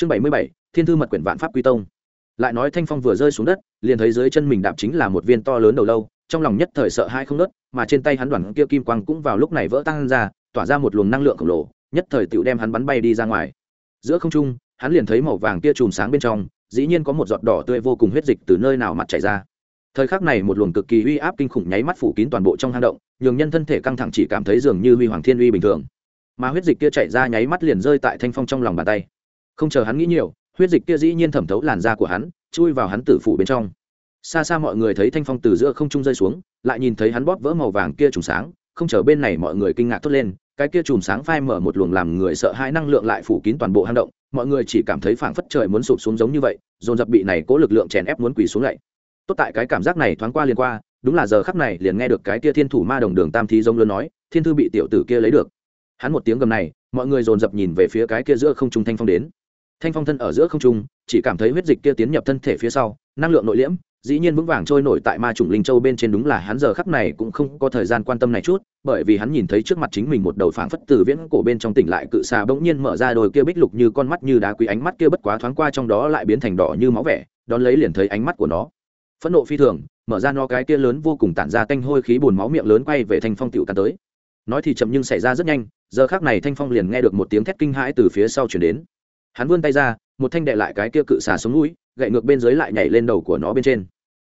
chương bảy mươi bảy, thiên thư mật quyển vạn pháp quy tông. Lại nói thanh phong vừa rơi xuống đất, liền thấy dưới chân mình đạp chính là một viên to lớn đầu lâu, trong lòng nhất thời sợ hai không nớt mà trên tay hắn đoàn kia kim quang cũng vào lúc này vỡ tăng ra, tỏa ra một luồng năng lượng khổng lồ, nhất thời tựu đem hắn bắn bay đi ra ngoài. Giữa không trung, hắn liền thấy màu vàng kia chùm sáng bên trong, dĩ nhiên có một giọt đỏ tươi vô cùng huyết dịch từ nơi nào mặt chảy ra. Thời khắc này một luồng cực kỳ uy áp kinh khủng nháy mắt phủ kín toàn bộ trong hang động, nhường nhân thân thể căng thẳng chỉ cảm thấy dường như huy hoàng thiên uy bình thường. Mà huyết dịch kia chạy ra nháy mắt liền rơi tại thanh phong trong lòng bàn tay không chờ hắn nghĩ nhiều, huyết dịch kia dĩ nhiên thẩm thấu làn da của hắn, chui vào hắn tử phủ bên trong. Xa xa mọi người thấy thanh phong từ giữa không trung rơi xuống, lại nhìn thấy hắn bóp vỡ màu vàng kia trùng sáng, không chờ bên này mọi người kinh ngạc thốt lên, cái kia chùm sáng phai mở một luồng làm người sợ hãi năng lượng lại phủ kín toàn bộ hang động, mọi người chỉ cảm thấy phảng phất trời muốn sụp xuống giống như vậy, dồn dập bị này cố lực lượng chèn ép muốn quỳ xuống lại. Tốt tại cái cảm giác này thoáng qua liền qua, đúng là giờ khắc này liền nghe được cái kia thiên thủ ma đồng đường tam thí giống lớn nói, thiên thư bị tiểu tử kia lấy được. Hắn một tiếng gầm này, mọi người dồn dập nhìn về phía cái kia giữa không trung thanh phong đến thanh phong thân ở giữa không trung, chỉ cảm thấy huyết dịch kia tiến nhập thân thể phía sau, năng lượng nội liễm, dĩ nhiên vững vàng trôi nổi tại ma chủng linh châu bên trên đúng là hắn giờ khắc này cũng không có thời gian quan tâm này chút, bởi vì hắn nhìn thấy trước mặt chính mình một đầu phảng phất từ viễn cổ bên trong tỉnh lại cự xà bỗng nhiên mở ra đôi kia bích lục như con mắt như đá quý ánh mắt kia bất quá thoáng qua trong đó lại biến thành đỏ như máu vẻ, đón lấy liền thấy ánh mắt của nó. Phẫn nộ phi thường, mở ra nó cái kia lớn vô cùng tản ra tanh hôi khí bùn máu miệng lớn quay về thanh phong tiểu tàn tới. Nói thì chậm nhưng xảy ra rất nhanh, giờ khác này thanh phong liền nghe được một tiếng thét kinh hãi từ phía sau chuyển đến hắn vươn tay ra, một thanh đệ lại cái kia cự xà xuống mũi gậy ngược bên dưới lại nhảy lên đầu của nó bên trên.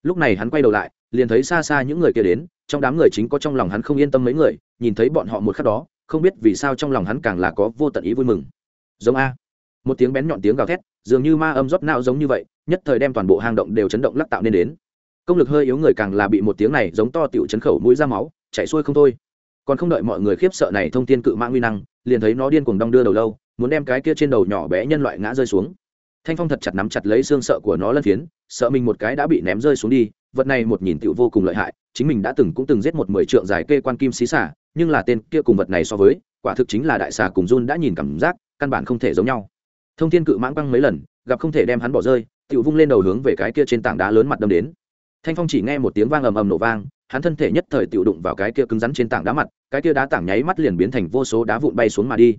Lúc này hắn quay đầu lại, liền thấy xa xa những người kia đến, trong đám người chính có trong lòng hắn không yên tâm mấy người, nhìn thấy bọn họ một khắc đó, không biết vì sao trong lòng hắn càng là có vô tận ý vui mừng. Giống a. Một tiếng bén nhọn tiếng gào thét, dường như ma âm rót não giống như vậy, nhất thời đem toàn bộ hang động đều chấn động lắc tạo nên đến. Công lực hơi yếu người càng là bị một tiếng này giống to tiểu chấn khẩu mũi ra máu, chạy xuôi không thôi. Còn không đợi mọi người khiếp sợ này thông tin cự mã nguy năng, liền thấy nó điên cuồng đong đưa đầu lâu muốn đem cái kia trên đầu nhỏ bé nhân loại ngã rơi xuống. Thanh phong thật chặt nắm chặt lấy xương sợ của nó lân phiến, sợ mình một cái đã bị ném rơi xuống đi, vật này một nhìn tựu vô cùng lợi hại, chính mình đã từng cũng từng giết một mười trượng dài kê quan kim xí xả nhưng là tên kia cùng vật này so với, quả thực chính là đại xà cùng run đã nhìn cảm giác, căn bản không thể giống nhau. Thông thiên cự mãng băng mấy lần, gặp không thể đem hắn bỏ rơi tựu vung lên đầu hướng về cái kia trên tảng đá lớn mặt đâm đến. Thanh phong chỉ nghe một tiếng vang ầm ầm nổ vang, hắn thân thể nhất thời tựu đụng vào cái kia cứng rắn trên tảng đá mặt, cái kia đá tảng nháy mắt liền biến thành vô số đá vụn bay xuống mà đi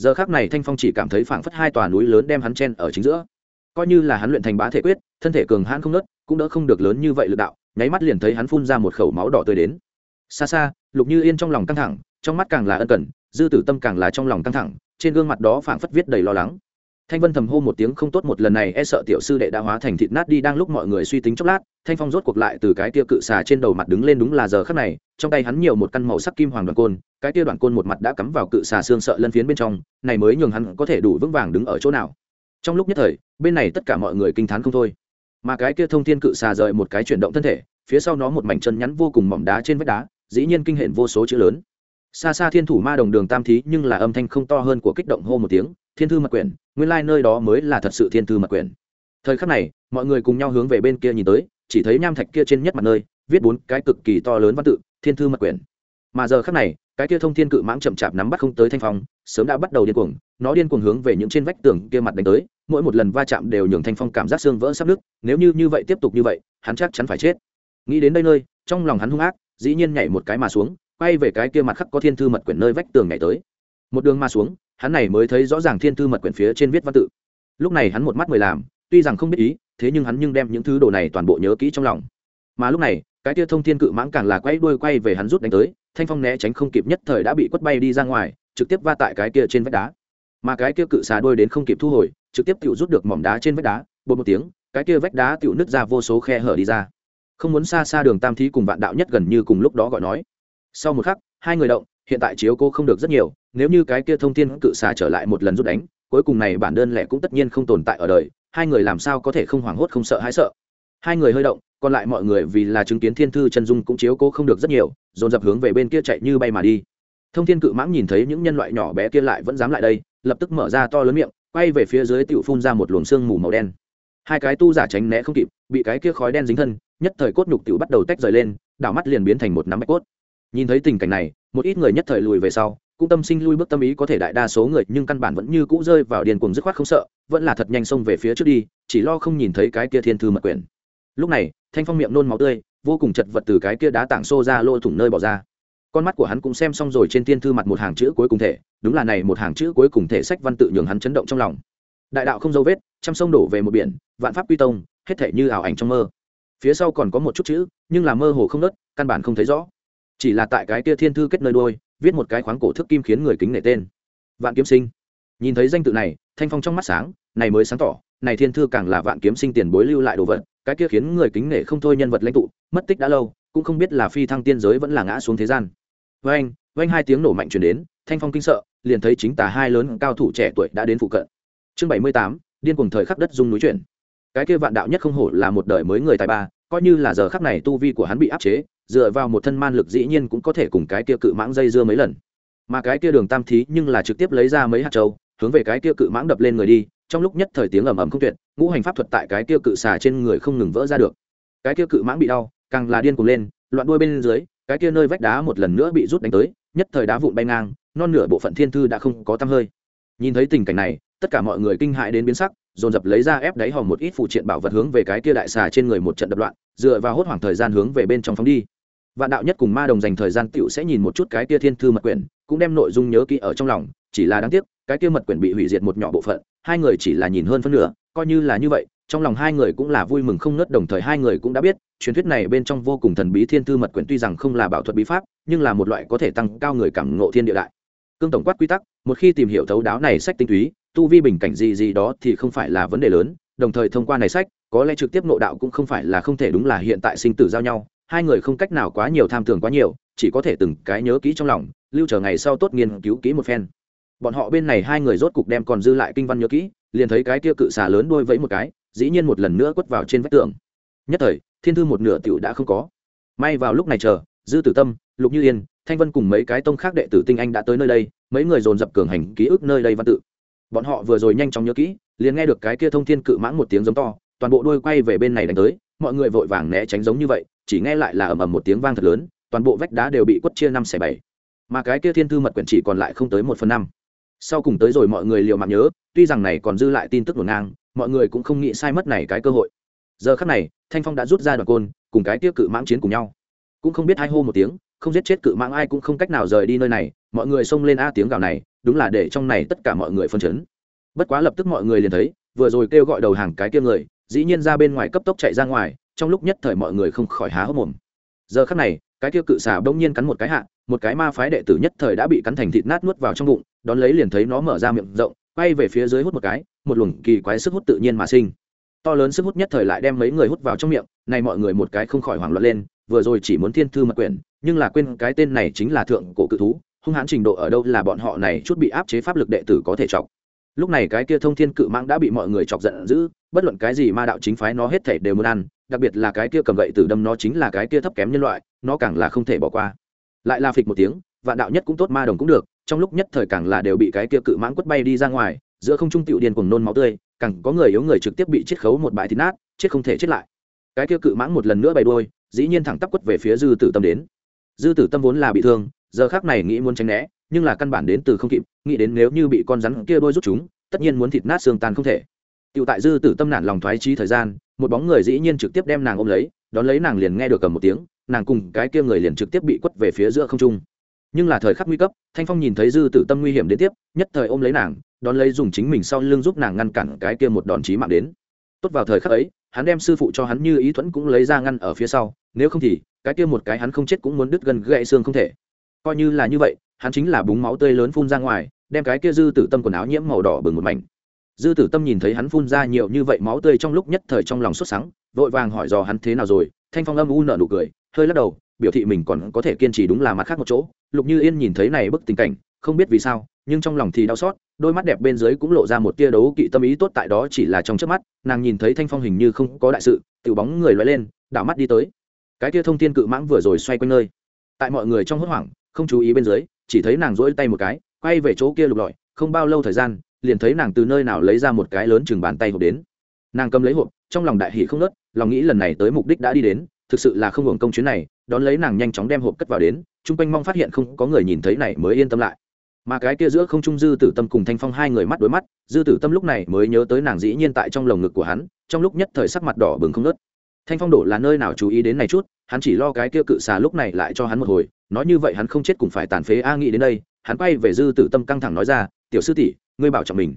giờ khác này thanh phong chỉ cảm thấy phảng phất hai tòa núi lớn đem hắn chen ở chính giữa. Coi như là hắn luyện thành bá thể quyết, thân thể cường hãn không nớt cũng đỡ không được lớn như vậy lực đạo, nháy mắt liền thấy hắn phun ra một khẩu máu đỏ tươi đến. Xa xa, lục như yên trong lòng căng thẳng, trong mắt càng là ân cần, dư tử tâm càng là trong lòng căng thẳng, trên gương mặt đó phảng phất viết đầy lo lắng thanh vân thầm hô một tiếng không tốt một lần này e sợ tiểu sư đệ đã hóa thành thịt nát đi đang lúc mọi người suy tính chốc lát, thanh phong rốt cuộc lại từ cái tia cự xà trên đầu mặt đứng lên đúng là giờ khắc này, trong tay hắn nhiều một căn màu sắc kim hoàng đoàn côn, cái tia đoàn côn một mặt đã cắm vào cự xà xương sợ lân phiến bên trong, này mới nhường hắn có thể đủ vững vàng đứng ở chỗ nào. Trong lúc nhất thời, bên này tất cả mọi người kinh t h á n không thôi. Mà cái kia thông thiên cự xà rời một cái chuyển động thân thể, phía sau nó một mảnh chân nhắn vô cùng mỏng đá trên vách đá, dĩ nhiên kinh hển vô số chữ lớn. Xa xa thiên thủ ma đồng đường tam thí nhưng là âm thanh không to hơn của kích động hô một tiếng thiên thư mật quyển, nguyên lai、like、nơi đó mới là thật sự thiên thư mật quyển. Thời khắc này, mọi người cùng nhau hướng về bên kia nhìn tới, chỉ thấy nham thạch kia trên nhất mặt nơi, viết bốn cái cực kỳ to lớn văn tự, thiên thư mật quyển. Mà giờ khắc này, cái kia thông thiên cự mãng chậm chạp nắm bắt không tới thanh phong, sớm đã bắt đầu điên cuồng, nó điên cuồng hướng về những trên vách tường kia mặt đánh tới, mỗi một lần va chạm đều nhường thanh phong cảm giác xương vỡ sắp nứt, nếu như như vậy tiếp tục như vậy, hắn chắc chắn phải chết. Nghĩ đến đây nơi, trong lòng hắn hung ác, dĩ nhiên nhảy một cái mà xuống, quay về cái kia mặt khắc có thiên thư mật quyển nơi vách tường nhảy tới. Một đường mà xuống hắn này mới thấy rõ ràng thiên thư mật quyển phía trên viết văn tự. Lúc này hắn một mắt mười làm, tuy rằng không biết ý, thế nhưng hắn nhưng đem những thứ đồ này toàn bộ nhớ kỹ trong lòng. Mà lúc này, cái kia thông thiên cự mãng càng là quay đuôi quay về hắn rút đánh tới, thanh phong né tránh không kịp nhất thời đã bị quất bay đi ra ngoài, trực tiếp va tại cái kia trên vách đá. Mà cái kia cự xà đuôi đến không kịp thu hồi, trực tiếp tự rút được mỏm đá trên vách đá, bột một tiếng, cái kia vách đá tự nứt ra vô số khe hở đi ra. Không muốn xa xa đường tam thí cùng vạn đạo nhất gần như cùng lúc đó gọi nói. Sau một khắc, hai người động hiện tại chiếu cô không được rất nhiều, nếu như cái kia thông tin cự xà trở lại một lần rút đánh, cuối cùng này bản đơn lẻ cũng tất nhiên không tồn tại ở đời, hai người làm sao có thể không hoảng hốt không sợ hãi sợ. Hai người hơi động, còn lại mọi người vì là chứng kiến thiên thư chân dung cũng chiếu cố không được rất nhiều, dồn dập hướng về bên kia chạy như bay mà đi. Thông thiên cự mãng nhìn thấy những nhân loại nhỏ bé kia lại vẫn dám lại đây, lập tức mở ra to lớn miệng, quay về phía dưới tựu phun ra một luồng sương mù màu đen. Hai cái tu giả tránh né không kịp, bị cái kia khói đen dính thân, nhất thời cốt nhục tựu bắt đầu tách rời lên, đảo mắt liền biến thành một nắm bạch cốt. Nhìn thấy tình cảnh này một ít người nhất thời lùi về sau, cũng tâm sinh lui bước tâm ý có thể đại đa số người, nhưng căn bản vẫn như cũ rơi vào điền cuồng dứt khoát không sợ, vẫn là thật nhanh xông về phía trước đi, chỉ lo không nhìn thấy cái kia thiên thư mật quyển. Lúc này, thanh phong miệng nôn máu tươi, vô cùng chật vật từ cái kia đá tảng xô ra lô thủng nơi bỏ ra. Con mắt của hắn cũng xem xong rồi trên thiên thư mặt một hàng chữ cuối cùng thể, đúng là này một hàng chữ cuối cùng thể sách văn tự nhường hắn chấn động trong lòng. Đại đạo không dấu vết, trăm sông đổ về một biển, vạn pháp quy tông, hết thể như ảo ảnh trong mơ. Phía sau còn có một chút chữ, nhưng là mơ hồ không nớt căn bản không thấy rõ chỉ là tại cái kia thiên thư kết nơi đôi viết một cái khoáng cổ thức kim khiến người kính nể tên. Vạn kiếm sinh. Nhìn thấy danh tự này, thanh phong trong mắt sáng, này mới sáng tỏ, này thiên thư càng là vạn kiếm sinh tiền bối lưu lại đồ vật, cái kia khiến người kính nể không thôi nhân vật lãnh tụ, mất tích đã lâu, cũng không biết là phi thăng tiên giới vẫn là ngã xuống thế gian. Vanh vanh hai tiếng nổ mạnh truyền đến, thanh phong kinh sợ, liền thấy chính tà hai lớn cao thủ trẻ tuổi đã đến phụ cận. Chương bảy mươi tám, điên cùng thời khắc đất dung núi chuyển. Cái kia vạn đạo nhất không hổ là một đời mới người tài ba, coi như là giờ khắc này tu vi của hắn bị áp chế dựa vào một thân man lực dĩ nhiên cũng có thể cùng cái kia cự mãng dây dưa mấy lần. Mà cái kia đường tam thí nhưng là trực tiếp lấy ra mấy hạt trâu hướng về cái kia cự mãng đập lên người đi, trong lúc nhất thời tiếng ầm ầm không tuyệt, ngũ hành pháp thuật tại cái kia cự xà trên người không ngừng vỡ ra được. Cái kia cự mãng bị đau, càng là điên cuồng lên, loạn đuôi bên dưới, cái kia nơi vách đá một lần nữa bị rút đánh tới, nhất thời đá vụn bay ngang, non nửa bộ phận thiên thư đã không có tăm hơi. Nhìn thấy tình cảnh này, tất cả mọi người kinh hãi đến biến sắc, dồn dập lấy ra ép đáy hòm một ít phụ triện bảo vật hướng về cái kia đại xà trên người một trận đập loạn, dựa vào hốt hoảng thời gian hướng về bên trong phóng đi vạn đạo nhất cùng ma đồng dành thời gian tựu sẽ nhìn một chút cái kia thiên thư mật quyển, cũng đem nội dung nhớ kỹ ở trong lòng, chỉ là đáng tiếc, cái kia mật quyển bị hủy diệt một nhỏ bộ phận, hai người chỉ là nhìn hơn phân nửa, coi như là như vậy, trong lòng hai người cũng là vui mừng không nớt đồng thời hai người cũng đã biết, truyền thuyết này bên trong vô cùng thần bí thiên thư mật quyển tuy rằng không là bảo thuật bí pháp, nhưng là một loại có thể tăng cao người cảm ngộ thiên địa đại. Cương tổng quát quy tắc, một khi tìm hiểu thấu đáo này sách tinh túy, tu vi bình cảnh gì gì đó thì không phải là vấn đề lớn, đồng thời thông qua này sách, có lẽ trực tiếp nội đạo cũng không phải là không thể đúng là hiện tại sinh tử giao nhau hai người không cách nào quá nhiều tham tưởng quá nhiều, chỉ có thể từng cái nhớ kỹ trong lòng, lưu chờ ngày sau tốt nghiên cứu kỹ một phen. Bọn họ bên này hai người rốt cục đem còn dư lại kinh văn nhớ kỹ, liền thấy cái kia cự xà lớn đuôi vẫy một cái, dĩ nhiên một lần nữa quất vào trên vách tường. Nhất thời, thiên thư một nửa tiểu đã không có. May vào lúc này chờ, dư tử tâm, lục như yên, thanh vân cùng mấy cái tông khác đệ tử tinh anh đã tới nơi đây, mấy người dồn dập cường hành ký ức nơi đây văn tự. Bọn họ vừa rồi nhanh chóng nhớ kỹ, liền nghe được cái kia thông thiên cự mãng một tiếng giống to, toàn bộ đôi quay về bên này đánh tới, mọi người vội vàng né tránh giống như vậy chỉ nghe lại là ầm ầm một tiếng vang thật lớn, toàn bộ vách đá đều bị quất chia năm xẻ bảy. Mà cái kia thiên thư mật quyển chỉ còn lại không tới một phần năm. Sau cùng tới rồi mọi người liều mạng nhớ, tuy rằng này còn dư lại tin tức ngổn ngang, mọi người cũng không nghĩ sai mất này cái cơ hội. Giờ khắc này, thanh phong đã rút ra đoàn côn, cùng cái kia cự mãng chiến cùng nhau. Cũng không biết hai hô một tiếng, không giết chết cự mãng ai cũng không cách nào rời đi nơi này, mọi người xông lên a tiếng gào này, đúng là để trong này tất cả mọi người phân chấn. Bất quá lập tức mọi người liền thấy, vừa rồi kêu gọi đầu hàng cái kia người dĩ nhiên ra bên ngoài cấp tốc chạy ra ngoài, trong lúc nhất thời mọi người không khỏi há hốc mồm. Giờ khắc này, cái kia cự xà bỗng nhiên cắn một cái hạ, một cái ma phái đệ tử nhất thời đã bị cắn thành thịt nát nuốt vào trong bụng, đón lấy liền thấy nó mở ra miệng rộng, quay về phía dưới hút một cái, một luồng kỳ quái sức hút tự nhiên mà sinh. To lớn sức hút nhất thời lại đem mấy người hút vào trong miệng, này mọi người một cái không khỏi hoảng loạn lên, vừa rồi chỉ muốn thiên thư mật quyển, nhưng là quên cái tên này chính là thượng cổ cự thú, hung hãn trình độ ở đâu là bọn họ này chút bị áp chế pháp lực đệ tử có thể chọc lúc này cái kia thông thiên cự mãng đã bị mọi người chọc giận dữ, bất luận cái gì ma đạo chính phái nó hết thể đều muốn ăn, đặc biệt là cái kia cầm gậy tử đâm nó chính là cái kia thấp kém nhân loại, nó càng là không thể bỏ qua. Lại là phịch một tiếng, vạn đạo nhất cũng tốt, ma đồng cũng được, trong lúc nhất thời càng là đều bị cái kia cự mãng quất bay đi ra ngoài, giữa không trung tiểu điên cùng nôn máu tươi, càng có người yếu người trực tiếp bị chết khấu một bãi thịt nát, chết không thể chết lại. Cái kia cự mãng một lần nữa bày đôi dĩ nhiên thẳng tắp quất về phía dư tử tâm đến. Dư tử tâm vốn là bị thương, giờ khác này nghĩ muốn tránh né nhưng là căn bản đến từ không kịp, nghĩ đến nếu như bị con rắn kia đôi rút chúng, tất nhiên muốn thịt nát xương tan không thể. Tựu tại dư tử tâm nản lòng thoái trí thời gian, một bóng người dĩ nhiên trực tiếp đem nàng ôm lấy, đón lấy nàng liền nghe được cầm một tiếng, nàng cùng cái kia người liền trực tiếp bị quất về phía giữa không trung. Nhưng là thời khắc nguy cấp, thanh phong nhìn thấy dư tử tâm nguy hiểm đến tiếp, nhất thời ôm lấy nàng, đón lấy dùng chính mình sau lưng giúp nàng ngăn cản cái kia một đòn chí mạng đến. Tốt vào thời khắc ấy, hắn đem sư phụ cho hắn như ý thuẫn cũng lấy ra ngăn ở phía sau, nếu không thì, cái kia một cái hắn không chết cũng muốn đứt gần gãy xương không thể. Coi như là như vậy hắn chính là búng máu tươi lớn phun ra ngoài, đem cái kia dư tử tâm quần áo nhiễm màu đỏ bừng một mảnh. Dư tử tâm nhìn thấy hắn phun ra nhiều như vậy máu tươi trong lúc nhất thời trong lòng xuất sáng vội vàng hỏi dò hắn thế nào rồi, thanh phong âm u nở nụ cười, hơi lắc đầu, biểu thị mình còn có thể kiên trì đúng là mặt khác một chỗ. Lục như yên nhìn thấy này bức tình cảnh, không biết vì sao, nhưng trong lòng thì đau xót, đôi mắt đẹp bên dưới cũng lộ ra một tia đấu kỵ tâm ý tốt tại đó chỉ là trong trước mắt, nàng nhìn thấy thanh phong hình như không có đại sự tự bóng người loay lên, đảo mắt đi tới. Cái tia thông thiên cự mãng vừa rồi xoay quanh nơi. Tại mọi người trong hốt hoảng, không chú ý bên dưới chỉ thấy nàng rỗi tay một cái, quay về chỗ kia lục lọi, không bao lâu thời gian, liền thấy nàng từ nơi nào lấy ra một cái lớn chừng bàn tay hộp đến. Nàng cầm lấy hộp, trong lòng đại hỷ không nớt lòng nghĩ lần này tới mục đích đã đi đến, thực sự là không hưởng công chuyến này, đón lấy nàng nhanh chóng đem hộp cất vào đến, chung quanh mong phát hiện không có người nhìn thấy này mới yên tâm lại. Mà cái kia giữa không trung dư tử tâm cùng thanh phong hai người mắt đối mắt, dư tử tâm lúc này mới nhớ tới nàng dĩ nhiên tại trong lồng ngực của hắn, trong lúc nhất thời sắc mặt đỏ bừng không nớt thanh phong đổ là nơi nào chú ý đến này chút, hắn chỉ lo cái kia cự xà lúc này lại cho hắn một hồi nói như vậy hắn không chết cũng phải tàn phế a nghĩ đến đây, hắn quay về dư tử tâm căng thẳng nói ra, tiểu sư tỷ, ngươi bảo trọng mình.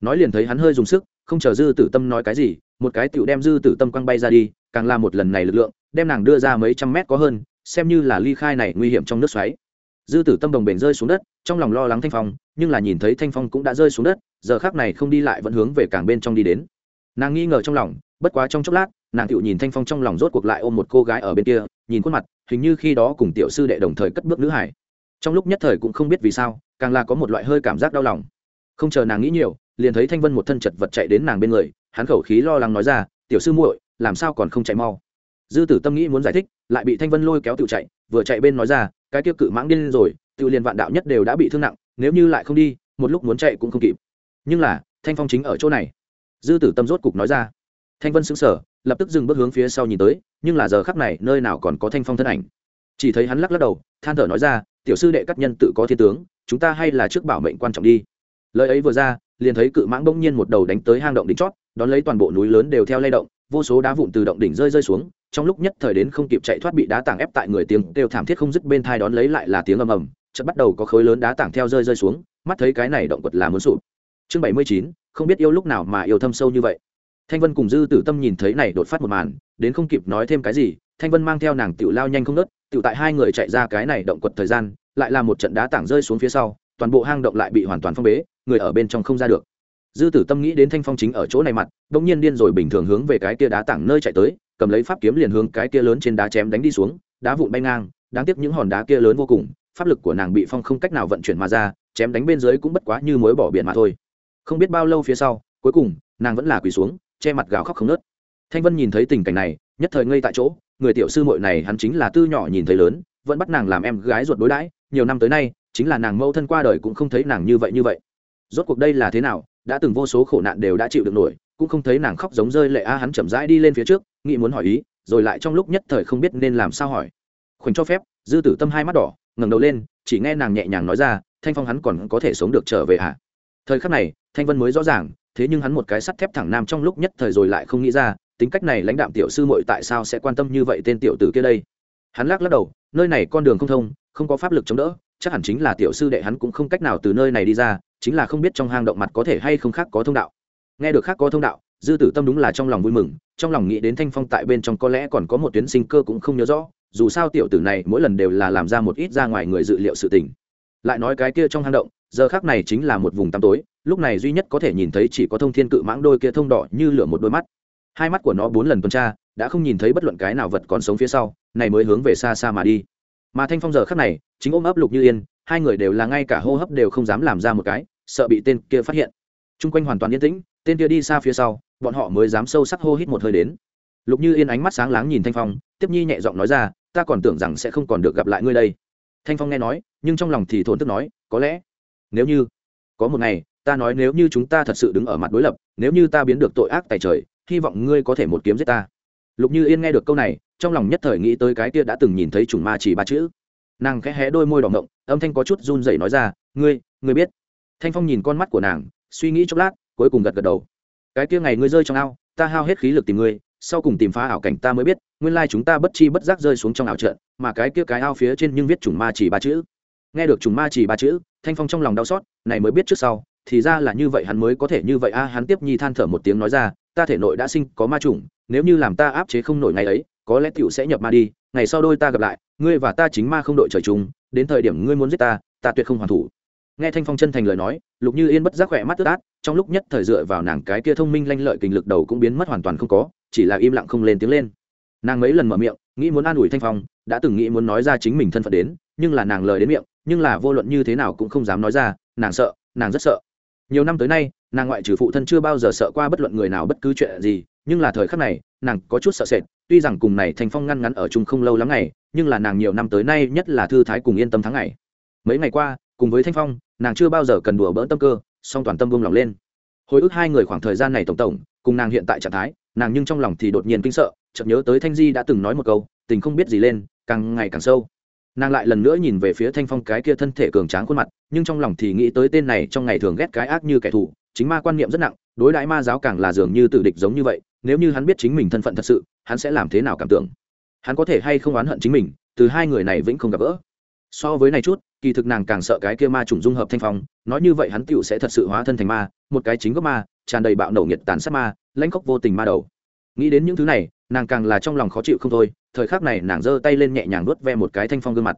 Nói liền thấy hắn hơi dùng sức, không chờ dư tử tâm nói cái gì, một cái tựu đem dư tử tâm quăng bay ra đi, càng là một lần này lực lượng, đem nàng đưa ra mấy trăm mét có hơn, xem như là ly khai này nguy hiểm trong nước xoáy. Dư tử tâm đồng bền rơi xuống đất, trong lòng lo lắng thanh phong, nhưng là nhìn thấy thanh phong cũng đã rơi xuống đất, giờ khác này không đi lại vẫn hướng về càng bên trong đi đến. Nàng nghi ngờ trong lòng bất quá trong chốc lát, nàng tựu nhìn thanh phong trong lòng rốt cuộc lại ôm một cô gái ở bên kia, nhìn khuôn mặt, hình như khi đó cùng tiểu sư đệ đồng thời cất bước nữ hải. Trong lúc nhất thời cũng không biết vì sao, càng là có một loại hơi cảm giác đau lòng. Không chờ nàng nghĩ nhiều, liền thấy thanh vân một thân chật vật chạy đến nàng bên người, hắn khẩu khí lo lắng nói ra, tiểu sư muội, làm sao còn không chạy mau? Dư tử tâm nghĩ muốn giải thích, lại bị thanh vân lôi kéo tự chạy, vừa chạy bên nói ra, cái tiêu cự mãng điên rồi, tự liền vạn đạo nhất đều đã bị thương nặng, nếu như lại không đi, một lúc muốn chạy cũng không kịp. Nhưng là, thanh phong chính ở chỗ này. Dư tử tâm rốt cục nói ra thanh vân xứng sở lập tức dừng bước hướng phía sau nhìn tới, nhưng là giờ khắc này nơi nào còn có thanh phong thân ảnh. Chỉ thấy hắn lắc lắc đầu, than thở nói ra, tiểu sư đệ các nhân tự có thiên tướng, chúng ta hay là trước bảo mệnh quan trọng đi. Lời ấy vừa ra, liền thấy cự mãng bỗng nhiên một đầu đánh tới hang động đỉnh chót, đón lấy toàn bộ núi lớn đều theo lay động, vô số đá vụn từ động đỉnh rơi rơi xuống, trong lúc nhất thời đến không kịp chạy thoát bị đá tảng ép tại người tiếng đều thảm thiết không dứt bên thai đón lấy lại là tiếng ầm ầm, chợt bắt đầu có khối lớn đá tảng theo rơi rơi xuống, mắt thấy cái này động quật là muốn sụp. Chương bảy mươi chín, không biết yêu lúc nào mà yêu thâm sâu như vậy thanh vân cùng dư tử tâm nhìn thấy này đột phát một màn, đến không kịp nói thêm cái gì, thanh vân mang theo nàng tiểu lao nhanh không nớt tiểu tại hai người chạy ra cái này động quật thời gian, lại là một trận đá tảng rơi xuống phía sau, toàn bộ hang động lại bị hoàn toàn phong bế, người ở bên trong không ra được. Dư tử tâm nghĩ đến thanh phong chính ở chỗ này mặt đ ỗ n g nhiên điên rồi bình thường hướng về cái kia đá tảng nơi chạy tới, cầm lấy pháp kiếm liền hướng cái kia lớn trên đá chém đánh đi xuống, đá vụn bay ngang, đáng tiếc những hòn đá kia lớn vô cùng, pháp lực của nàng bị phong không cách nào vận chuyển mà ra, chém đánh bên dưới cũng bất quá như mối bỏ biển mà thôi. Không biết bao lâu phía sau, cuối cùng, nàng vẫn là quỳ xuống che mặt gào khóc không nớt. Thanh vân nhìn thấy tình cảnh này, nhất thời ngây tại chỗ, người tiểu sư mội này hắn chính là tư nhỏ nhìn thấy lớn, vẫn bắt nàng làm em gái ruột đối đãi, nhiều năm tới nay, chính là nàng mâu thân qua đời cũng không thấy nàng như vậy như vậy. Rốt cuộc đây là thế nào, đã từng vô số khổ nạn đều đã chịu được nổi, cũng không thấy nàng khóc giống rơi lệ a, hắn chậm rãi đi lên phía trước, nghĩ muốn hỏi ý, rồi lại trong lúc nhất thời không biết nên làm sao hỏi. Khoảnh cho phép, dư tử tâm hai mắt đỏ, ngẩng đầu lên, chỉ nghe nàng nhẹ nhàng nói ra, thanh phong hắn còn có thể sống được trở về à? thời khắc này, thanh vân mới rõ ràng thế nhưng hắn một cái sắt thép thẳng nam trong lúc nhất thời rồi lại không nghĩ ra, tính cách này lãnh đạm tiểu sư muội tại sao sẽ quan tâm như vậy tên tiểu tử kia đây? Hắn lắc lắc đầu, nơi này con đường không thông, không có pháp lực chống đỡ, chắc hẳn chính là tiểu sư đệ hắn cũng không cách nào từ nơi này đi ra, chính là không biết trong hang động mặt có thể hay không khác có thông đạo. Nghe được khác có thông đạo, dư tử tâm đúng là trong lòng vui mừng, trong lòng nghĩ đến thanh phong tại bên trong có lẽ còn có một tuyến sinh cơ cũng không nhớ rõ, dù sao tiểu tử này mỗi lần đều là làm ra một ít ra ngoài người dự liệu sự tình lại nói cái kia trong hang động, giờ khác này chính là một vùng tăm tối, lúc này duy nhất có thể nhìn thấy chỉ có thông thiên cự mãng đôi kia thông đỏ như lửa một đôi mắt. Hai mắt của nó bốn lần tuần tra, đã không nhìn thấy bất luận cái nào vật còn sống phía sau, này mới hướng về xa xa mà đi. Mà thanh phong giờ khắc này, chính ôm ấp lục như yên, hai người đều là ngay cả hô hấp đều không dám làm ra một cái, sợ bị tên kia phát hiện. T r u n g quanh hoàn toàn yên tĩnh, tên kia đi xa phía sau, bọn họ mới dám sâu sắc hô hít một hơi đến. Lục như yên ánh mắt sáng láng nhìn thanh phong, tiếp nhi nhẹ giọng nói ra, ta còn tưởng rằng sẽ không còn được gặp lại ngươi đây thanh phong nghe nói, nhưng trong lòng thì thổn thức nói, có lẽ nếu như, có một ngày, ta nói nếu như chúng ta thật sự đứng ở mặt đối lập, nếu như ta biến được tội ác tại trời, hy vọng ngươi có thể một kiếm giết ta. Lục như yên nghe được câu này, trong lòng nhất thời nghĩ tới cái kia đã từng nhìn thấy chủng ma chỉ ba chữ. Nàng khẽ hé đôi môi đỏ ngộng, âm thanh có chút run rẩy nói ra, ngươi ngươi biết. Thanh phong nhìn con mắt của nàng, suy nghĩ chốc lát, cuối cùng gật gật đầu. Cái kia ngày ngươi rơi trong ao, ta hao hết khí lực tìm ngươi sau cùng tìm phá ảo cảnh ta mới biết nguyên lai chúng ta bất chi bất giác rơi xuống trong ảo trận mà cái kia cái ao phía trên nhưng viết trùng ma chỉ ba chữ. Nghe được trùng ma chỉ ba chữ thanh phong trong lòng đau xót này mới biết trước sau thì ra là như vậy hắn mới có thể như vậy a à, hắn tiếp nhi than thở một tiếng nói ra ta thể nội đã sinh có ma trùng, nếu như làm ta áp chế không nổi ngày ấy có lẽ tiểu sẽ nhập ma đi ngày sau đôi ta gặp lại ngươi và ta chính ma không đội trời chung đến thời điểm ngươi muốn giết ta ta tuyệt không hoàn thủ. Nghe thanh phong chân thành lời nói lục như yên bất giác khỏe mắt tức át trong lúc nhất thời dựa vào nàng cái kia thông minh lanh lợi kình lực đầu cũng biến mất hoàn toàn không có chỉ là im lặng không lên tiếng lên. Nàng mấy lần mở miệng, nghĩ muốn an ủi thanh phong, đã từng nghĩ muốn nói ra chính mình thân phận đến, nhưng là nàng lời đến miệng, nhưng là vô luận như thế nào cũng không dám nói ra, nàng sợ, nàng rất sợ. Nhiều năm tới nay, nàng ngoại trừ phụ thân chưa bao giờ sợ qua bất luận người nào bất cứ chuyện gì, nhưng là thời khắc này, nàng có chút sợ sệt, tuy rằng cùng này thành phong ngăn ngắn ở chung không lâu lắm ngày, nhưng là nàng nhiều năm tới nay nhất là thư thái cùng yên tâm tháng ngày. Mấy ngày qua, cùng với thanh phong, nàng chưa bao giờ cần đùa bỡn tâm cơ, song toàn tâm buông lòng lên. Hồi ức hai người khoảng thời gian này tổng tổng cùng nàng hiện tại trạng thái, nàng nhưng trong lòng thì đột nhiên kinh sợ, chợt nhớ tới thanh di đã từng nói một câu, tình không biết gì lên, càng ngày càng sâu. Nàng lại lần nữa nhìn về phía thanh phong cái kia thân thể cường tráng khuôn mặt, nhưng trong lòng thì nghĩ tới tên này trong ngày thường ghét cái ác như kẻ thù, chính ma quan niệm rất nặng, đối đãi ma giáo càng là dường như tự địch giống như vậy, nếu như hắn biết chính mình thân phận thật sự, hắn sẽ làm thế nào cảm tưởng? Hắn có thể hay không oán hận chính mình, từ hai người này vĩnh không gặp gỡ. So với này chút kỳ thực nàng càng sợ cái kia ma trùng dung hợp thanh phong, nói như vậy hắn tựu sẽ thật sự hóa thân thành ma, một cái chính gốc ma, tràn đầy bạo nổ nhiệt tàn sát ma, lãnh khóc vô tình ma đầu. Nghĩ đến những thứ này, nàng càng là trong lòng khó chịu không thôi, thời khắc này nàng giơ tay lên nhẹ nhàng nuốt ve một cái thanh phong gương mặt.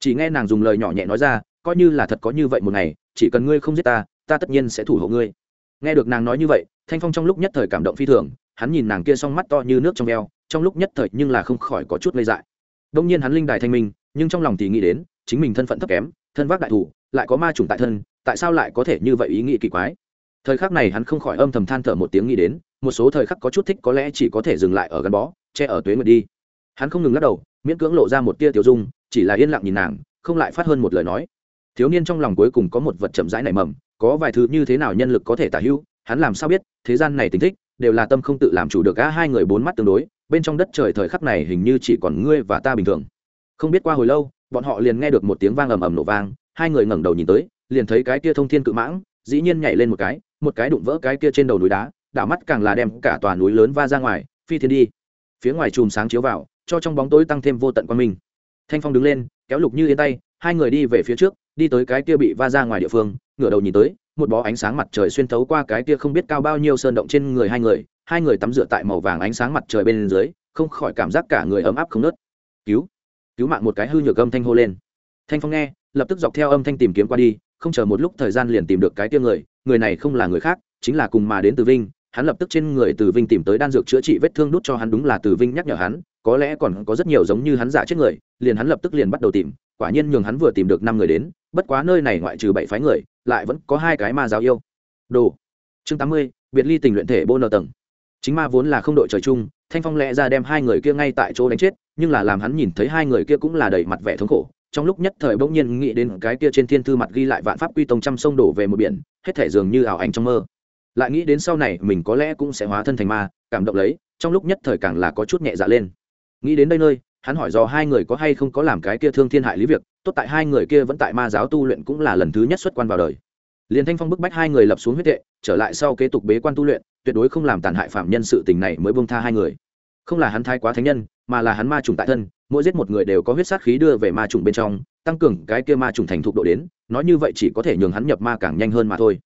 Chỉ nghe nàng dùng lời nhỏ nhẹ nói ra, coi như là thật có như vậy một ngày, chỉ cần ngươi không giết ta ta tất nhiên sẽ thủ hộ ngươi. Nghe được nàng nói như vậy, thanh phong trong lúc nhất thời cảm động phi thường, hắn nhìn nàng kia s o n g mắt to như nước trong eo trong lúc nhất thời nhưng là không khỏi có chút lây dại. Đông nhiên hắn linh đài thanh minh, nhưng trong lòng thì nghĩ đến chính mình thân phận thấp kém, thân vác đại thủ, lại có ma trùng tại thân, tại sao lại có thể như vậy ý nghĩ kỳ quái? Thời khắc này hắn không khỏi âm thầm than thở một tiếng nghĩ đến, một số thời khắc có chút thích có lẽ chỉ có thể dừng lại ở gắn bó, che ở tuế nguyệt đi. Hắn không ngừng lắc đầu, miễn cưỡng lộ ra một tia tiểu dung, chỉ là yên lặng nhìn nàng, không lại phát hơn một lời nói. Thiếu niên trong lòng cuối cùng có một vật chậm rãi nảy mầm, có vài thứ như thế nào nhân lực có thể tả hữu, hắn làm sao biết, thế gian này tính thích, đều là tâm không tự làm chủ được cả hai người bốn mắt tương đối, bên trong đất trời thời khắc này hình như chỉ còn ngươi và ta bình thường. Không biết qua hồi lâu bọn họ liền nghe được một tiếng vang ầm ầm nổ vang, hai người ngẩng đầu nhìn tới, liền thấy cái kia thông thiên cự mãng, dĩ nhiên nhảy lên một cái một cái đụng vỡ cái kia trên đầu núi đá, đảo mắt càng là đem cả tòa núi lớn va ra ngoài, phi thiên đi. Phía ngoài chùm sáng chiếu vào, cho trong bóng tối tăng thêm vô tận quan minh. Thanh phong đứng lên, kéo lục như yên tay, hai người đi về phía trước, đi tới cái kia bị va ra ngoài địa phương, ngửa đầu nhìn tới, một bó ánh sáng mặt trời xuyên thấu qua cái kia không biết cao bao nhiêu sơn động trên người hai người hai người tắm rửa tại màu vàng ánh sáng mặt trời bên dưới, không khỏi cảm giác cả người ấm áp không nớt. Cứu! Cứu mạng một cái hư nhược âm thanh hô lên. Thanh phong nghe, lập tức dọc theo âm thanh tìm kiếm qua đi, không chờ một lúc thời gian liền tìm được cái tiêu người người này không là người khác, chính là cùng mà đến từ vinh. Hắn lập tức trên người từ vinh tìm tới đan dược chữa trị vết thương đút cho hắn đúng là từ vinh nhắc nhở hắn, có lẽ còn có rất nhiều giống như hắn giả chết người, liền hắn lập tức liền bắt đầu tìm. Quả nhiên nhường hắn vừa tìm được năm người đến, bất quá nơi này ngoại trừ bảy phái người, lại vẫn có hai cái ma giáo yêu. Đồ. Chương tám mươi, biệt ly tình luyện thể bô nợ tầng chính ma vốn là không đội trời chung, thanh phong lẽ ra đem hai người kia ngay tại chỗ đánh chết, nhưng là làm hắn nhìn thấy hai người kia cũng là đầy mặt vẻ thống khổ. Trong lúc nhất thời bỗng nhiên nghĩ đến cái kia trên thiên thư mặt ghi lại vạn pháp quy tông trăm sông đổ về một biển, hết thể dường như ảo ảnh trong mơ. Lại nghĩ đến sau này mình có lẽ cũng sẽ hóa thân thành ma, cảm động lấy, trong lúc nhất thời càng là có chút nhẹ dạ lên. Nghĩ đến đây nơi, hắn hỏi do hai người có hay không có làm cái kia thương thiên hại lý việc, tốt tại hai người kia vẫn tại ma giáo tu luyện cũng là lần thứ nhất xuất quan vào đời. Liền thanh phong bức bách hai người lập xuống huyết tệ, trở lại sau kế tục bế quan tu luyện tuyệt đối không làm tàn hại phạm nhân sự tình này mới bông tha hai người. Không là hắn thái quá thánh nhân, mà là hắn ma trùng tại thân, mỗi giết một người đều có huyết sát khí đưa về ma trùng bên trong, tăng cường cái kia ma trùng thành thục độ đến, nói như vậy chỉ có thể nhường hắn nhập ma càng nhanh hơn mà thôi.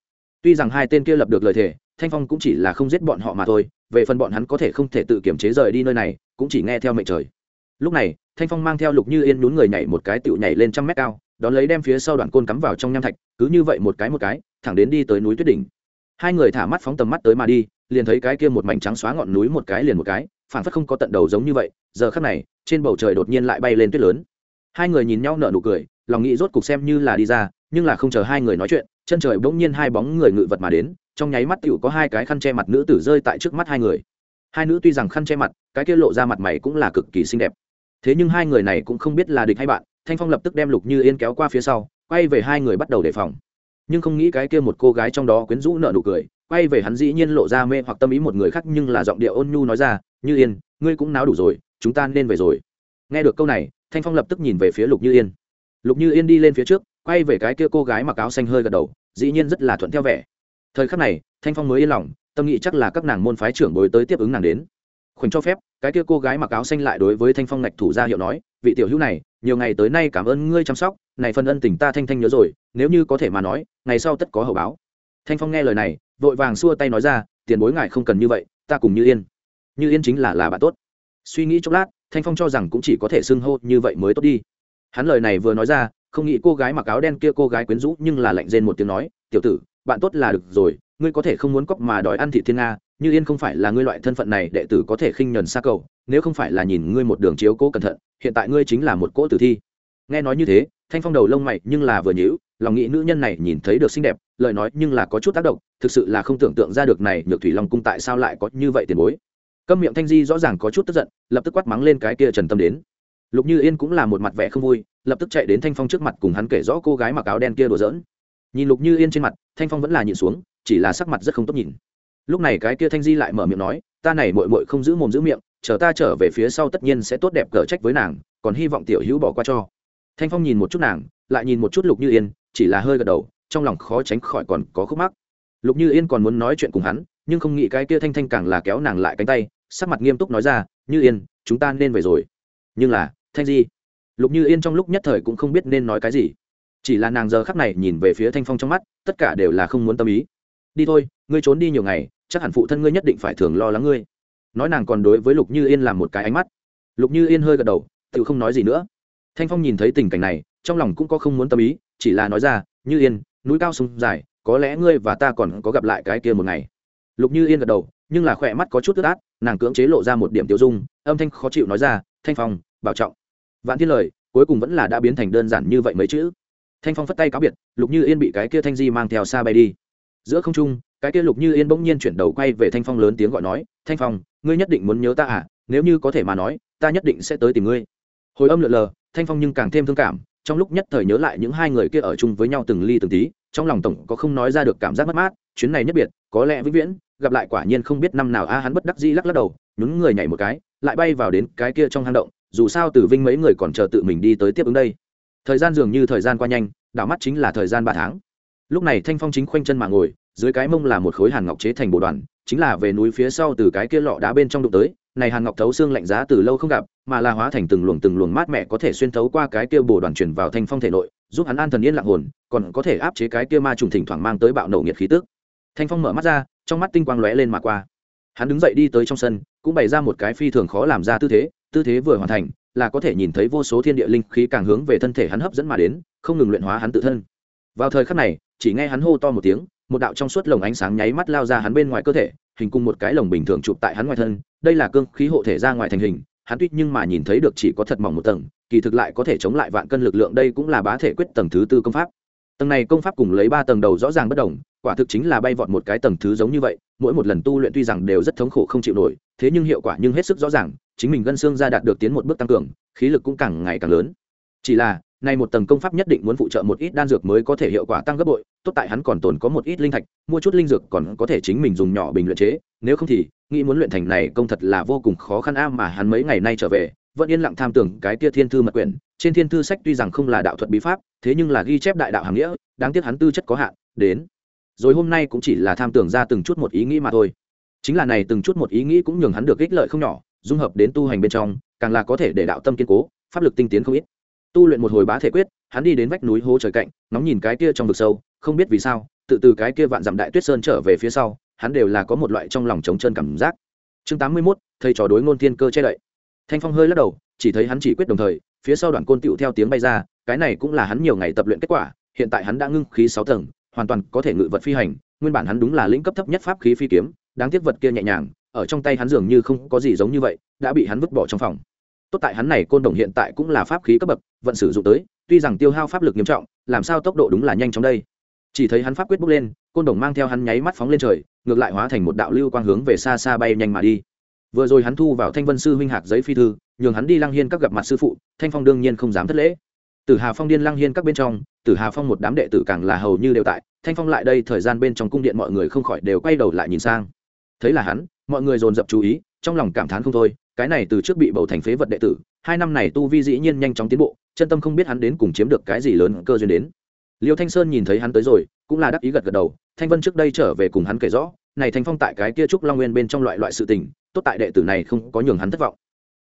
Tuy rằng hai tên kia lập được lời thề, thanh phong cũng chỉ là không giết bọn họ mà thôi, về phần bọn hắn có thể không thể tự kiểm chế rời đi nơi này, cũng chỉ nghe theo mệnh trời. Lúc này, thanh phong mang theo lục như yên nhún người nhảy một cái tựu nhảy lên trăm mét cao, đón lấy đem phía sau đoạn côn cắm vào trong nham thạch, cứ như vậy một cái một cái, thẳng đến đi tới núi tuyết đỉnh hai người thả mắt phóng tầm mắt tới mà đi, liền thấy cái kia một mảnh trắng xóa ngọn núi một cái liền một cái phản phất không có tận đầu giống như vậy, giờ khắc này, trên bầu trời đột nhiên lại bay lên tuyết lớn. Hai người nhìn nhau nở nụ cười, lòng nghĩ rốt cục xem như là đi ra, nhưng là không chờ hai người nói chuyện, chân trời bỗng nhiên hai bóng người ngự vật mà đến, trong nháy mắt tựu có hai cái khăn che mặt nữ tử rơi tại trước mắt hai người. Hai nữ tuy rằng khăn che mặt, cái kia lộ ra mặt mày cũng là cực kỳ xinh đẹp. Thế nhưng hai người này cũng không biết là địch hay bạn, thanh phong lập tức đem lục như yên kéo qua phía sau, quay về hai người bắt đầu đề phòng nhưng không nghĩ cái kia một cô gái trong đó quyến rũ nợ nụ cười, quay về hắn dĩ nhiên lộ ra mê hoặc tâm ý một người khác nhưng là giọng điệu ôn nhu nói ra, như yên, ngươi cũng náo đủ rồi, chúng ta nên về rồi. Nghe được câu này, thanh phong lập tức nhìn về phía lục như yên. Lục như yên đi lên phía trước, quay về cái kia cô gái mặc áo xanh hơi gật đầu, dĩ nhiên rất là thuận theo vẻ. Thời khắc này, thanh phong mới yên lòng, tâm nghĩ chắc là các nàng môn phái trưởng bồi tới tiếp ứng nàng đến. Khoảnh cho phép, cái kia cô gái mặc áo xanh lại đối với thanh phong ngạch thủ ra hiệu nói, vị tiểu hữu này, nhiều ngày tới nay cảm ơn ngươi chăm sóc, này phần ân tình ta thanh thanh nhớ rồi nếu như có thể mà nói, ngày sau tất có hậu báo. Thanh phong nghe lời này, vội vàng xua tay nói ra, tiền bối ngài không cần như vậy, ta cùng như yên. Như yên chính là là bạn tốt. Suy nghĩ chốc lát, thanh phong cho rằng cũng chỉ có thể xưng hô như vậy mới tốt đi. Hắn lời này vừa nói ra, không nghĩ cô gái mặc áo đen kia cô gái quyến rũ nhưng là lạnh rên một tiếng nói, tiểu tử, bạn tốt là được rồi, ngươi có thể không muốn cóc mà đòi ăn thị thiên nga, như yên không phải là ngươi loại thân phận này đệ tử có thể khinh nhuần xa cầu, nếu không phải là nhìn ngươi một đường chiếu cố cẩn thận, hiện tại ngươi chính là một cỗ tử thi. Nghe nói như thế, thanh phong đầu lông mày nhưng là vừa nhữ lòng nghĩ nữ nhân này nhìn thấy được xinh đẹp, lời nói nhưng là có chút tác động, thực sự là không tưởng tượng ra được này nhược thủy long cung tại sao lại có như vậy tiền bối. Câm miệng thanh di rõ ràng có chút tức giận, lập tức quát mắng lên cái kia trần tâm đến. Lục như yên cũng là một mặt vẻ không vui, lập tức chạy đến thanh phong trước mặt cùng hắn kể rõ cô gái mặc áo đen kia đùa giỡn. Nhìn lục như yên trên mặt, thanh phong vẫn là nhìn xuống, chỉ là sắc mặt rất không tốt nhìn. Lúc này cái kia thanh di lại mở miệng nói, ta này mội mội không giữ mồm giữ miệng, chờ ta trở về phía sau tất nhiên sẽ tốt đẹp cờ trách với nàng, còn hy vọng tiểu hữu bỏ qua cho. Thanh phong nhìn một chút nàng, lại nhìn một chút lục như yên chỉ là hơi gật đầu, trong lòng khó tránh khỏi còn có khúc mắc. Lục như yên còn muốn nói chuyện cùng hắn, nhưng không nghĩ cái kia thanh thanh càng là kéo nàng lại cánh tay, sắc mặt nghiêm túc nói ra, như yên, chúng ta nên về rồi. Nhưng là, thanh di? Lục như yên trong lúc nhất thời cũng không biết nên nói cái gì. Chỉ là nàng giờ khắc này nhìn về phía thanh phong trong mắt, tất cả đều là không muốn tâm ý. Đi thôi, ngươi trốn đi nhiều ngày, chắc hẳn phụ thân ngươi nhất định phải thường lo lắng ngươi. Nói nàng còn đối với lục như yên làm một cái ánh mắt. Lục như yên hơi gật đầu, tự không nói gì nữa. Thanh phong nhìn thấy tình cảnh này, trong lòng cũng có không muốn tâm ý chỉ là nói ra, như yên, núi cao sông dài, có lẽ ngươi và ta còn có gặp lại cái kia một ngày. Lục như yên gật đầu, nhưng là khỏe mắt có chút tức át, nàng cưỡng chế lộ ra một điểm tiêu dung, âm thanh khó chịu nói ra, thanh phong, bảo trọng. Vạn thiên lời, cuối cùng vẫn là đã biến thành đơn giản như vậy mấy chữ. Thanh phong phất tay cáo biệt, lục như yên bị cái kia thanh di mang theo xa bay đi. Giữa không trung, cái kia lục như yên bỗng nhiên chuyển đầu quay về thanh phong lớn tiếng gọi nói, thanh phong, ngươi nhất định muốn nhớ ta à nếu như có thể mà nói, ta nhất định sẽ tới tìm ngươi. Hồi âm lượn lờ, thanh phong nhưng càng thêm thương cảm trong lúc nhất thời nhớ lại những hai người kia ở chung với nhau từng ly từng tí, trong lòng tổng có không nói ra được cảm giác mất mát, chuyến này nhất biệt, có lẽ vĩnh viễn, gặp lại quả nhiên không biết năm nào, a, hắn bất đắc dĩ lắc lắc đầu, nhún người nhảy một cái, lại bay vào đến cái kia trong hang động, dù sao tử vinh mấy người còn chờ tự mình đi tới tiếp ứng đây. Thời gian dường như thời gian qua nhanh, đảo mắt chính là thời gian ba tháng. Lúc này thanh phong chính khoanh chân mà ngồi, dưới cái mông là một khối hàn ngọc chế thành bộ đoàn, chính là về núi phía sau từ cái kia lọ đá bên trong đụng tới, này hàn ngọc thấu xương lạnh giá từ lâu không gặp mà là hóa thành từng luồng từng luồng mát mẻ có thể xuyên thấu qua cái kia bồ đoàn truyền vào thanh phong thể nội, giúp hắn an thần yên lặng hồn, còn có thể áp chế cái kia ma trùng thỉnh thoảng mang tới bạo nổ nhiệt khí tức. Thanh phong mở mắt ra, trong mắt tinh quang lóe lên mà qua. Hắn đứng dậy đi tới trong sân, cũng bày ra một cái phi thường khó làm ra tư thế tư thế vừa hoàn thành, là có thể nhìn thấy vô số thiên địa linh khí càng hướng về thân thể hắn hấp dẫn mà đến, không ngừng luyện hóa hắn tự thân. Vào thời khắc này, chỉ nghe hắn hô to một tiếng, một đạo trong suốt lồng ánh sáng nháy mắt lao ra hắn bên ngoài cơ thể, hình cùng một cái lồng bình thường chụp tại hắn ngoài thân, đây là cương khí hộ thể ra ngoài thành hình hắn tuy nhưng mà nhìn thấy được chỉ có thật mỏng một tầng, kỳ thực lại có thể chống lại vạn cân lực lượng đây cũng là bá thể quyết tầng thứ tư công pháp. Tầng này công pháp cùng lấy ba tầng đầu rõ ràng bất đồng, quả thực chính là bay vọt một cái tầng thứ giống như vậy, mỗi một lần tu luyện tuy rằng đều rất thống khổ không chịu nổi, thế nhưng hiệu quả nhưng hết sức rõ ràng, chính mình gân xương ra đạt được tiến một bước tăng cường, khí lực cũng càng ngày càng lớn. Chỉ là nay một tầng công pháp nhất định muốn phụ trợ một ít đan dược mới có thể hiệu quả tăng gấp bội, tốt tại hắn còn tồn có một ít linh thạch, mua chút linh dược còn có thể chính mình dùng nhỏ bình luyện chế, nếu không thì, nghĩ muốn luyện thành này công thật là vô cùng khó khăn a mà hắn mấy ngày nay trở về, vẫn yên lặng tham tưởng cái tia thiên thư mật quyển. Trên thiên thư sách tuy rằng không là đạo thuật bí pháp, thế nhưng là ghi chép đại đạo hàm nghĩa, đáng tiếc hắn tư chất có hạn, đến. Rồi hôm nay cũng chỉ là tham tưởng ra từng chút một ý nghĩ mà thôi. Chính là này từng chút một ý nghĩ cũng nhường hắn được ích lợi không nhỏ, dung hợp đến tu hành bên trong, càng là có thể để đạo tâm kiên cố, pháp lực tinh tiến không ít tu luyện một hồi bá thể quyết hắn đi đến vách núi hố trời cạnh nóng nhìn cái kia trong vực sâu không biết vì sao tự từ cái kia vạn dặm đại tuyết sơn trở về phía sau hắn đều là có một loại trong lòng trống trơn cảm giác. Chương tám mươi 81, thầy trò đối ngôn thiên cơ che đậy. Thanh phong hơi lắc đầu chỉ thấy hắn chỉ quyết đồng thời phía sau đoàn côn tựu theo tiếng bay ra cái này cũng là hắn nhiều ngày tập luyện kết quả hiện tại hắn đã ngưng khí sáu tầng hoàn toàn có thể ngự vật phi hành nguyên bản hắn đúng là lĩnh cấp thấp nhất pháp khí phi kiếm đáng tiếc vật kia nhẹ nhàng ở trong tay hắn dường như không có gì giống như vậy đã bị hắn vứt bỏ trong phòng tốt tại hắn này côn đồng hiện tại cũng là pháp khí cấp bậc, vận sử dụng tới, tuy rằng tiêu hao pháp lực nghiêm trọng, làm sao tốc độ đúng là nhanh chóng đây. Chỉ thấy hắn pháp quyết bước lên, côn đồng mang theo hắn nháy mắt phóng lên trời, ngược lại hóa thành một đạo lưu quang hướng về xa xa bay nhanh mà đi. Vừa rồi hắn thu vào thanh vân sư huynh hạc giấy phi thư, nhường hắn đi lăng hiên các gặp mặt sư phụ, thanh phong đương nhiên không dám thất lễ. Tử hà phong điên lăng hiên các bên trong, tử hà phong một đám đệ tử càng là hầu như đều tại, thanh phong lại đây thời gian bên trong cung điện mọi người không khỏi đều quay đầu lại nhìn sang. Thấy là hắn, mọi người dồn dập chú ý, trong lòng cảm thán không thôi cái này từ trước bị bầu thành phế vật đệ tử, hai năm này tu vi dĩ nhiên nhanh chóng tiến bộ, chân tâm không biết hắn đến cùng chiếm được cái gì lớn cơ duyên đến. Liêu thanh sơn nhìn thấy hắn tới rồi, cũng là đắc ý gật gật đầu, thanh vân trước đây trở về cùng hắn kể rõ, này thanh phong tại cái kia trúc long nguyên bên trong loại loại sự tình, tốt tại đệ tử này không có nhường hắn thất vọng.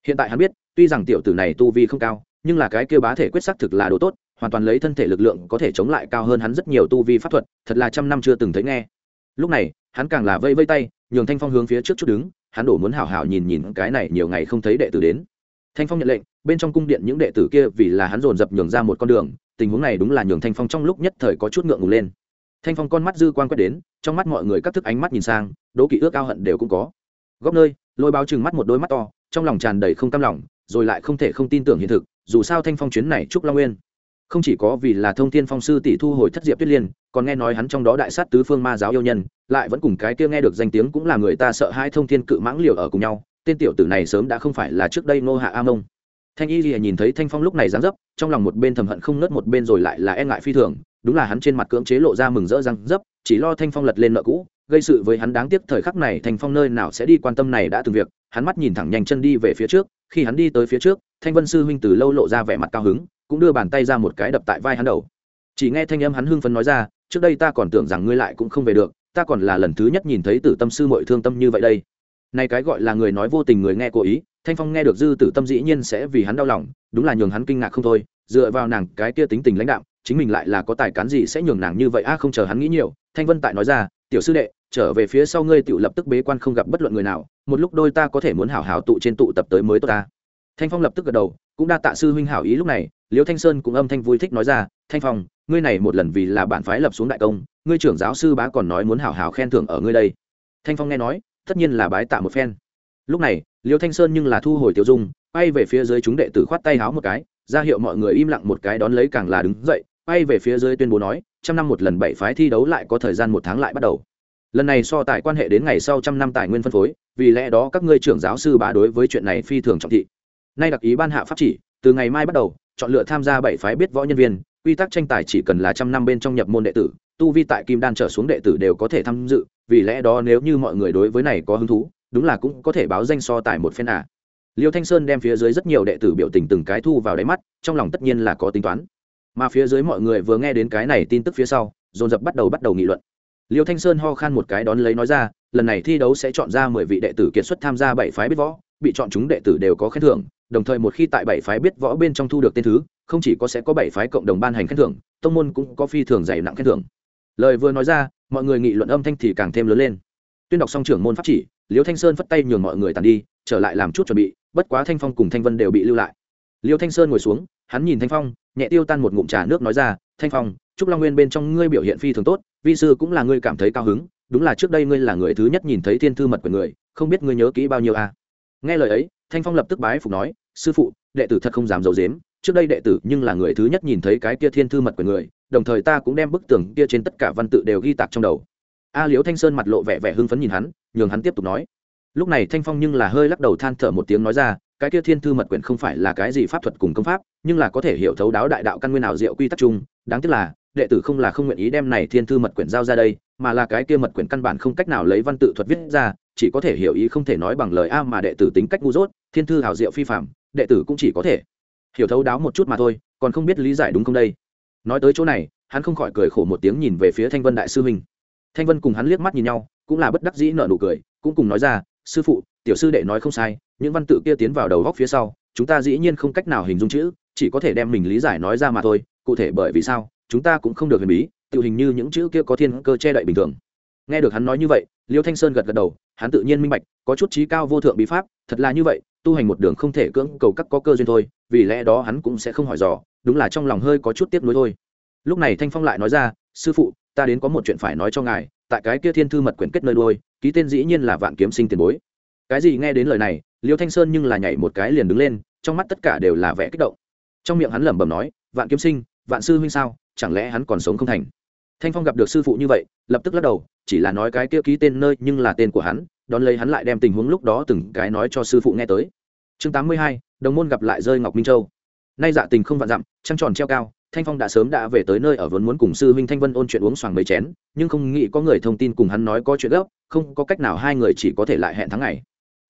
Hiện tại hắn biết, tuy rằng tiểu tử này tu vi không cao, nhưng là cái kia bá thể quyết sắc thực là đồ tốt, hoàn toàn lấy thân thể lực lượng có thể chống lại cao hơn hắn rất nhiều tu vi pháp thuật, thật là trăm năm chưa từng thấy nghe. Lúc này, hắn càng là vây vây tay, nhường thanh phong hướng phía trước chút đứng hắn đổ muốn hảo hảo nhìn nhìn cái này nhiều ngày không thấy đệ tử đến. Thanh phong nhận lệnh, bên trong cung điện những đệ tử kia vì là hắn dồn dập nhường ra một con đường, tình huống này đúng là nhường thanh phong trong lúc nhất thời có chút ngượng ngùng lên. Thanh phong con mắt dư quan quét đến, trong mắt mọi người các thức ánh mắt nhìn sang, đố kỵ ước ao hận đều cũng có. Góc nơi, lôi báo chừng mắt một đôi mắt to, trong lòng tràn đầy không cam lòng, rồi lại không thể không tin tưởng hiện thực, dù sao thanh phong chuyến này chúc long nguyên không chỉ có vì là thông thiên phong sư tỷ thu hồi thất diệp tuyết liên, còn nghe nói hắn trong đó đại sát tứ phương ma giáo yêu nhân, lại vẫn cùng cái kia nghe được danh tiếng cũng là người ta sợ hai thông thiên cự mãng liều ở cùng nhau, tên tiểu tử này sớm đã không phải là trước đây nô hạ a mông. Thanh y gì nhìn thấy thanh phong lúc này dáng dấp, trong lòng một bên thầm hận không nớt một bên rồi lại là e ngại phi thường, đúng là hắn trên mặt cưỡng chế lộ ra mừng rỡ răng dấp, chỉ lo thanh phong lật lên nợ cũ, gây sự với hắn đáng tiếc thời khắc này thanh phong nơi nào sẽ đi quan tâm này đã từng việc, hắn mắt nhìn thẳng nhanh chân đi về phía trước, khi hắn đi tới phía trước, thanh vân sư huynh từ lâu lộ ra vẻ mặt cao hứng cũng đưa bàn tay ra một cái đập tại vai hắn đầu. Chỉ nghe thanh âm hắn hưng phấn nói ra, trước đây ta còn tưởng rằng ngươi lại cũng không về được, ta còn là lần thứ nhất nhìn thấy tử tâm sư mội thương tâm như vậy đây. Này cái gọi là người nói vô tình người nghe cố ý, thanh phong nghe được dư tử tâm dĩ nhiên sẽ vì hắn đau lòng, đúng là nhường hắn kinh ngạc không thôi, dựa vào nàng cái kia tính tình lãnh đạo chính mình lại là có tài cán gì sẽ nhường nàng như vậy, a, không chờ hắn nghĩ nhiều, thanh vân tại nói ra, tiểu sư đệ, trở về phía sau ngươi tự lập tức bế quan không gặp bất luận người nào, một lúc đôi ta có thể muốn hảo hảo tụ trên tụ tập tới mới tốt ta thanh phong lập tức gật đầu, cũng đa tạ sư huynh hảo ý lúc này, liêu thanh sơn cũng âm thanh vui thích nói ra, thanh phong, ngươi này một lần vì là bản phái lập xuống đại công, ngươi trưởng giáo sư bá còn nói muốn hảo hảo khen thưởng ở ngươi đây. Thanh phong nghe nói, tất nhiên là bái tạ một phen. Lúc này, liêu thanh sơn nhưng là thu hồi tiêu dung bay về phía dưới chúng đệ tử khoát tay háo một cái, ra hiệu mọi người im lặng một cái đón lấy càng là đứng dậy bay về phía dưới tuyên bố nói, trăm năm một lần bảy phái thi đấu lại có thời gian một tháng lại bắt đầu. Lần này so tài quan hệ đến ngày sau trăm năm tài nguyên phân phối, vì lẽ đó các ngươi trưởng giáo sư bá đối với chuyện này phi thường trọng thị nay đặc ý ban hạ pháp chỉ, từ ngày mai bắt đầu, chọn lựa tham gia bảy phái biết võ nhân viên, quy tắc tranh tài chỉ cần là trăm năm bên trong nhập môn đệ tử, tu vi tại kim đan trở xuống đệ tử đều có thể tham dự, vì lẽ đó nếu như mọi người đối với này có hứng thú, đúng là cũng có thể báo danh so tài một phen à. liêu thanh sơn đem phía dưới rất nhiều đệ tử biểu tình từng cái thu vào đáy mắt, trong lòng tất nhiên là có tính toán mà phía dưới mọi người vừa nghe đến cái này tin tức phía sau, dồn dập bắt đầu bắt đầu nghị luận liêu thanh sơn ho khan một cái đón lấy nói ra, lần này thi đấu sẽ chọn ra mười vị đệ tử kiệt xuất tham gia bảy phái biết võ, bị chọn chúng đệ tử đều có khen thưởng đồng thời một khi tại bảy phái biết võ bên trong thu được tên thứ, không chỉ có sẽ có bảy phái cộng đồng ban hành khen thưởng, tông môn cũng có phi thường dày nặng khen thưởng. Lời vừa nói ra, mọi người nghị luận âm thanh thì càng thêm lớn lên. Tuyên đọc xong trưởng môn pháp chỉ, liêu thanh sơn phất tay nhường mọi người tàn đi, trở lại làm chút chuẩn bị, bất quá thanh phong cùng thanh vân đều bị lưu lại. Liêu thanh sơn ngồi xuống, hắn nhìn thanh phong, nhẹ tiêu tan một ngụm trà nước nói ra, thanh phong, trúc long nguyên bên trong ngươi biểu hiện phi thường tốt, vi sư cũng là ngươi cảm thấy cao hứng, đúng là trước đây ngươi là người thứ nhất nhìn thấy thiên thư mật của người, không biết ngươi nhớ kỹ bao nhiêu à. nghe lời ấy, thanh phong lập tức bái phục nói sư phụ, đệ tử thật không dám giấu dếm trước đây đệ tử nhưng là người thứ nhất nhìn thấy cái kia thiên thư mật của người, đồng thời ta cũng đem bức tường kia trên tất cả văn tự đều ghi tạc trong đầu. A liếu thanh sơn mặt lộ vẻ vẻ hưng phấn nhìn hắn, nhường hắn tiếp tục nói. Lúc này thanh phong nhưng là hơi lắc đầu than thở một tiếng nói ra, cái kia thiên thư mật quyển không phải là cái gì pháp thuật cùng công pháp, nhưng là có thể hiểu thấu đáo đại đạo căn nguyên nào diệu quy tắc chung, đáng tiếc là, đệ tử không là không nguyện ý đem này thiên thư mật quyển giao ra đây, mà là cái kia mật quyển căn bản không cách nào lấy văn tự thuật viết ra, chỉ có thể hiểu ý không thể nói bằng lời a mà đệ tử tính cách ngu dốt, thiên thư hào diệu phi phạm đệ tử cũng chỉ có thể hiểu thấu đáo một chút mà thôi, còn không biết lý giải đúng không đây? Nói tới chỗ này, hắn không khỏi cười khổ một tiếng nhìn về phía thanh vân đại sư huynh. Thanh vân cùng hắn liếc mắt nhìn nhau, cũng là bất đắc dĩ nợ nụ cười, cũng cùng nói ra, sư phụ, tiểu sư đệ nói không sai, những văn tự kia tiến vào đầu góc phía sau, chúng ta dĩ nhiên không cách nào hình dung chữ, chỉ có thể đem mình lý giải nói ra mà thôi, cụ thể bởi vì sao, chúng ta cũng không được huyền bí tự hình như những chữ kia có thiên cơ che đậy bình thường. Nghe được hắn nói như vậy liêu thanh sơn gật gật đầu, hắn tự nhiên minh bạch, có chút trí cao vô thượng bí pháp, thật là như vậy, tu hành một đường không thể cưỡng cầu các có cơ duyên thôi, vì lẽ đó hắn cũng sẽ không hỏi dò, đúng là trong lòng hơi có chút tiếc nuối thôi. Lúc này thanh phong lại nói ra, sư phụ, ta đến có một chuyện phải nói cho ngài, tại cái kia thiên thư mật quyển kết nơi đôi ký tên dĩ nhiên là vạn kiếm sinh tiền bối. Cái gì nghe đến lời này, liêu thanh sơn nhưng là nhảy một cái liền đứng lên, trong mắt tất cả đều là vẻ kích động. Trong miệng hắn lẩm bẩm nói, vạn kiếm sinh, vạn sư huynh sao? Chẳng lẽ hắn còn sống không thành? Thanh phong gặp được sư phụ như vậy, lập tức lắc đầu, chỉ là nói cái kia ký tên nơi nhưng là tên của hắn, đón lấy hắn lại đem tình huống lúc đó từng cái nói cho sư phụ nghe tới. Chương tám mươi hai, đồng môn gặp lại rơi ngọc minh châu. Nay dạ tình không vạn dặm, trăng tròn treo cao, thanh phong đã sớm đã về tới nơi ở vốn muốn cùng sư huynh thanh vân ôn chuyện uống xoàng mấy chén, nhưng không nghĩ có người thông tin cùng hắn nói có chuyện gấp, không có cách nào hai người chỉ có thể lại hẹn tháng ngày.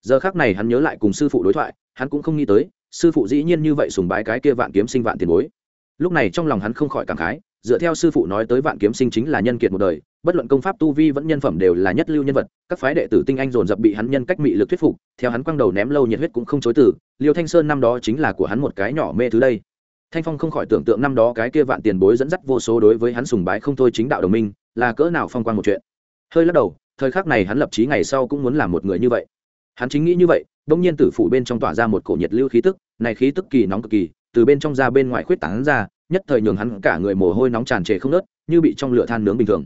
Giờ khác này hắn nhớ lại cùng sư phụ đối thoại, hắn cũng không nghĩ tới, sư phụ dĩ nhiên như vậy sùng bái cái kia vạn kiếm sinh vạn tiền bối. Lúc này trong lòng hắn không khỏi cảm khái dựa theo sư phụ nói tới vạn kiếm sinh chính là nhân kiệt một đời, bất luận công pháp tu vi vẫn nhân phẩm đều là nhất lưu nhân vật, các phái đệ tử tinh anh dồn dập bị hắn nhân cách mị lực thuyết phục, theo hắn quăng đầu ném lâu nhiệt huyết cũng không chối từ, liêu thanh sơn năm đó chính là của hắn một cái nhỏ mê thứ đây. Thanh phong không khỏi tưởng tượng năm đó cái kia vạn tiền bối dẫn dắt vô số đối với hắn sùng bái không thôi chính đạo đồng minh, là cỡ nào phong quan một chuyện. Hơi lắc đầu, thời khắc này hắn lập chí ngày sau cũng muốn làm một người như vậy. Hắn chính nghĩ như vậy, bỗng nhiên tử phủ bên trong tỏa ra một cổ nhiệt lưu khí tức, này khí tức kỳ nóng cực kỳ, từ bên trong ra bên ngoài khuyết tán ra nhất thời nhường hắn cả người mồ hôi nóng tràn trề không nớt, như bị trong lửa than nướng bình thường.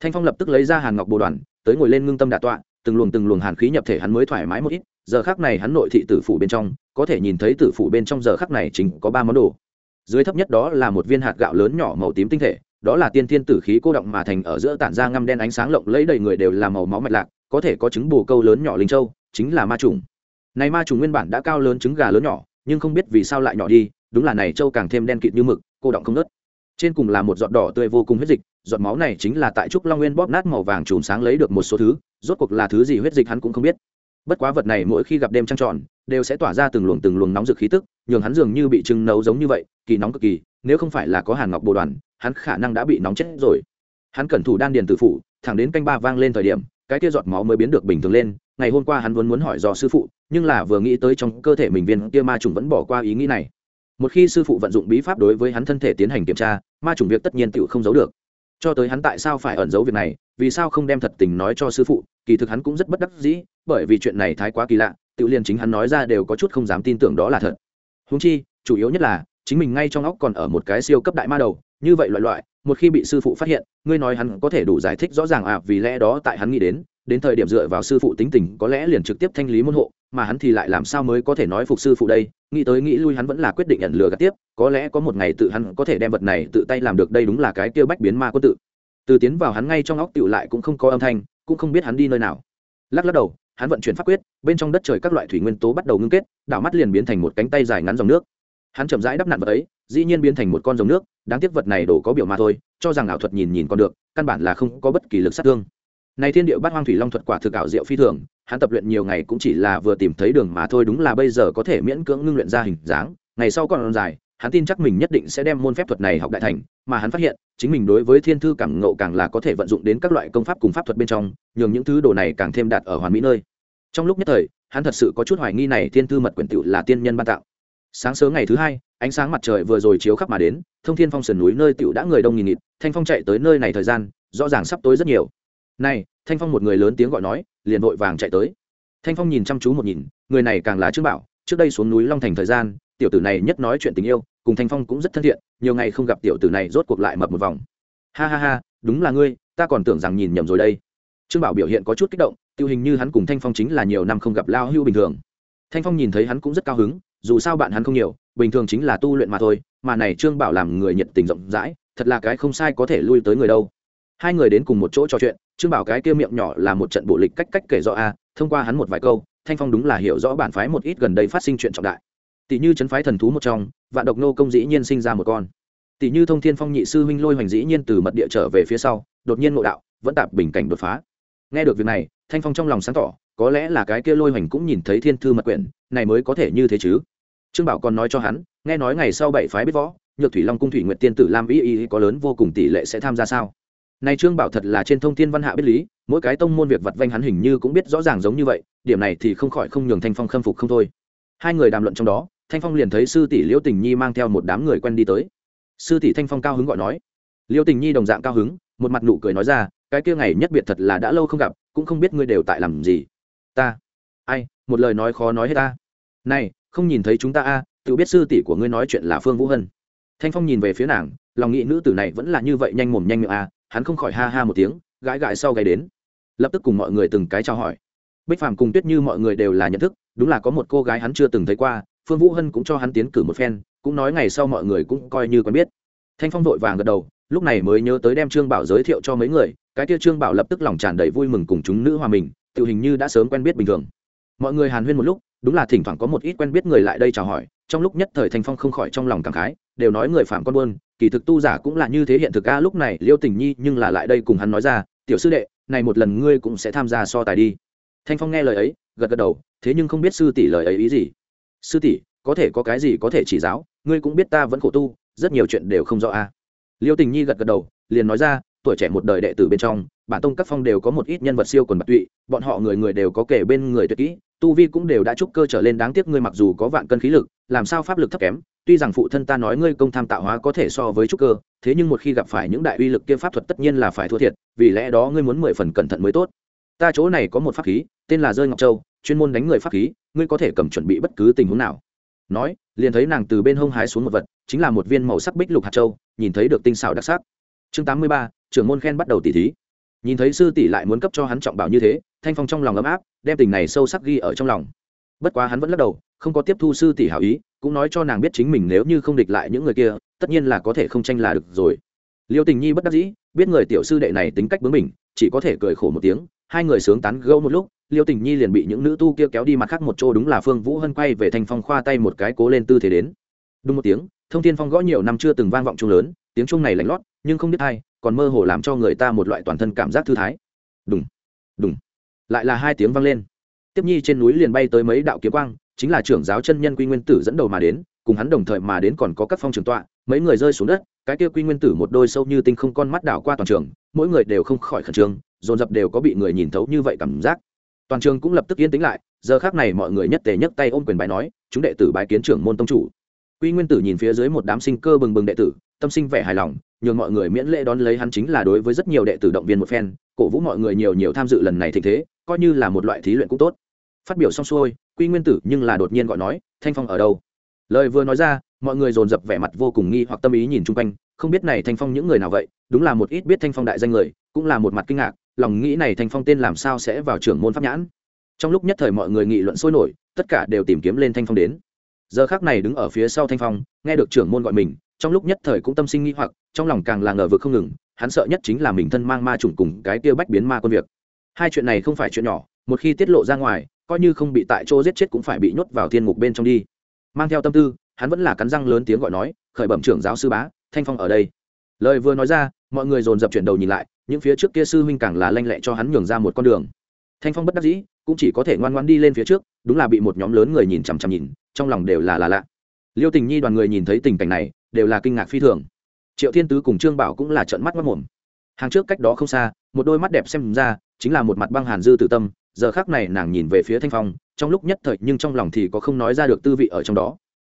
Thanh phong lập tức lấy ra hàn ngọc bồ đoàn, tới ngồi lên ngưng tâm đạ tọa, từng luồng từng luồng hàn khí nhập thể hắn mới thoải mái một ít. Giờ khắc này hắn nội thị tử phủ bên trong, có thể nhìn thấy tử phủ bên trong giờ khắc này chính có ba món đồ. Dưới thấp nhất đó là một viên hạt gạo lớn nhỏ màu tím tinh thể, đó là tiên thiên tử khí cô động mà thành ở giữa tản ra ngăm đen ánh sáng lộng lấy đầy người đều là màu máu mạch lạc, có thể có trứng bù câu lớn nhỏ linh châu, chính là ma trùng. Này ma trùng nguyên bản đã cao lớn trứng gà lớn nhỏ, nhưng không biết vì sao lại nhỏ đi, đúng là này châu càng thêm đen kịt như mực cô động không nớt. Trên cùng là một giọt đỏ tươi vô cùng huyết dịch, giọt máu này chính là tại trúc long nguyên bóp nát màu vàng chùm sáng lấy được một số thứ, rốt cuộc là thứ gì huyết dịch hắn cũng không biết. Bất quá vật này mỗi khi gặp đêm trăng tròn, đều sẽ tỏa ra từng luồng từng luồng nóng rực khí tức, nhường hắn dường như bị trưng nấu giống như vậy, kỳ nóng cực kỳ, nếu không phải là có hàn ngọc bồ đoàn, hắn khả năng đã bị nóng chết rồi. Hắn cẩn thủ đan điền tự phụ, thẳng đến canh ba vang lên thời điểm, cái kia giọt máu mới biến được bình thường lên, ngày hôm qua hắn vốn muốn hỏi dò sư phụ, nhưng là vừa nghĩ tới trong cơ thể mình viên kia ma trùng vẫn bỏ qua ý nghĩ này một khi sư phụ vận dụng bí pháp đối với hắn thân thể tiến hành kiểm tra, ma chủng việc tất nhiên tự không giấu được. Cho tới hắn tại sao phải ẩn giấu việc này, vì sao không đem thật tình nói cho sư phụ, kỳ thực hắn cũng rất bất đắc dĩ, bởi vì chuyện này thái quá kỳ lạ tự liền chính hắn nói ra đều có chút không dám tin tưởng đó là thật. Húng chi, chủ yếu nhất là, chính mình ngay trong óc còn ở một cái siêu cấp đại ma đầu, như vậy loại loại, một khi bị sư phụ phát hiện, ngươi nói hắn có thể đủ giải thích rõ ràng à vì lẽ đó tại hắn nghĩ đến đến thời điểm dựa vào sư phụ tính tình, có lẽ liền trực tiếp thanh lý môn hộ mà hắn thì lại làm sao mới có thể nói phục sư phụ đây? Nghĩ tới nghĩ lui hắn vẫn là quyết định nhận lừa gạt tiếp, có lẽ có một ngày tự hắn có thể đem vật này tự tay làm được đây đúng là cái tiêu bách biến ma quân tự. Từ tiến vào hắn ngay trong óc tựu lại cũng không có âm thanh, cũng không biết hắn đi nơi nào. Lắc lắc đầu, hắn vận chuyển pháp quyết, bên trong đất trời các loại thủy nguyên tố bắt đầu ngưng kết, đảo mắt liền biến thành một cánh tay dài ngắn dòng nước. Hắn chậm rãi đắp nặn vật ấy, dĩ nhiên biến thành một con dòng nước, đáng tiếc vật này đổ có biểu mà thôi, cho rằng ảo thuật nhìn nhìn còn được, căn bản là không có bất kỳ lực sát thương. Này thiên địa bát hoang thủy long thuật quả thực ảo diệu phi thường hắn tập luyện nhiều ngày cũng chỉ là vừa tìm thấy đường mà thôi, đúng là bây giờ có thể miễn cưỡng ngưng luyện ra hình dáng. Ngày sau còn dài, hắn tin chắc mình nhất định sẽ đem môn phép thuật này học đại thành, mà hắn phát hiện, chính mình đối với thiên thư càng ngộ càng là có thể vận dụng đến các loại công pháp cùng pháp thuật bên trong, nhường những thứ đồ này càng thêm đạt ở hoàn mỹ nơi. Trong lúc nhất thời, hắn thật sự có chút hoài nghi này thiên thư mật quyển tựu là tiên nhân ban tạo. Sáng sớm ngày thứ hai, ánh sáng mặt trời vừa rồi chiếu khắp mà đến, thông thiên phong sườn núi nơi tựu đã người đông nghìn nghịt, thanh phong chạy tới nơi này thời gian, rõ ràng sắp tối rất nhiều này, thanh phong một người lớn tiếng gọi nói, liền vội vàng chạy tới. Thanh phong nhìn chăm chú một nhìn, người này càng là trương bảo, trước đây xuống núi long thành thời gian, tiểu tử này nhất nói chuyện tình yêu, cùng thanh phong cũng rất thân thiện, nhiều ngày không gặp tiểu tử này rốt cuộc lại mập một vòng. Ha ha ha, đúng là ngươi, ta còn tưởng rằng nhìn nhầm rồi đây. Trương bảo biểu hiện có chút kích động, tiêu hình như hắn cùng thanh phong chính là nhiều năm không gặp lao hưu bình thường. Thanh phong nhìn thấy hắn cũng rất cao hứng, dù sao bạn hắn không nhiều, bình thường chính là tu luyện mà thôi, mà này trương bảo làm người nhiệt tình rộng rãi, thật là cái không sai có thể lui tới người đâu hai người đến cùng một chỗ trò chuyện, trương bảo cái kia miệng nhỏ là một trận bộ lịch cách cách kể rõ a, thông qua hắn một vài câu, thanh phong đúng là hiểu rõ bản phái một ít gần đây phát sinh chuyện trọng đại. Tỷ như chấn phái thần thú một trong, vạn độc nô công dĩ nhiên sinh ra một con. Tỷ như thông thiên phong nhị sư huynh lôi hoành dĩ nhiên từ mật địa trở về phía sau, đột nhiên ngộ đạo, vẫn tạp bình cảnh đột phá. Nghe được việc này, thanh phong trong lòng sáng tỏ, có lẽ là cái kia lôi hoành cũng nhìn thấy thiên thư mật quyển, này mới có thể như thế chứ. Trương bảo còn nói cho hắn, nghe nói ngày sau bảy phái biết võ, nhược thủy long cung thủy nguyện tiên tử lam y y có lớn vô cùng tỷ lệ sẽ tham gia sao? Này trương bảo thật là trên thông thiên văn hạ biết lý, mỗi cái tông môn việc vật vanh hắn hình như cũng biết rõ ràng giống như vậy, điểm này thì không khỏi không nhường thanh phong khâm phục không thôi. Hai người đàm luận trong đó, thanh phong liền thấy sư tỷ liễu tình nhi mang theo một đám người quen đi tới. Sư tỷ thanh phong cao hứng gọi nói, liễu tình nhi đồng dạng cao hứng. Một mặt nụ cười nói ra, cái kia ngày nhất biệt thật là đã lâu không gặp, cũng không biết ngươi đều tại làm gì. Ta? Ai? Một lời nói khó nói hết ta. Này, không nhìn thấy chúng ta a, tự biết sư tỷ của ngươi nói chuyện là phương vũ hân. Thanh phong nhìn về phía nàng, lòng nghĩ nữ tử này vẫn là như vậy nhanh mồm nhanh miệng a hắn không khỏi ha ha một tiếng, gãi gãi sau gáy đến. Lập tức cùng mọi người từng cái trao hỏi. Bích phàm cùng tuyết như mọi người đều là nhận thức, đúng là có một cô gái hắn chưa từng thấy qua, phương vũ hân cũng cho hắn tiến cử một phen, cũng nói ngày sau mọi người cũng coi như quen biết. Thanh phong vội vàng gật đầu, lúc này mới nhớ tới đem trương bảo giới thiệu cho mấy người, cái kia trương bảo lập tức lòng tràn đầy vui mừng cùng chúng nữ hòa mình, tự hình như đã sớm quen biết bình thường. Mọi người hàn huyên một lúc, đúng là thỉnh thoảng có một ít quen biết người lại đây chào hỏi, trong lúc nhất thời thanh phong không khỏi trong lòng cảm khái, đều nói người phạm con buôn kỳ thực tu giả cũng là như thế hiện thực a, lúc này liêu tình nhi nhưng là lại đây cùng hắn nói ra, tiểu sư đệ, này một lần ngươi cũng sẽ tham gia so tài đi. Thanh phong nghe lời ấy, gật gật đầu, thế nhưng không biết sư tỷ lời ấy ý gì. Sư tỷ, có thể có cái gì có thể chỉ giáo, ngươi cũng biết ta vẫn khổ tu, rất nhiều chuyện đều không rõ a. Liêu tình nhi gật gật đầu, liền nói ra, tuổi trẻ một đời đệ tử bên trong bản tông các phong đều có một ít nhân vật siêu quần bạc tụy, bọn họ người người đều có kể bên người tuyệt kỹ, tu vi cũng đều đã trúc cơ trở lên đáng tiếc ngươi mặc dù có vạn cân khí lực, làm sao pháp lực thấp kém, tuy rằng phụ thân ta nói ngươi công tham tạo hóa có thể so với trúc cơ, thế nhưng một khi gặp phải những đại uy lực kia pháp thuật tất nhiên là phải thua thiệt, vì lẽ đó ngươi muốn mười phần cẩn thận mới tốt. Ta chỗ này có một pháp khí, tên là rơi ngọc châu, chuyên môn đánh người pháp khí, ngươi có thể cầm chuẩn bị bất cứ tình huống nào. Nói, liền thấy nàng từ bên hông hái xuống một vật, chính là một viên màu sắc bích lục hạt châu, nhìn thấy được tinh xảo đặc sắc. Chương tám mươi ba, trưởng môn khen bắt đầu tỉ thí nhìn thấy sư tỷ lại muốn cấp cho hắn trọng bảo như thế, thanh phong trong lòng ấm áp, đem tình này sâu sắc ghi ở trong lòng. Bất quá hắn vẫn lắc đầu, không có tiếp thu sư tỷ hảo ý, cũng nói cho nàng biết chính mình nếu như không địch lại những người kia, tất nhiên là có thể không tranh là được rồi. Liêu tình nhi bất đắc dĩ, biết người tiểu sư đệ này tính cách bướng mình chỉ có thể cười khổ một tiếng, hai người sướng tán gâu một lúc, liêu tình nhi liền bị những nữ tu kia kéo đi mặt khác một chỗ đúng là phương vũ hân quay về thanh phong khoa tay một cái cố lên tư thế đến. Đúng một tiếng, thông thiên phong gõ nhiều năm chưa từng vang vọng chung lớn, tiếng chung này lạnh lót, nhưng không biết hay còn mơ hồ làm cho người ta một loại toàn thân cảm giác thư thái. Đúng đúng lại là hai tiếng vang lên. Tiếp nhi trên núi liền bay tới mấy đạo kiếm quang, chính là trưởng giáo chân nhân quy nguyên tử dẫn đầu mà đến, cùng hắn đồng thời mà đến còn có các phong trường tọa, mấy người rơi xuống đất, cái kia quy nguyên tử một đôi sâu như tinh không con mắt đảo qua toàn trường, mỗi người đều không khỏi khẩn trương, dồn dập đều có bị người nhìn thấu như vậy cảm giác. Toàn trường cũng lập tức yên tĩnh lại, giờ khác này mọi người nhất tề nhấc tay ôm quyền bài nói, chúng đệ tử bài kiến trưởng môn tông chủ. Quy nguyên tử nhìn phía dưới một đám sinh cơ bừng bừng đệ tử tâm sinh vẻ hài lòng, nhường mọi người miễn lễ đón lấy hắn chính là đối với rất nhiều đệ tử động viên một phen, cổ vũ mọi người nhiều nhiều tham dự lần này thịnh thế, coi như là một loại thí luyện cũng tốt. Phát biểu xong xuôi, quy nguyên tử nhưng là đột nhiên gọi nói, thanh phong ở đâu? Lời vừa nói ra, mọi người dồn dập vẻ mặt vô cùng nghi hoặc tâm ý nhìn chung quanh, không biết này thanh phong những người nào vậy, đúng là một ít biết thanh phong đại danh người, cũng là một mặt kinh ngạc, lòng nghĩ này thanh phong tên làm sao sẽ vào trưởng môn pháp nhãn. Trong lúc nhất thời mọi người nghị luận sôi nổi, tất cả đều tìm kiếm lên thanh phong đến. Giờ khác này đứng ở phía sau thanh phong, nghe được trưởng môn gọi mình trong lúc nhất thời cũng tâm sinh nghi hoặc, trong lòng càng là ngờ vực không ngừng, hắn sợ nhất chính là mình thân mang ma trùng cùng cái tiêu bách biến ma quân việc. Hai chuyện này không phải chuyện nhỏ, một khi tiết lộ ra ngoài, coi như không bị tại chỗ giết chết cũng phải bị nhốt vào thiên ngục bên trong đi. Mang theo tâm tư, hắn vẫn là cắn răng lớn tiếng gọi nói, khởi bẩm trưởng giáo sư bá, thanh phong ở đây. Lời vừa nói ra, mọi người dồn dập chuyển đầu nhìn lại, những phía trước kia sư huynh càng là lanh lẹ cho hắn nhường ra một con đường. Thanh phong bất đắc dĩ, cũng chỉ có thể ngoan ngoan đi lên phía trước, đúng là bị một nhóm lớn người nhìn chằm chằm nhìn, trong lòng đều là là lạ. Liêu tình nhi đoàn người nhìn thấy tình cảnh này đều là kinh ngạc phi thường. Triệu thiên tứ cùng trương bảo cũng là trợn mắt mất mồm hàng trước cách đó không xa, một đôi mắt đẹp xem ra, chính là một mặt băng hàn dư tử tâm, giờ khác này nàng nhìn về phía thanh phong, trong lúc nhất thời nhưng trong lòng thì có không nói ra được tư vị ở trong đó.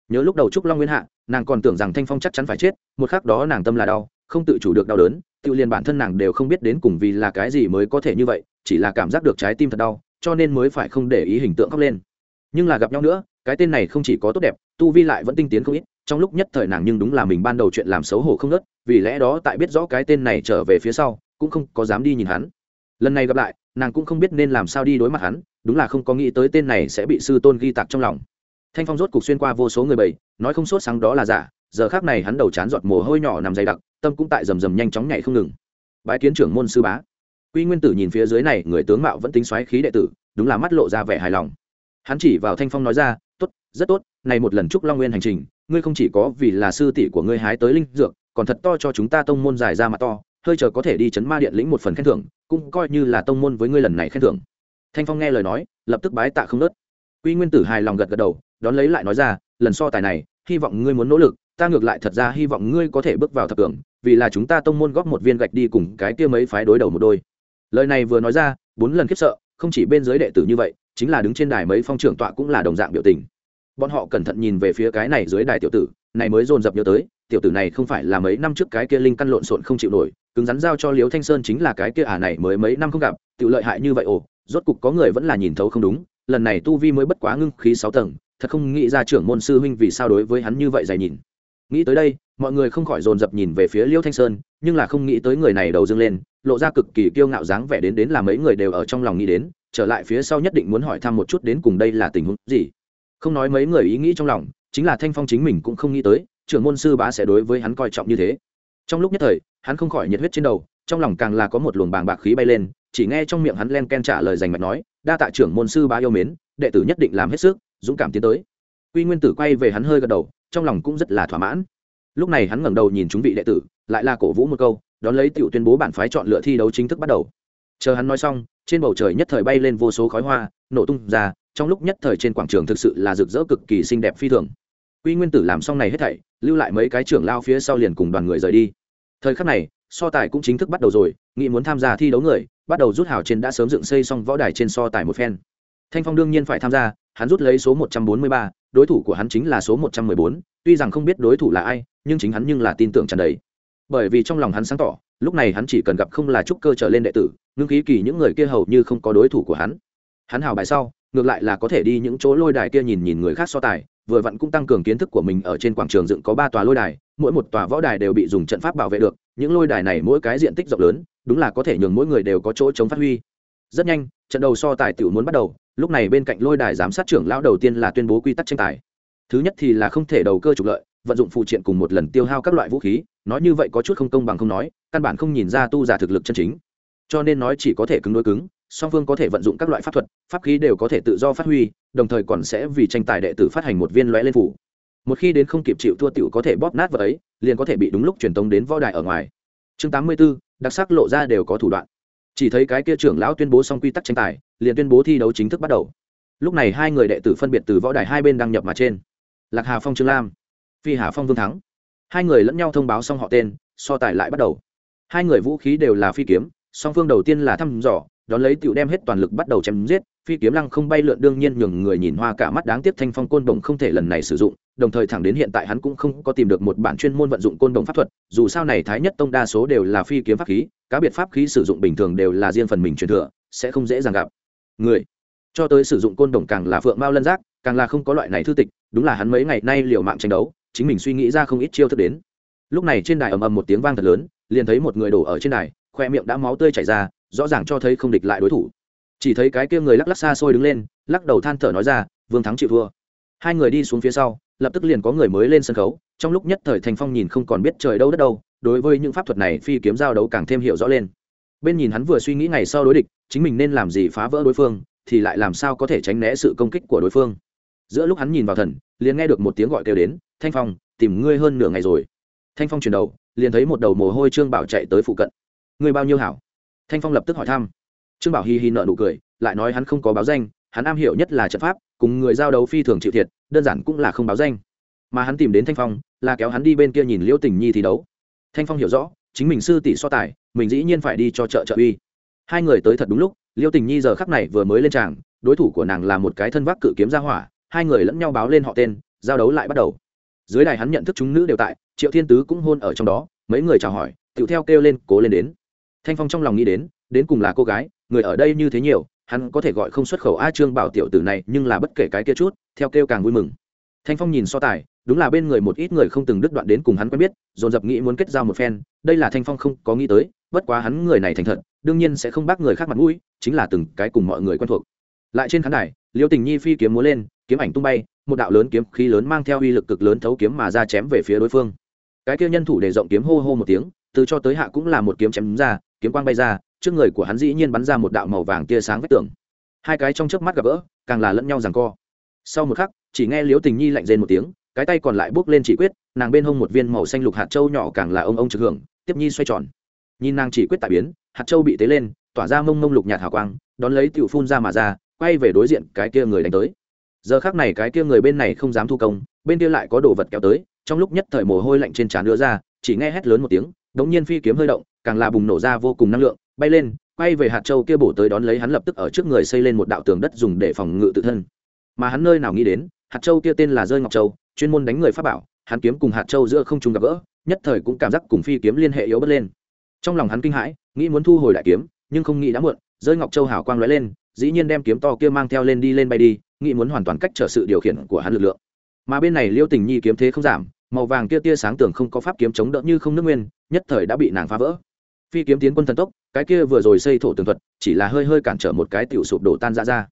Nhớ lúc đầu trúc long nguyên hạ, nàng còn tưởng rằng thanh phong chắc chắn phải chết, một khác đó nàng tâm là đau, không tự chủ được đau đớn, tự liền bản thân nàng đều không biết đến cùng vì là cái gì mới có thể như vậy, chỉ là cảm giác được trái tim thật đau, cho nên mới phải không để ý hình tượng khóc lên. Nhưng là gặp nhau nữa, cái tên này không chỉ có tốt đẹp, tu vi lại vẫn tinh tiến không ít trong lúc nhất thời nàng nhưng đúng là mình ban đầu chuyện làm xấu hổ không nớt, vì lẽ đó tại biết rõ cái tên này trở về phía sau, cũng không có dám đi nhìn hắn. Lần này gặp lại, nàng cũng không biết nên làm sao đi đối mặt hắn, đúng là không có nghĩ tới tên này sẽ bị sư tôn ghi tạc trong lòng. Thanh phong rốt cục xuyên qua vô số người bầy, nói không sốt sáng đó là giả, giờ khác này hắn đầu chán giọt mồ hôi nhỏ nằm dày đặc, tâm cũng tại rầm rầm nhanh chóng nhảy không ngừng. Bái kiến trưởng môn sư bá. Quy nguyên tử nhìn phía dưới này, người tướng mạo vẫn tính xoáy khí đệ tử, đúng là mắt lộ ra vẻ hài lòng. Hắn chỉ vào thanh phong nói ra tốt, rất tốt, này một lần chúc long nguyên hành trình, ngươi không chỉ có vì là sư tỷ của ngươi hái tới linh dược, còn thật to cho chúng ta tông môn dài ra mặt to, hơi chờ có thể đi chấn ma điện lĩnh một phần khen thưởng, cũng coi như là tông môn với ngươi lần này khen thưởng. Thanh phong nghe lời nói, lập tức bái tạ không nớt. Quy nguyên tử hài lòng gật gật đầu, đón lấy lại nói ra, lần so tài này, hy vọng ngươi muốn nỗ lực, ta ngược lại thật ra hy vọng ngươi có thể bước vào thập tưởng, vì là chúng ta tông môn góp một viên gạch đi cùng cái kia mấy phái đối đầu một đôi. Lời này vừa nói ra, bốn lần khiếp sợ, không chỉ bên giới đệ tử như vậy, chính là đứng trên đài mấy phong trưởng tọa cũng là đồng dạng biểu tình bọn họ cẩn thận nhìn về phía cái này dưới đài tiểu tử, này mới dồn dập nhớ tới, tiểu tử này không phải là mấy năm trước cái kia linh căn lộn xộn không chịu nổi, cứng rắn giao cho liếu thanh sơn chính là cái kia ả à này mới mấy năm không gặp tự lợi hại như vậy ồ, rốt cục có người vẫn là nhìn thấu không đúng, lần này tu vi mới bất quá ngưng khí sáu tầng, thật không nghĩ ra trưởng môn sư huynh vì sao đối với hắn như vậy dày nhìn. Nghĩ tới đây, mọi người không khỏi dồn dập nhìn về phía liêu thanh sơn, nhưng là không nghĩ tới người này đầu dâng lên, lộ ra cực kỳ kiêu ngạo dáng vẻ đến đến là mấy người đều ở trong lòng nghĩ đến, trở lại phía sau nhất định muốn hỏi thăm một chút đến cùng đây là tình huống gì không nói mấy người ý nghĩ trong lòng, chính là thanh phong chính mình cũng không nghĩ tới, trưởng môn sư bá sẽ đối với hắn coi trọng như thế. Trong lúc nhất thời, hắn không khỏi nhiệt huyết trên đầu, trong lòng càng là có một luồng bàng bạc khí bay lên, chỉ nghe trong miệng hắn len ken trả lời dành mạch nói, đa tạ trưởng môn sư bá yêu mến, đệ tử nhất định làm hết sức, dũng cảm tiến tới. Quy nguyên tử quay về hắn hơi gật đầu, trong lòng cũng rất là thỏa mãn. Lúc này hắn ngẩng đầu nhìn chúng vị đệ tử, lại là cổ vũ một câu, đón lấy tiểu tuyên bố bản phái chọn lựa thi đấu chính thức bắt đầu. Chờ hắn nói xong, trên bầu trời nhất thời bay lên vô số khói hoa, nổ tung ra trong lúc nhất thời trên quảng trường thực sự là rực rỡ cực kỳ xinh đẹp phi thường. Quy nguyên tử làm xong này hết thảy, lưu lại mấy cái trưởng lao phía sau liền cùng đoàn người rời đi. Thời khắc này, so tài cũng chính thức bắt đầu rồi, nghị muốn tham gia thi đấu người, bắt đầu rút hào trên đã sớm dựng xây xong võ đài trên so tài một phen. Thanh phong đương nhiên phải tham gia, hắn rút lấy số một trăm bốn mươi ba, đối thủ của hắn chính là số một trăm mười bốn, tuy rằng không biết đối thủ là ai, nhưng chính hắn nhưng là tin tưởng tràn đầy. Bởi vì trong lòng hắn sáng tỏ, lúc này hắn chỉ cần gặp không là trúc cơ trở lên đệ tử, ngưng khí kỳ những người kia hầu như không có đối thủ của hắn. Hắn hào bài sau ngược lại là có thể đi những chỗ lôi đài kia nhìn nhìn người khác so tài, vừa vặn cũng tăng cường kiến thức của mình ở trên quảng trường dựng có ba tòa lôi đài, mỗi một tòa võ đài đều bị dùng trận pháp bảo vệ được, những lôi đài này mỗi cái diện tích rộng lớn, đúng là có thể nhường mỗi người đều có chỗ chống phát huy. Rất nhanh, trận đầu so tài tiểu muốn bắt đầu, lúc này bên cạnh lôi đài giám sát trưởng lão đầu tiên là tuyên bố quy tắc tranh tài. Thứ nhất thì là không thể đầu cơ trục lợi, vận dụng phụ triện cùng một lần tiêu hao các loại vũ khí, nói như vậy có chút không công bằng không nói, căn bản không nhìn ra tu giả thực lực chân chính. Cho nên nói chỉ có thể cứng đối cứng song phương có thể vận dụng các loại pháp thuật pháp khí đều có thể tự do phát huy đồng thời còn sẽ vì tranh tài đệ tử phát hành một viên lõe lên phủ. Một khi đến không kịp chịu thua tiểu có thể bóp nát vật ấy liền có thể bị đúng lúc truyền tống đến võ đài ở ngoài. Chương tám mươi 84, đặc sắc lộ ra đều có thủ đoạn. Chỉ thấy cái kia trưởng lão tuyên bố xong quy tắc tranh tài liền tuyên bố thi đấu chính thức bắt đầu. Lúc này hai người đệ tử phân biệt từ võ đài hai bên đăng nhập mà trên. Lạc hà phong trương lam phi hà phong vương thắng. Hai người lẫn nhau thông báo xong họ tên so tài lại bắt đầu. Hai người vũ khí đều là phi kiếm song phương đầu tiên là thăm dò đón lấy tựu đem hết toàn lực bắt đầu chém giết, phi kiếm lăng không bay lượn đương nhiên nhường người nhìn hoa cả mắt đáng tiếc thanh phong côn đồng không thể lần này sử dụng, đồng thời thẳng đến hiện tại hắn cũng không có tìm được một bản chuyên môn vận dụng côn đồng pháp thuật, dù sao này thái nhất tông đa số đều là phi kiếm pháp khí các biệt pháp khí sử dụng bình thường đều là riêng phần mình truyền thừa, sẽ không dễ dàng gặp. Người, cho tới sử dụng côn đồng càng là phượng mao lân giác, càng là không có loại này thư tịch, đúng là hắn mấy ngày nay liều mạng tranh đấu, chính mình suy nghĩ ra không ít chiêu thức đến. Lúc này trên đài ầm ầm một tiếng vang thật lớn, liền thấy một người đổ ở trên đài, khoe miệng đã máu tươi chảy ra rõ ràng cho thấy không địch lại đối thủ. Chỉ thấy cái kia người lắc lắc xa xôi đứng lên, lắc đầu than thở nói ra, vương thắng chịu thua. Hai người đi xuống phía sau, lập tức liền có người mới lên sân khấu, trong lúc nhất thời thành phong nhìn không còn biết trời đâu đất đâu, đối với những pháp thuật này phi kiếm giao đấu càng thêm hiểu rõ lên. Bên nhìn hắn vừa suy nghĩ ngày sau đối địch, chính mình nên làm gì phá vỡ đối phương, thì lại làm sao có thể tránh né sự công kích của đối phương. Giữa lúc hắn nhìn vào thần, liền nghe được một tiếng gọi kêu đến, thanh phong, tìm ngươi hơn nửa ngày rồi. Thanh phong chuyển đầu, liền thấy một đầu mồ hôi trương bảo chạy tới phụ cận. Ngươi bao nhiêu hảo? Thanh phong lập tức hỏi thăm. Trương bảo hi hi nợ nụ cười, lại nói hắn không có báo danh, hắn am hiểu nhất là trận pháp, cùng người giao đấu phi thường chịu thiệt, đơn giản cũng là không báo danh. Mà hắn tìm đến thanh phong, là kéo hắn đi bên kia nhìn liễu tình nhi thi đấu. Thanh phong hiểu rõ, chính mình sư tỷ so tài, mình dĩ nhiên phải đi cho trợ trợ uy. Hai người tới thật đúng lúc, liễu tình nhi giờ khắc này vừa mới lên tràng, đối thủ của nàng là một cái thân vác cự kiếm ra hỏa, hai người lẫn nhau báo lên họ tên, giao đấu lại bắt đầu. Dưới đài hắn nhận thức chúng nữ đều tại, triệu thiên tứ cũng hôn ở trong đó, mấy người chào hỏi, tựu theo kêu lên, cố lên đến thanh phong trong lòng nghĩ đến đến cùng là cô gái, người ở đây như thế nhiều, hắn có thể gọi không xuất khẩu a trương bảo tiểu tử này, nhưng là bất kể cái kia chút, theo kêu càng vui mừng. Thanh phong nhìn so tài, đúng là bên người một ít người không từng đứt đoạn đến cùng hắn quen biết, dồn dập nghĩ muốn kết giao một phen, đây là thanh phong không có nghĩ tới, bất quá hắn người này thành thật, đương nhiên sẽ không bác người khác mặt mũi, chính là từng cái cùng mọi người quen thuộc. Lại trên khán đài, liêu tình nhi phi kiếm múa lên, kiếm ảnh tung bay, một đạo lớn kiếm khí lớn mang theo uy lực cực lớn thấu kiếm mà ra chém về phía đối phương. Cái kia nhân thủ để rộng kiếm hô hô một tiếng, từ cho tới hạ cũng là một kiếm chém ra kiếm quang bay ra, trước người của hắn dĩ nhiên bắn ra một đạo màu vàng tia sáng vách tường. Hai cái trong chớp mắt gặp gỡ, càng là lẫn nhau rằng co. Sau một khắc, chỉ nghe liễu tình nhi lạnh rên một tiếng, cái tay còn lại bước lên chỉ quyết, nàng bên hông một viên màu xanh lục hạt châu nhỏ càng là ông ông trực hưởng, tiếp nhi xoay tròn. Nhìn nàng chỉ quyết tại biến, hạt châu bị tế lên, tỏa ra mông mông lục nhạt hào quang, đón lấy tiểu phun ra mà ra, quay về đối diện cái kia người đánh tới. Giờ khác này cái kia người bên này không dám thu công, bên kia lại có đồ vật kéo tới, trong lúc nhất thời mồ hôi lạnh trên trán đưa ra, chỉ nghe hét lớn một tiếng đống nhiên phi kiếm hơi động, càng là bùng nổ ra vô cùng năng lượng, bay lên, quay về hạt châu kia bổ tới đón lấy hắn lập tức ở trước người xây lên một đạo tường đất dùng để phòng ngự tự thân. Mà hắn nơi nào nghĩ đến, hạt châu kia tên là rơi ngọc châu, chuyên môn đánh người pháp bảo, hắn kiếm cùng hạt châu giữa không trung gặp gỡ, nhất thời cũng cảm giác cùng phi kiếm liên hệ yếu bất lên. Trong lòng hắn kinh hãi, nghĩ muốn thu hồi đại kiếm, nhưng không nghĩ đã muộn, rơi ngọc châu hào quang lóe lên, dĩ nhiên đem kiếm to kia mang theo lên đi lên bay đi, nghĩ muốn hoàn toàn cách trở sự điều khiển của hắn lực lượng. Mà bên này liêu tình nhi kiếm thế không giảm, màu vàng kia tia sáng tưởng không có pháp kiếm chống đỡ như không nước nguyên nhất thời đã bị nàng phá vỡ. Phi kiếm tiến quân thần tốc, cái kia vừa rồi xây thổ tường thuật, chỉ là hơi hơi cản trở một cái tiểu sụp đổ tan ra ra.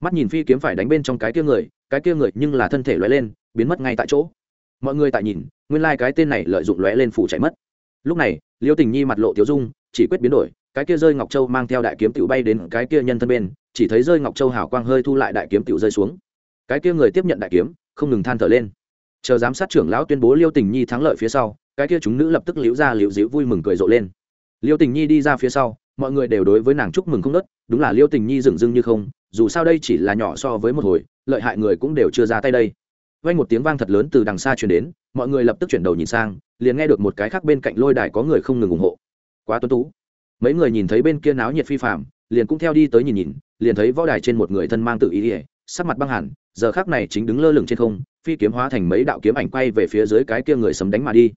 Mắt nhìn phi kiếm phải đánh bên trong cái kia người, cái kia người nhưng là thân thể lóe lên, biến mất ngay tại chỗ. Mọi người tại nhìn, nguyên lai cái tên này lợi dụng lóe lên phủ chạy mất. Lúc này, liêu tình nhi mặt lộ tiếu dung, chỉ quyết biến đổi, cái kia rơi ngọc châu mang theo đại kiếm tiểu bay đến cái kia nhân thân bên, chỉ thấy rơi ngọc châu hào quang hơi thu lại đại kiếm tiểu rơi xuống. Cái kia người tiếp nhận đại kiếm, không ngừng than thở lên. Chờ giám sát trưởng lão tuyên bố liêu tình nhi thắng lợi phía sau cái kia chúng nữ lập tức liễu ra liễu dĩu vui mừng cười rộ lên. Liêu tình nhi đi ra phía sau, mọi người đều đối với nàng chúc mừng không nớt đúng là liêu tình nhi dừng dưng như không, dù sao đây chỉ là nhỏ so với một hồi, lợi hại người cũng đều chưa ra tay đây. Vang một tiếng vang thật lớn từ đằng xa truyền đến, mọi người lập tức chuyển đầu nhìn sang, liền nghe được một cái khác bên cạnh lôi đài có người không ngừng ủng hộ. Quá tuấn tú. Mấy người nhìn thấy bên kia náo nhiệt phi phạm liền cũng theo đi tới nhìn nhìn, liền thấy võ đài trên một người thân mang tự ý ỉa sắc mặt băng hẳn, giờ khác này chính đứng lơ lửng trên không, phi kiếm hóa thành mấy đạo kiếm ảnh quay về phía dưới cái kia người sấm đánh mà đi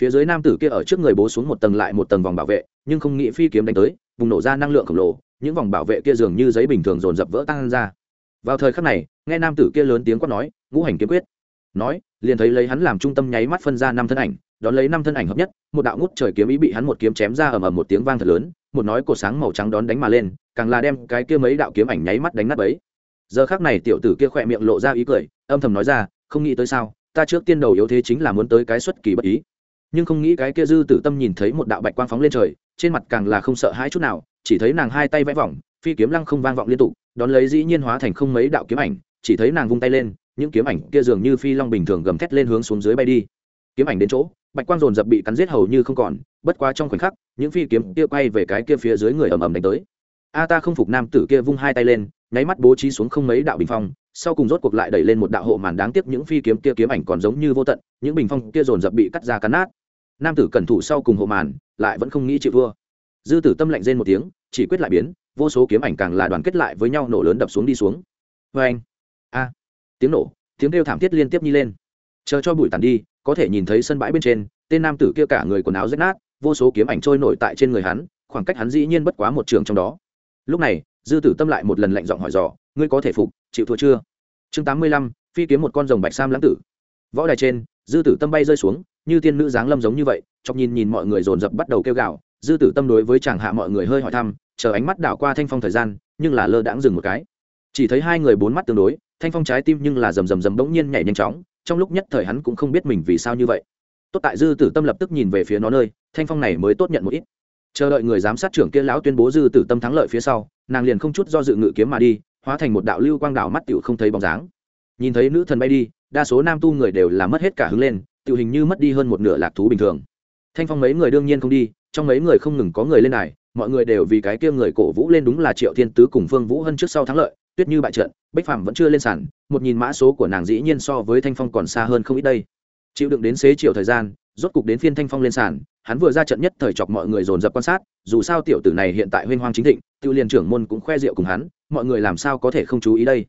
phía dưới nam tử kia ở trước người bố xuống một tầng lại một tầng vòng bảo vệ, nhưng không nghĩ phi kiếm đánh tới, bùng nổ ra năng lượng khổng lồ, những vòng bảo vệ kia dường như giấy bình thường dồn dập vỡ tan ra. Vào thời khắc này, nghe nam tử kia lớn tiếng quát nói, ngũ hành kiếm quyết. Nói, liền thấy lấy hắn làm trung tâm nháy mắt phân ra năm thân ảnh, đón lấy năm thân ảnh hợp nhất, một đạo ngút trời kiếm ý bị hắn một kiếm chém ra ầm ầm một tiếng vang thật lớn, một nói cổ sáng màu trắng đón đánh mà lên, càng là đem cái kia mấy đạo kiếm ảnh nháy mắt đánh nát bấy. Giờ khác này tiểu tử kia khỏe miệng lộ ra ý cười, âm thầm nói ra, không nghĩ tới sao, ta trước tiên đầu yếu thế chính là muốn tới cái xuất kỳ bất ý nhưng không nghĩ cái kia dư tử tâm nhìn thấy một đạo bạch quang phóng lên trời, trên mặt càng là không sợ hãi chút nào, chỉ thấy nàng hai tay vẽ vòng, phi kiếm lăng không vang vọng liên tục, đón lấy dĩ nhiên hóa thành không mấy đạo kiếm ảnh, chỉ thấy nàng vung tay lên, những kiếm ảnh kia dường như phi long bình thường gầm thét lên hướng xuống dưới bay đi. Kiếm ảnh đến chỗ, bạch quang dồn dập bị cắn giết hầu như không còn, bất quá trong khoảnh khắc, những phi kiếm kia quay về cái kia phía dưới người ầm ầm đánh tới. A ta không phục nam tử kia vung hai tay lên, nháy mắt bố trí xuống không mấy đạo bình phong sau cùng rốt cuộc lại đẩy lên một đạo hộ màn đáng tiếc những phi kiếm kia kiếm ảnh còn giống như vô tận, những bình phong kia dồn dập bị cắt ra cắn nát. Nam tử cẩn thủ sau cùng hộ màn, lại vẫn không nghĩ chịu vua dư tử tâm lạnh rên một tiếng, chỉ quyết lại biến, vô số kiếm ảnh càng là đoàn kết lại với nhau nổ lớn đập xuống đi xuống. Vê anh, a, tiếng nổ, tiếng kêu thảm thiết liên tiếp nhi lên. Chờ cho bụi tàn đi, có thể nhìn thấy sân bãi bên trên, tên nam tử kia cả người quần áo rách nát, vô số kiếm ảnh trôi nổi tại trên người hắn, khoảng cách hắn dĩ nhiên bất quá một trường trong đó. Lúc này, dư tử tâm lại một lần lạnh giọng hỏi dò, ngươi có thể phục, chịu thua chưa? Chương tám mươi lăm, phi kiếm một con rồng bạch sam lãng tử. Võ đài trên, dư tử tâm bay rơi xuống, như tiên nữ dáng lâm giống như vậy, chọc nhìn nhìn mọi người dồn dập bắt đầu kêu gào, dư tử tâm đối với chàng hạ mọi người hơi hỏi thăm, chờ ánh mắt đảo qua thanh phong thời gian, nhưng là lơ đãng dừng một cái. Chỉ thấy hai người bốn mắt tương đối, thanh phong trái tim nhưng là rầm rầm rầm bỗng nhiên nhảy nhanh chóng, trong lúc nhất thời hắn cũng không biết mình vì sao như vậy. Tốt tại dư tử tâm lập tức nhìn về phía nó nơi, thanh phong này mới tốt nhận một ít. Chờ đợi người giám sát trưởng kia lão tuyên bố dư tử tâm thắng lợi phía sau, nàng liền không chút do dự ngự kiếm mà đi hóa thành một đạo lưu quang đảo mắt tiểu không thấy bóng dáng. Nhìn thấy nữ thần bay đi, đa số nam tu người đều là mất hết cả hứng lên, tiểu hình như mất đi hơn một nửa lạc thú bình thường. Thanh phong mấy người đương nhiên không đi, trong mấy người không ngừng có người lên này mọi người đều vì cái kia người cổ vũ lên đúng là triệu thiên tứ cùng phương vũ hân trước sau thắng lợi, tuyết như bại trận, bách phàm vẫn chưa lên sàn, một nhìn mã số của nàng dĩ nhiên so với thanh phong còn xa hơn không ít đây. Chịu đựng đến xế chiều thời gian, rốt cục đến phiên thanh phong lên sàn, hắn vừa ra trận nhất thời chọc mọi người dồn dập quan sát, dù sao tiểu tử này hiện tại huyên hoang chính thịnh tiêu liên trưởng môn cũng khoe rượu cùng hắn mọi người làm sao có thể không chú ý đây?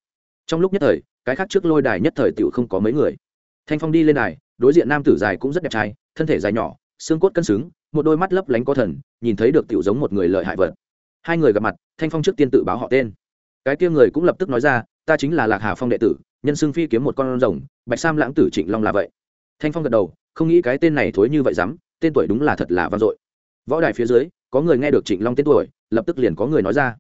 Trong lúc nhất thời, cái khác trước lôi đài nhất thời tiểu không có mấy người. Thanh phong đi lên đài, đối diện nam tử dài cũng rất đẹp trai, thân thể dài nhỏ, xương cốt cân xứng, một đôi mắt lấp lánh có thần, nhìn thấy được tiểu giống một người lợi hại vật. Hai người gặp mặt, thanh phong trước tiên tự báo họ tên. Cái kia người cũng lập tức nói ra, ta chính là lạc hà phong đệ tử, nhân xưng phi kiếm một con rồng, bạch sam lãng tử trịnh long là vậy. Thanh phong gật đầu, không nghĩ cái tên này thối như vậy dám, tên tuổi đúng là thật là vang dội. Võ đài phía dưới, có người nghe được trịnh long tên tuổi, lập tức liền có người nói ra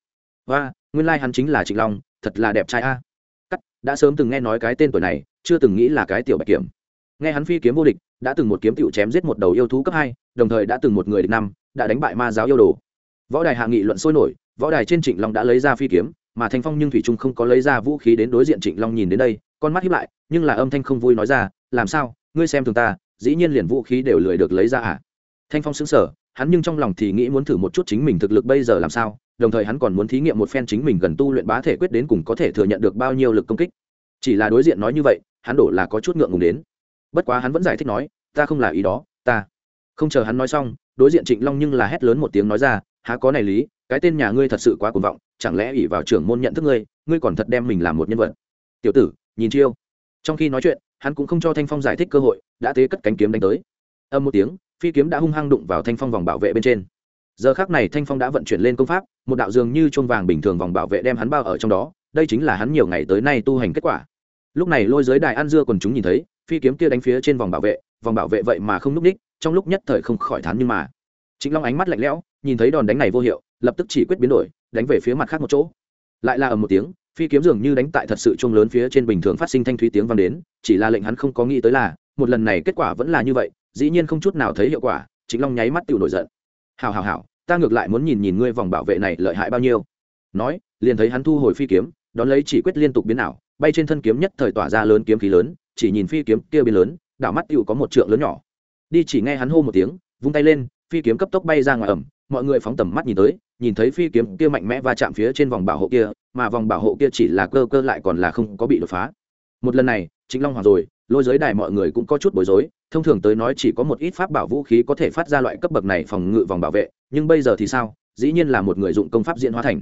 và nguyên lai、like、hắn chính là trịnh long, thật là đẹp trai a. Cắt, đã sớm từng nghe nói cái tên tuổi này, chưa từng nghĩ là cái tiểu bạch kiểm. Nghe hắn phi kiếm vô địch, đã từng một kiếm tựu chém giết một đầu yêu thú cấp hai, đồng thời đã từng một người địch năm, đã đánh bại ma giáo yêu đồ. Võ đài hạ nghị luận sôi nổi, võ đài trên trịnh long đã lấy ra phi kiếm, mà thanh phong nhưng thủy trung không có lấy ra vũ khí đến đối diện trịnh long nhìn đến đây, con mắt hiếp lại, nhưng là âm thanh không vui nói ra, làm sao? Ngươi xem thường ta, dĩ nhiên liền vũ khí đều lười được lấy ra à? Thanh phong xứng sở hắn nhưng trong lòng thì nghĩ muốn thử một chút chính mình thực lực bây giờ làm sao, đồng thời hắn còn muốn thí nghiệm một phen chính mình gần tu luyện bá thể quyết đến cùng có thể thừa nhận được bao nhiêu lực công kích. Chỉ là đối diện nói như vậy, hắn đổ là có chút ngượng ngùng đến. Bất quá hắn vẫn giải thích nói, ta không là ý đó, ta không chờ hắn nói xong, đối diện trịnh long nhưng là hét lớn một tiếng nói ra, há có này lý, cái tên nhà ngươi thật sự quá cuồng vọng, chẳng lẽ ỷ vào trưởng môn nhận thức ngươi ngươi còn thật đem mình làm một nhân vật? Tiểu tử, nhìn chiêu. Trong khi nói chuyện, hắn cũng không cho thanh phong giải thích cơ hội, đã tế cất cánh kiếm đánh tới. Âm một tiếng phi kiếm đã hung hăng đụng vào thanh phong vòng bảo vệ bên trên. Giờ khác này thanh phong đã vận chuyển lên công pháp, một đạo dường như chuông vàng bình thường vòng bảo vệ đem hắn bao ở trong đó, đây chính là hắn nhiều ngày tới nay tu hành kết quả. Lúc này lôi giới đài ăn dưa còn chúng nhìn thấy, phi kiếm kia đánh phía trên vòng bảo vệ, vòng bảo vệ vậy mà không núp ních, trong lúc nhất thời không khỏi thán nhưng mà. Chính long ánh mắt lạnh lẽo, nhìn thấy đòn đánh này vô hiệu, lập tức chỉ quyết biến đổi, đánh về phía mặt khác một chỗ. Lại là ở một tiếng, phi kiếm dường như đánh tại thật sự chung lớn phía trên bình thường phát sinh thanh thúy tiếng vang đến, chỉ là lệnh hắn không có nghĩ tới là, một lần này kết quả vẫn là như vậy dĩ nhiên không chút nào thấy hiệu quả chính long nháy mắt tự nổi giận. Hào hào hào ta ngược lại muốn nhìn nhìn ngươi vòng bảo vệ này lợi hại bao nhiêu. Nói, liền thấy hắn thu hồi phi kiếm, đón lấy chỉ quyết liên tục biến ảo, bay trên thân kiếm nhất thời tỏa ra lớn kiếm khí lớn, chỉ nhìn phi kiếm kia biến lớn, đảo mắt tự có một trượng lớn nhỏ. Đi chỉ nghe hắn hô một tiếng, vung tay lên, phi kiếm cấp tốc bay ra ngoài ẩm, mọi người phóng tầm mắt nhìn tới, nhìn thấy phi kiếm kia mạnh mẽ và chạm phía trên vòng bảo hộ kia, mà vòng bảo hộ kia chỉ là cơ cơ lại còn là không có bị đột phá. Một lần này chính long hoàng rồi lôi giới đài mọi người cũng có chút bối rối, thông thường tới nói chỉ có một ít pháp bảo vũ khí có thể phát ra loại cấp bậc này phòng ngự vòng bảo vệ, nhưng bây giờ thì sao? Dĩ nhiên là một người dụng công pháp diễn hóa thành.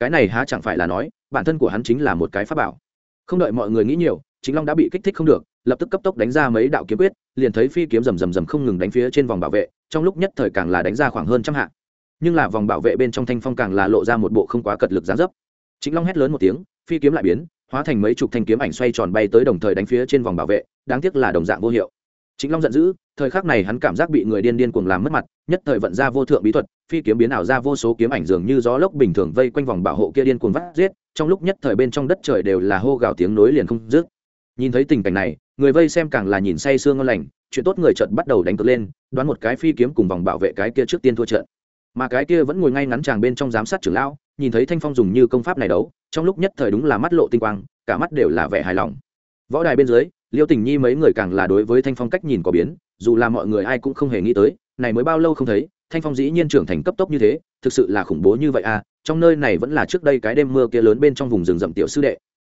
Cái này há chẳng phải là nói, bản thân của hắn chính là một cái pháp bảo. Không đợi mọi người nghĩ nhiều, chính long đã bị kích thích không được, lập tức cấp tốc đánh ra mấy đạo kiếm quyết, liền thấy phi kiếm rầm rầm rầm không ngừng đánh phía trên vòng bảo vệ, trong lúc nhất thời càng là đánh ra khoảng hơn trăm hạ. Nhưng là vòng bảo vệ bên trong thanh phong càng là lộ ra một bộ không quá cật lực gián dấp. Chính long hét lớn một tiếng, phi kiếm lại biến hóa thành mấy chục thanh kiếm ảnh xoay tròn bay tới đồng thời đánh phía trên vòng bảo vệ, đáng tiếc là đồng dạng vô hiệu. Chính long giận dữ, thời khắc này hắn cảm giác bị người điên điên cuồng làm mất mặt, nhất thời vận ra vô thượng bí thuật, phi kiếm biến ảo ra vô số kiếm ảnh dường như gió lốc bình thường vây quanh vòng bảo hộ kia điên cuồng vắt giết, trong lúc nhất thời bên trong đất trời đều là hô gào tiếng nối liền không dứt. Nhìn thấy tình cảnh này, người vây xem càng là nhìn say sương ngon lành, chuyện tốt người trận bắt đầu đánh cược lên, đoán một cái phi kiếm cùng vòng bảo vệ cái kia trước tiên thua trận. Mà cái kia vẫn ngồi ngay ngắn chàng bên trong giám sát trưởng lão, nhìn thấy thanh phong dùng như công pháp này đấu trong lúc nhất thời đúng là mắt lộ tinh quang, cả mắt đều là vẻ hài lòng. Võ đài bên dưới, liêu tình nhi mấy người càng là đối với thanh phong cách nhìn có biến, dù là mọi người ai cũng không hề nghĩ tới, này mới bao lâu không thấy, thanh phong dĩ nhiên trưởng thành cấp tốc như thế, thực sự là khủng bố như vậy à trong nơi này vẫn là trước đây cái đêm mưa kia lớn bên trong vùng rừng rậm tiểu sư đệ.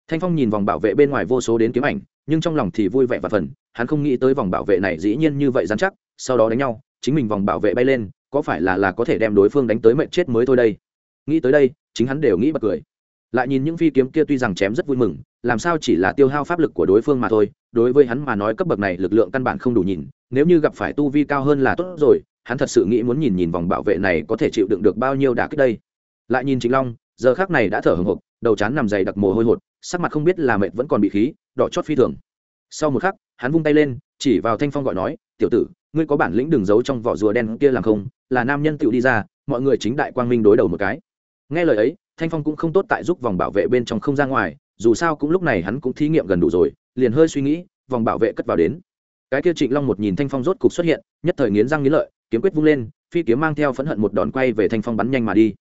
Thanh phong nhìn vòng bảo vệ bên ngoài vô số đến kiếm ảnh, nhưng trong lòng thì vui vẻ và phần hắn không nghĩ tới vòng bảo vệ này dĩ nhiên như vậy dán chắc, sau đó đánh nhau, chính mình vòng bảo vệ bay lên, có phải là là có thể đem đối phương đánh tới mệnh chết mới thôi đây? Nghĩ tới đây, chính hắn đều nghĩ bật cười lại nhìn những phi kiếm kia tuy rằng chém rất vui mừng, làm sao chỉ là tiêu hao pháp lực của đối phương mà thôi, đối với hắn mà nói cấp bậc này lực lượng căn bản không đủ nhìn, nếu như gặp phải tu vi cao hơn là tốt rồi, hắn thật sự nghĩ muốn nhìn nhìn vòng bảo vệ này có thể chịu đựng được bao nhiêu đả kích đây. Lại nhìn chính long, giờ khác này đã thở hồng hộc, đầu chán nằm dày đặc mồ hôi hột, sắc mặt không biết là mệt vẫn còn bị khí, đỏ chót phi thường. Sau một khắc, hắn vung tay lên, chỉ vào thanh phong gọi nói, tiểu tử, ngươi có bản lĩnh đường giấu trong vỏ rùa đen kia làm không, là nam nhân tựu đi ra, mọi người chính đại quang minh đối đầu một cái. Nghe lời ấy thanh phong cũng không tốt tại giúp vòng bảo vệ bên trong không ra ngoài, dù sao cũng lúc này hắn cũng thí nghiệm gần đủ rồi, liền hơi suy nghĩ, vòng bảo vệ cất vào đến. Cái kia trịnh long một nhìn thanh phong rốt cục xuất hiện, nhất thời nghiến răng nghiến lợi, kiếm quyết vung lên, phi kiếm mang theo phẫn hận một đòn quay về thanh phong bắn nhanh mà đi.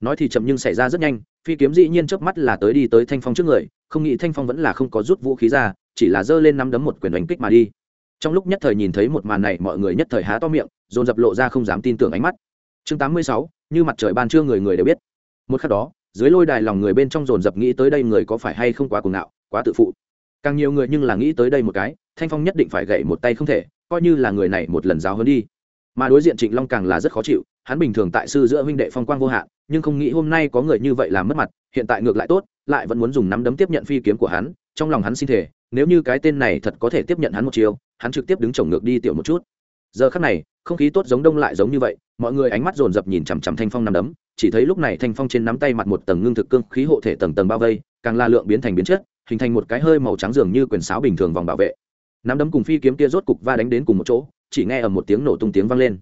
Nói thì chậm nhưng xảy ra rất nhanh, phi kiếm dĩ nhiên chớp mắt là tới đi tới thanh phong trước người, không nghĩ thanh phong vẫn là không có rút vũ khí ra, chỉ là giơ lên nắm đấm một quyền đánh kích mà đi. Trong lúc nhất thời nhìn thấy một màn này, mọi người nhất thời há to miệng, dồn dập lộ ra không dám tin tưởng ánh mắt. Chương tám mươi sáu, như mặt trời ban trưa người người đều biết. Một khắc đó dưới lôi đài lòng người bên trong dồn dập nghĩ tới đây người có phải hay không quá cuồng ngạo, quá tự phụ. Càng nhiều người nhưng là nghĩ tới đây một cái, thanh phong nhất định phải gậy một tay không thể, coi như là người này một lần giáo hơn đi. Mà đối diện trịnh long càng là rất khó chịu, hắn bình thường tại sư giữa huynh đệ phong quang vô hạn, nhưng không nghĩ hôm nay có người như vậy làm mất mặt, hiện tại ngược lại tốt, lại vẫn muốn dùng nắm đấm tiếp nhận phi kiếm của hắn, trong lòng hắn xin thể, nếu như cái tên này thật có thể tiếp nhận hắn một chiều hắn trực tiếp đứng chồng ngược đi tiểu một chút. Giờ khắc này, không khí tốt giống đông lại giống như vậy, mọi người ánh mắt dồn dập nhìn chằm chằm thanh phong nắm đấm chỉ thấy lúc này thanh phong trên nắm tay mặt một tầng ngưng thực cương khí hộ thể tầng tầng bao vây, càng la lượng biến thành biến chất, hình thành một cái hơi màu trắng dường như quyền sáo bình thường vòng bảo vệ. Nắm đấm cùng phi kiếm kia rốt cục va đánh đến cùng một chỗ, chỉ nghe ở một tiếng nổ tung tiếng vang lên.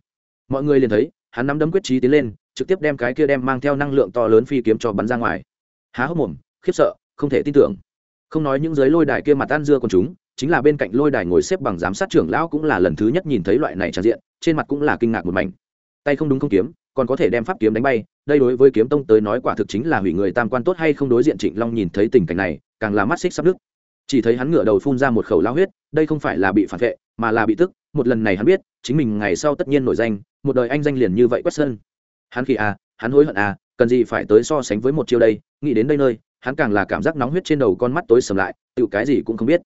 Mọi người liền thấy, hắn nắm đấm quyết trí tiến lên, trực tiếp đem cái kia đem mang theo năng lượng to lớn phi kiếm cho bắn ra ngoài. Há hốc mồm, khiếp sợ, không thể tin tưởng. Không nói những giới lôi đài kia mặt tan dưa con chúng, chính là bên cạnh lôi đài ngồi xếp bằng giám sát trưởng lão cũng là lần thứ nhất nhìn thấy loại này tràn diện, trên mặt cũng là kinh ngạc một mảnh. Tay không đúng không kiếm còn có thể đem pháp kiếm đánh bay, đây đối với kiếm tông tới nói quả thực chính là hủy người tam quan tốt hay không đối diện trịnh long nhìn thấy tình cảnh này, càng là mắt xích sắp nước chỉ thấy hắn ngửa đầu phun ra một khẩu lao huyết, đây không phải là bị phản vệ, mà là bị tức, một lần này hắn biết, chính mình ngày sau tất nhiên nổi danh, một đời anh danh liền như vậy quét sơn. Hắn khi à hắn hối hận à cần gì phải tới so sánh với một chiêu đây, nghĩ đến đây nơi, hắn càng là cảm giác nóng huyết trên đầu con mắt tối sầm lại tự cái gì cũng không biết.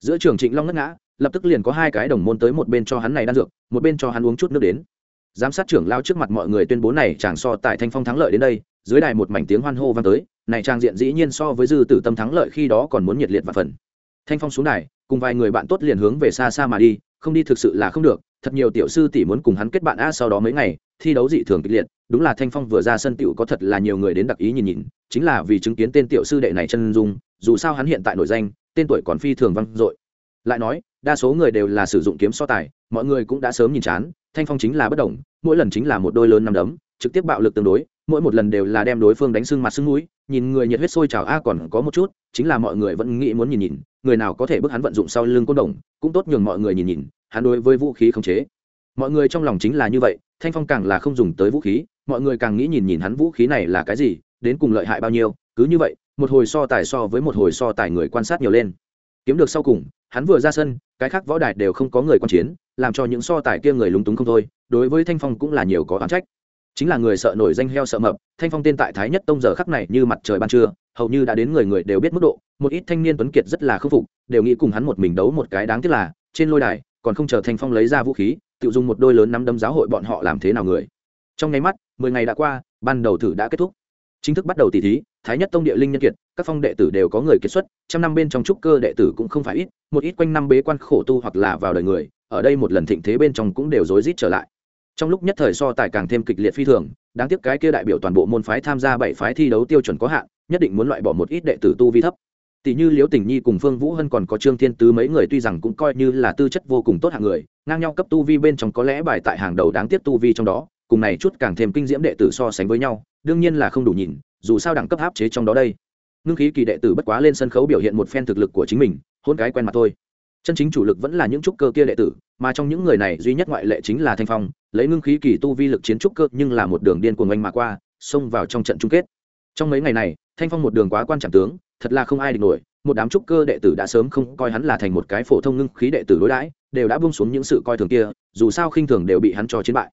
Giữa trường trịnh long ngất ngã, lập tức liền có hai cái đồng môn tới một bên cho hắn này đan dược, một bên cho hắn uống chút nước đến giám sát trưởng lao trước mặt mọi người tuyên bố này chàng so tại thanh phong thắng lợi đến đây, dưới đài một mảnh tiếng hoan hô vang tới, này trang diện dĩ nhiên so với dư tử tâm thắng lợi khi đó còn muốn nhiệt liệt và phần. Thanh phong xuống đài, cùng vài người bạn tốt liền hướng về xa xa mà đi, không đi thực sự là không được, thật nhiều tiểu sư tỷ muốn cùng hắn kết bạn a sau đó mấy ngày, thi đấu dị thường kịch liệt, đúng là thanh phong vừa ra sân tiểu có thật là nhiều người đến đặc ý nhìn nhìn, chính là vì chứng kiến tên tiểu sư đệ này chân dung, dù sao hắn hiện tại nổi danh, tên tuổi còn phi thường vang dội. Lại nói, đa số người đều là sử dụng kiếm so tài, mọi người cũng đã sớm nhìn chán thanh phong chính là bất đồng, mỗi lần chính là một đôi lớn nằm đấm, trực tiếp bạo lực tương đối, mỗi một lần đều là đem đối phương đánh sưng mặt sưng núi nhìn người nhiệt huyết sôi trào, a, còn có một chút, chính là mọi người vẫn nghĩ muốn nhìn nhìn, người nào có thể bước hắn vận dụng sau lưng côn đồng, cũng tốt nhường mọi người nhìn nhìn, hắn đối với vũ khí khống chế. Mọi người trong lòng chính là như vậy, thanh phong càng là không dùng tới vũ khí, mọi người càng nghĩ nhìn nhìn hắn vũ khí này là cái gì, đến cùng lợi hại bao nhiêu, cứ như vậy, một hồi so tài so với một hồi so tài người quan sát nhiều lên. Kiếm được sau cùng, hắn vừa ra sân cái khác võ đài đều không có người quan chiến, làm cho những so tài kia người lúng túng không thôi, đối với thanh phong cũng là nhiều có oán trách. Chính là người sợ nổi danh heo sợ mập, thanh phong tên tại thái nhất tông giờ khắc này như mặt trời ban trưa, hầu như đã đến người người đều biết mức độ, một ít thanh niên tuấn kiệt rất là khâm phục, đều nghĩ cùng hắn một mình đấu một cái đáng tiếc là, trên lôi đài, còn không chờ thanh phong lấy ra vũ khí, tự dùng một đôi lớn nắm đấm giáo hội bọn họ làm thế nào người. Trong nháy mắt, mười ngày đã qua, ban đầu thử đã kết thúc. Chính thức bắt đầu tỷ thí, thái nhất tông địa linh nhân kiệt các phong đệ tử đều có người kết xuất, trăm năm bên trong trúc cơ đệ tử cũng không phải ít, một ít quanh năm bế quan khổ tu hoặc là vào đời người, ở đây một lần thịnh thế bên trong cũng đều rối rít trở lại. Trong lúc nhất thời so tài càng thêm kịch liệt phi thường, đáng tiếc cái kia đại biểu toàn bộ môn phái tham gia bảy phái thi đấu tiêu chuẩn có hạn, nhất định muốn loại bỏ một ít đệ tử tu vi thấp. Tỷ như liễu tình nhi cùng phương vũ hân còn có trương thiên tứ mấy người tuy rằng cũng coi như là tư chất vô cùng tốt hạng người, ngang nhau cấp tu vi bên trong có lẽ bài tại hàng đầu đáng tiếc tu vi trong đó, cùng này chút càng thêm kinh diễm đệ tử so sánh với nhau, đương nhiên là không đủ nhìn, dù sao đẳng cấp áp chế trong đó đây ngưng khí kỳ đệ tử bất quá lên sân khấu biểu hiện một phen thực lực của chính mình, hôn cái quen mặt thôi. Chân chính chủ lực vẫn là những trúc cơ kia đệ tử, mà trong những người này duy nhất ngoại lệ chính là thanh phong, lấy ngưng khí kỳ tu vi lực chiến trúc cơ nhưng là một đường điên cuồng oanh mà qua, xông vào trong trận chung kết. Trong mấy ngày này, thanh phong một đường quá quan trọng tướng, thật là không ai địch nổi, một đám trúc cơ đệ tử đã sớm không coi hắn là thành một cái phổ thông ngưng khí đệ tử đối đãi, đều đã buông xuống những sự coi thường kia, dù sao khinh thường đều bị hắn cho chiến bại.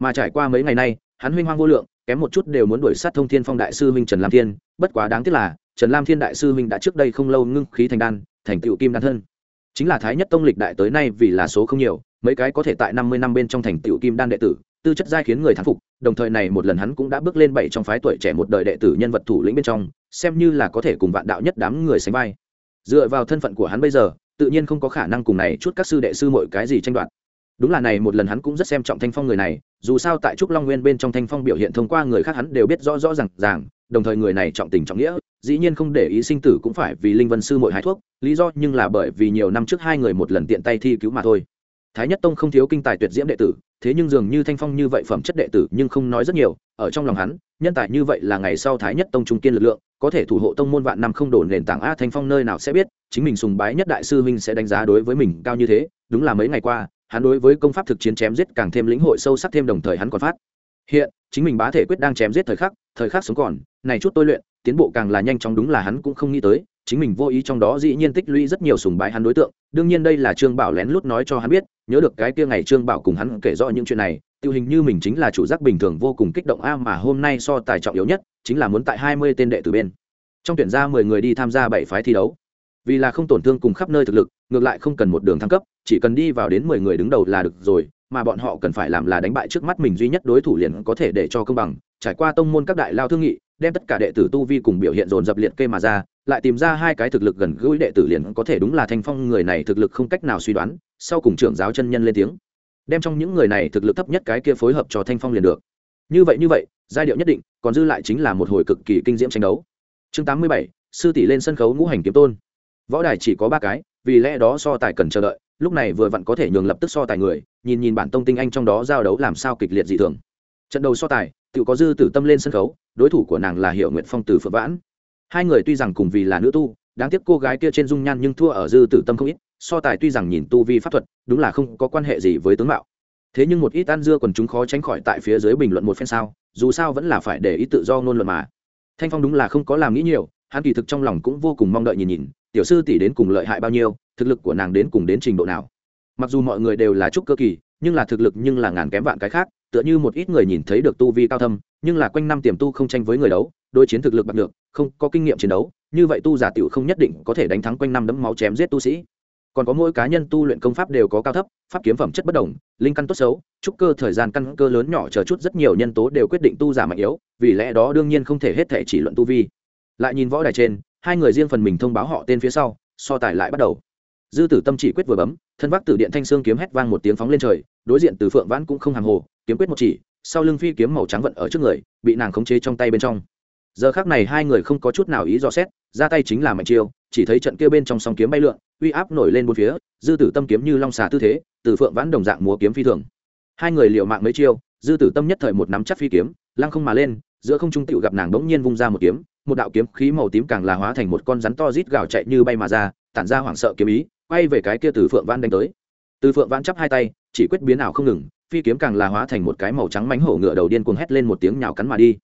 Mà trải qua mấy ngày nay, hắn huynh hoang vô lượng, kém một chút đều muốn đuổi sát thông thiên phong đại sư huynh trần lam thiên, bất quá đáng tiếc là trần lam thiên đại sư huynh đã trước đây không lâu ngưng khí thành đan, thành tựu kim đan thân. Chính là thái nhất tông lịch đại tới nay vì là số không nhiều, mấy cái có thể tại năm mươi năm bên trong thành tựu kim đan đệ tử, tư chất giai khiến người thán phục, đồng thời này một lần hắn cũng đã bước lên bảy trong phái tuổi trẻ một đời đệ tử nhân vật thủ lĩnh bên trong, xem như là có thể cùng vạn đạo nhất đám người sánh vai. Dựa vào thân phận của hắn bây giờ, tự nhiên không có khả năng cùng này chút các sư đệ sư mọi cái gì tranh đoạt đúng là này một lần hắn cũng rất xem trọng thanh phong người này, dù sao tại trúc long nguyên bên trong thanh phong biểu hiện thông qua người khác hắn đều biết rõ rõ r à n g ràng, đồng thời người này trọng tình trọng nghĩa, dĩ nhiên không để ý sinh tử cũng phải vì linh vân sư mội hái thuốc, lý do nhưng là bởi vì nhiều năm trước hai người một lần tiện tay thi cứu mà thôi. Thái nhất tông không thiếu kinh tài tuyệt diễm đệ tử, thế nhưng dường như thanh phong như vậy phẩm chất đệ tử nhưng không nói rất nhiều, ở trong lòng hắn, nhân tài như vậy là ngày sau thái nhất tông trung kiên lực lượng, có thể thủ hộ tông môn vạn năm không đổ nền tảng a thanh phong nơi nào sẽ biết, chính mình sùng bái nhất đại sư huynh sẽ đánh giá đối với mình cao như thế, đúng là mấy ngày qua hắn đối với công pháp thực chiến chém giết càng thêm lĩnh hội sâu sắc thêm đồng thời hắn còn phát. Hiện, chính mình bá thể quyết đang chém giết thời khắc thời khắc sống còn, này chút tôi luyện, tiến bộ càng là nhanh chóng đúng là hắn cũng không nghĩ tới, chính mình vô ý trong đó dĩ nhiên tích lũy rất nhiều sùng bái hắn đối tượng. Đương nhiên đây là trương bảo lén lút nói cho hắn biết, nhớ được cái kia ngày trương bảo cùng hắn kể rõ những chuyện này, tiêu hình như mình chính là chủ giác bình thường vô cùng kích động a mà hôm nay so tài trọng yếu nhất, chính là muốn tại hai mươi tên đệ từ bên. Trong tuyển ra mười người đi tham gia bảy phái thi đấu vì là không tổn thương cùng khắp nơi thực lực, ngược lại không cần một đường thăng cấp, chỉ cần đi vào đến mười người đứng đầu là được rồi, mà bọn họ cần phải làm là đánh bại trước mắt mình duy nhất đối thủ liền có thể để cho công bằng. Trải qua tông môn các đại lao thương nghị, đem tất cả đệ tử tu vi cùng biểu hiện dồn dập liệt kê mà ra, lại tìm ra hai cái thực lực gần gũi đệ tử liền có thể đúng là thanh phong người này thực lực không cách nào suy đoán, sau cùng trưởng giáo chân nhân lên tiếng. Đem trong những người này thực lực thấp nhất cái kia phối hợp cho thanh phong liền được. Như vậy như vậy, giai điệu nhất định, còn dư lại chính là một hồi cực kỳ kinh diễm tranh đấu. Chương tám mươi bảy, sư tỷ lên sân khấu ngũ hành kiếm tôn võ đài chỉ có ba cái, vì lẽ đó so tài cần chờ đợi, lúc này vừa vặn có thể nhường lập tức so tài người, nhìn nhìn bản tông tinh anh trong đó giao đấu làm sao kịch liệt dị thường. Trận đầu so tài tự có dư tử tâm lên sân khấu, đối thủ của nàng là hiệu nguyện phong từ phượng vãn. Hai người tuy rằng cùng vì là nữ tu, đáng tiếc cô gái kia trên dung nhan nhưng thua ở dư tử tâm không ít, so tài tuy rằng nhìn tu vi pháp thuật, đúng là không có quan hệ gì với tướng mạo. Thế nhưng một ít ăn dưa còn chúng khó tránh khỏi tại phía dưới bình luận một phen sao, dù sao vẫn là phải để ý tự do ngôn luận mà. Thanh phong đúng là không có làm nghĩ nhiều hắn kỳ thực trong lòng cũng vô cùng mong đợi nhìn nhìn, tiểu sư tỷ đến cùng lợi hại bao nhiêu, thực lực của nàng đến cùng đến trình độ nào. Mặc dù mọi người đều là trúc cơ kỳ, nhưng là thực lực nhưng là ngàn kém vạn cái khác, tựa như một ít người nhìn thấy được tu vi cao thâm, nhưng là quanh năm tiềm tu không tranh với người đấu đôi chiến thực lực bạc được không có kinh nghiệm chiến đấu, như vậy tu giả tiểu không nhất định có thể đánh thắng quanh năm đấm máu chém giết tu sĩ. Còn có mỗi cá nhân tu luyện công pháp đều có cao thấp, pháp kiếm phẩm chất bất đồng, linh căn tốt xấu, trúc cơ thời gian căn cơ lớn nhỏ chờ chút rất nhiều nhân tố đều quyết định tu giả mạnh yếu, vì lẽ đó đương nhiên không thể hết thể chỉ luận tu vi lại nhìn võ đài trên, hai người riêng phần mình thông báo họ tên phía sau, so tài lại bắt đầu. Dư tử tâm chỉ quyết vừa bấm, thân vác tử điện thanh xương kiếm hét vang một tiếng phóng lên trời, đối diện từ phượng vãn cũng không hàng hồ, kiếm quyết một chỉ, sau lưng phi kiếm màu trắng vận ở trước người, bị nàng khống chế trong tay bên trong. Giờ khác này hai người không có chút nào ý dò xét, ra tay chính là mạnh chiêu, chỉ thấy trận kia bên trong song kiếm bay lượn, uy áp nổi lên bốn phía, dư tử tâm kiếm như long xà tư thế, từ phượng vãn đồng dạng múa kiếm phi thường. Hai người liệu mạng mấy chiêu, dư tử tâm nhất thời một nắm chắc phi kiếm, lăng không mà lên, giữa không trung tựu gặp nàng bỗng nhiên vung ra một kiếm một đạo kiếm khí màu tím càng là hóa thành một con rắn to rít gào chạy như bay mà ra, tản ra hoảng sợ kiếm ý, quay về cái kia từ phượng vãn đánh tới. Từ phượng vãn chắp hai tay, chỉ quyết biến ảo không ngừng, phi kiếm càng là hóa thành một cái màu trắng mánh hổ ngựa đầu điên cuồng hét lên một tiếng nhào cắn mà đi.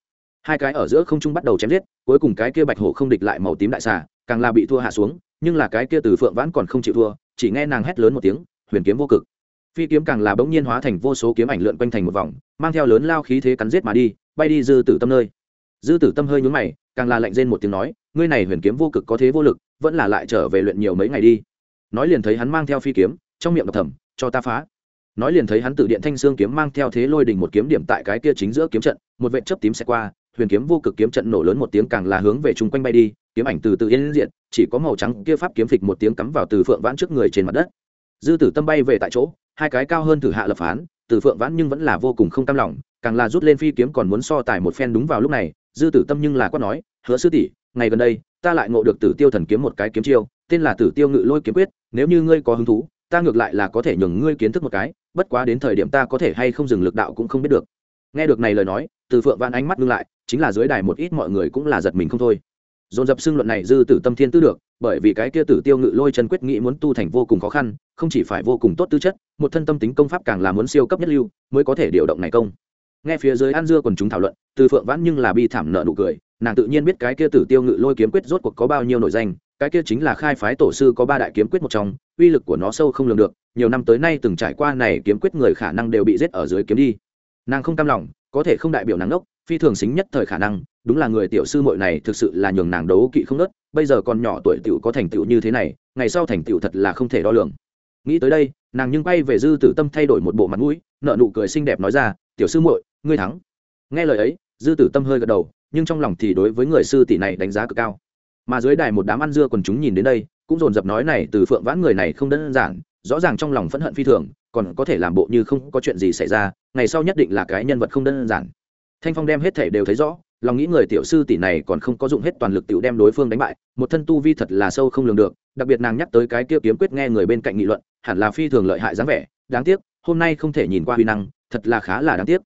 Hai cái ở giữa không trung bắt đầu chém giết, cuối cùng cái kia bạch hổ không địch lại màu tím đại xà, càng là bị thua hạ xuống, nhưng là cái kia từ phượng vãn còn không chịu thua, chỉ nghe nàng hét lớn một tiếng, huyền kiếm vô cực. Phi kiếm càng là bỗng nhiên hóa thành vô số kiếm ảnh lượn quanh thành một vòng, mang theo lớn lao khí thế cắn giết mà đi, bay đi dư tử tâm nơi dư tử tâm hơi nhún mày, càng là lạnh rên một tiếng nói, ngươi này huyền kiếm vô cực có thế vô lực, vẫn là lại trở về luyện nhiều mấy ngày đi. Nói liền thấy hắn mang theo phi kiếm, trong miệng đọc thầm, cho ta phá. Nói liền thấy hắn tự điện thanh xương kiếm mang theo thế lôi đình một kiếm điểm tại cái kia chính giữa kiếm trận, một vệ chớp tím sẽ qua, huyền kiếm vô cực kiếm trận nổ lớn một tiếng càng là hướng về chung quanh bay đi, kiếm ảnh từ từ yên diện chỉ có màu trắng kia pháp kiếm phịch một tiếng cắm vào từ phượng vãn trước người trên mặt đất. Dư tử tâm bay về tại chỗ, hai cái cao hơn thử hạ lập phán, từ phượng vãn nhưng vẫn là vô cùng không cam lòng, càng là rút lên phi kiếm còn muốn so tài một phen đúng vào lúc này dư tử tâm nhưng là quát nói, hứa sư tỷ, ngày gần đây, ta lại ngộ được tử tiêu thần kiếm một cái kiếm chiêu, tên là tử tiêu ngự lôi kiếm quyết, nếu như ngươi có hứng thú, ta ngược lại là có thể nhường ngươi kiến thức một cái, bất quá đến thời điểm ta có thể hay không dừng lực đạo cũng không biết được. Nghe được này lời nói, từ phượng vạn ánh mắt ngưng lại, chính là dưới đài một ít mọi người cũng là giật mình không thôi. Dồn dập xưng luận này dư tử tâm thiên tư được, bởi vì cái kia tử tiêu ngự lôi chân quyết nghĩ muốn tu thành vô cùng khó khăn, không chỉ phải vô cùng tốt tư chất, một thân tâm tính công pháp càng là muốn siêu cấp nhất lưu, mới có thể điều động này công nghe phía dưới an dưa còn chúng thảo luận, từ phượng vãn nhưng là bi thảm nợ nụ cười, nàng tự nhiên biết cái kia tử tiêu ngự lôi kiếm quyết rốt cuộc có bao nhiêu nội danh, cái kia chính là khai phái tổ sư có ba đại kiếm quyết một trong, uy lực của nó sâu không lường được, nhiều năm tới nay từng trải qua này kiếm quyết người khả năng đều bị giết ở dưới kiếm đi. Nàng không cam lòng, có thể không đại biểu nàng ngốc phi thường xính nhất thời khả năng, đúng là người tiểu sư muội này thực sự là nhường nàng đấu kỵ không nớt, bây giờ còn nhỏ tuổi tiểu có thành tựu như thế này, ngày sau thành tựu thật là không thể đo lường. Nghĩ tới đây, nàng nhưng bay về dư tử tâm thay đổi một bộ mặt mũi, nợ nụ cười xinh đẹp nói ra tiểu sư muội, ngươi thắng. Nghe lời ấy, dư tử tâm hơi gật đầu, nhưng trong lòng thì đối với người sư tỷ này đánh giá cực cao. Mà dưới đài một đám ăn dưa còn chúng nhìn đến đây, cũng dồn dập nói này, từ phượng vãn người này không đơn giản, rõ ràng trong lòng phẫn hận phi thường, còn có thể làm bộ như không có chuyện gì xảy ra, ngày sau nhất định là cái nhân vật không đơn giản. Thanh phong đem hết thể đều thấy rõ, lòng nghĩ người tiểu sư tỷ này còn không có dụng hết toàn lực tiểu đem đối phương đánh bại, một thân tu vi thật là sâu không lường được, đặc biệt nàng nhắc tới cái kia kiếm quyết nghe người bên cạnh nghị luận, hẳn là phi thường lợi hại dáng vẻ, đáng tiếc, hôm nay không thể nhìn qua huy năng thật là khá là đáng tiếc.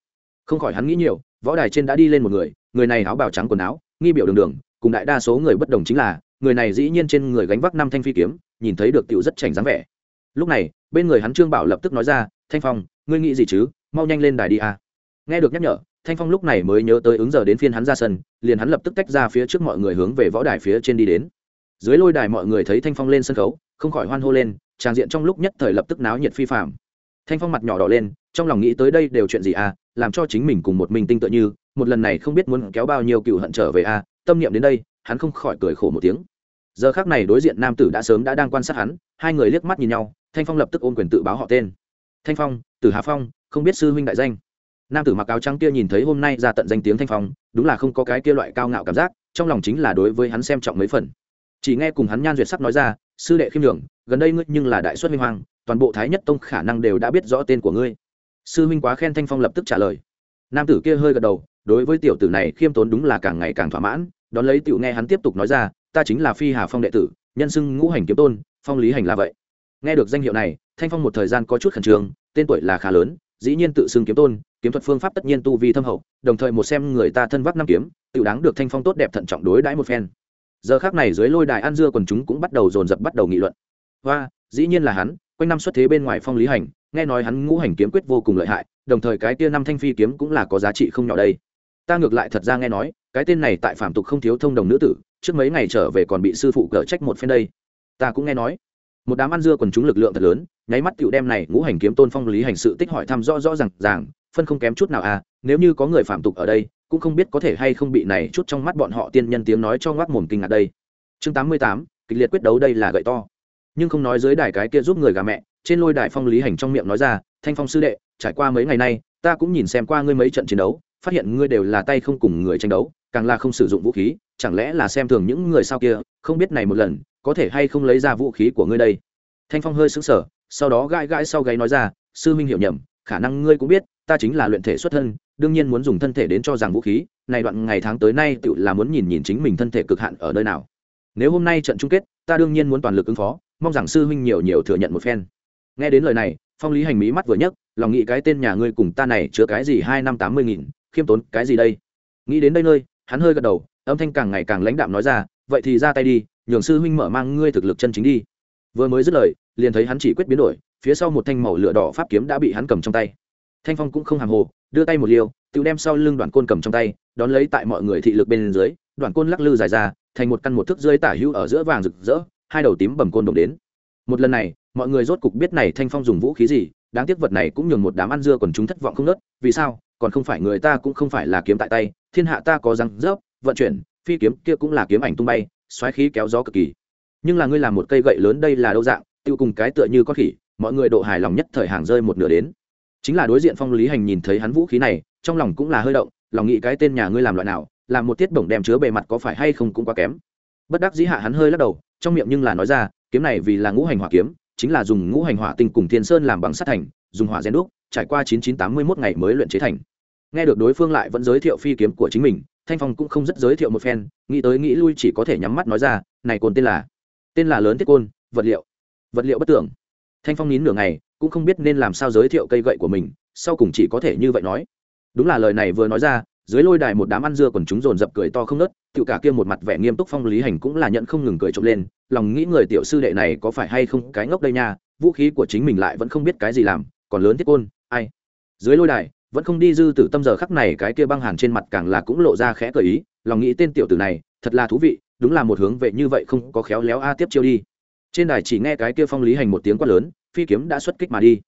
Không khỏi hắn nghĩ nhiều, võ đài trên đã đi lên một người người này áo bào trắng quần áo, nghi biểu đường đường, cùng đại đa số người bất đồng chính là, người này dĩ nhiên trên người gánh vác năm thanh phi kiếm, nhìn thấy được tiểu rất chảnh dáng vẻ. Lúc này, bên người hắn trương bảo lập tức nói ra, thanh phong, ngươi nghĩ gì chứ? Mau nhanh lên đài đi a. Nghe được nhắc nhở, thanh phong lúc này mới nhớ tới ứng giờ đến phiên hắn ra sân, liền hắn lập tức tách ra phía trước mọi người hướng về võ đài phía trên đi đến. Dưới lôi đài mọi người thấy thanh phong lên sân khấu, không khỏi hoan hô lên, tràng diện trong lúc nhất thời lập tức náo nhiệt phi phạm thanh phong mặt nhỏ đỏ lên trong lòng nghĩ tới đây đều chuyện gì à làm cho chính mình cùng một mình tinh tự như, một lần này không biết muốn kéo bao nhiêu cựu hận trở về à tâm niệm đến đây, hắn không khỏi cười khổ một tiếng. Giờ khác này đối diện nam tử đã sớm đã đang quan sát hắn, hai người liếc mắt nhìn nhau, thanh phong lập tức ôm quyền tự báo họ tên. Thanh phong, tử hà phong, không biết sư huynh đại danh. Nam tử mặc áo trắng kia nhìn thấy hôm nay ra tận danh tiếng thanh phong, đúng là không có cái kia loại cao ngạo cảm giác, trong lòng chính là đối với hắn xem trọng mấy phần. Chỉ nghe cùng hắn nhan duyệt sắc nói ra, sư đệ khiêm đường gần đây ngươi nhưng là đại xuất minh hoàng, toàn bộ thái nhất tông khả năng đều đã biết rõ tên của ngươi sư huynh quá khen thanh phong lập tức trả lời. Nam tử kia hơi gật đầu, đối với tiểu tử này khiêm tốn đúng là càng ngày càng thỏa mãn, đón lấy tiểu nghe hắn tiếp tục nói ra, ta chính là phi hà phong đệ tử, nhân xưng ngũ hành kiếm tôn, phong lý hành là vậy. Nghe được danh hiệu này, thanh phong một thời gian có chút khẩn trương, tên tuổi là khá lớn, dĩ nhiên tự xưng kiếm tôn, kiếm thuật phương pháp tất nhiên tu vi thâm hậu, đồng thời một xem người ta thân vác năm kiếm, tự đáng được thanh phong tốt đẹp thận trọng đối đãi một phen. Giờ khác này dưới lôi đài An dưa quần chúng cũng bắt đầu dồn dập bắt đầu nghị luận. Và dĩ nhiên là hắn, quanh năm xuất thế bên ngoài phong lý hành, nghe nói hắn ngũ hành kiếm quyết vô cùng lợi hại, đồng thời cái tia năm thanh phi kiếm cũng là có giá trị không nhỏ đây. Ta ngược lại thật ra nghe nói, cái tên này tại phạm tục không thiếu thông đồng nữ tử, trước mấy ngày trở về còn bị sư phụ cở trách một phen đây. Ta cũng nghe nói. Một đám ăn dưa còn chúng lực lượng thật lớn, nháy mắt tiểu đem này ngũ hành kiếm tôn phong lý hành sự tích hỏi thăm rõ rõ rằng ràng, phân không kém chút nào à nếu như có người phạm tục ở đây, cũng không biết có thể hay không bị này chút trong mắt bọn họ tiên nhân tiếng nói cho ngoác mồm kinh ngạc đây. Chương tám mươi tám, kịch liệt quyết đấu đây là gậy to nhưng không nói dưới đài cái kia giúp người gà mẹ, trên lôi đài phong lý hành trong miệng nói ra, thanh phong sư đệ, trải qua mấy ngày nay, ta cũng nhìn xem qua ngươi mấy trận chiến đấu, phát hiện ngươi đều là tay không cùng người tranh đấu, càng là không sử dụng vũ khí, chẳng lẽ là xem thường những người sau kia, không biết này một lần, có thể hay không lấy ra vũ khí của ngươi đây? Thanh phong hơi sững sờ, sau đó gãi gãi sau gáy nói ra, sư minh hiểu nhầm, khả năng ngươi cũng biết, ta chính là luyện thể xuất thân, đương nhiên muốn dùng thân thể đến cho rằng vũ khí, này đoạn ngày tháng tới nay tự là muốn nhìn nhìn chính mình thân thể cực hạn ở nơi nào. Nếu hôm nay trận chung kết, ta đương nhiên muốn toàn lực ứng phó mong rằng sư huynh nhiều nhiều thừa nhận một phen. Nghe đến lời này, phong lý hành mỹ mắt vừa nhấc, lòng nghĩ cái tên nhà ngươi cùng ta này chứa cái gì hai năm tám mươi nghìn, khiêm tốn, cái gì đây? Nghĩ đến đây nơi, hắn hơi gật đầu, âm thanh càng ngày càng lãnh đạm nói ra, vậy thì ra tay đi, nhường sư huynh mở mang ngươi thực lực chân chính đi. Vừa mới dứt lời, liền thấy hắn chỉ quyết biến đổi, phía sau một thanh màu lửa đỏ pháp kiếm đã bị hắn cầm trong tay. Thanh phong cũng không hàng hồ, đưa tay một liêu tự đem sau lưng đoàn côn cầm trong tay, đón lấy tại mọi người thị lực bên dưới đoàn côn lắc lư dài ra, thành một căn một thước rơi tả hữu ở giữa vàng rực rỡ hai đầu tím bầm côn đồng đến. Một lần này, mọi người rốt cục biết này thanh phong dùng vũ khí gì, đáng tiếc vật này cũng nhường một đám ăn dưa còn chúng thất vọng không nớt, vì sao? Còn không phải người ta cũng không phải là kiếm tại tay, thiên hạ ta có răng rớp, vận chuyển, phi kiếm kia cũng là kiếm ảnh tung bay, xoáy khí kéo gió cực kỳ. Nhưng là ngươi làm một cây gậy lớn đây là đâu dạng, tiêu cùng cái tựa như con khỉ, mọi người độ hài lòng nhất thời hàng rơi một nửa đến. Chính là đối diện phong lý hành nhìn thấy hắn vũ khí này, trong lòng cũng là hơi động, lòng nghĩ cái tên nhà ngươi làm loại nào, làm một tiết bổng đem chứa bề mặt có phải hay không cũng quá kém. Bất đắc dĩ hạ hắn hơi lắc đầu trong miệng nhưng là nói ra, kiếm này vì là ngũ hành hỏa kiếm, chính là dùng ngũ hành hỏa tinh cùng thiên sơn làm bằng sắt thành, dùng hỏa rèn đúc, trải qua chín chín tám mươi mốt ngày mới luyện chế thành. Nghe được đối phương lại vẫn giới thiệu phi kiếm của chính mình, thanh phong cũng không rất giới thiệu một phen, nghĩ tới nghĩ lui chỉ có thể nhắm mắt nói ra, này côn tên là tên là lớn thiết côn, vật liệu vật liệu bất tưởng. Thanh phong nín nửa ngày, cũng không biết nên làm sao giới thiệu cây gậy của mình, sau cùng chỉ có thể như vậy nói. Đúng là lời này vừa nói ra dưới lôi đài một đám ăn dưa còn chúng dồn dập cười to không nớt tự cả kia một mặt vẻ nghiêm túc phong lý hành cũng là nhận không ngừng cười trộm lên, lòng nghĩ người tiểu sư đệ này có phải hay không cái ngốc đây nha, vũ khí của chính mình lại vẫn không biết cái gì làm, còn lớn thiết côn, ai? Dưới lôi đài, vẫn không đi dư tử tâm giờ khắc này cái kia băng hàn trên mặt càng là cũng lộ ra khẽ cởi ý, lòng nghĩ tên tiểu tử này, thật là thú vị, đúng là một hướng vệ như vậy không có khéo léo a tiếp chiêu đi. Trên đài chỉ nghe cái kia phong lý hành một tiếng quát lớn, phi kiếm đã xuất kích mà đi.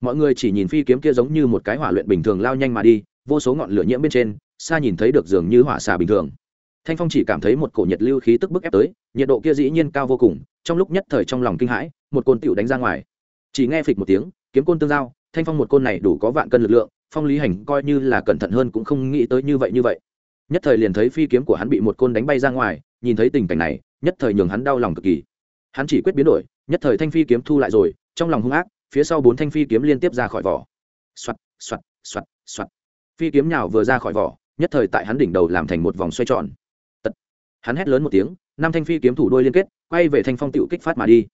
Mọi người chỉ nhìn phi kiếm kia giống như một cái hỏa luyện bình thường lao nhanh mà đi vô số ngọn lửa nhiễm bên trên, xa nhìn thấy được dường như hỏa xà bình thường. Thanh phong chỉ cảm thấy một cổ nhiệt lưu khí tức bức ép tới, nhiệt độ kia dĩ nhiên cao vô cùng, trong lúc nhất thời trong lòng kinh hãi, một côn tựu đánh ra ngoài. Chỉ nghe phịch một tiếng, kiếm côn tương giao, thanh phong một côn này đủ có vạn cân lực lượng, phong lý hành coi như là cẩn thận hơn cũng không nghĩ tới như vậy như vậy. Nhất thời liền thấy phi kiếm của hắn bị một côn đánh bay ra ngoài, nhìn thấy tình cảnh này, nhất thời nhường hắn đau lòng cực kỳ. Hắn chỉ quyết biến đổi, nhất thời thanh phi kiếm thu lại rồi, trong lòng hung ác, phía sau bốn thanh phi kiếm liên tiếp ra khỏi vỏ. Xoặt xoặt xoặt xoặt phi kiếm nhào vừa ra khỏi vỏ, nhất thời tại hắn đỉnh đầu làm thành một vòng xoay tròn. Tật. hắn hét lớn một tiếng, năm thanh phi kiếm thủ đôi liên kết, quay về thanh phong tựu kích phát mà đi.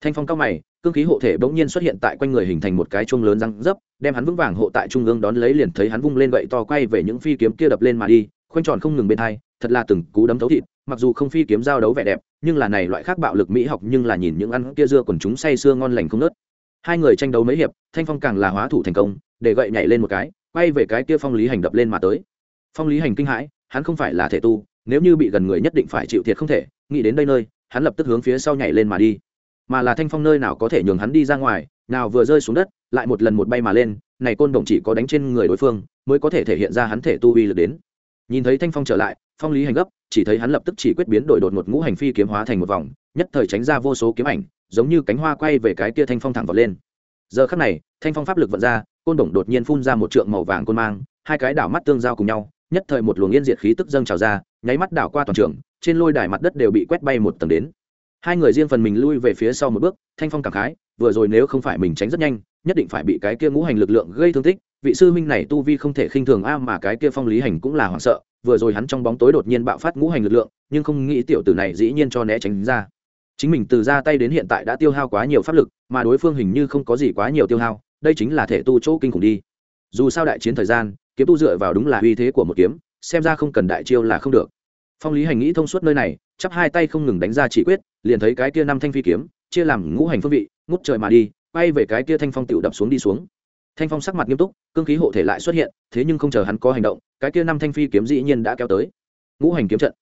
Thanh phong cao mày, cương khí hộ thể bỗng nhiên xuất hiện tại quanh người hình thành một cái chuông lớn răng dấp, đem hắn vững vàng hộ tại trung ương đón lấy liền thấy hắn vung lên gậy to quay về những phi kiếm kia đập lên mà đi, khoanh tròn không ngừng bên hai, thật là từng cú đấm thấu thịt, mặc dù không phi kiếm giao đấu vẻ đẹp, nhưng là này loại khác bạo lực mỹ học nhưng là nhìn những ăn kia dưa quần chúng say sưa ngon lành không nớt. Hai người tranh đấu mấy hiệp, thanh phong càng là hóa thủ thành công, để gậy nhảy lên một cái quay về cái kia phong lý hành đập lên mà tới. Phong lý hành kinh hãi, hắn không phải là thể tu, nếu như bị gần người nhất định phải chịu thiệt không thể, nghĩ đến đây nơi, hắn lập tức hướng phía sau nhảy lên mà đi. Mà là thanh phong nơi nào có thể nhường hắn đi ra ngoài, nào vừa rơi xuống đất, lại một lần một bay mà lên, này côn đồng chỉ có đánh trên người đối phương, mới có thể thể hiện ra hắn thể tu uy lực đến. Nhìn thấy thanh phong trở lại, phong lý hành gấp, chỉ thấy hắn lập tức chỉ quyết biến đổi đột một ngũ hành phi kiếm hóa thành một vòng, nhất thời tránh ra vô số kiếm ảnh, giống như cánh hoa quay về cái kia thanh phong thẳng vọt lên. Giờ khắc này, thanh phong pháp lực vận ra côn đồng đột nhiên phun ra một trượng màu vàng côn mang, hai cái đảo mắt tương giao cùng nhau, nhất thời một luồng yên diệt khí tức dâng trào ra, nháy mắt đảo qua toàn trường, trên lôi đài mặt đất đều bị quét bay một tầng đến. Hai người riêng phần mình lui về phía sau một bước, thanh phong cảm khái, vừa rồi nếu không phải mình tránh rất nhanh, nhất định phải bị cái kia ngũ hành lực lượng gây thương tích, vị sư minh này tu vi không thể khinh thường a, mà cái kia phong lý hành cũng là hoảng sợ, vừa rồi hắn trong bóng tối đột nhiên bạo phát ngũ hành lực lượng, nhưng không nghĩ tiểu tử này dĩ nhiên cho né tránh ra. Chính mình từ ra tay đến hiện tại đã tiêu hao quá nhiều pháp lực, mà đối phương hình như không có gì quá nhiều tiêu hao đây chính là thể tu chỗ kinh khủng đi. Dù sao đại chiến thời gian, kiếm tu dựa vào đúng là uy thế của một kiếm, xem ra không cần đại chiêu là không được. Phong lý hành nghĩ thông suốt nơi này, chắp hai tay không ngừng đánh ra chỉ quyết, liền thấy cái kia năm thanh phi kiếm, chia làm ngũ hành phương vị, ngút trời mà đi bay về cái kia thanh phong tựu đập xuống đi xuống. Thanh phong sắc mặt nghiêm túc, cương khí hộ thể lại xuất hiện, thế nhưng không chờ hắn có hành động, cái kia năm thanh phi kiếm dĩ nhiên đã kéo tới. Ngũ hành kiếm trận.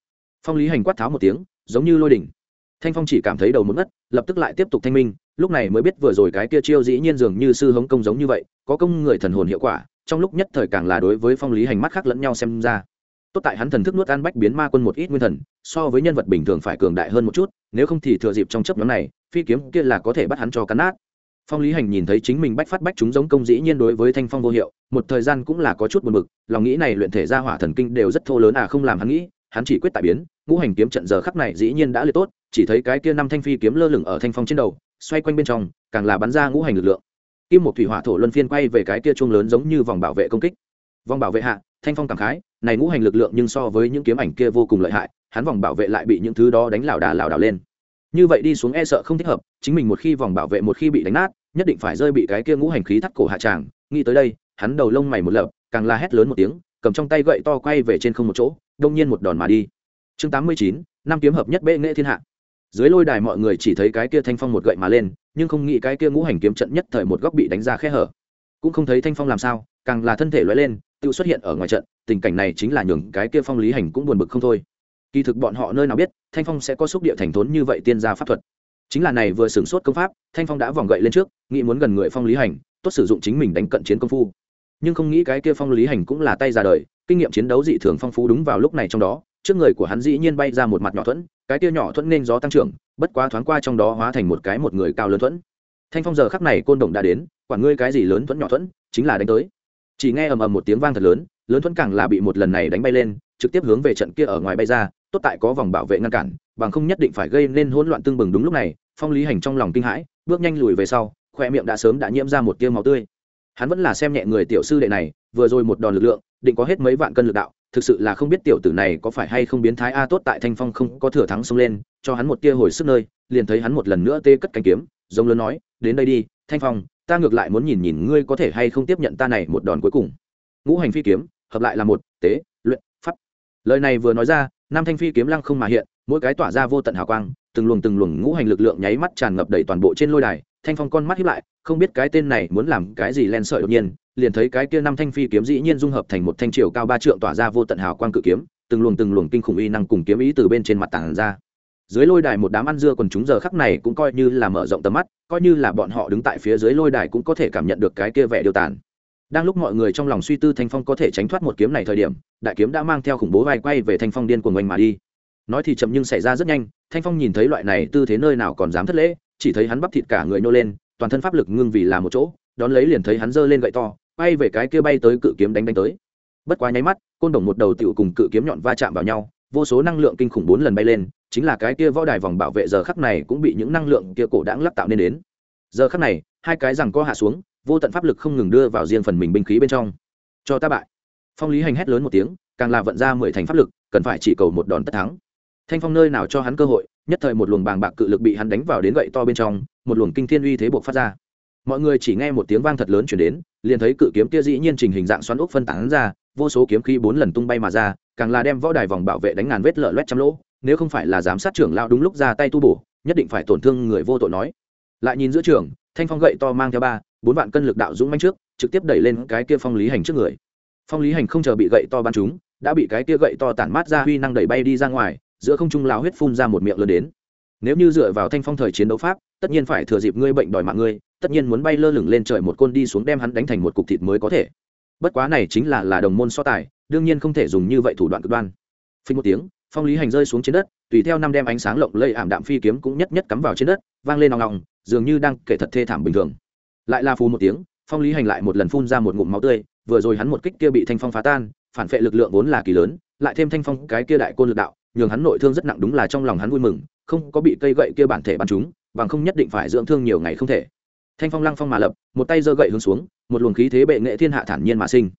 Phong lý hành quát tháo một tiếng, giống như lôi đỉnh. Thanh phong chỉ cảm thấy đầu muốn ngất, lập tức lại tiếp tục thanh minh lúc này mới biết vừa rồi cái kia chiêu dĩ nhiên dường như sư hống công giống như vậy, có công người thần hồn hiệu quả, trong lúc nhất thời càng là đối với phong lý hành mắt khác lẫn nhau xem ra. Tốt tại hắn thần thức nuốt ăn bách biến ma quân một ít nguyên thần, so với nhân vật bình thường phải cường đại hơn một chút, nếu không thì thừa dịp trong chấp nhóm này, phi kiếm kia là có thể bắt hắn cho cắn nát. Phong lý hành nhìn thấy chính mình bách phát bách chúng giống công dĩ nhiên đối với thanh phong vô hiệu, một thời gian cũng là có chút buồn bực, lòng nghĩ này luyện thể ra hỏa thần kinh đều rất thô lớn à không làm hắn nghĩ, hắn chỉ quyết tại biến, ngũ hành kiếm trận giờ khắc này dĩ nhiên đã liệt tốt, chỉ thấy cái kia năm thanh phi kiếm lơ lửng ở thanh phong trên đầu xoay quanh bên trong, càng là bắn ra ngũ hành lực lượng. Kim một thủy hỏa thổ luân phiên quay về cái kia chuông lớn giống như vòng bảo vệ công kích. Vòng bảo vệ hạ, thanh phong cảm khái, này ngũ hành lực lượng nhưng so với những kiếm ảnh kia vô cùng lợi hại, hắn vòng bảo vệ lại bị những thứ đó đánh lảo đà lảo đảo lên. Như vậy đi xuống e sợ không thích hợp, chính mình một khi vòng bảo vệ một khi bị đánh nát, nhất định phải rơi bị cái kia ngũ hành khí thắt cổ hạ tràng. Nghĩ tới đây, hắn đầu lông mày một lợp càng la hét lớn một tiếng, cầm trong tay gậy to quay về trên không một chỗ, đông nhiên một đòn mà đi. Chương tám mươi chín, năm kiếm hợp nhất bệ nghệ thiên hạ dưới lôi đài mọi người chỉ thấy cái kia thanh phong một gậy mà lên, nhưng không nghĩ cái kia ngũ hành kiếm trận nhất thời một góc bị đánh ra khe hở. Cũng không thấy thanh phong làm sao, càng là thân thể lóe lên, tự xuất hiện ở ngoài trận, tình cảnh này chính là nhường cái kia phong lý hành cũng buồn bực không thôi. Kỳ thực bọn họ nơi nào biết, thanh phong sẽ có xúc địa thành thốn như vậy tiên gia pháp thuật. Chính là này vừa sửng sốt công pháp, thanh phong đã vòng gậy lên trước, nghĩ muốn gần người phong lý hành, tốt sử dụng chính mình đánh cận chiến công phu. Nhưng không nghĩ cái kia phong lý hành cũng là tay ra đời, kinh nghiệm chiến đấu dị thường phong phú đúng vào lúc này trong đó, trước người của hắn dĩ nhiên bay ra một mặt nhỏ thuẫn cái tia nhỏ thuẫn nên gió tăng trưởng, bất quá thoáng qua trong đó hóa thành một cái một người cao lớn thuẫn. Thanh phong giờ khắc này côn đồng đã đến, quản ngươi cái gì lớn thuẫn nhỏ thuẫn, chính là đánh tới. Chỉ nghe ầm ầm một tiếng vang thật lớn lớn thuẫn càng là bị một lần này đánh bay lên, trực tiếp hướng về trận kia ở ngoài bay ra, tốt tại có vòng bảo vệ ngăn cản, bằng không nhất định phải gây nên hỗn loạn tương bừng đúng lúc này, phong lý hành trong lòng kinh hãi, bước nhanh lùi về sau, khoe miệng đã sớm đã nhiễm ra một tiêu máu tươi. Hắn vẫn là xem nhẹ người tiểu sư đệ này, vừa rồi một đòn lực lượng, định có hết mấy vạn cân lực đạo thực sự là không biết tiểu tử này có phải hay không biến thái a tốt tại thanh phong không có thừa thắng xông lên, cho hắn một tia hồi sức nơi, liền thấy hắn một lần nữa tê cất cánh kiếm, giống lớn nói, đến đây đi, thanh phong, ta ngược lại muốn nhìn nhìn ngươi có thể hay không tiếp nhận ta này một đòn cuối cùng. Ngũ hành phi kiếm, hợp lại là một, tế, luyện, pháp. Lời này vừa nói ra nam thanh phi kiếm lăng không mà hiện, mỗi cái tỏa ra vô tận hào quang, từng luồng từng luồng ngũ hành lực lượng nháy mắt tràn ngập đầy toàn bộ trên lôi đài thanh phong con mắt hiếp lại, không biết cái tên này muốn làm cái gì len sợi đột nhiên, liền thấy cái kia năm thanh phi kiếm dĩ nhiên dung hợp thành một thanh triều cao ba trượng tỏa ra vô tận hào quang cự kiếm, từng luồng từng luồng kinh khủng uy năng cùng kiếm ý từ bên trên mặt tảng ra. Dưới lôi đài một đám ăn dưa còn chúng giờ khắc này cũng coi như là mở rộng tầm mắt, coi như là bọn họ đứng tại phía dưới lôi đài cũng có thể cảm nhận được cái kia vẻ điều tàn. Đang lúc mọi người trong lòng suy tư thanh phong có thể tránh thoát một kiếm này thời điểm, đại kiếm đã mang theo khủng bố vai quay về thanh phong điên của oanh mà đi. Nói thì chậm nhưng xảy ra rất nhanh, thanh phong nhìn thấy loại này tư thế nơi nào còn dám thất lễ chỉ thấy hắn bắp thịt cả người nô lên, toàn thân pháp lực ngưng vì là một chỗ, đón lấy liền thấy hắn giơ lên gậy to bay về cái kia bay tới cự kiếm đánh đánh tới. Bất quá nháy mắt, côn đồng một đầu tựu cùng cự kiếm nhọn va chạm vào nhau, vô số năng lượng kinh khủng bốn lần bay lên, chính là cái kia võ đài vòng bảo vệ giờ khắc này cũng bị những năng lượng kia cổ đãng lắc tạo nên đến. Giờ khắc này, hai cái rằng co hạ xuống, vô tận pháp lực không ngừng đưa vào riêng phần mình binh khí bên trong. Cho ta bại. Phong lý hành hét lớn một tiếng, càng là vận ra mười thành pháp lực, cần phải chỉ cầu một đòn tất thắng thanh phong nơi nào cho hắn cơ hội, nhất thời một luồng bàng bạc cự lực bị hắn đánh vào đến gậy to bên trong, một luồng kinh thiên uy thế buộc phát ra. Mọi người chỉ nghe một tiếng vang thật lớn chuyển đến, liền thấy cự kiếm kia dĩ nhiên trình hình dạng xoắn ốc phân tán ra, vô số kiếm khí bốn lần tung bay mà ra, càng là đem võ đài vòng bảo vệ đánh ngàn vết lở loét trăm lỗ, nếu không phải là giám sát trưởng lao đúng lúc ra tay tu bổ, nhất định phải tổn thương người vô tội nói. Lại nhìn giữa trường, thanh phong gậy to mang theo ba, bốn vạn cân lực đạo dũng manh trước, trực tiếp đẩy lên cái kia phong lý hành trước người. Phong lý hành không chờ bị gậy to bắn chúng đã bị cái kia gậy to tản mát ra huy năng đẩy bay đi ra ngoài giữa không trung lao huyết phun ra một miệng lớn đến. Nếu như dựa vào thanh phong thời chiến đấu pháp, tất nhiên phải thừa dịp ngươi bệnh đòi mạng ngươi, tất nhiên muốn bay lơ lửng lên trời một côn đi xuống đem hắn đánh thành một cục thịt mới có thể. Bất quá này chính là là đồng môn so tài, đương nhiên không thể dùng như vậy thủ đoạn cực đoan. Phí một tiếng, phong lý hành rơi xuống trên đất, tùy theo năm đem ánh sáng lộng lây ảm đạm phi kiếm cũng nhất nhất cắm vào trên đất, vang lên nòng nòng dường như đang kể thật thê thảm bình thường. Lại la phù một tiếng, phong lý hành lại một lần phun ra một ngụm máu tươi, vừa rồi hắn một kích kia bị thanh phong phá tan, phản vệ lực lượng vốn là kỳ lớn, lại thêm thanh phong cái kia đại côn lực đạo nhường hắn nội thương rất nặng đúng là trong lòng hắn vui mừng, không có bị cây gậy kia bản thể bắn chúng bằng không nhất định phải dưỡng thương nhiều ngày không thể. Thanh phong lăng phong mà lập, một tay giơ gậy hướng xuống, một luồng khí thế bệ nghệ thiên hạ thản nhiên mà sinh.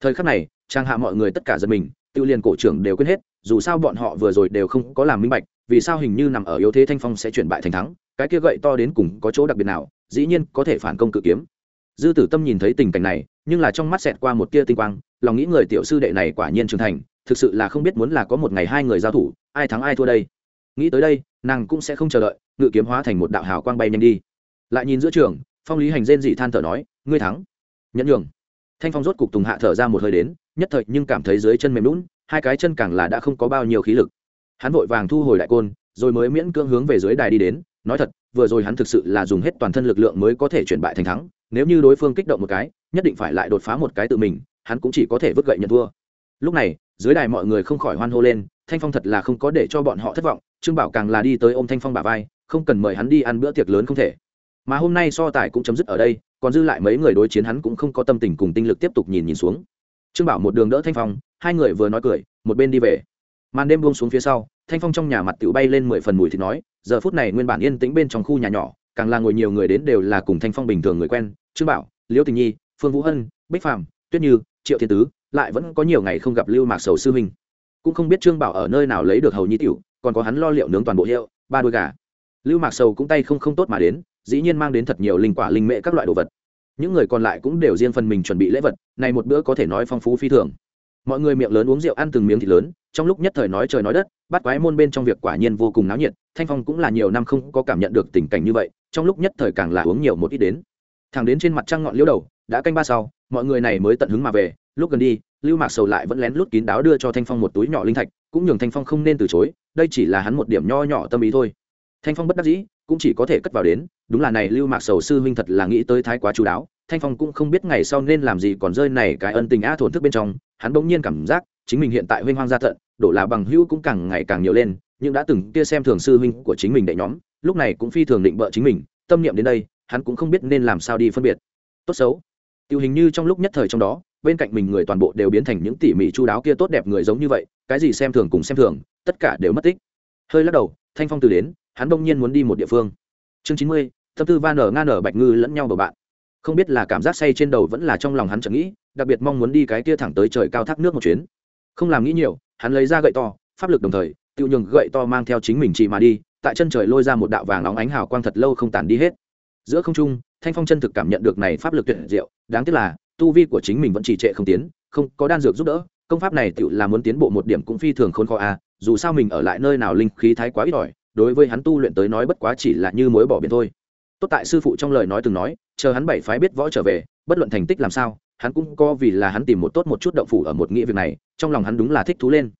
Thời khắc này, trang hạ mọi người tất cả giật mình, tiêu liền cổ trưởng đều quên hết, dù sao bọn họ vừa rồi đều không có làm minh bạch, vì sao hình như nằm ở yếu thế thanh phong sẽ chuyển bại thành thắng, cái kia gậy to đến cùng có chỗ đặc biệt nào, dĩ nhiên có thể phản công cự kiếm. Dư tử tâm nhìn thấy tình cảnh này, nhưng là trong mắt xẹt qua một tia tinh quang, lòng nghĩ người tiểu sư đệ này quả nhiên trưởng thành thực sự là không biết muốn là có một ngày hai người giao thủ, ai thắng ai thua đây. Nghĩ tới đây, nàng cũng sẽ không chờ đợi, ngự kiếm hóa thành một đạo hào quang bay nhanh đi. Lại nhìn giữa trường, phong lý hành rên dị than thở nói, ngươi thắng. Nhẫn nhường. Thanh phong rốt cục tùng hạ thở ra một hơi đến, nhất thời nhưng cảm thấy dưới chân mềm lún hai cái chân càng là đã không có bao nhiêu khí lực. Hắn vội vàng thu hồi đại côn, rồi mới miễn cưỡng hướng về dưới đài đi đến, nói thật, vừa rồi hắn thực sự là dùng hết toàn thân lực lượng mới có thể chuyển bại thành thắng, nếu như đối phương kích động một cái, nhất định phải lại đột phá một cái tự mình, hắn cũng chỉ có thể vứt gậy nhận thua lúc này, dưới đài mọi người không khỏi hoan hô lên, thanh phong thật là không có để cho bọn họ thất vọng, trương bảo càng là đi tới ôm thanh phong bà vai, không cần mời hắn đi ăn bữa tiệc lớn không thể. Mà hôm nay so tài cũng chấm dứt ở đây, còn dư lại mấy người đối chiến hắn cũng không có tâm tình cùng tinh lực tiếp tục nhìn nhìn xuống. Trương bảo một đường đỡ thanh phong, hai người vừa nói cười, một bên đi về. Màn đêm buông xuống phía sau, thanh phong trong nhà mặt tự bay lên mười phần mùi thì nói, giờ phút này nguyên bản yên tĩnh bên trong khu nhà nhỏ, càng là ngồi nhiều người đến đều là cùng thanh phong bình thường người quen, trương bảo, liễu tình nhi, phương vũ hân, bích phạm tuyết như, triệu thiên tứ lại vẫn có nhiều ngày không gặp lưu mạc sầu sư huynh. Cũng không biết trương bảo ở nơi nào lấy được hầu nhi tiểu, còn có hắn lo liệu nướng toàn bộ hiệu, ba đôi gà. Lưu mạc sầu cũng tay không không tốt mà đến, dĩ nhiên mang đến thật nhiều linh quả linh mệ các loại đồ vật. Những người còn lại cũng đều riêng phần mình chuẩn bị lễ vật, này một bữa có thể nói phong phú phi thường. Mọi người miệng lớn uống rượu ăn từng miếng thịt lớn, trong lúc nhất thời nói trời nói đất, bắt quái môn bên trong việc quả nhiên vô cùng náo nhiệt, thanh phong cũng là nhiều năm không có cảm nhận được tình cảnh như vậy, trong lúc nhất thời càng là uống nhiều một ít đến. Thằng đến trên mặt trăng ngọn liễu đầu, đã canh ba sau, mọi người này mới tận hứng mà về lúc gần đi, lưu mạc sầu lại vẫn lén lút kín đáo đưa cho thanh phong một túi nhỏ linh thạch, cũng nhường thanh phong không nên từ chối, đây chỉ là hắn một điểm nho nhỏ tâm ý thôi. Thanh phong bất đắc dĩ, cũng chỉ có thể cất vào đến, đúng là này lưu mạc sầu sư huynh thật là nghĩ tới thái quá chú đáo, thanh phong cũng không biết ngày sau nên làm gì còn rơi này cái ân tình a thổn thức bên trong, hắn bỗng nhiên cảm giác, chính mình hiện tại huynh hoang gia tận, đổ là bằng hữu cũng càng ngày càng nhiều lên, nhưng đã từng kia xem thường sư huynh của chính mình đệ nhóm, lúc này cũng phi thường định bợ chính mình, tâm niệm đến đây, hắn cũng không biết nên làm sao đi phân biệt. Tốt xấu. Tiêu hình như trong lúc nhất thời trong đó bên cạnh mình người toàn bộ đều biến thành những tỉ mỉ chu đáo kia tốt đẹp người giống như vậy, cái gì xem thường cùng xem thường, tất cả đều mất tích. Hơi lắc đầu, thanh phong từ đến, hắn đông nhiên muốn đi một địa phương. Chương chín mươi tâm tư van nở nga nở bạch ngư lẫn nhau bầu bạn. Không biết là cảm giác say trên đầu vẫn là trong lòng hắn chẳng nghĩ, đặc biệt mong muốn đi cái kia thẳng tới trời cao thác nước một chuyến. Không làm nghĩ nhiều, hắn lấy ra gậy to, pháp lực đồng thời, tự nhường gậy to mang theo chính mình chỉ mà đi, tại chân trời lôi ra một đạo vàng óng ánh hào quang thật lâu không tàn đi hết. Giữa không trung, thanh phong chân thực cảm nhận được này pháp lực tuyệt diệu, đáng tiếc là tu vi của chính mình vẫn trì trệ không tiến, không có đan dược giúp đỡ, công pháp này tự là muốn tiến bộ một điểm cũng phi thường khốn khó a dù sao mình ở lại nơi nào linh khí thái quá ít ỏi, đối với hắn tu luyện tới nói bất quá chỉ là như mối bỏ biển thôi. Tốt tại sư phụ trong lời nói từng nói, chờ hắn bảy phái biết võ trở về, bất luận thành tích làm sao, hắn cũng có vì là hắn tìm một tốt một chút động phủ ở một nghĩa việc này, trong lòng hắn đúng là thích thú lên.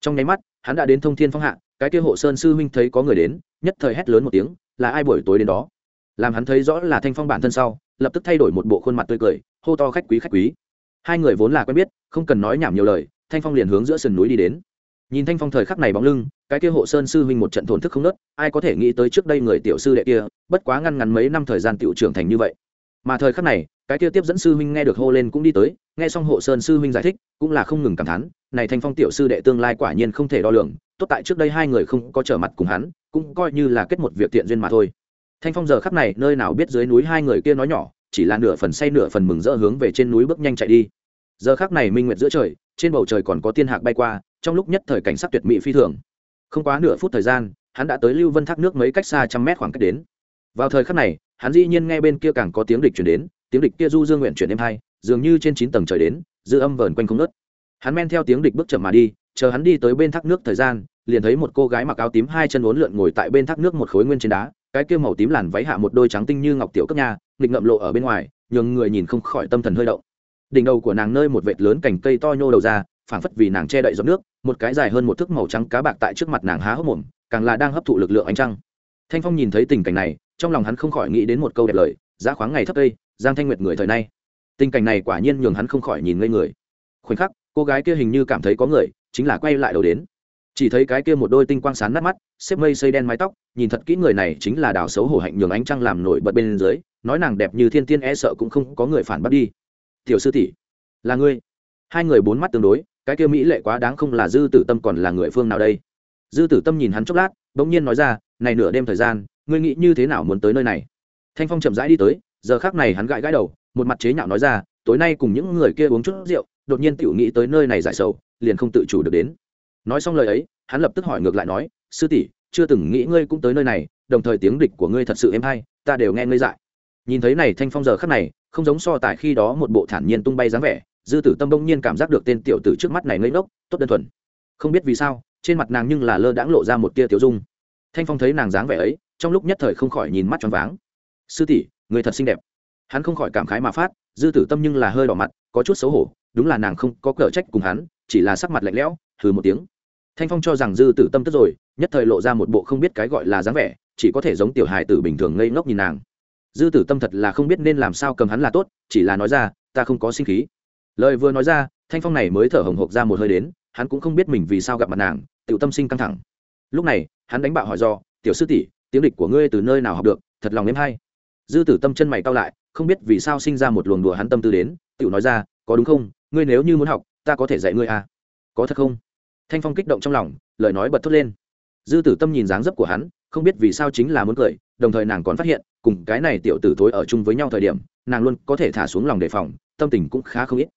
Trong nháy mắt, hắn đã đến thông thiên phong hạ, cái kia hộ sơn sư huynh thấy có người đến, nhất thời hét lớn một tiếng, là ai buổi tối đến đó? Làm hắn thấy rõ là thanh phong bản thân sau lập tức thay đổi một bộ khuôn mặt tươi cười, hô to khách quý khách quý. Hai người vốn là quen biết, không cần nói nhảm nhiều lời, thanh phong liền hướng giữa sườn núi đi đến. Nhìn thanh phong thời khắc này bóng lưng, cái kia hộ sơn sư huynh một trận thổn thức không nớt, ai có thể nghĩ tới trước đây người tiểu sư đệ kia, bất quá ngăn ngắn mấy năm thời gian tiểu trưởng thành như vậy. Mà thời khắc này, cái kia tiếp dẫn sư huynh nghe được hô lên cũng đi tới, nghe xong hộ sơn sư huynh giải thích, cũng là không ngừng cảm thán, này thanh phong tiểu sư đệ tương lai quả nhiên không thể đo lường, tốt tại trước đây hai người không có trở mặt cùng hắn, cũng coi như là kết một việc tiện duyên mà thôi thanh phong giờ khắp này nơi nào biết dưới núi hai người kia nói nhỏ, chỉ là nửa phần say nửa phần mừng rỡ hướng về trên núi bước nhanh chạy đi. Giờ khắc này minh nguyệt giữa trời, trên bầu trời còn có tiên hạc bay qua, trong lúc nhất thời cảnh sắc tuyệt mỹ phi thường. Không quá nửa phút thời gian, hắn đã tới lưu vân thác nước mấy cách xa trăm mét khoảng cách đến. Vào thời khắc này, hắn dĩ nhiên nghe bên kia càng có tiếng địch chuyển đến, tiếng địch kia du dương nguyện chuyển đêm hai, dường như trên chín tầng trời đến, dư âm vờn quanh không nớt hắn men theo tiếng địch bước chậm mà đi, chờ hắn đi tới bên thác nước thời gian, liền thấy một cô gái mặc áo tím hai chân uốn lượn ngồi tại bên thác nước một khối nguyên trên đá cái kia màu tím làn váy hạ một đôi trắng tinh như ngọc tiểu cấp nha, nghịch ngậm lộ ở bên ngoài, nhường người nhìn không khỏi tâm thần hơi động. Đỉnh đầu của nàng nơi một vệt lớn cành cây to nhô đầu ra, phảng phất vì nàng che đậy giọt nước, một cái dài hơn một thước màu trắng cá bạc tại trước mặt nàng há hốc mồm, càng là đang hấp thụ lực lượng ánh trăng. Thanh phong nhìn thấy tình cảnh này, trong lòng hắn không khỏi nghĩ đến một câu đẹp lời, giá khoáng ngày thấp cây giang thanh nguyệt người thời nay. Tình cảnh này quả nhiên nhường hắn không khỏi nhìn ngây người. Khoảnh khắc, cô gái kia hình như cảm thấy có người, chính là quay lại đầu đến chỉ thấy cái kia một đôi tinh quang sán nát mắt, xếp mây xây đen mái tóc, nhìn thật kỹ người này chính là đào xấu hổ hạnh nhường ánh trăng làm nổi bật bên dưới, nói nàng đẹp như thiên tiên e sợ cũng không có người phản bắt đi. Tiểu sư tỷ, là ngươi. Hai người bốn mắt tương đối, cái kia mỹ lệ quá đáng không là dư tử tâm còn là người phương nào đây? Dư tử tâm nhìn hắn chốc lát, bỗng nhiên nói ra, này nửa đêm thời gian, ngươi nghĩ như thế nào muốn tới nơi này? Thanh phong chậm rãi đi tới, giờ khác này hắn gãi gãi đầu, một mặt chế nhạo nói ra, tối nay cùng những người kia uống chút rượu, đột nhiên tiểu nghĩ tới nơi này giải sầu, liền không tự chủ được đến nói xong lời ấy, hắn lập tức hỏi ngược lại nói, sư tỷ, chưa từng nghĩ ngươi cũng tới nơi này, đồng thời tiếng địch của ngươi thật sự êm hay, ta đều nghe ngươi dại nhìn thấy này thanh phong giờ khắc này, không giống so tại khi đó một bộ thản nhiên tung bay dáng vẻ, dư tử tâm đông nhiên cảm giác được tên tiểu tử trước mắt này ngây ngốc, tốt đơn thuần. Không biết vì sao, trên mặt nàng nhưng là lơ đãng lộ ra một tia tiểu dung. Thanh phong thấy nàng dáng vẻ ấy, trong lúc nhất thời không khỏi nhìn mắt tròn váng. Sư tỷ, người thật xinh đẹp. Hắn không khỏi cảm khái mà phát, dư tử tâm nhưng là hơi đỏ mặt, có chút xấu hổ, đúng là nàng không có cờ trách cùng hắn, chỉ là sắc mặt lạnh lẽo thử một tiếng thanh phong cho rằng dư tử tâm tức rồi, nhất thời lộ ra một bộ không biết cái gọi là dáng vẻ, chỉ có thể giống tiểu hài tử bình thường ngây ngốc nhìn nàng. Dư tử tâm thật là không biết nên làm sao cầm hắn là tốt, chỉ là nói ra, ta không có sinh khí. Lời vừa nói ra, thanh phong này mới thở hồng hộc ra một hơi đến, hắn cũng không biết mình vì sao gặp mặt nàng tự tâm sinh căng thẳng. Lúc này, hắn đánh bạo hỏi do, tiểu sư tỷ, tiếng địch của ngươi từ nơi nào học được? Thật lòng êm hay. Dư tử tâm chân mày cao lại, không biết vì sao sinh ra một luồng đùa hắn tâm tư đến tự nói ra, có đúng không? Ngươi nếu như muốn học, ta có thể dạy ngươi à. Có thật không? Thanh phong kích động trong lòng lời nói bật thốt lên. Dư tử tâm nhìn dáng dấp của hắn không biết vì sao chính là muốn cười đồng thời nàng còn phát hiện cùng cái này tiểu tử thối ở chung với nhau thời điểm nàng luôn có thể thả xuống lòng đề phòng tâm tình cũng khá không ít.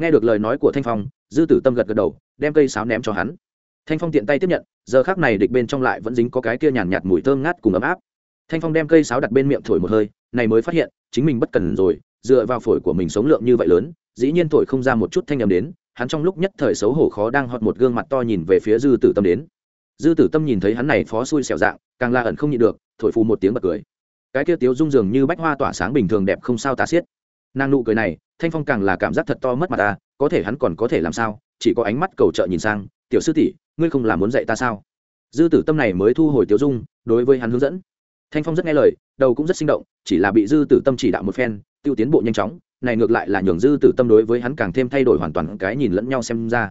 Nghe được lời nói của thanh phong dư tử tâm gật gật đầu đem cây sáo ném cho hắn. Thanh phong tiện tay tiếp nhận giờ khác này địch bên trong lại vẫn dính có cái kia nhàn nhạt, mùi thơm ngát cùng ấm áp. Thanh phong đem cây sáo đặt bên miệng thổi một hơi này mới phát hiện chính mình bất cần rồi dựa vào phổi của mình sống lượng như vậy lớn dĩ nhiên thổi không ra một chút thanh â m đến hắn trong lúc nhất thời xấu hổ khó đang họt một gương mặt to nhìn về phía dư tử tâm đến. Dư tử tâm nhìn thấy hắn này phó xui xẻo dạng, càng la ẩn không nhịn được, thổi phù một tiếng bật cười. Cái kia tiếu rung dường như bách hoa tỏa sáng bình thường đẹp không sao tà xiết. Nàng nụ cười này, thanh phong càng là cảm giác thật to mất mặt ta, có thể hắn còn có thể làm sao, chỉ có ánh mắt cầu trợ nhìn sang, tiểu sư tỷ, ngươi không làm muốn dạy ta sao? Dư tử tâm này mới thu hồi tiếu dung, đối với hắn hướng dẫn. Thanh phong rất nghe lời, đầu cũng rất sinh động, chỉ là bị dư tử tâm chỉ đạo một phen, tiêu tiến bộ nhanh chóng này ngược lại là nhường dư tử tâm đối với hắn càng thêm thay đổi hoàn toàn cái nhìn lẫn nhau xem ra.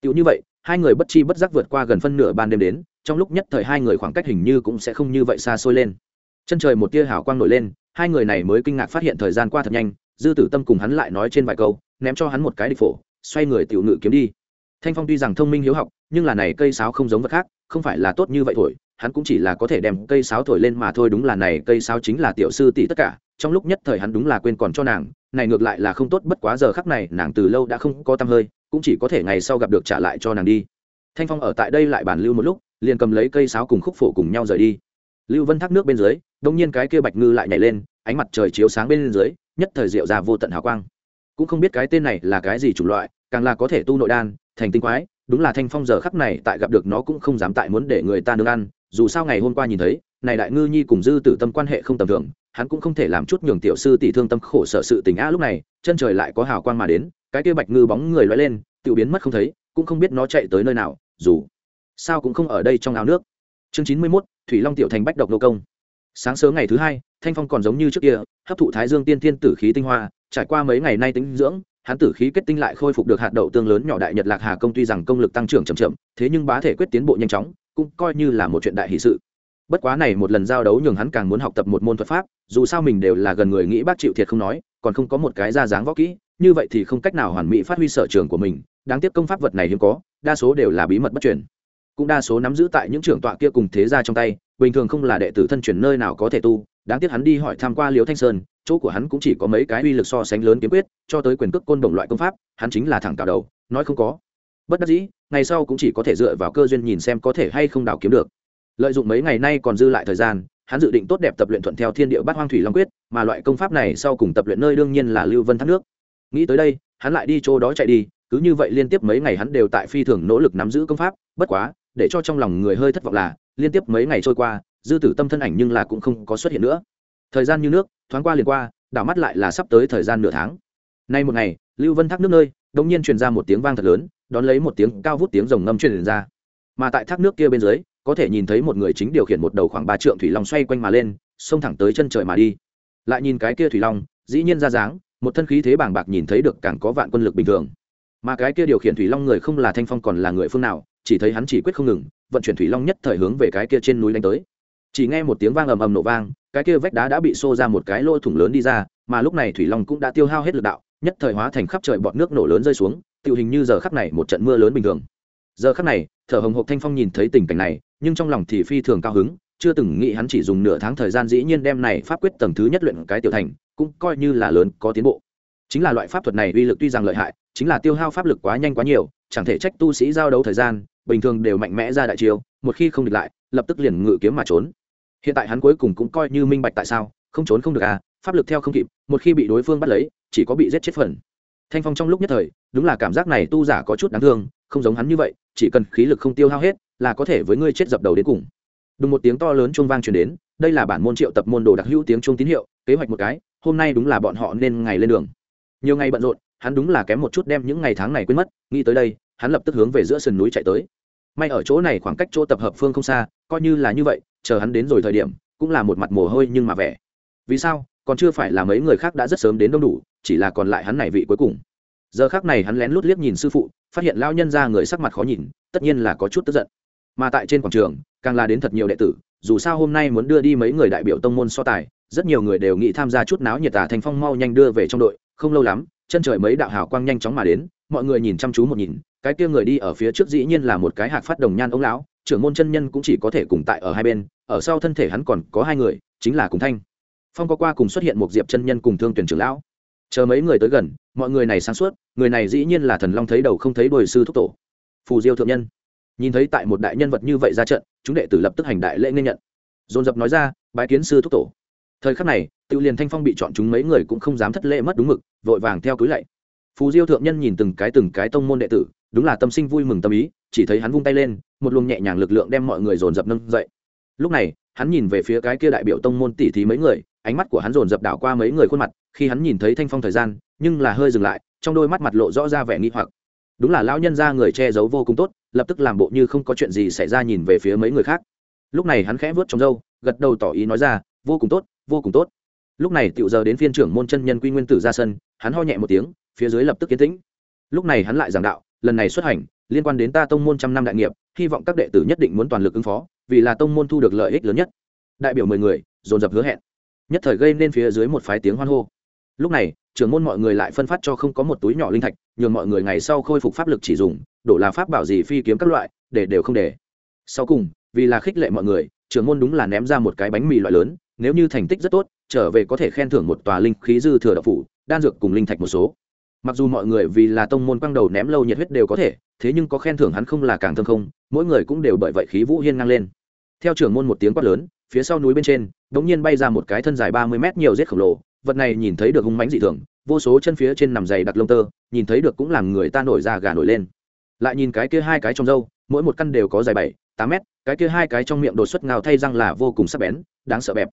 Tựu như vậy, hai người bất chi bất giác vượt qua gần phân nửa ban đêm đến, trong lúc nhất thời hai người khoảng cách hình như cũng sẽ không như vậy xa xôi lên. Chân trời một tia hào quang nổi lên, hai người này mới kinh ngạc phát hiện thời gian qua thật nhanh, dư tử tâm cùng hắn lại nói trên vài câu, ném cho hắn một cái địch phổ, xoay người tiểu ngự kiếm đi. Thanh phong tuy rằng thông minh hiếu học, nhưng là này cây sáo không giống vật khác, không phải là tốt như vậy thổi, hắn cũng chỉ là có thể đem cây sáo thổi lên mà thôi, đúng là này cây sáo chính là tiểu sư tỷ tất cả, trong lúc nhất thời hắn đúng là quên còn cho nàng này ngược lại là không tốt, bất quá giờ khắc này nàng từ lâu đã không có tâm hơi, cũng chỉ có thể ngày sau gặp được trả lại cho nàng đi. Thanh phong ở tại đây lại bàn lưu một lúc, liền cầm lấy cây sáo cùng khúc phổ cùng nhau rời đi. Lưu vân thác nước bên dưới, đông nhiên cái kia bạch ngư lại nhảy lên, ánh mặt trời chiếu sáng bên dưới, nhất thời diệu ra vô tận hào quang. Cũng không biết cái tên này là cái gì chủng loại, càng là có thể tu nội đan, thành tinh quái, đúng là thanh phong giờ khắc này tại gặp được nó cũng không dám tại muốn để người ta nương ăn, dù sao ngày hôm qua nhìn thấy, này đại ngư nhi cùng dư tử tâm quan hệ không tầm thường hắn cũng không thể làm chút nhường tiểu sư tỷ thương tâm khổ sở sự tình a lúc này, chân trời lại có hào quang mà đến, cái kia bạch ngư bóng người lóe lên tự biến mất không thấy, cũng không biết nó chạy tới nơi nào, dù sao cũng không ở đây trong áo nước. Chương chín mươi mốt, thủy long tiểu thành bách độc nô công. Sáng sớm ngày thứ hai, thanh phong còn giống như trước kia, hấp thụ thái dương tiên thiên tử khí tinh hoa, trải qua mấy ngày nay tính dưỡng, hắn tử khí kết tinh lại khôi phục được hạt đậu tương lớn nhỏ đại nhật lạc hà công tuy rằng công lực tăng trưởng chậm chậm, thế nhưng bá thể quyết tiến bộ nhanh chóng, cũng coi như là một chuyện đại hỷ sự bất quá này một lần giao đấu nhường hắn càng muốn học tập một môn thuật pháp, dù sao mình đều là gần người nghĩ bác chịu thiệt không nói, còn không có một cái ra dáng võ kỹ, như vậy thì không cách nào hoàn mỹ phát huy sở trường của mình, đáng tiếc công pháp vật này hiếm có, đa số đều là bí mật bất truyền. Cũng đa số nắm giữ tại những trưởng tọa kia cùng thế gia trong tay, bình thường không là đệ tử thân truyền nơi nào có thể tu, đáng tiếc hắn đi hỏi tham q u a thanh sơn, chỗ của hắn cũng chỉ có mấy cái uy lực so sánh lớn kiếm quyết, cho tới quyền cước côn đồng loại công pháp, hắn chính là thẳng cào đầu, nói không có. Bất đắc dĩ, ngày sau cũng chỉ có thể dựa vào cơ duyên nhìn xem có thể hay không đào kiếm được lợi dụng mấy ngày nay còn dư lại thời gian, hắn dự định tốt đẹp tập luyện thuận theo thiên địa bát hoang thủy long quyết, mà loại công pháp này sau cùng tập luyện nơi đương nhiên là lưu vân thác nước. Nghĩ tới đây, hắn lại đi chỗ đó chạy đi, cứ như vậy liên tiếp mấy ngày hắn đều tại phi thường nỗ lực nắm giữ công pháp, bất quá, để cho trong lòng người hơi thất vọng là, liên tiếp mấy ngày trôi qua, dư tử tâm thân ảnh nhưng là cũng không có xuất hiện nữa. Thời gian như nước, thoáng qua liền qua, đảo mắt lại là sắp tới thời gian nửa tháng. Nay một ngày, lưu vân thác nước nơi, đột nhiên truyền ra một tiếng vang thật lớn, đón lấy một tiếng cao vút tiếng rồng ngâm truyền ra. Mà tại thác nước kia bên dưới có thể nhìn thấy một người chính điều khiển một đầu khoảng ba trượng thủy long xoay quanh mà lên, xông thẳng tới chân trời mà đi. Lại nhìn cái kia thủy long, dĩ nhiên ra dáng, một thân khí thế bàng bạc nhìn thấy được càng có vạn quân lực bình thường. Mà cái kia điều khiển thủy long người không là thanh phong còn là người phương nào, chỉ thấy hắn chỉ quyết không ngừng, vận chuyển thủy long nhất thời hướng về cái kia trên núi đánh tới. Chỉ nghe một tiếng vang ầm ầm nổ vang, cái kia vách đá đã bị xô ra một cái lỗ thủng lớn đi ra, mà lúc này thủy long cũng đã tiêu hao hết lực đạo, nhất thời hóa thành khắp trời bọt nước nổ lớn rơi xuống tự hình như giờ khắc này một trận mưa lớn bình thường. Giờ khắc này, thở hồng hộc thanh phong nhìn thấy tình cảnh này nhưng trong lòng thì phi thường cao hứng, chưa từng nghĩ hắn chỉ dùng nửa tháng thời gian dĩ nhiên đem này pháp quyết tầng thứ nhất luyện cái tiểu thành, cũng coi như là lớn, có tiến bộ. Chính là loại pháp thuật này uy lực tuy rằng lợi hại, chính là tiêu hao pháp lực quá nhanh quá nhiều, chẳng thể trách tu sĩ giao đấu thời gian, bình thường đều mạnh mẽ ra đại chiêu, một khi không địch lại, lập tức liền ngự kiếm mà trốn. Hiện tại hắn cuối cùng cũng coi như minh bạch tại sao, không trốn không được à pháp lực theo không kịp, một khi bị đối phương bắt lấy, chỉ có bị giết chết phần. Thanh phong trong lúc nhất thời, đúng là cảm giác này tu giả có chút đáng thương, không giống hắn như vậy, chỉ cần khí lực không tiêu hao hết là có thể với ngươi chết dập đầu đến cùng. Đúng một tiếng to lớn chuông vang truyền đến, đây là bản môn triệu tập môn đồ đặc hữu tiếng chuông tín hiệu, kế hoạch một cái, hôm nay đúng là bọn họ nên ngày lên đường. Nhiều ngày bận rộn, hắn đúng là kém một chút đem những ngày tháng này quên mất, nghĩ tới đây, hắn lập tức hướng về giữa sườn núi chạy tới. May ở chỗ này khoảng cách chỗ tập hợp phương không xa, coi như là như vậy, chờ hắn đến rồi thời điểm, cũng là một mặt mồ hôi nhưng mà vẻ. Vì sao, còn chưa phải là mấy người khác đã rất sớm đến đông đủ, chỉ là còn lại hắn này vị cuối cùng. Giờ khác này hắn lén lút liếc nhìn sư phụ, phát hiện lao nhân ra người sắc mặt khó nhìn, tất nhiên là có chút tức giận mà tại trên quảng trường, càng là đến thật nhiều đệ tử, dù sao hôm nay muốn đưa đi mấy người đại biểu tông môn so tài, rất nhiều người đều nghĩ tham gia chút náo nhiệt tà thành phong mau nhanh đưa về trong đội, không lâu lắm, chân trời mấy đạo hào quang nhanh chóng mà đến, mọi người nhìn chăm chú một nhìn, cái kia người đi ở phía trước dĩ nhiên là một cái hạc phát đồng nhan ông lão, trưởng môn chân nhân cũng chỉ có thể cùng tại ở hai bên, ở sau thân thể hắn còn có hai người, chính là cùng thanh. Phong có qua cùng xuất hiện một diệp chân nhân cùng thương tuyển trưởng lão. Chờ mấy người tới gần, mọi người này sáng suốt, người này dĩ nhiên là thần long thấy đầu không thấy đồi sư thúc tổ. Phù diêu thượng nhân nhìn thấy tại một đại nhân vật như vậy ra trận, chúng đệ tử lập tức hành đại lễ nên nhận. Dồn dập nói ra, bái kiến sư thúc tổ. Thời khắc này tự liền thanh phong bị chọn chúng mấy người cũng không dám thất lễ mất đúng mực, vội vàng theo cưới lạy. Phù diêu thượng nhân nhìn từng cái từng cái tông môn đệ tử, đúng là tâm sinh vui mừng tâm ý, chỉ thấy hắn vung tay lên, một luồng nhẹ nhàng lực lượng đem mọi người dồn dập nâng dậy. Lúc này, hắn nhìn về phía cái kia đại biểu tông môn tỷ thí mấy người, ánh mắt của hắn dồn dập đảo qua mấy người khuôn mặt, khi hắn nhìn thấy thanh phong thời gian, nhưng là hơi dừng lại, trong đôi mắt mặt lộ rõ ra vẻ nghi hoặc đúng là lão nhân ra người che giấu vô cùng tốt, lập tức làm bộ như không có chuyện gì xảy ra nhìn về phía mấy người khác. Lúc này hắn khẽ vớt trong râu, gật đầu tỏ ý nói ra, vô cùng tốt, vô cùng tốt. Lúc này tựu giờ đến phiên trưởng môn chân nhân quy nguyên tử ra sân, hắn ho nhẹ một tiếng, phía dưới lập tức kiến tĩnh. Lúc này hắn lại giảng đạo, lần này xuất hành, liên quan đến ta tông môn trăm năm đại nghiệp, hy vọng các đệ tử nhất định muốn toàn lực ứng phó, vì là tông môn thu được lợi ích lớn nhất. Đại biểu mười người, dồn dập hứa hẹn. Nhất thời gây nên phía dưới một phái tiếng hoan hô lúc này, trưởng môn mọi người lại phân phát cho không có một túi nhỏ linh thạch, nhường mọi người ngày sau khôi phục pháp lực chỉ dùng, đổ là pháp bảo gì phi kiếm các loại, để đều không để. Sau cùng, vì là khích lệ mọi người, trưởng môn đúng là ném ra một cái bánh mì loại lớn, nếu như thành tích rất tốt, trở về có thể khen thưởng một tòa linh khí dư thừa độc phủ, đan dược cùng linh thạch một số. Mặc dù mọi người vì là tông môn quăng đầu ném lâu nhiệt huyết đều có thể, thế nhưng có khen thưởng hắn không là càng thơm không, mỗi người cũng đều bởi vậy khí vũ hiên ngang lên. Theo trưởng môn một tiếng quát lớn, phía sau núi bên trên đ ỗ n g nhiên bay ra một cái thân dài ba mươi mét nhiều rết khổng lồ vật này nhìn thấy được hung mãnh dị thường, vô số chân phía trên nằm dày đặc lông tơ, nhìn thấy được cũng làm người ta nổi da gà nổi lên. Lại nhìn cái kia hai cái trong râu, mỗi một căn đều có dài bảy, tám mét, cái kia hai cái trong miệng đột xuất ngào thay răng là vô cùng sắc bén, đáng sợ bẹp.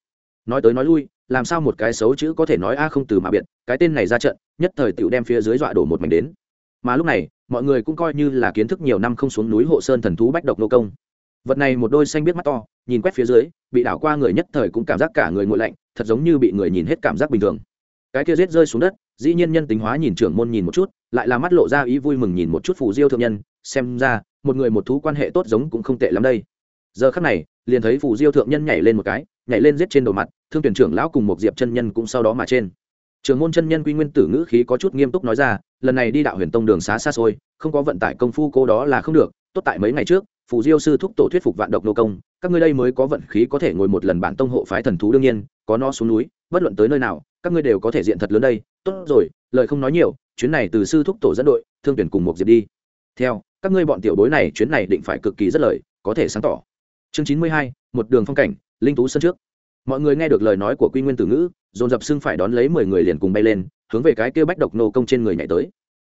Nói tới nói lui, làm sao một cái xấu chữ có thể nói a không từ mà biệt, cái tên này ra trận, nhất thời tựu đem phía dưới dọa đổ một mảnh đến. Mà lúc này, mọi người cũng coi như là kiến thức nhiều năm không xuống núi hộ sơn thần thú bách độc nô công. Vật này một đôi xanh biết mắt to, nhìn quét phía dưới, bị đảo qua người nhất thời cũng cảm giác cả người nguội lạnh thật giống như bị người nhìn hết cảm giác bình thường. Cái kia rết rơi xuống đất, dĩ nhiên nhân tính hóa nhìn trưởng môn nhìn một chút, lại là mắt lộ ra ý vui mừng nhìn một chút phù diêu thượng nhân, xem ra, một người một thú quan hệ tốt giống cũng không tệ lắm đây. Giờ khắc này, liền thấy phù diêu thượng nhân nhảy lên một cái, nhảy lên giết trên đầu mặt, thương tuyển trưởng lão cùng một diệp chân nhân cũng sau đó mà trên. Trường môn chân nhân quy nguyên tử ngữ khí có chút nghiêm túc nói ra, lần này đi đạo huyền tông đường xá xa xôi, không có vận tải công phu cô đó là không được, tốt tại mấy ngày trước phù diêu sư thúc tổ thuyết phục vạn độc nô công, các ngươi đây mới có vận khí có thể ngồi một lần bản tông hộ phái thần thú đương nhiên, có nó xuống núi, bất luận tới nơi nào, các ngươi đều có thể diện thật lớn đây, tốt rồi, lời không nói nhiều, chuyến này từ sư thúc tổ dẫn đội, thương tuyển cùng một diệp đi. Theo, các ngươi bọn tiểu bối này chuyến này định phải cực kỳ rất lời, có thể sáng tỏ. Chương chín mươi hai, một đường phong cảnh, linh tú sân trước. Mọi người nghe được lời nói của quy nguyên tử ngữ, dồn dập xưng phải đón lấy mười người liền cùng bay lên, hướng về cái kia bách độc nô công trên người nhảy tới.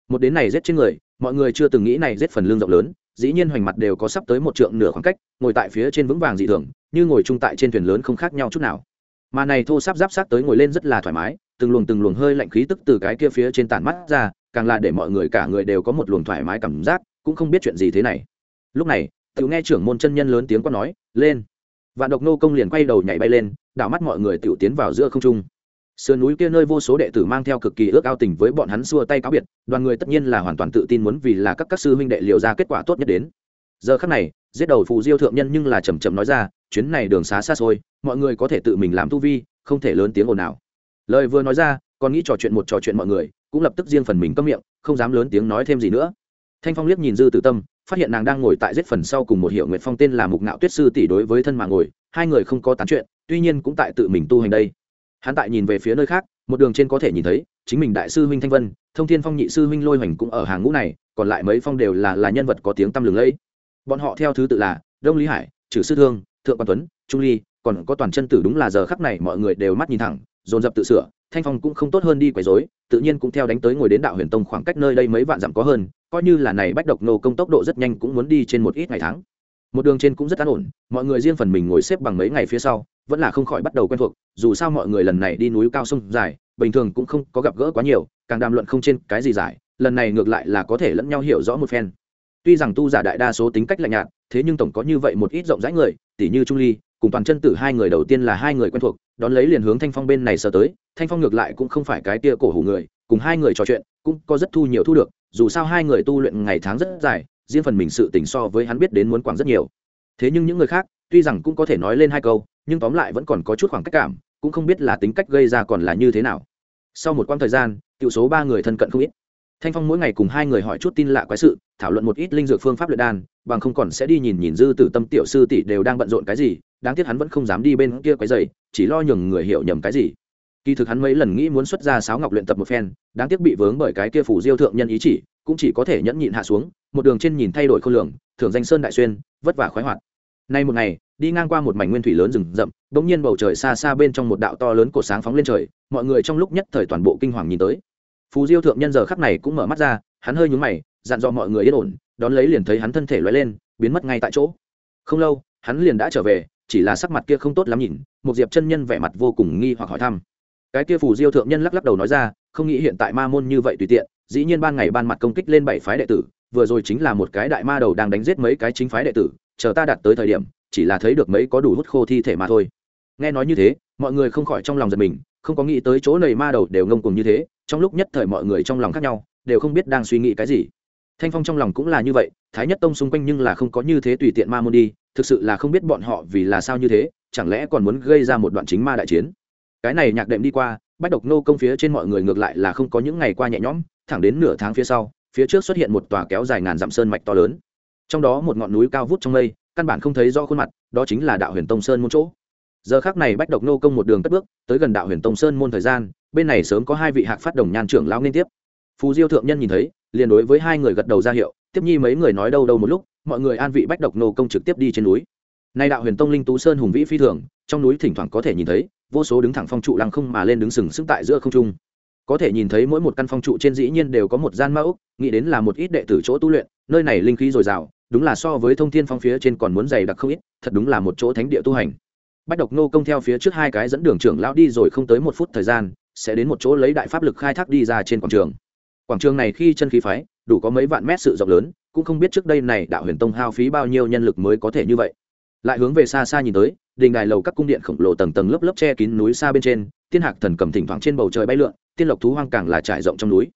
Một đến này giết trên người, mọi người chưa từng nghĩ này giết phần lương rộng lớn dĩ nhiên hoành mặt đều có sắp tới một trượng nửa khoảng cách, ngồi tại phía trên vững vàng dị thường, như ngồi chung tại trên thuyền lớn không khác nhau chút nào. Mà này thô sắp giáp sát tới ngồi lên rất là thoải mái, từng luồng từng luồng hơi lạnh khí tức từ cái kia phía trên tản mắt ra, càng là để mọi người cả người đều có một luồng thoải mái cảm giác, cũng không biết chuyện gì thế này. Lúc này tự nghe trưởng môn chân nhân lớn tiếng quát nói, lên! Vạn độc nô công liền quay đầu nhảy bay lên, đảo mắt mọi người tiểu tiến vào giữa không trung sườn núi kia nơi vô số đệ tử mang theo cực kỳ ước ao tình với bọn hắn xua tay cáo biệt, đoàn người tất nhiên là hoàn toàn tự tin muốn vì là các các sư huynh đệ liệu ra kết quả tốt nhất đến. Giờ khắc này, giết đầu phù diêu thượng nhân nhưng là chầm chậm nói ra, chuyến này đường xá xa xôi, mọi người có thể tự mình làm tu vi, không thể lớn tiếng ồn nào lời vừa nói ra, còn nghĩ trò chuyện một trò chuyện mọi người, cũng lập tức riêng phần mình câm miệng, không dám lớn tiếng nói thêm gì nữa. Thanh phong liếc nhìn dư tử tâm, phát hiện nàng đang ngồi tại giết phần sau cùng một hiệu nguyệt phong tên là mục ngạo tuyết sư tỷ đối với thân mà ngồi, hai người không có tán chuyện, tuy nhiên cũng tại tự mình tu hành đây hắn tại nhìn về phía nơi khác, một đường trên có thể nhìn thấy, chính mình đại sư huynh thanh vân, thông thiên phong nhị sư huynh lôi hoành cũng ở hàng ngũ này, còn lại mấy phong đều là là nhân vật có tiếng tăm lừng lẫy. Bọn họ theo thứ tự là đông lý hải, trừ sư thương, thượng quan tuấn, trung ly, còn có toàn chân tử đúng là giờ khắc này mọi người đều mắt nhìn thẳng, dồn dập tự sửa, thanh phong cũng không tốt hơn đi quấy rối, tự nhiên cũng theo đánh tới ngồi đến đạo huyền tông khoảng cách nơi đây mấy vạn dặm có hơn, coi như là này bách độc nô công tốc độ rất nhanh cũng muốn đi trên một ít ngày tháng. Một đường trên cũng rất an ổn, mọi người riêng phần mình ngồi xếp bằng mấy ngày phía sau vẫn là không khỏi bắt đầu quen thuộc, dù sao mọi người lần này đi núi cao sông dài, bình thường cũng không có gặp gỡ quá nhiều, càng đàm luận không trên cái gì giải, lần này ngược lại là có thể lẫn nhau hiểu rõ một phen. Tuy rằng tu giả đại đa số tính cách lạnh nhạt, thế nhưng tổng có như vậy một ít rộng rãi người tỷ như trung ly, cùng toàn chân tử hai người đầu tiên là hai người quen thuộc, đón lấy liền hướng thanh phong bên này sờ tới, thanh phong ngược lại cũng không phải cái tia cổ hủ người, cùng hai người trò chuyện cũng có rất thu nhiều thu được, dù sao hai người tu luyện ngày tháng rất dài, riêng phần mình sự tình so với hắn biết đến muốn quảng rất nhiều. Thế nhưng những người khác, tuy rằng cũng có thể nói lên hai câu nhưng tóm lại vẫn còn có chút khoảng cách cảm, cũng không biết là tính cách gây ra còn là như thế nào. Sau một quãng thời gian, tiểu số ba người thân cận không ít. Thanh phong mỗi ngày cùng hai người hỏi chút tin lạ quái sự, thảo luận một ít linh dược phương pháp luyện đan, bằng không còn sẽ đi nhìn nhìn dư tử tâm tiểu sư tỷ đều đang bận rộn cái gì, đáng tiếc hắn vẫn không dám đi bên kia quái dày chỉ lo nhường người hiểu nhầm cái gì. Kỳ thực hắn mấy lần nghĩ muốn xuất ra sáo ngọc luyện tập một phen, đáng tiếc bị vướng bởi cái kia phủ diêu thượng nhân ý chỉ, cũng chỉ có thể nhẫn nhịn hạ xuống, một đường trên nhìn thay đổi khôn lường, thưởng danh sơn đại xuyên, vất vả khoái hoạt nay một ngày, đi ngang qua một mảnh nguyên thủy lớn rừng rậm bỗng nhiên bầu trời xa xa bên trong một đạo to lớn của sáng phóng lên trời, mọi người trong lúc nhất thời toàn bộ kinh hoàng nhìn tới. Phù diêu thượng nhân giờ khắc này cũng mở mắt ra, hắn hơi nhúng mày, dặn dò mọi người yên ổn, đón lấy liền thấy hắn thân thể lóe lên, biến mất ngay tại chỗ. Không lâu, hắn liền đã trở về, chỉ là sắc mặt kia không tốt lắm nhìn một diệp chân nhân vẻ mặt vô cùng nghi hoặc hỏi thăm. Cái kia phù diêu thượng nhân lắc lắc đầu nói ra, không nghĩ hiện tại ma môn như vậy tùy tiện, dĩ nhiên ban ngày ban mặt công kích lên bảy phái đệ tử, vừa rồi chính là một cái đại ma đầu đang đánh giết mấy cái chính phái đệ tử chờ ta đạt tới thời điểm, chỉ là thấy được mấy có đủ hút khô thi thể mà thôi. Nghe nói như thế, mọi người không khỏi trong lòng giật mình, không có nghĩ tới chỗ này ma đầu đều ngông cùng như thế, trong lúc nhất thời mọi người trong lòng khác nhau, đều không biết đang suy nghĩ cái gì. Thanh phong trong lòng cũng là như vậy, thái nhất tông xung quanh nhưng là không có như thế tùy tiện ma môn đi, thực sự là không biết bọn họ vì là sao như thế, chẳng lẽ còn muốn gây ra một đoạn chính ma đại chiến. Cái này nhạc đệm đi qua, bách độc nô công phía trên mọi người ngược lại là không có những ngày qua nhẹ nhõm, thẳng đến nửa tháng phía sau, phía trước xuất hiện một tòa kéo dài ngàn dặm sơn mạch to lớn trong đó một ngọn núi cao vút trong mây, căn bản không thấy do khuôn mặt, đó chính là đạo huyền tông sơn môn chỗ. Giờ khác này bách độc nô công một đường cất bước, tới gần đạo huyền tông sơn môn thời gian, bên này sớm có hai vị hạc phát đồng nhan trưởng lao liên tiếp. Phù diêu thượng nhân nhìn thấy, liền đối với hai người gật đầu ra hiệu, tiếp nhi mấy người nói đâu đâu một lúc, mọi người an vị bách độc nô công trực tiếp đi trên núi. Nay đạo huyền tông linh tú sơn hùng vĩ phi thường, trong núi thỉnh thoảng có thể nhìn thấy, vô số đứng thẳng phong trụ lăng không mà lên đứng sừng sững tại giữa không trung. Có thể nhìn thấy mỗi một căn phong trụ trên dĩ nhiên đều có một gian mẫu nghĩ đến là một ít đệ tử chỗ tu luyện, nơi này linh khí dồi dào đúng là so với thông thiên phong phía trên còn muốn dày đặc không ít, thật đúng là một chỗ thánh địa tu hành. Bách độc nô công theo phía trước hai cái dẫn đường trưởng lão đi rồi không tới một phút thời gian, sẽ đến một chỗ lấy đại pháp lực khai thác đi ra trên quảng trường. Quảng trường này khi chân khí phái, đủ có mấy vạn mét sự rộng lớn, cũng không biết trước đây này đạo huyền tông hao phí bao nhiêu nhân lực mới có thể như vậy. Lại hướng về xa xa nhìn tới, đình đài lầu các cung điện khổng lồ tầng tầng lớp lớp che kín núi xa bên trên, tiên hạc thần cầm thỉnh thoảng trên bầu trời bay lượn, tiên lộc thú hoang càng là trải rộng trong núi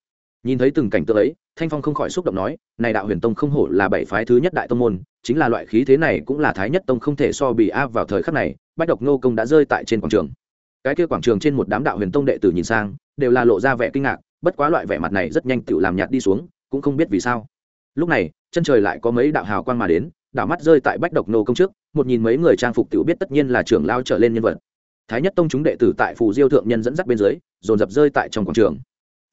nhìn thấy từng cảnh tượng ấy, thanh phong không khỏi xúc động nói, này đạo huyền tông không hổ là bảy phái thứ nhất đại tông môn, chính là loại khí thế này cũng là thái nhất tông không thể so bị áp vào thời khắc này, bách độc nô công đã rơi tại trên quảng trường. Cái kia quảng trường trên một đám đạo huyền tông đệ tử nhìn sang, đều là lộ ra vẻ kinh ngạc, bất quá loại vẻ mặt này rất nhanh tự làm nhạt đi xuống, cũng không biết vì sao. Lúc này, chân trời lại có mấy đạo hào quan mà đến, đảo mắt rơi tại bách độc nô công trước, một nhìn mấy người trang phục tiểu biết tất nhiên là trưởng lao trở lên nhân vật. Thái nhất tông chúng đệ tử tại phù diêu thượng nhân dẫn dắt bên dưới, dồn dập rơi tại trong quảng trường.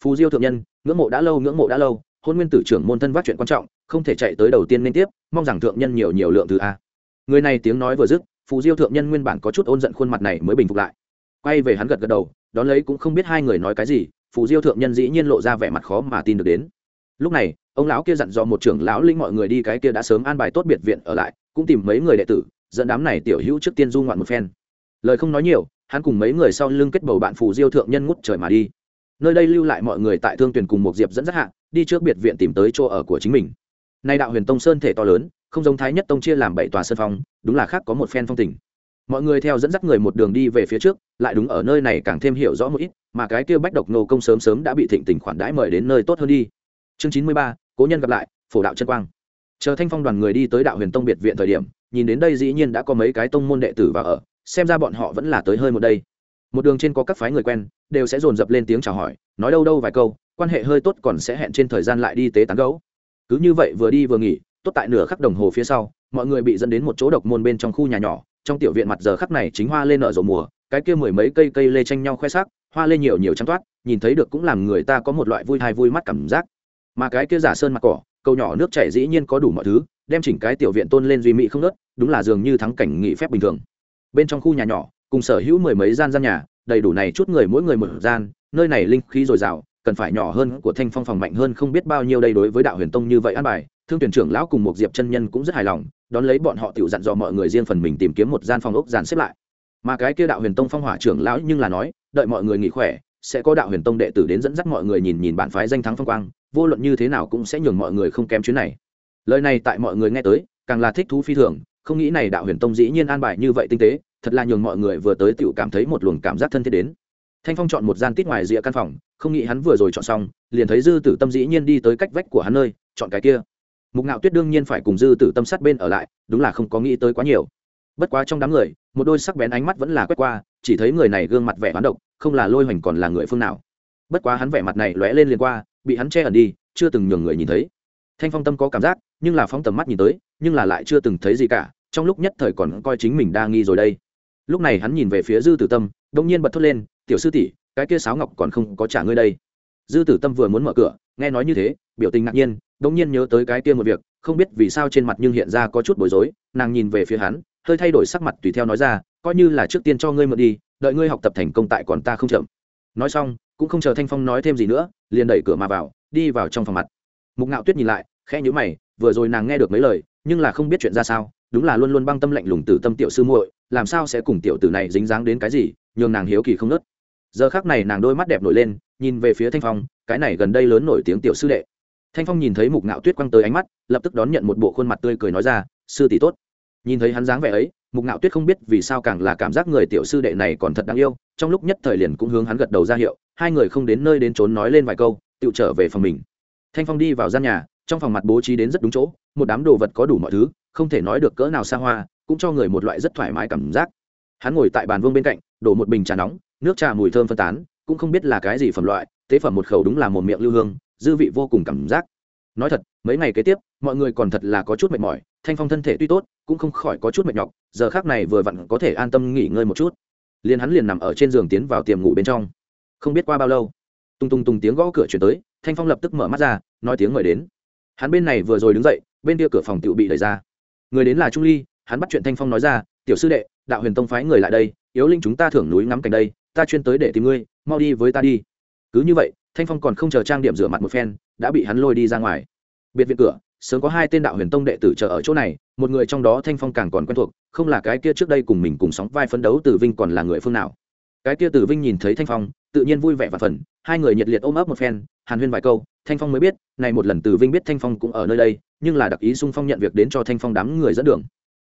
Phù diêu thượng nhân ngưỡng mộ đã lâu, ngưỡng mộ đã lâu, hôn nguyên tử trưởng môn thân vác chuyện quan trọng, không thể chạy tới đầu tiên nên tiếp, mong rằng thượng nhân nhiều nhiều lượng từ a. Người này tiếng nói vừa dứt, phù diêu thượng nhân nguyên bản có chút ôn giận khuôn mặt này mới bình phục lại. Quay về hắn gật gật đầu, đón lấy cũng không biết hai người nói cái gì, phù diêu thượng nhân dĩ nhiên lộ ra vẻ mặt khó mà tin được đến. Lúc này, ông lão kia dặn dò một trưởng lão linh mọi người đi cái kia đã sớm an bài tốt biệt viện ở lại, cũng tìm mấy người đệ tử, dẫn đám này tiểu hữu trước tiên du ngoạn một phen. Lời không nói nhiều, hắn cùng mấy người sau lưng kết bầu bạn phù diêu thượng nhân ngút trời mà đi nơi đây lưu lại mọi người tại thương tuyển cùng một diệp dẫn dắt hạ, đi trước biệt viện tìm tới chỗ ở của chính mình. Nay đạo huyền tông sơn thể to lớn, không giống thái nhất tông chia làm bảy tòa sân phong, đúng là khác có một phen phong tình. Mọi người theo dẫn dắt người một đường đi về phía trước, lại đúng ở nơi này càng thêm hiểu rõ một ít, mà cái kia bách độc nô công sớm sớm đã bị thịnh tình khoản đãi mời đến nơi tốt hơn đi. Chương chín mươi ba, cố nhân gặp lại, phổ đạo chân quang. Chờ thanh phong đoàn người đi tới đạo huyền tông biệt viện thời điểm, nhìn đến đây dĩ nhiên đã có mấy cái tông môn đệ tử và ở, xem ra bọn họ vẫn là tới hơi một đây một đường trên có các phái người quen, đều sẽ dồn dập lên tiếng chào hỏi, nói đâu đâu vài câu, quan hệ hơi tốt còn sẽ hẹn trên thời gian lại đi tế tán gấu. Cứ như vậy vừa đi vừa nghỉ, tốt tại nửa khắc đồng hồ phía sau, mọi người bị dẫn đến một chỗ độc môn bên trong khu nhà nhỏ, trong tiểu viện mặt giờ khắc này chính hoa lên nở rộ mùa, cái kia mười mấy cây cây lê tranh nhau khoe sắc, hoa lên nhiều nhiều trắng toát, nhìn thấy được cũng làm người ta có một loại vui hay vui mắt cảm giác. Mà cái kia giả sơn mặt cỏ câu nhỏ nước chảy dĩ nhiên có đủ mọi thứ, đem chỉnh cái tiểu viện tôn lên duy mỹ không nớt đúng là dường như thắng cảnh nghỉ phép bình thường. Bên trong khu nhà nhỏ cùng sở hữu mười mấy gian gian nhà, đầy đủ này chút người mỗi người một gian, nơi này linh khí dồi dào, cần phải nhỏ hơn của thanh phong phòng mạnh hơn không biết bao nhiêu đây đối với đạo huyền tông như vậy an bài, thương tuyển trưởng lão cùng một diệp chân nhân cũng rất hài lòng, đón lấy bọn họ tự dặn dò mọi người riêng phần mình tìm kiếm một gian phòng ốc dàn xếp lại. Mà cái kia đạo huyền tông phong hỏa trưởng lão nhưng là nói, đợi mọi người nghỉ khỏe, sẽ có đạo huyền tông đệ tử đến dẫn dắt mọi người nhìn nhìn bản phái danh thắng phong quang, vô luận như thế nào cũng sẽ nhường mọi người không kém chuyến này. Lời này tại mọi người nghe tới, càng là thích thú phi thường, không nghĩ này đạo huyền tông dĩ nhiên an bài như vậy tinh tế thật là nhường mọi người vừa tới tựu cảm thấy một luồng cảm giác thân thiết đến. Thanh phong chọn một gian tít ngoài rìa căn phòng, không nghĩ hắn vừa rồi chọn xong, liền thấy dư tử tâm dĩ nhiên đi tới cách vách của hắn nơi, chọn cái kia. Mục ngạo tuyết đương nhiên phải cùng dư tử tâm sát bên ở lại, đúng là không có nghĩ tới quá nhiều. Bất quá trong đám người, một đôi sắc bén ánh mắt vẫn là quét qua, chỉ thấy người này gương mặt vẻ hoán độc, không là lôi hoành còn là người phương nào. Bất quá hắn vẻ mặt này lóe lên liền qua, bị hắn che ẩn đi, chưa từng nhường người nhìn thấy. Thanh phong tâm có cảm giác, nhưng là phóng tầm mắt nhìn tới, nhưng là lại chưa từng thấy gì cả, trong lúc nhất thời còn coi chính mình đa nghi rồi đây lúc này hắn nhìn về phía dư tử tâm đông nhiên bật thốt lên, tiểu sư tỷ, cái kia sáo ngọc còn không có trả ngươi đây. Dư tử tâm vừa muốn mở cửa, nghe nói như thế, biểu tình ngạc nhiên đông nhiên nhớ tới cái kia một việc, không biết vì sao trên mặt nhưng hiện ra có chút bối rối, nàng nhìn về phía hắn, hơi thay đổi sắc mặt tùy theo nói ra, coi như là trước tiên cho ngươi mượn đi, đợi ngươi học tập thành công tại còn ta không chậm. Nói xong, cũng không chờ thanh phong nói thêm gì nữa, liền đẩy cửa mà vào, đi vào trong phòng mặt. Mục ngạo tuyết nhìn lại, khẽ nhữ mày, vừa rồi nàng nghe được mấy lời, nhưng là không biết chuyện ra sao đúng là luôn luôn băng tâm lạnh lùng từ tâm tiểu sư muội, làm sao sẽ cùng tiểu tử này dính dáng đến cái gì, nhường nàng hiếu kỳ không nớt. Giờ khác này nàng đôi mắt đẹp nổi lên, nhìn về phía thanh phong, cái này gần đây lớn nổi tiếng tiểu sư đệ. Thanh phong nhìn thấy mục ngạo tuyết quăng tới ánh mắt, lập tức đón nhận một bộ khuôn mặt tươi cười nói ra, sư tỷ tốt. Nhìn thấy hắn dáng vẻ ấy, mục ngạo tuyết không biết vì sao càng là cảm giác người tiểu sư đệ này còn thật đáng yêu, trong lúc nhất thời liền cũng hướng hắn gật đầu ra hiệu, hai người không đến nơi đến trốn nói lên vài câu, tự trở về phòng mình. Thanh phong đi vào gian nhà, trong phòng mặt bố trí đến rất đúng chỗ, một đám đồ vật có đủ mọi thứ không thể nói được cỡ nào xa hoa, cũng cho người một loại rất thoải mái cảm giác. Hắn ngồi tại bàn vương bên cạnh, đổ một bình trà nóng, nước trà mùi thơm phân tán, cũng không biết là cái gì phẩm loại, tế phẩm một khẩu đúng là một miệng lưu hương, dư vị vô cùng cảm giác. Nói thật, mấy ngày kế tiếp, mọi người còn thật là có chút mệt mỏi, thanh phong thân thể tuy tốt, cũng không khỏi có chút mệt nhọc, giờ khác này vừa vặn có thể an tâm nghỉ ngơi một chút. Liền hắn liền nằm ở trên giường tiến vào tiềm ngủ bên trong. Không biết qua bao lâu, tung tung tung tiếng gõ cửa chuyển tới, thanh phong lập tức mở mắt ra, nói tiếng mời đến. Hắn bên này vừa rồi đứng dậy, bên kia cửa phòng tựu bị đẩy ra người đến là trung ly, hắn bắt chuyện thanh phong nói ra, tiểu sư đệ, đạo huyền tông phái người lại đây, yếu linh chúng ta thưởng núi ngắm cảnh đây, ta chuyên tới để tìm ngươi, mau đi với ta đi. Cứ như vậy, thanh phong còn không chờ trang điểm rửa mặt một phen, đã bị hắn lôi đi ra ngoài. Biệt viện cửa, sớm có hai tên đạo huyền tông đệ tử chờ ở chỗ này, một người trong đó thanh phong càng còn quen thuộc, không là cái kia trước đây cùng mình cùng sóng vai phấn đấu Tử vinh còn là người phương nào. Cái kia Tử vinh nhìn thấy thanh phong, tự nhiên vui vẻ và phần hai người nhiệt liệt ôm ấp một phen, hàn huyên vài câu thanh phong mới biết, này một lần từ vinh biết thanh phong cũng ở nơi đây, nhưng là đặc ý sung phong nhận việc đến cho thanh phong đám người dẫn đường.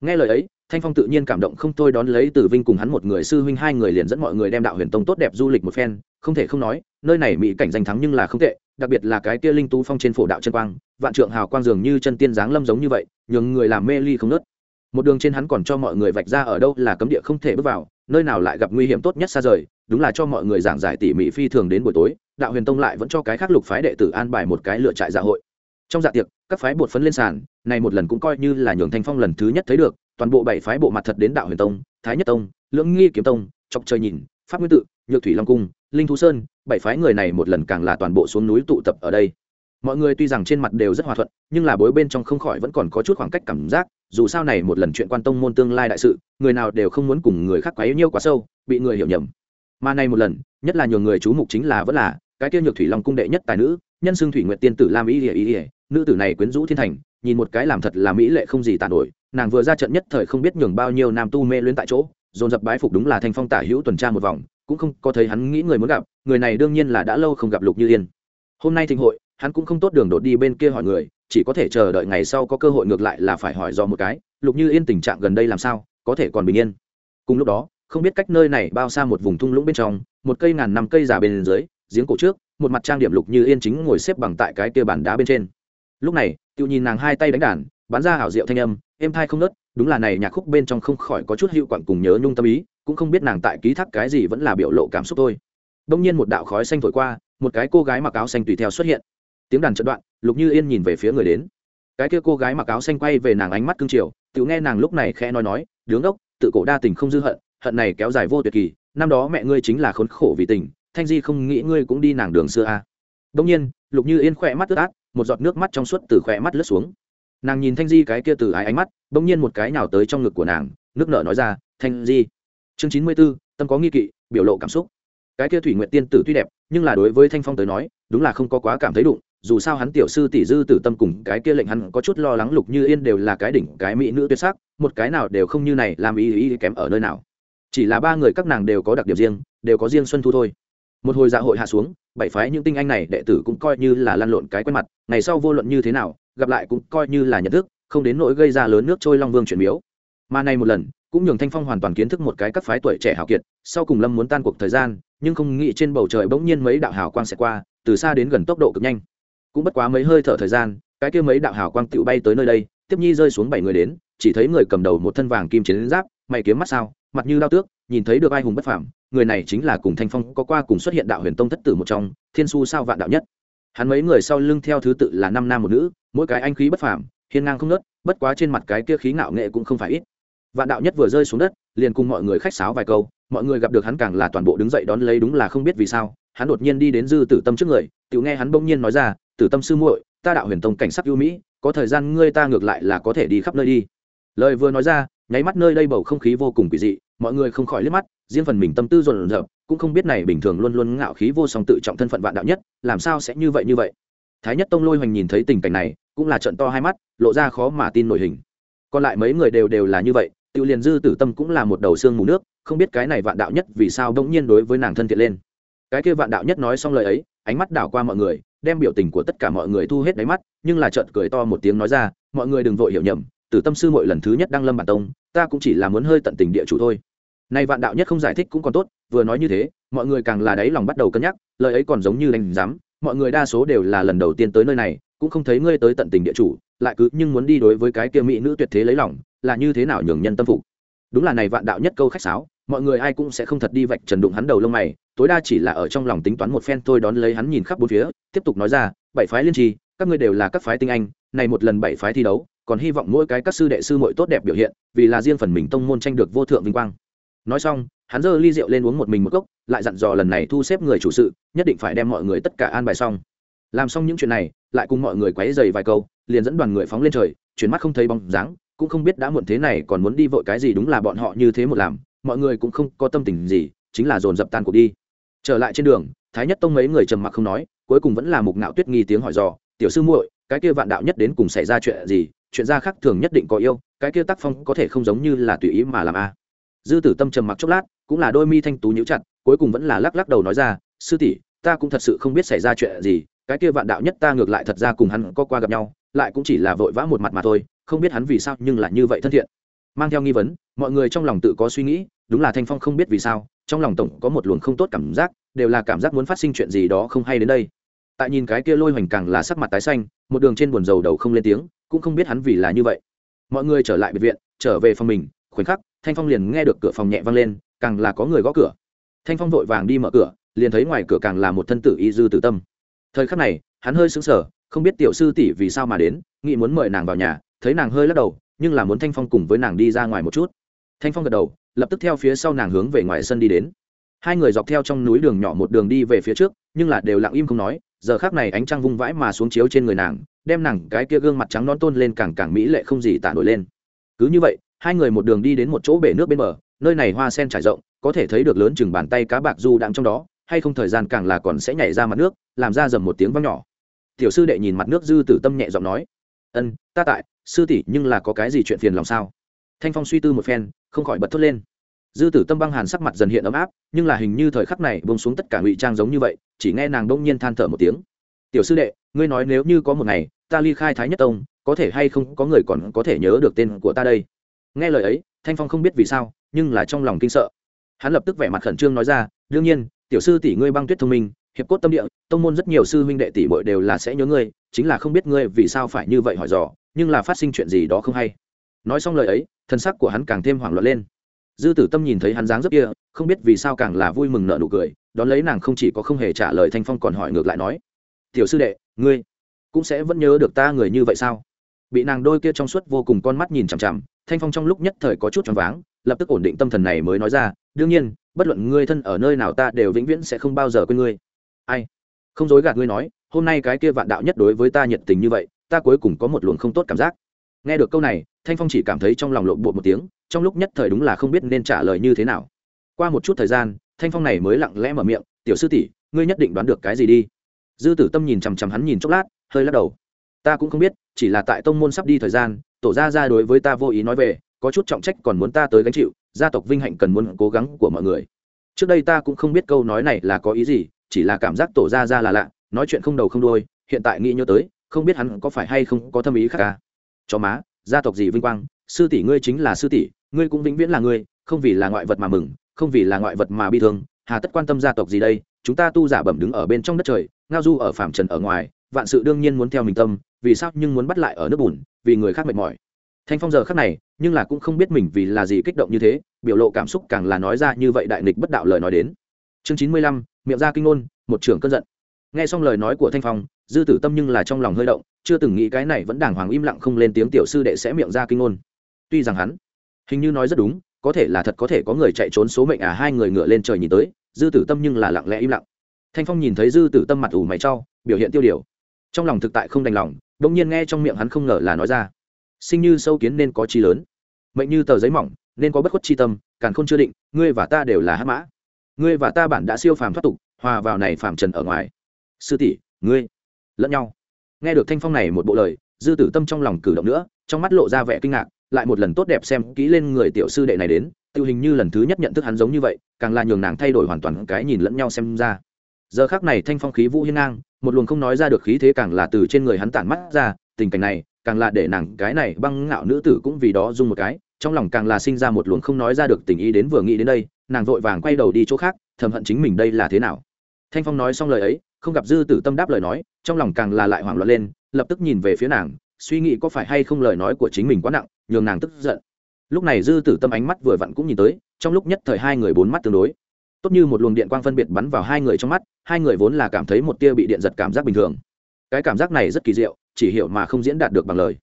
Nghe lời ấy, thanh phong tự nhiên cảm động không thôi đón lấy từ vinh cùng hắn một người sư huynh hai người liền dẫn mọi người đem đạo huyền tông tốt đẹp du lịch một phen, không thể không nói, nơi này mỹ cảnh danh thắng nhưng là không tệ, đặc biệt là cái kia linh tú phong trên phổ đạo chân quang, vạn trượng hào quang dường như chân tiên dáng lâm giống như vậy, nhường người làm mê ly không nớt. Một đường trên hắn còn cho mọi người vạch ra ở đâu là cấm địa không thể bước vào, nơi nào lại gặp nguy hiểm tốt nhất xa rời, đúng là cho mọi người giảng giải tỉ mỉ phi thường đến buổi tối đạo huyền tông lại vẫn cho cái khác lục phái đệ tử an bài một cái lựa trại dạ hội. Trong dạ tiệc, các phái bột phấn lên sàn, này một lần cũng coi như là nhường thanh phong lần thứ nhất thấy được, toàn bộ bảy phái bộ mặt thật đến đạo huyền tông, thái nhất tông, lưỡng nghi kiếm tông, chọc trời nhìn, pháp nguyên tự, nhược thủy long cung, linh thú sơn, bảy phái người này một lần càng là toàn bộ xuống núi tụ tập ở đây. Mọi người tuy rằng trên mặt đều rất hòa thuận, nhưng là bối bên trong không khỏi vẫn còn có chút khoảng cách cảm giác, dù sao này một lần chuyện quan tông môn tương lai đại sự, người nào đều không muốn cùng người khác quá yêu nhiêu quá sâu, bị người hiểu nhầm mà này một lần, nhất là nhiều người chú mục chính là vẫn là cái tiêu nhược thủy long cung đệ nhất tài nữ, nhân xương thủy nguyệt tiên tử lam ý ỉa ý ỉa nữ tử này quyến rũ thiên thành, nhìn một cái làm thật là mỹ lệ không gì tàn nổi, nàng vừa ra trận nhất thời không biết nhường bao nhiêu nam tu mê luyến tại chỗ, dồn dập bái phục đúng là thanh phong tả hữu tuần tra một vòng, cũng không có thấy hắn nghĩ người muốn gặp, người này đương nhiên là đã lâu không gặp lục như yên. Hôm nay thịnh hội, hắn cũng không tốt đường đột đi bên kia hỏi người, chỉ có thể chờ đợi ngày sau có cơ hội ngược lại là phải hỏi do một cái, lục như yên tình trạng gần đây làm sao, có thể còn bình yên. Cùng lúc đó không biết cách nơi này bao xa một vùng thung lũng bên trong, một cây ngàn năm cây già bên dưới, giếng cổ trước, một mặt trang điểm lục như yên chính ngồi xếp bằng tại cái kia bàn đá bên trên. Lúc này tự nhìn nàng hai tay đánh đàn, bắn ra hảo diệu thanh âm êm thai không nớt, đúng là này nhạc khúc bên trong không khỏi có chút hiệu quặn cùng nhớ nhung tâm ý, cũng không biết nàng tại ký thác cái gì vẫn là biểu lộ cảm xúc thôi. Đông nhiên một đạo khói xanh thổi qua, một cái cô gái mặc áo xanh tùy theo xuất hiện. Tiếng đàn trận đoạn, lục như yên nhìn về phía người đến. Cái kia cô gái mặc áo xanh quay về nàng ánh mắt cương triều tự nghe nàng lúc này khẽ nói nói, đứng ốc, tự cổ đa tình không dư hận hận này kéo dài vô tuyệt kỳ, năm đó mẹ ngươi chính là khốn khổ vì tình, thanh di không nghĩ ngươi cũng đi nàng đường xưa a à. đông nhiên, lục như yên khỏe mắt ướt át, một giọt nước mắt trong suốt từ khỏe mắt lướt xuống. Nàng nhìn thanh di cái kia từ ái ánh mắt đông nhiên một cái nào tới trong ngực của nàng, nước nở nói ra, thanh di. Chương chín mươi b ố tâm có nghi kỵ, biểu lộ cảm xúc. Cái kia thủy nguyện tiên tử tuy đẹp, nhưng là đối với thanh phong tới nói, đúng là không có quá cảm thấy đụng, dù sao hắn tiểu sư tỷ dư tử tâm cùng cái kia lệnh hắn có chút lo lắng lục như yên đều là cái đỉnh, cái mỹ nữ tuyệt sắc, một cái nào đều không như này, làm ý ý kém ở nơi nào chỉ là ba người các nàng đều có đặc điểm riêng, đều có riêng xuân thu thôi. Một hồi dạ hội hạ xuống, bảy phái những tinh anh này đệ tử cũng coi như là lăn lộn cái quen mặt, ngày sau vô luận như thế nào, gặp lại cũng coi như là nhận thức, không đến nỗi gây ra lớn nước trôi long vương chuyển miếu. Mà này một lần, cũng nhường thanh phong hoàn toàn kiến thức một cái các phái tuổi trẻ hào kiệt, sau cùng lâm muốn tan cuộc thời gian, nhưng không nghĩ trên bầu trời bỗng nhiên mấy đạo hào quang sẽ qua, từ xa đến gần tốc độ cực nhanh. Cũng bất quá mấy hơi thở thời gian, cái kia mấy đạo hào quang tựu bay tới nơi đây, tiếp nhi rơi xuống bảy người đến, chỉ thấy người cầm đầu một thân vàng kim chiến giáp mày kiếm mắt sao mặt như đao tước, nhìn thấy được ai hùng bất phàm, người này chính là cùng thanh phong có qua cùng xuất hiện đạo huyền tông thất tử một trong, thiên su sao vạn đạo nhất. Hắn mấy người sau lưng theo thứ tự là năm nam một nữ, mỗi cái anh khí bất phàm, hiên ngang không nớt bất quá trên mặt cái kia khí ngạo nghệ cũng không phải ít. Vạn đạo nhất vừa rơi xuống đất, liền cùng mọi người khách sáo vài câu, mọi người gặp được hắn càng là toàn bộ đứng dậy đón lấy đúng là không biết vì sao, hắn đột nhiên đi đến dư tử tâm trước người tự nghe hắn bỗng nhiên nói ra, tử tâm sư muội, ta đạo huyền tông cảnh sắc ưu mỹ, có thời gian ngươi ta ngược lại là có thể đi khắp nơi đi. Lời vừa nói ra nháy mắt nơi đây bầu không khí vô cùng quỷ dị, mọi người không khỏi liếc mắt, riêng phần mình tâm tư dồn dập cũng không biết này bình thường luôn luôn ngạo khí vô song tự trọng thân phận vạn đạo nhất, làm sao sẽ như vậy như vậy. Thái nhất tông lôi hoành nhìn thấy tình cảnh này, cũng là trận to hai mắt, lộ ra khó mà tin nổi hình. Còn lại mấy người đều đều là như vậy tự liền dư tử tâm cũng là một đầu xương mù nước, không biết cái này vạn đạo nhất vì sao bỗng nhiên đối với nàng thân thiện lên. Cái kia vạn đạo nhất nói xong lời ấy, ánh mắt đảo qua mọi người, đem biểu tình của tất cả mọi người thu hết đáy mắt, nhưng là trợn cười to một tiếng nói ra, mọi người đừng vội hiểu nhầm tử tâm sư mọi lần thứ nhất đăng lâm bản tông, ta cũng chỉ là muốn hơi tận tình địa chủ thôi. Nay vạn đạo nhất không giải thích cũng còn tốt, vừa nói như thế, mọi người càng là đáy lòng bắt đầu cân nhắc, lời ấy còn giống như đánh giám, mọi người đa số đều là lần đầu tiên tới nơi này, cũng không thấy ngươi tới tận tình địa chủ, lại cứ nhưng muốn đi đối với cái kia mỹ nữ tuyệt thế lấy lòng, là như thế nào nhường nhân tâm phục. Đúng là này vạn đạo nhất câu khách sáo, mọi người ai cũng sẽ không thật đi vạch trần đụng hắn đầu lông mày, tối đa chỉ là ở trong lòng tính toán một phen thôi đón lấy hắn nhìn khắp bốn phía, tiếp tục nói ra, bảy phái liên trì các ngươi đều là các phái tinh anh, này một lần bảy phái thi đấu còn hy vọng mỗi cái các sư đệ sư muội tốt đẹp biểu hiện, vì là riêng phần mình tông môn tranh được vô thượng vinh quang. Nói xong, hắn giơ ly rượu lên uống một mình một cốc, lại dặn dò lần này thu xếp người chủ sự, nhất định phải đem mọi người tất cả an bài xong. Làm xong những chuyện này, lại cùng mọi người quấy rầy vài câu, liền dẫn đoàn người phóng lên trời, chuyển mắt không thấy bóng dáng, cũng không biết đã muộn thế này còn muốn đi vội cái gì đúng là bọn họ như thế một làm, mọi người cũng không có tâm tình gì, chính là dồn dập tan cuộc đi. Trở lại trên đường, thái nhất tông mấy người trầm mặc không nói, cuối cùng vẫn là mục ngạo tuyết nghi tiếng hỏi dò, tiểu sư muội, cái kia vạn đạo nhất đến cùng xảy ra chuyện gì? Chuyện ra khác thường nhất định có yêu, cái kia tác phong có thể không giống như là tùy ý mà làm a. À. Dư tử tâm trầm mặc chốc lát, cũng là đôi mi thanh tú nhíu chặt, cuối cùng vẫn là lắc lắc đầu nói ra, sư tỷ, ta cũng thật sự không biết xảy ra chuyện gì, cái kia vạn đạo nhất ta ngược lại thật ra cùng hắn có qua gặp nhau, lại cũng chỉ là vội vã một mặt mà thôi, không biết hắn vì sao nhưng là như vậy thân thiện. Mang theo nghi vấn, mọi người trong lòng tự có suy nghĩ, đúng là thanh phong không biết vì sao, trong lòng tổng có một luồng không tốt cảm giác, đều là cảm giác muốn phát sinh chuyện gì đó không hay đến đây tại nhìn cái kia lôi hoành càng là sắc mặt tái xanh, một đường trên buồn dầu đầu không lên tiếng, cũng không biết hắn vì là như vậy. Mọi người trở lại biệt viện, trở về phòng mình, khoảnh khắc, thanh phong liền nghe được cửa phòng nhẹ vang lên, càng là có người gõ cửa. Thanh phong vội vàng đi mở cửa, liền thấy ngoài cửa càng là một thân tử y dư tử tâm. Thời khắc này, hắn hơi sững sờ, không biết tiểu sư tỷ vì sao mà đến, nghĩ muốn mời nàng vào nhà, thấy nàng hơi lắc đầu, nhưng là muốn thanh phong cùng với nàng đi ra ngoài một chút. Thanh phong gật đầu, lập tức theo phía sau nàng hướng về ngoài sân đi đến hai người dọc theo trong núi đường nhỏ một đường đi về phía trước, nhưng là đều lặng im không nói, giờ khác này ánh trăng vung vãi mà xuống chiếu trên người nàng, đem nàng cái kia gương mặt trắng non tôn lên càng càng mỹ lệ không gì tả nổi lên. Cứ như vậy, hai người một đường đi đến một chỗ bể nước bên bờ, nơi này hoa sen trải rộng, có thể thấy được lớn chừng bàn tay cá bạc du đang trong đó, hay không thời gian càng là còn sẽ nhảy ra mặt nước, làm ra dầm một tiếng vang nhỏ. Tiểu sư đệ nhìn mặt nước dư tử tâm nhẹ giọng nói, ân, ta tại, sư tỷ, nhưng là có cái gì chuyện phiền lòng sao? Thanh phong suy tư một phen, không khỏi bật thốt lên dư tử tâm băng hàn sắc mặt dần hiện ấm áp, nhưng là hình như thời khắc này bông xuống tất cả ngụy trang giống như vậy, chỉ nghe nàng đông nhiên than thở một tiếng. Tiểu sư đệ, ngươi nói nếu như có một ngày, ta ly khai thái nhất tông, có thể hay không, có người còn có thể nhớ được tên của ta đây? Nghe lời ấy, thanh phong không biết vì sao, nhưng là trong lòng kinh sợ. Hắn lập tức vẻ mặt khẩn trương nói ra, đương nhiên, tiểu sư tỷ ngươi băng tuyết thông minh, hiệp cốt tâm địa, tông môn rất nhiều sư huynh đệ tỷ bội đều là sẽ nhớ ngươi, chính là không biết ngươi vì sao phải như vậy hỏi dò, nhưng là phát sinh chuyện gì đó không hay. Nói xong lời ấy thân sắc của hắn càng thêm hoảng loạn lên dư tử tâm nhìn thấy hắn dáng rất kia, không biết vì sao càng là vui mừng nợ nụ cười, đón lấy nàng không chỉ có không hề trả lời thanh phong còn hỏi ngược lại nói, tiểu sư đệ, ngươi cũng sẽ vẫn nhớ được ta người như vậy sao? Bị nàng đôi kia trong suốt vô cùng con mắt nhìn chằm chằm, thanh phong trong lúc nhất thời có chút choáng váng, lập tức ổn định tâm thần này mới nói ra, đương nhiên, bất luận ngươi thân ở nơi nào ta đều vĩnh viễn sẽ không bao giờ quên ngươi. Ai? Không dối gạt ngươi nói, hôm nay cái kia vạn đạo nhất đối với ta nhiệt tình như vậy, ta cuối cùng có một luồng không tốt cảm giác. Nghe được câu này thanh phong chỉ cảm thấy trong lòng lộn bộ một tiếng, trong lúc nhất thời đúng là không biết nên trả lời như thế nào. Qua một chút thời gian, thanh phong này mới lặng lẽ mở miệng, tiểu sư tỷ, ngươi nhất định đoán được cái gì đi. Dư tử tâm nhìn chằm chằm hắn nhìn chốc lát, hơi lắc đầu. Ta cũng không biết, chỉ là tại tông môn sắp đi thời gian, tổ gia ra đối với ta vô ý nói về, có chút trọng trách còn muốn ta tới gánh chịu, gia tộc vinh hạnh cần muốn cố gắng của mọi người. Trước đây ta cũng không biết câu nói này là có ý gì, chỉ là cảm giác tổ gia ra là lạ, nói chuyện không đầu không đôi hiện tại nghĩ nhớ tới, không biết hắn có phải hay không có thâm ý khác à. cả cho má gia tộc gì vinh quang, sư tỷ ngươi chính là sư tỷ, ngươi cũng vĩnh viễn là ngươi, không vì là ngoại vật mà mừng, không vì là ngoại vật mà bi thương, hà tất quan tâm gia tộc gì đây, chúng ta tu giả bẩm đứng ở bên trong đất trời, ngao du ở phạm trần ở ngoài, vạn sự đương nhiên muốn theo mình tâm, vì sao nhưng muốn bắt lại ở nước bùn, vì người khác mệt mỏi. Thanh phong giờ khắc này, nhưng là cũng không biết mình vì là gì kích động như thế, biểu lộ cảm xúc càng là nói ra như vậy đại nghịch bất đạo lời nói đến. Chương chín mươi lăm, miệng ra kinh ngôn, một trưởng cơn giận. Nghe xong lời nói của thanh phong, dư tử tâm nhưng là trong lòng hơi động chưa từng nghĩ cái này vẫn đàng hoàng im lặng không lên tiếng tiểu sư đệ sẽ miệng ra kinh ngôn. Tuy rằng hắn, hình như nói rất đúng, có thể là thật có thể có người chạy trốn số mệnh à hai người ngựa lên trời nhìn tới, dư tử tâm nhưng là lặng lẽ im lặng. Thanh phong nhìn thấy dư tử tâm mặt ủ mày trau biểu hiện tiêu điều. Trong lòng thực tại không đành lòng đông nhiên nghe trong miệng hắn không ngờ là nói ra, sinh như sâu kiến nên có chi lớn, mệnh như tờ giấy mỏng, nên có bất khuất chi tâm, càn khôn chưa định, ngươi và ta đều là hát mã. Ngươi và ta bản đã siêu phàm thoát tục, hòa vào này phàm trần ở ngoài. Sư tỷ, ngươi, lẫn nhau nghe được thanh phong này một bộ lời, dư tử tâm trong lòng cử động nữa, trong mắt lộ ra vẻ kinh ngạc, lại một lần tốt đẹp xem kỹ lên người tiểu sư đệ này đến tự hình như lần thứ nhất nhận thức hắn giống như vậy, càng là nhường nàng thay đổi hoàn toàn cái nhìn lẫn nhau xem ra. Giờ khác này thanh phong khí vũ hiên ngang, một luồng không nói ra được khí thế càng là từ trên người hắn tản mắt ra, tình cảnh này, càng là để nàng cái này băng ngạo nữ tử cũng vì đó dung một cái, trong lòng càng là sinh ra một luồng không nói ra được tình ý đến vừa nghĩ đến đây, nàng vội vàng quay đầu đi chỗ khác, thầm hận chính mình đây là thế nào. Thanh phong nói xong lời ấy không gặp dư tử tâm đáp lời nói, trong lòng càng là lại hoảng loạn lên, lập tức nhìn về phía nàng, suy nghĩ có phải hay không lời nói của chính mình quá nặng, nhường nàng tức giận. Lúc này dư tử tâm ánh mắt vừa vặn cũng nhìn tới, trong lúc nhất thời hai người bốn mắt tương đối. Tốt như một luồng điện quang phân biệt bắn vào hai người trong mắt, hai người vốn là cảm thấy một tia bị điện giật cảm giác bình thường. Cái cảm giác này rất kỳ diệu, chỉ hiểu mà không diễn đạt được bằng lời.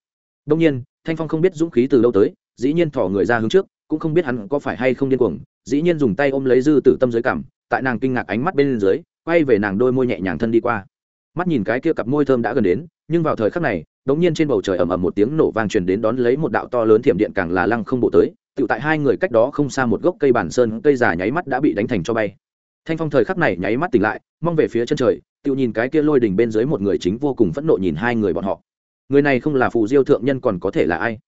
Đông nhiên, thanh phong không biết dũng khí từ lâu tới, dĩ nhiên thỏ người ra hướng trước, cũng không biết hắn có phải hay không điên cuồng, dĩ nhiên dùng tay ôm lấy dư tử tâm dưới cảm tại nàng kinh ngạc ánh mắt bên dưới quay về nàng đôi môi nhẹ nhàng thân đi qua. Mắt nhìn cái kia cặp môi thơm đã gần đến, nhưng vào thời khắc này, đống nhiên trên bầu trời ầm ầm một tiếng nổ vang truyền đến đón lấy một đạo to lớn thiểm điện càng là lăng không bộ tới tự tại hai người cách đó không xa một gốc cây bản sơn, cây già nháy mắt đã bị đánh thành cho bay. Thanh phong thời khắc này nháy mắt tỉnh lại, mong về phía chân trời tự nhìn cái kia lôi đỉnh bên dưới một người chính vô cùng phẫn nộ nhìn hai người bọn họ. Người này không là phù diêu thượng nhân còn có thể là ai?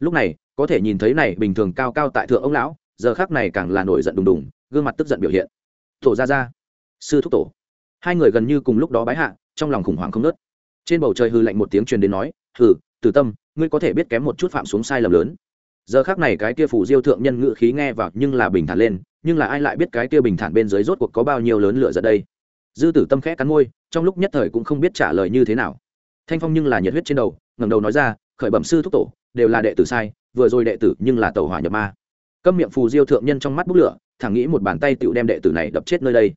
Lúc này, có thể nhìn thấy này, bình thường cao cao tại thượng ông lão, giờ khác này càng là nổi giận đùng đùng, gương mặt tức giận biểu hiện. Thổ ra ra sư thúc tổ. Hai người gần như cùng lúc đó bái hạ, trong lòng khủng hoảng không nớt trên bầu trời hư lạnh một tiếng truyền đến nói, hừ từ tâm, ngươi có thể biết kém một chút phạm xuống sai lầm lớn. Giờ khác này cái kia phủ diêu thượng nhân ngự khí nghe vào nhưng là bình thản lên, nhưng là ai lại biết cái kia bình thản bên dưới rốt cuộc có bao nhiêu lớn lửa giận đây? Dư tử tâm khẽ cắn môi, trong lúc nhất thời cũng không biết trả lời như thế nào. Thanh phong nhưng là nhiệt huyết trên đầu, ngẩng đầu nói ra, khởi bẩm sư thúc tổ, đều là đệ tử sai, vừa rồi đệ tử nhưng là tàu hỏa nhập ma. Câm miệng phù diêu thượng nhân trong mắt bút lửa, thẳng nghĩ một bàn tay tựu đem đệ tử này đập chết nơi đây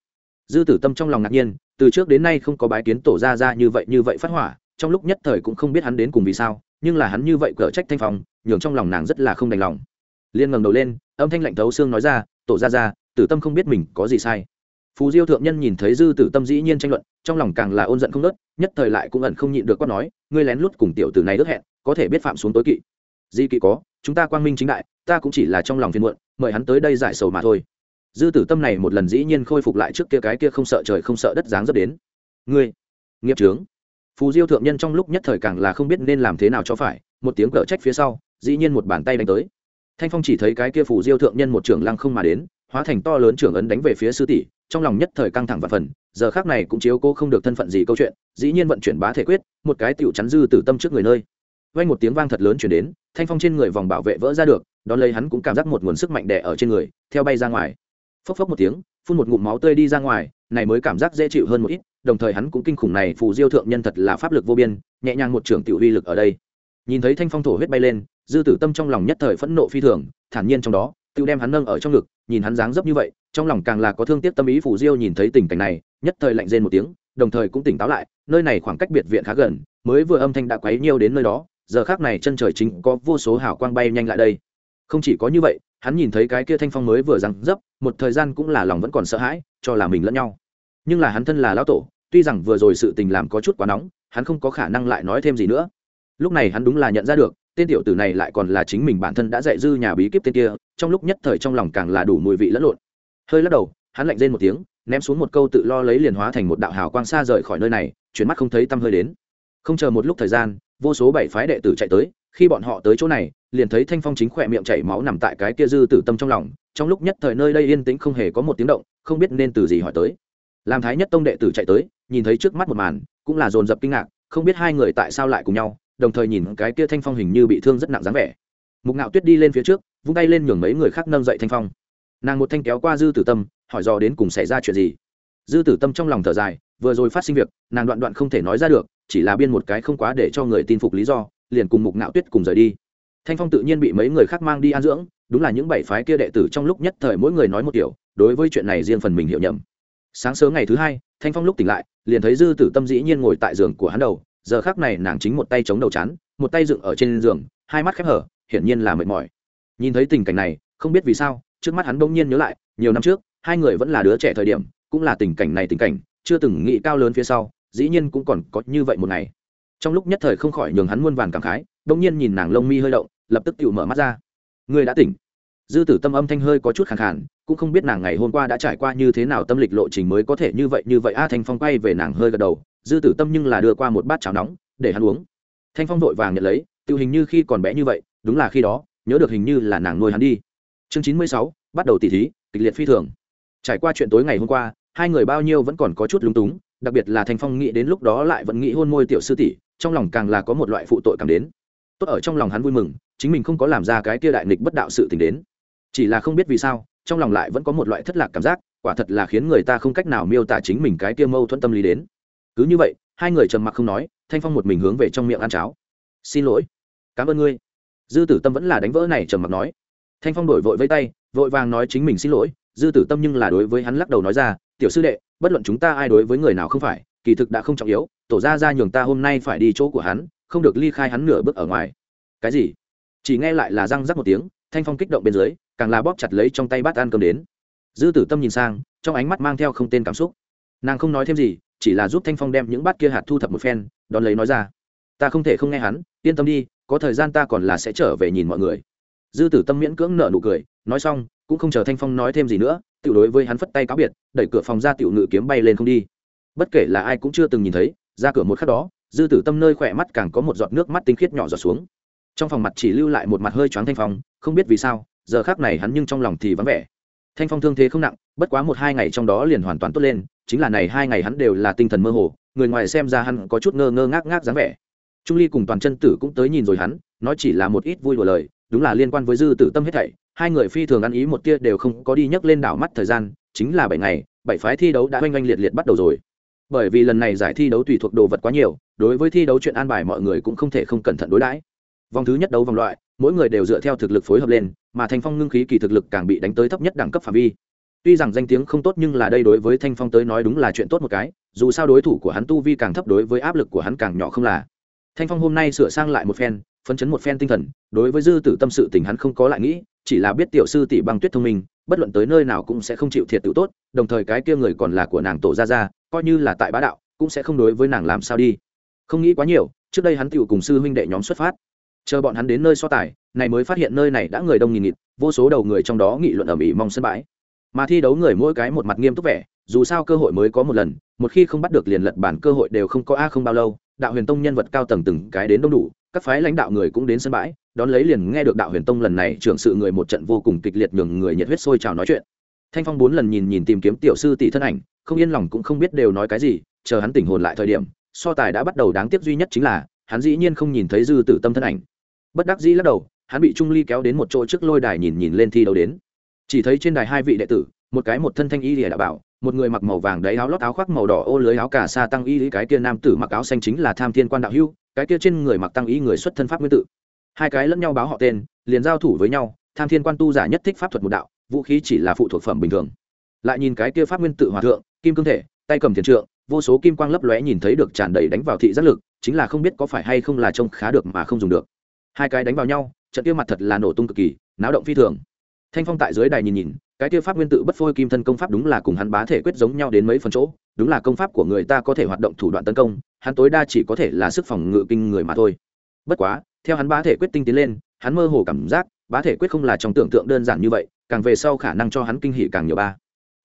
dư tử tâm trong lòng ngạc nhiên, từ trước đến nay không có bái kiến tổ ra ra như vậy như vậy phát hỏa, trong lúc nhất thời cũng không biết hắn đến cùng vì sao, nhưng là hắn như vậy cở trách thanh phong, nhường trong lòng nàng rất là không đành lòng. Liên ngẩng đầu lên, âm thanh lạnh thấu xương nói ra, tổ ra ra tử tâm không biết mình có gì sai. Phù diêu thượng nhân nhìn thấy dư tử tâm dĩ nhiên tranh luận, trong lòng càng là ôn giận không nớt nhất thời lại cũng ẩn không nhịn được quát nói, ngươi lén lút cùng tiểu tử này ước hẹn, có thể biết phạm xuống tối kỵ. Di kỵ có, chúng ta quang minh chính đại, ta cũng chỉ là trong lòng phiền muộn, mời hắn tới đây giải sầu mà thôi dư tử tâm này một lần dĩ nhiên khôi phục lại trước kia cái kia không sợ trời không sợ đất dáng dấp đến. Ngươi, nghiệp trướng phù diêu thượng nhân trong lúc nhất thời càng là không biết nên làm thế nào cho phải, một tiếng cở trách phía sau, dĩ nhiên một bàn tay đánh tới. Thanh phong chỉ thấy cái kia phù diêu thượng nhân một trưởng lăng không mà đến, hóa thành to lớn trưởng ấn đánh về phía sư tỷ, trong lòng nhất thời căng thẳng và phần, giờ khác này cũng chiếu cô không được thân phận gì câu chuyện, dĩ nhiên vận chuyển bá thể quyết, một cái tiểu chắn dư tử tâm trước người nơi. Vang một tiếng vang thật lớn chuyển đến, thanh phong trên người vòng bảo vệ vỡ ra được, đón lấy hắn cũng cảm giác một nguồn sức mạnh đẻ ở trên người, theo bay ra ngoài phốc phốc một tiếng, phun một ngụm máu tươi đi ra ngoài, này mới cảm giác dễ chịu hơn một ít, đồng thời hắn cũng kinh khủng này phù diêu thượng nhân thật là pháp lực vô biên, nhẹ nhàng một trưởng tiểu uy lực ở đây. Nhìn thấy thanh phong thổ huyết bay lên, dư tử tâm trong lòng nhất thời phẫn nộ phi thường, thản nhiên trong đó tự đem hắn nâng ở trong ngực, nhìn hắn dáng dấp như vậy, trong lòng càng là có thương tiếc tâm ý phù diêu nhìn thấy tình cảnh này, nhất thời lạnh rên một tiếng, đồng thời cũng tỉnh táo lại, nơi này khoảng cách biệt viện khá gần, mới vừa âm thanh đã quấy nhiêu đến nơi đó, giờ khác này chân trời chính có vô số hào quang bay nhanh lại đây. Không chỉ có như vậy hắn nhìn thấy cái kia thanh phong mới vừa răng dấp, một thời gian cũng là lòng vẫn còn sợ hãi, cho là mình lẫn nhau. Nhưng là hắn thân là lão tổ, tuy rằng vừa rồi sự tình làm có chút quá nóng, hắn không có khả năng lại nói thêm gì nữa. Lúc này hắn đúng là nhận ra được, tên tiểu tử này lại còn là chính mình bản thân đã dạy dư nhà bí kíp tên kia, trong lúc nhất thời trong lòng càng là đủ mùi vị lẫn lộn. Hơi lắc đầu, hắn lạnh rên một tiếng, ném xuống một câu tự lo lấy liền hóa thành một đạo hào quang xa rời khỏi nơi này, chuyển mắt không thấy tăm hơi đến. Không chờ một lúc thời gian, vô số bảy phái đệ tử chạy tới, khi bọn họ tới chỗ này liền thấy thanh phong chính khỏe miệng chảy máu nằm tại cái kia dư tử tâm trong lòng, trong lúc nhất thời nơi đây yên tĩnh không hề có một tiếng động, không biết nên từ gì hỏi tới. Làm thái nhất tông đệ tử chạy tới, nhìn thấy trước mắt một màn, cũng là dồn dập kinh ngạc, không biết hai người tại sao lại cùng nhau, đồng thời nhìn cái kia thanh phong hình như bị thương rất nặng dáng vẻ. Mục ngạo tuyết đi lên phía trước, vung tay lên nhường mấy người khác nâng dậy thanh phong. Nàng một thanh kéo qua dư tử tâm, hỏi dò đến cùng xảy ra chuyện gì. Dư tử tâm trong lòng thở dài, vừa rồi phát sinh việc, nàng đoạn đoạn không thể nói ra được, chỉ là biên một cái không quá để cho người tin phục lý do, liền cùng mục ngạo tuyết cùng rời đi thanh phong tự nhiên bị mấy người khác mang đi an dưỡng, đúng là những bảy phái kia đệ tử trong lúc nhất thời mỗi người nói một kiểu, đối với chuyện này riêng phần mình hiểu nhầm. Sáng sớm ngày thứ hai, thanh phong lúc tỉnh lại, liền thấy dư tử tâm dĩ nhiên ngồi tại giường của hắn đầu, giờ khác này nàng chính một tay chống đầu chán, một tay dựng ở trên giường, hai mắt khép hở, hiển nhiên là mệt mỏi. Nhìn thấy tình cảnh này, không biết vì sao, trước mắt hắn bỗng nhiên nhớ lại, nhiều năm trước, hai người vẫn là đứa trẻ thời điểm, cũng là tình cảnh này tình cảnh, chưa từng nghĩ cao lớn phía sau, dĩ nhiên cũng còn có như vậy một ngày. Trong lúc nhất thời không khỏi nhường hắn muôn vàn cảm khái, bỗng nhiên nhìn nàng lông mi hơi động lập tức tự mở mắt ra. Người đã tỉnh. Dư tử tâm âm thanh hơi có chút khẳng khản cũng không biết nàng ngày hôm qua đã trải qua như thế nào tâm lịch lộ trình mới có thể như vậy như vậy. A thanh phong quay về nàng hơi gật đầu, dư tử tâm nhưng là đưa qua một bát cháo nóng, để hắn uống. Thanh phong vội vàng nhận lấy tự hình như khi còn bé như vậy, đúng là khi đó, nhớ được hình như là nàng nuôi hắn đi. Chương chín mươi sáu, bắt đầu tỉ thí, kịch liệt phi thường. Trải qua chuyện tối ngày hôm qua, hai người bao nhiêu vẫn còn có chút lúng túng, đặc biệt là thanh phong nghĩ đến lúc đó lại vẫn nghĩ hôn môi tiểu sư tỷ, trong lòng càng là có một loại phụ tội cảm đến tốt ở trong lòng hắn vui mừng, chính mình không có làm ra cái kia đại nghịch bất đạo sự tình đến. Chỉ là không biết vì sao, trong lòng lại vẫn có một loại thất lạc cảm giác, quả thật là khiến người ta không cách nào miêu tả chính mình cái kia mâu thuẫn tâm lý đến. Cứ như vậy, hai người trầm mặc không nói, thanh phong một mình hướng về trong miệng ăn cháo. Xin lỗi, cảm ơn ngươi. Dư tử tâm vẫn là đánh vỡ này trầm mặc nói. Thanh phong đổi vội với tay, vội vàng nói chính mình xin lỗi, dư tử tâm nhưng là đối với hắn lắc đầu nói ra, tiểu sư đệ, bất luận chúng ta ai đối với người nào không phải, kỳ thực đã không trọng yếu, tổ ra ra nhường ta hôm nay phải đi chỗ của hắn không được ly khai hắn nửa bước ở ngoài. Cái gì? Chỉ nghe lại là răng rắc một tiếng, thanh phong kích động bên dưới, càng là bóp chặt lấy trong tay bát ăn cơm đến. Dư tử tâm nhìn sang, trong ánh mắt mang theo không tên cảm xúc. Nàng không nói thêm gì, chỉ là giúp thanh phong đem những bát kia hạt thu thập một phen, đón lấy nói ra. Ta không thể không nghe hắn, yên tâm đi, có thời gian ta còn là sẽ trở về nhìn mọi người. Dư tử tâm miễn cưỡng nở nụ cười, nói xong, cũng không chờ thanh phong nói thêm gì nữa tự đối với hắn phất tay cáo biệt, đẩy cửa phòng ra tiểu ngự kiếm bay lên không đi. Bất kể là ai cũng chưa từng nhìn thấy, ra cửa một khắc đó dư tử tâm nơi khỏe mắt càng có một giọt nước mắt tinh khiết nhỏ giọt xuống. Trong phòng mặt chỉ lưu lại một mặt hơi choáng thanh phong, không biết vì sao, giờ khác này hắn nhưng trong lòng thì vắng vẻ. Thanh phong thương thế không nặng, bất quá một hai ngày trong đó liền hoàn toàn tốt lên, chính là này hai ngày hắn đều là tinh thần mơ hồ, người ngoài xem ra hắn có chút ngơ ngơ ngác ngác dáng vẻ. Trung ly cùng toàn chân tử cũng tới nhìn rồi hắn, nói chỉ là một ít vui đùa lời, đúng là liên quan với dư tử tâm hết thảy, hai người phi thường ăn ý một tia đều không có đi nhấc lên đảo mắt thời gian, chính là bảy ngày, bảy phái thi đấu đã oanh oanh liệt liệt bắt đầu rồi bởi vì lần này giải thi đấu tùy thuộc đồ vật quá nhiều, đối với thi đấu chuyện an bài mọi người cũng không thể không cẩn thận đối đãi. Vòng thứ nhất đấu vòng loại, mỗi người đều dựa theo thực lực phối hợp lên, mà thanh phong ngưng khí kỳ thực lực càng bị đánh tới thấp nhất đẳng cấp phạm vi. Tuy rằng danh tiếng không tốt nhưng là đây đối với thanh phong tới nói đúng là chuyện tốt một cái, dù sao đối thủ của hắn tu vi càng thấp đối với áp lực của hắn càng nhỏ không là. Thanh phong hôm nay sửa sang lại một phen, phấn chấn một phen tinh thần, đối với dư tử tâm sự tình hắn không có lại nghĩ, chỉ là biết tiểu sư tỷ băng tuyết thông minh, bất luận tới nơi nào cũng sẽ không chịu thiệt tự tốt, đồng thời cái kia người còn là của nàng tổ gia gia coi như là tại bá đạo, cũng sẽ không đối với nàng làm sao đi. Không nghĩ quá nhiều, trước đây hắn tựu cùng sư huynh đệ nhóm xuất phát. Chờ bọn hắn đến nơi so tài, này mới phát hiện nơi này đã người đông nghìn nghịt, vô số đầu người trong đó nghị luận ở mỹ mong sân bãi. Mà thi đấu người mỗi cái một mặt nghiêm túc vẻ, dù sao cơ hội mới có một lần, một khi không bắt được liền lật bản cơ hội đều không có a không bao lâu, đạo huyền tông nhân vật cao tầng từng cái đến đông đủ, các phái lãnh đạo người cũng đến sân bãi, đón lấy liền nghe được đạo huyền tông lần này trưởng sự người một trận vô cùng kịch liệt nhường người nhiệt huyết sôi trào nói chuyện thanh phong bốn lần nhìn nhìn tìm kiếm tiểu sư tỷ thân ảnh, không yên lòng cũng không biết đều nói cái gì, chờ hắn tỉnh hồn lại thời điểm, so tài đã bắt đầu đáng tiếc duy nhất chính là, hắn dĩ nhiên không nhìn thấy dư tử tâm thân ảnh. Bất đắc dĩ lắc đầu, hắn bị trung ly kéo đến một chỗ trước lôi đài nhìn nhìn lên thi đấu đến. Chỉ thấy trên đài hai vị đệ tử, một cái một thân thanh y lìa đã bảo, một người mặc màu vàng đáy áo lót áo khoác màu đỏ ô lưới áo cà sa tăng y lý cái kia nam tử mặc áo xanh chính là tham thiên quan đạo hưu, cái kia trên người mặc tăng y người xuất thân pháp nguyên tự. Hai cái lẫn nhau báo họ tên, liền giao thủ với nhau, tham thiên quan tu giả nhất thích pháp thuật một đạo vũ khí chỉ là phụ thuộc phẩm bình thường. Lại nhìn cái kia pháp nguyên tự hòa thượng, kim cương thể, tay cầm thiền trượng, vô số kim quang lấp lóe nhìn thấy được tràn đầy đánh vào thị giác lực, chính là không biết có phải hay không là trông khá được mà không dùng được. Hai cái đánh vào nhau, trận kia mặt thật là nổ tung cực kỳ, náo động phi thường. Thanh phong tại dưới đài nhìn nhìn, cái kia pháp nguyên tự bất phôi kim thân công pháp đúng là cùng hắn bá thể quyết giống nhau đến mấy phần chỗ, đúng là công pháp của người ta có thể hoạt động thủ đoạn tấn công, hắn tối đa chỉ có thể là sức phòng ngự kinh người mà thôi. Bất quá, theo hắn bá thể quyết tinh tiến lên, hắn mơ hồ cảm giác bá thể quyết không là trong tưởng tượng đơn giản như vậy, càng về sau khả năng cho hắn kinh hỉ càng nhiều ba.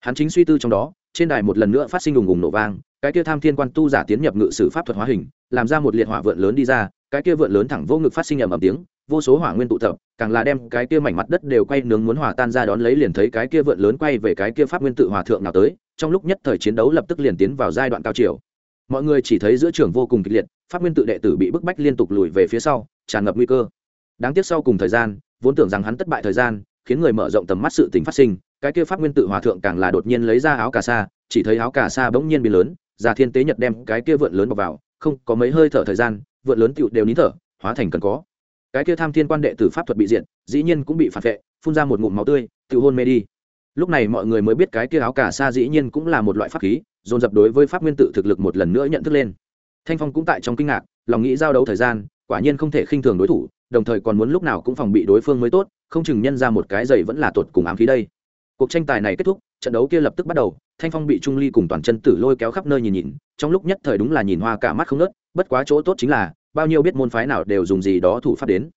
Hắn chính suy tư trong đó, trên đài một lần nữa phát sinh đùng ùng nổ vang, cái kia tham thiên quan tu giả tiến nhập ngự sử pháp thuật hóa hình, làm ra một liệt hỏa vượn lớn đi ra, cái kia vượn lớn thẳng vô ngực phát sinh ầm ầm tiếng, vô số hỏa nguyên tụ tập, càng là đem cái kia mảnh mặt đất đều quay nướng muốn hòa tan ra đón lấy liền thấy cái kia vượn lớn quay về cái kia pháp nguyên tự hòa thượng nào tới, trong lúc nhất thời chiến đấu lập tức liền tiến vào giai đoạn cao chiều. Mọi người chỉ thấy giữa trường vô cùng kịch liệt, pháp nguyên tự đệ tử bị bức bách liên tục lùi về phía sau, tràn ngập nguy cơ. Đáng tiếc sau cùng thời gian vốn tưởng rằng hắn thất bại thời gian, khiến người mở rộng tầm mắt sự tình phát sinh, cái kia pháp nguyên tự hòa thượng càng là đột nhiên lấy ra áo cà sa, chỉ thấy áo cà sa bỗng nhiên biến lớn, già thiên tế nhật đem cái kia vượn lớn bọc vào, không, có mấy hơi thở thời gian, vượn lớn tựu đều nín thở, hóa thành cần có. Cái kia tham thiên quan đệ tử pháp thuật bị diện dĩ nhiên cũng bị phản vệ, phun ra một ngụm máu tươi tự hôn mê đi. Lúc này mọi người mới biết cái kia áo cà sa dĩ nhiên cũng là một loại pháp khí, dồn dập đối với pháp nguyên tự thực lực một lần nữa nhận thức lên. Thanh phong cũng tại trong kinh ngạc, lòng nghĩ giao đấu thời gian quả nhiên không thể khinh thường đối thủ, đồng thời còn muốn lúc nào cũng phòng bị đối phương mới tốt, không chừng nhân ra một cái giày vẫn là tuột cùng ám khí đây. Cuộc tranh tài này kết thúc, trận đấu kia lập tức bắt đầu, thanh phong bị trung ly cùng toàn chân tử lôi kéo khắp nơi nhìn nhìn, trong lúc nhất thời đúng là nhìn hoa cả mắt không nớt bất quá chỗ tốt chính là, bao nhiêu biết môn phái nào đều dùng gì đó thủ pháp đến.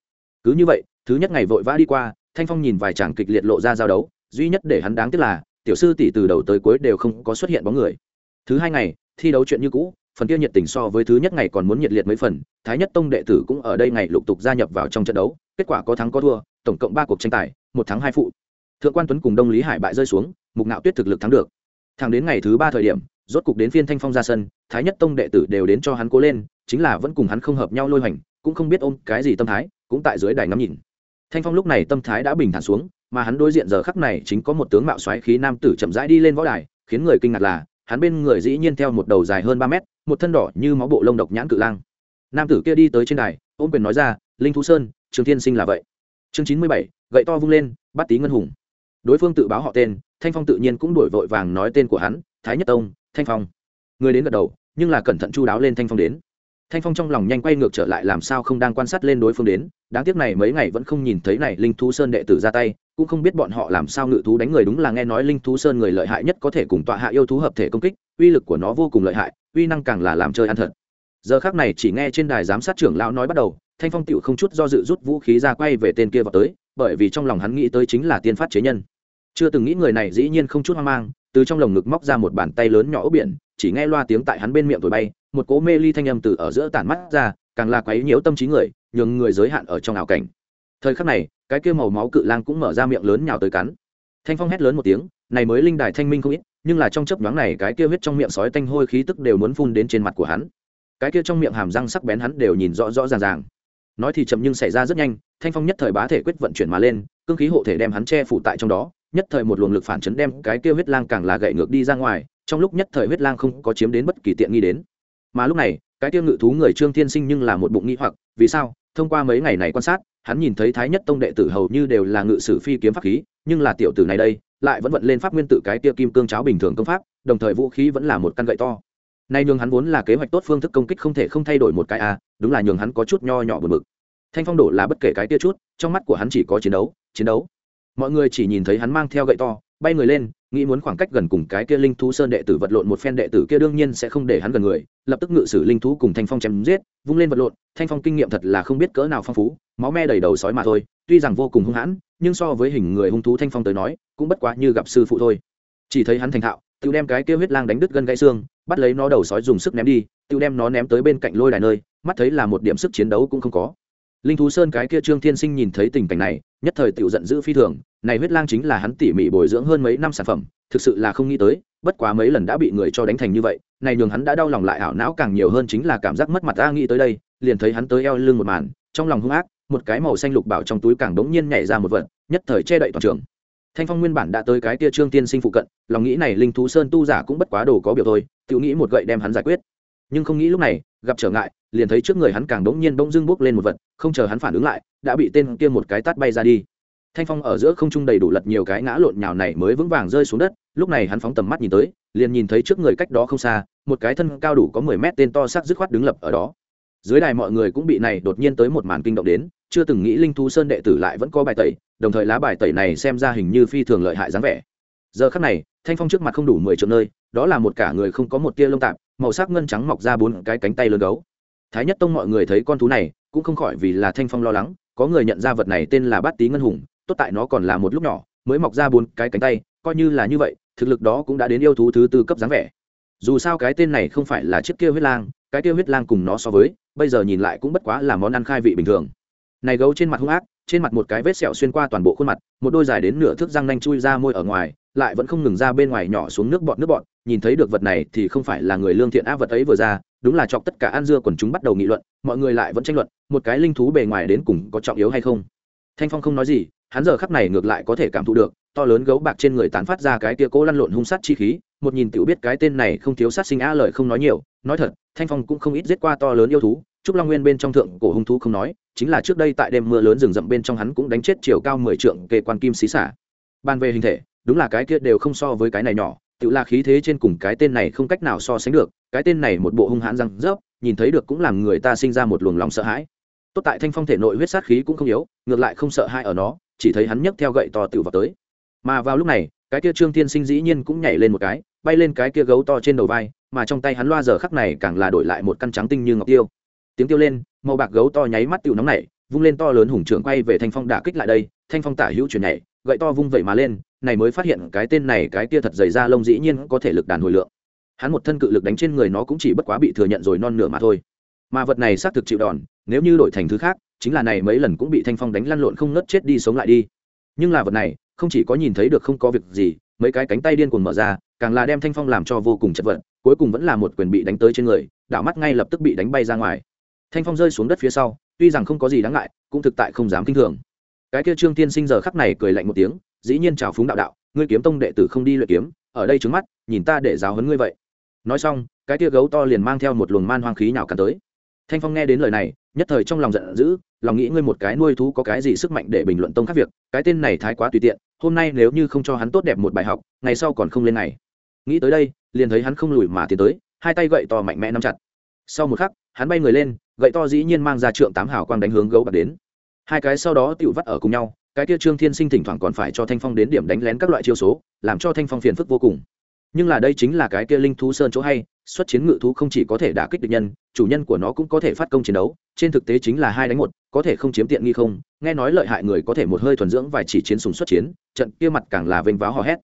Cứ như vậy, thứ nhất ngày vội vã đi qua, thanh phong nhìn vài chàng kịch liệt lộ ra giao đấu, duy nhất để hắn đáng tiếc là, tiểu sư tỷ từ đầu tới cuối đều không có xuất hiện bóng người. Thứ hai ngày, thi đấu chuyện như cũ phần kia nhiệt tình so với thứ nhất ngày còn muốn nhiệt liệt mấy phần, thái nhất tông đệ tử cũng ở đây ngày lục tục gia nhập vào trong trận đấu, kết quả có thắng có thua, tổng cộng ba cuộc tranh tài, một thắng hai phụ. Thượng quan tuấn cùng đông lý hải bại rơi xuống, mục nạo tuyết thực lực thắng được. Thẳng đến ngày thứ ba thời điểm, rốt cục đến phiên thanh phong ra sân, thái nhất tông đệ tử đều đến cho hắn cố lên, chính là vẫn cùng hắn không hợp nhau lôi hoành, cũng không biết ôm cái gì tâm thái, cũng tại dưới đài ngắm nhìn. Thanh phong lúc này tâm thái đã bình thản xuống, mà hắn đối diện giờ khắc này chính có một tướng mạo xoáy khí nam tử chậm rãi đi lên võ đài, khiến người kinh ngạc là, hắn bên người dĩ nhiên theo một đầu dài hơn ba mét một thân đỏ như máu bộ lông độc nhãn cự lang. Nam tử kia đi tới trên đài, ôm quyền nói ra, linh thú sơn, trường thiên sinh là vậy. Chương chín mươi bảy, gậy to vung lên, bắt tí ngân hùng. Đối phương tự báo họ tên, thanh phong tự nhiên cũng đổi vội vàng nói tên của hắn, thái nhất tông, thanh phong. Người đến gật đầu, nhưng là cẩn thận chu đáo lên thanh phong đến. Thanh phong trong lòng nhanh quay ngược trở lại làm sao không đang quan sát lên đối phương đến, đáng tiếc này mấy ngày vẫn không nhìn thấy này linh thú sơn đệ tử ra tay, cũng không biết bọn họ làm sao ngự thú đánh người đúng là nghe nói linh thú sơn người lợi hại nhất có thể cùng tọa hạ yêu thú hợp thể công kích uy lực của nó vô cùng lợi hại, uy năng càng là làm chơi ăn thật. Giờ khác này chỉ nghe trên đài giám sát trưởng lão nói bắt đầu, thanh phong tựu không chút do dự rút vũ khí ra quay về tên kia vào tới, bởi vì trong lòng hắn nghĩ tới chính là tiên phát chế nhân. Chưa từng nghĩ người này dĩ nhiên không chút hoang mang, từ trong lồng ngực móc ra một bàn tay lớn nhỏ ốc biển, chỉ nghe loa tiếng tại hắn bên miệng thổi bay, một cỗ mê ly thanh âm từ ở giữa tản mắt ra, càng là quấy nhiễu tâm trí người, nhường người giới hạn ở trong ảo cảnh. Thời khắc này, cái kia màu máu cự lang cũng mở ra miệng lớn nhào tới cắn. Thanh phong hét lớn một tiếng, này mới linh đài thanh minh không ít nhưng là trong chớp nhoáng này cái kia huyết trong miệng sói tanh hôi khí tức đều muốn phun đến trên mặt của hắn. Cái kia trong miệng hàm răng sắc bén hắn đều nhìn rõ rõ ràng ràng. Nói thì chậm nhưng xảy ra rất nhanh, thanh phong nhất thời bá thể quyết vận chuyển mà lên, cương khí hộ thể đem hắn che phủ tại trong đó, nhất thời một luồng lực phản chấn đem cái kia huyết lang càng là gậy ngược đi ra ngoài, trong lúc nhất thời huyết lang không có chiếm đến bất kỳ tiện nghi đến. Mà lúc này, cái kia ngự thú người trương thiên sinh nhưng là một bụng nghi hoặc, vì sao? Thông qua mấy ngày này quan sát, hắn nhìn thấy thái nhất tông đệ tử hầu như đều là ngự sử phi kiếm pháp khí, nhưng là tiểu tử này đây lại vẫn vận lên pháp nguyên tự cái tia kim cương cháo bình thường công pháp, đồng thời vũ khí vẫn là một căn gậy to. Nay nhường hắn vốn là kế hoạch tốt phương thức công kích không thể không thay đổi một cái a đúng là nhường hắn có chút nho nhỏ buồn bực. Thanh phong đổ là bất kể cái tia chút, trong mắt của hắn chỉ có chiến đấu chiến đấu. Mọi người chỉ nhìn thấy hắn mang theo gậy to bay người lên, nghĩ muốn khoảng cách gần cùng cái kia linh thú sơn đệ tử vật lộn một phen đệ tử kia đương nhiên sẽ không để hắn gần người, lập tức ngự sử linh thú cùng thanh phong chém giết, vung lên vật lộn, thanh phong kinh nghiệm thật là không biết cỡ nào phong phú, máu me đầy đầu sói mà thôi, tuy rằng vô cùng hung hãn, nhưng so với hình người hung thú thanh phong tới nói, cũng bất quá như gặp sư phụ thôi. Chỉ thấy hắn thành thạo, tự đem cái kia huyết lang đánh đứt gân gãy xương, bắt lấy nó đầu sói dùng sức ném đi, tự đem nó ném tới bên cạnh lôi đài nơi, mắt thấy là một điểm sức chiến đấu cũng không có. Linh thú sơn cái kia trương thiên sinh nhìn thấy tình cảnh này, nhất thời tự giận dữ phi thường này huyết lang chính là hắn tỉ mỉ bồi dưỡng hơn mấy năm sản phẩm, thực sự là không nghĩ tới, bất quá mấy lần đã bị người cho đánh thành như vậy, này nhường hắn đã đau lòng lại ảo não càng nhiều hơn chính là cảm giác mất mặt ta nghĩ tới đây, liền thấy hắn tới eo lưng một màn, trong lòng hung ác, một cái màu xanh lục bảo trong túi càng đống nhiên nhảy ra một vật, nhất thời che đậy toàn trường. Thanh phong nguyên bản đã tới cái tia trương tiên sinh phụ cận, lòng nghĩ này linh thú sơn tu giả cũng bất quá đồ có biểu thôi, tự nghĩ một gậy đem hắn giải quyết. Nhưng không nghĩ lúc này, gặp trở ngại, liền thấy trước người hắn càng đống nhiên bỗng dưng bước lên một vật, không chờ hắn phản ứng lại, đã bị tên kia một cái tát bay ra đi thanh phong ở giữa không trung đầy đủ lật nhiều cái ngã lộn nhào này mới vững vàng rơi xuống đất, lúc này hắn phóng tầm mắt nhìn tới, liền nhìn thấy trước người cách đó không xa, một cái thân cao đủ có mười mét tên to sắc dứt khoát đứng lập ở đó. Dưới đài mọi người cũng bị này đột nhiên tới một màn kinh động đến, chưa từng nghĩ linh thú sơn đệ tử lại vẫn có bài tẩy, đồng thời lá bài tẩy này xem ra hình như phi thường lợi hại dáng vẻ. Giờ khắc này, thanh phong trước mặt không đủ mười triệu nơi, đó là một cả người không có một tia lông tạp, màu sắc ngân trắng mọc ra bốn cái cánh tay lớn gấu. Thái nhất tông mọi người thấy con thú này, cũng không khỏi vì là thanh phong lo lắng, có người nhận ra vật này tên là bát tý ngân hùng tốt tại nó còn là một lúc nhỏ, mới mọc ra bốn cái cánh tay, coi như là như vậy, thực lực đó cũng đã đến yêu thú thứ tư cấp dáng vẻ. Dù sao cái tên này không phải là chiếc kia huyết lang, cái kia huyết lang cùng nó so với, bây giờ nhìn lại cũng bất quá là món ăn khai vị bình thường. Này gấu trên mặt hung ác, trên mặt một cái vết sẹo xuyên qua toàn bộ khuôn mặt, một đôi dài đến nửa thước răng nanh chui ra môi ở ngoài, lại vẫn không ngừng ra bên ngoài nhỏ xuống nước bọt nước bọt, nhìn thấy được vật này thì không phải là người lương thiện á vật ấy vừa ra, đúng là chọc tất cả ăn dưa quần chúng bắt đầu nghị luận, mọi người lại vẫn tranh luận, một cái linh thú bề ngoài đến cùng có trọng yếu hay không. Thanh phong không nói gì hắn giờ khắp này ngược lại có thể cảm thụ được, to lớn gấu bạc trên người tán phát ra cái tia cố lăn lộn hung sát chi khí, một nhìn tiểu biết cái tên này không thiếu sát sinh á lời không nói nhiều, nói thật, thanh phong cũng không ít giết qua to lớn yêu thú, trúc long nguyên bên trong thượng cổ hung thú không nói, chính là trước đây tại đêm mưa lớn rừng rậm bên trong hắn cũng đánh chết chiều cao mười trượng kề quan kim xí xả. Ban về hình thể, đúng là cái kia đều không so với cái này nhỏ, tự là khí thế trên cùng cái tên này không cách nào so sánh được, cái tên này một bộ hung hãn răng rớp, nhìn thấy được cũng làm người ta sinh ra một luồng lòng sợ hãi tốt tại thanh phong thể nội huyết sát khí cũng không yếu, ngược lại không sợ hãi ở nó, chỉ thấy hắn nhấc theo gậy to tự vào tới. Mà vào lúc này, cái kia trương tiên sinh dĩ nhiên cũng nhảy lên một cái, bay lên cái kia gấu to trên đầu vai, mà trong tay hắn loa giờ khắc này càng là đổi lại một căn trắng tinh như ngọc tiêu. Tiếng tiêu lên, màu bạc gấu to nháy mắt tựu nóng này vung lên to lớn hùng trưởng quay về thanh phong đả kích lại đây, thanh phong tả hữu chuyển nhảy, gậy to vung vẩy mà lên, này mới phát hiện cái tên này, cái kia thật dày ra lông dĩ nhiên có thể lực đàn hồi lượng. Hắn một thân cự lực đánh trên người nó cũng chỉ bất quá bị thừa nhận rồi non nửa mà thôi mà vật này xác thực chịu đòn, nếu như đổi thành thứ khác, chính là này mấy lần cũng bị thanh phong đánh lăn lộn không ngất chết đi sống lại đi. Nhưng là vật này, không chỉ có nhìn thấy được không có việc gì, mấy cái cánh tay điên cuồng mở ra, càng là đem thanh phong làm cho vô cùng chật vật, cuối cùng vẫn là một quyền bị đánh tới trên người, đảo mắt ngay lập tức bị đánh bay ra ngoài. Thanh phong rơi xuống đất phía sau, tuy rằng không có gì đáng ngại, cũng thực tại không dám kinh thường. Cái kia trương tiên sinh giờ khắc này cười lạnh một tiếng, dĩ nhiên chào phúng đạo đạo, ngươi kiếm tông đệ tử không đi luyện kiếm, ở đây trứng mắt, nhìn ta để giáo hấn ngươi vậy. Nói xong, cái kia gấu to liền mang theo một luồng man hoang khí nào cắn tới thanh phong nghe đến lời này, nhất thời trong lòng giận dữ, lòng nghĩ ngươi một cái nuôi thú có cái gì sức mạnh để bình luận tông khác việc, cái tên này thái quá tùy tiện, hôm nay nếu như không cho hắn tốt đẹp một bài học, ngày sau còn không lên ngày. Nghĩ tới đây, liền thấy hắn không lùi mà tiến tới, hai tay gậy to mạnh mẽ nắm chặt. Sau một khắc, hắn bay người lên, gậy to dĩ nhiên mang ra trượng tám hào quang đánh hướng gấu bạc đến. Hai cái sau đó tựu vắt ở cùng nhau, cái kia trương thiên sinh thỉnh thoảng còn phải cho thanh phong đến điểm đánh lén các loại chiêu số, làm cho thanh phong phiền phức vô cùng nhưng là đây chính là cái kia linh thú sơn chỗ hay, xuất chiến ngự thú không chỉ có thể đả kích địch nhân, chủ nhân của nó cũng có thể phát công chiến đấu, trên thực tế chính là hai đánh một, có thể không chiếm tiện nghi không, nghe nói lợi hại người có thể một hơi thuần dưỡng vài chỉ chiến sùng xuất chiến, trận kia mặt càng là vênh váo hò hét.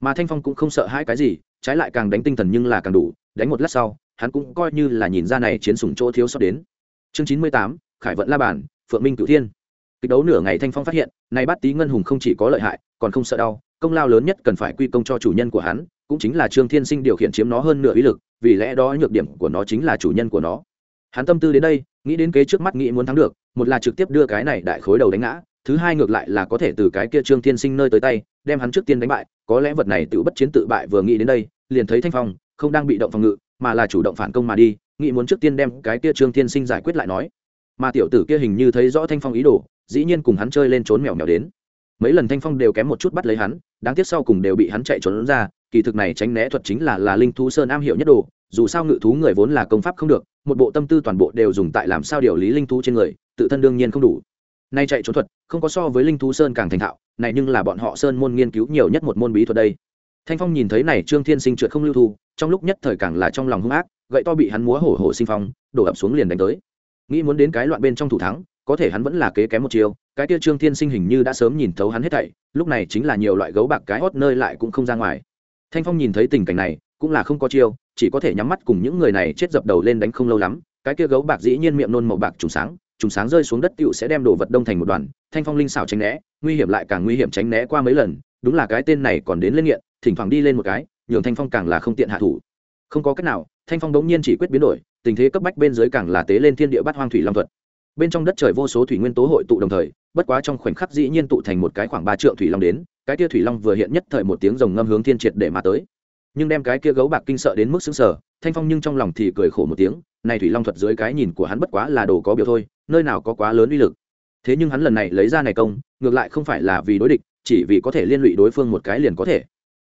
Mà thanh phong cũng không sợ hai cái gì, trái lại càng đánh tinh thần nhưng là càng đủ, đánh một lát sau, hắn cũng coi như là nhìn ra này chiến sùng chỗ thiếu sót đến. Chương chín mươi tám, khải vận la bản phượng minh cửu thiên. Kịch đấu nửa ngày thanh phong phát hiện nay bát tý ngân hùng không chỉ có lợi hại, còn không sợ đau, công lao lớn nhất cần phải quy công cho chủ nhân của hắn cũng chính là trương thiên sinh điều khiển chiếm nó hơn nửa ý lực, vì lẽ đó nhược điểm của nó chính là chủ nhân của nó. Hắn tâm tư đến đây, nghĩ đến kế trước mắt nghĩ muốn thắng được, một là trực tiếp đưa cái này đại khối đầu đánh ngã, thứ hai ngược lại là có thể từ cái kia trương thiên sinh nơi tới tay, đem hắn trước tiên đánh bại, có lẽ vật này tự bất chiến tự bại vừa nghĩ đến đây, liền thấy thanh phong, không đang bị động phòng ngự, mà là chủ động phản công mà đi, nghĩ muốn trước tiên đem cái kia trương thiên sinh giải quyết lại nói. Mà tiểu tử kia hình như thấy rõ thanh phong ý đồ, dĩ nhiên cùng hắn chơi lên trốn mèo mèo đến. Mấy lần thanh phong đều kém một chút bắt lấy hắn, đáng tiếc sau cùng đều bị hắn chạy trốn ra kỳ thực này tránh né thuật chính là là linh thú sơn am hiểu nhất đồ, dù sao ngự thú người vốn là công pháp không được, một bộ tâm tư toàn bộ đều dùng tại làm sao điều lý linh thú trên người, tự thân đương nhiên không đủ. Nay chạy trốn thuật, không có so với linh thú sơn càng thành thạo, này nhưng là bọn họ sơn môn nghiên cứu nhiều nhất một môn bí thuật đây. Thanh phong nhìn thấy này trương thiên sinh trượt không lưu thu, trong lúc nhất thời càng là trong lòng hung ác, gậy to bị hắn múa hổ hổ sinh phong, đổ ập xuống liền đánh tới. Nghĩ muốn đến cái loạn bên trong thủ thắng, có thể hắn vẫn là kế kém một chiều cái kia trương thiên sinh hình như đã sớm nhìn thấu hắn hết thảy, lúc này chính là nhiều loại gấu bạc cái hót nơi lại cũng không ra ngoài thanh phong nhìn thấy tình cảnh này, cũng là không có chiêu, chỉ có thể nhắm mắt cùng những người này chết dập đầu lên đánh không lâu lắm. Cái kia gấu bạc dĩ nhiên miệng nôn màu bạc trùng sáng trùng sáng rơi xuống đất tựu sẽ đem đồ vật đông thành một đoàn. Thanh phong linh xảo tránh né, nguy hiểm lại càng nguy hiểm tránh né qua mấy lần. Đúng là cái tên này còn đến lên nghiện, thỉnh thoảng đi lên một cái, nhường thanh phong càng là không tiện hạ thủ. Không có cách nào, thanh phong đống nhiên chỉ quyết biến đổi, tình thế cấp bách bên dưới càng là tế lên thiên địa bắt hoang thủy long thuật. Bên trong đất trời vô số thủy nguyên tố hội tụ đồng thời, bất quá trong khoảnh khắc dĩ nhiên tụ thành một cái khoảng ba triệu thủy long đến cái kia thủy long vừa hiện nhất thời một tiếng rồng ngâm hướng thiên triệt để mà tới. Nhưng đem cái kia gấu bạc kinh sợ đến mức xứng sở thanh phong nhưng trong lòng thì cười khổ một tiếng, này thủy long thuật dưới cái nhìn của hắn bất quá là đồ có biểu thôi, nơi nào có quá lớn uy lực. Thế nhưng hắn lần này lấy ra này công, ngược lại không phải là vì đối địch, chỉ vì có thể liên lụy đối phương một cái liền có thể.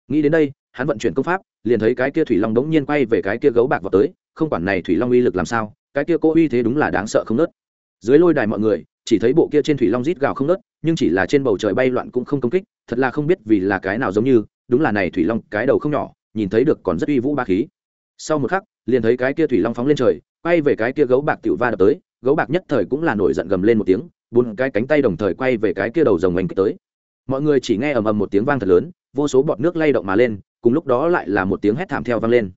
Nghĩ đến đây, hắn vận chuyển công pháp, liền thấy cái kia thủy long đống nhiên quay về cái kia gấu bạc vào tới, không quản này thủy long uy lực làm sao, cái kia cô uy thế đúng là đáng sợ không nớt. Dưới lôi đài mọi người chỉ thấy bộ kia trên thủy long rít gào không nớt nhưng chỉ là trên bầu trời bay loạn cũng không công kích, thật là không biết vì là cái nào giống như, đúng là này thủy long, cái đầu không nhỏ, nhìn thấy được còn rất uy vũ ba khí. Sau một khắc, liền thấy cái kia thủy long phóng lên trời, quay về cái kia gấu bạc tiểu va đập tới, gấu bạc nhất thời cũng là nổi giận gầm lên một tiếng, bốn cái cánh tay đồng thời quay về cái kia đầu rồng oanh kích tới. Mọi người chỉ nghe ầm ầm một tiếng vang thật lớn, vô số bọt nước lay động mà lên, cùng lúc đó lại là một tiếng hét thảm theo vang lên.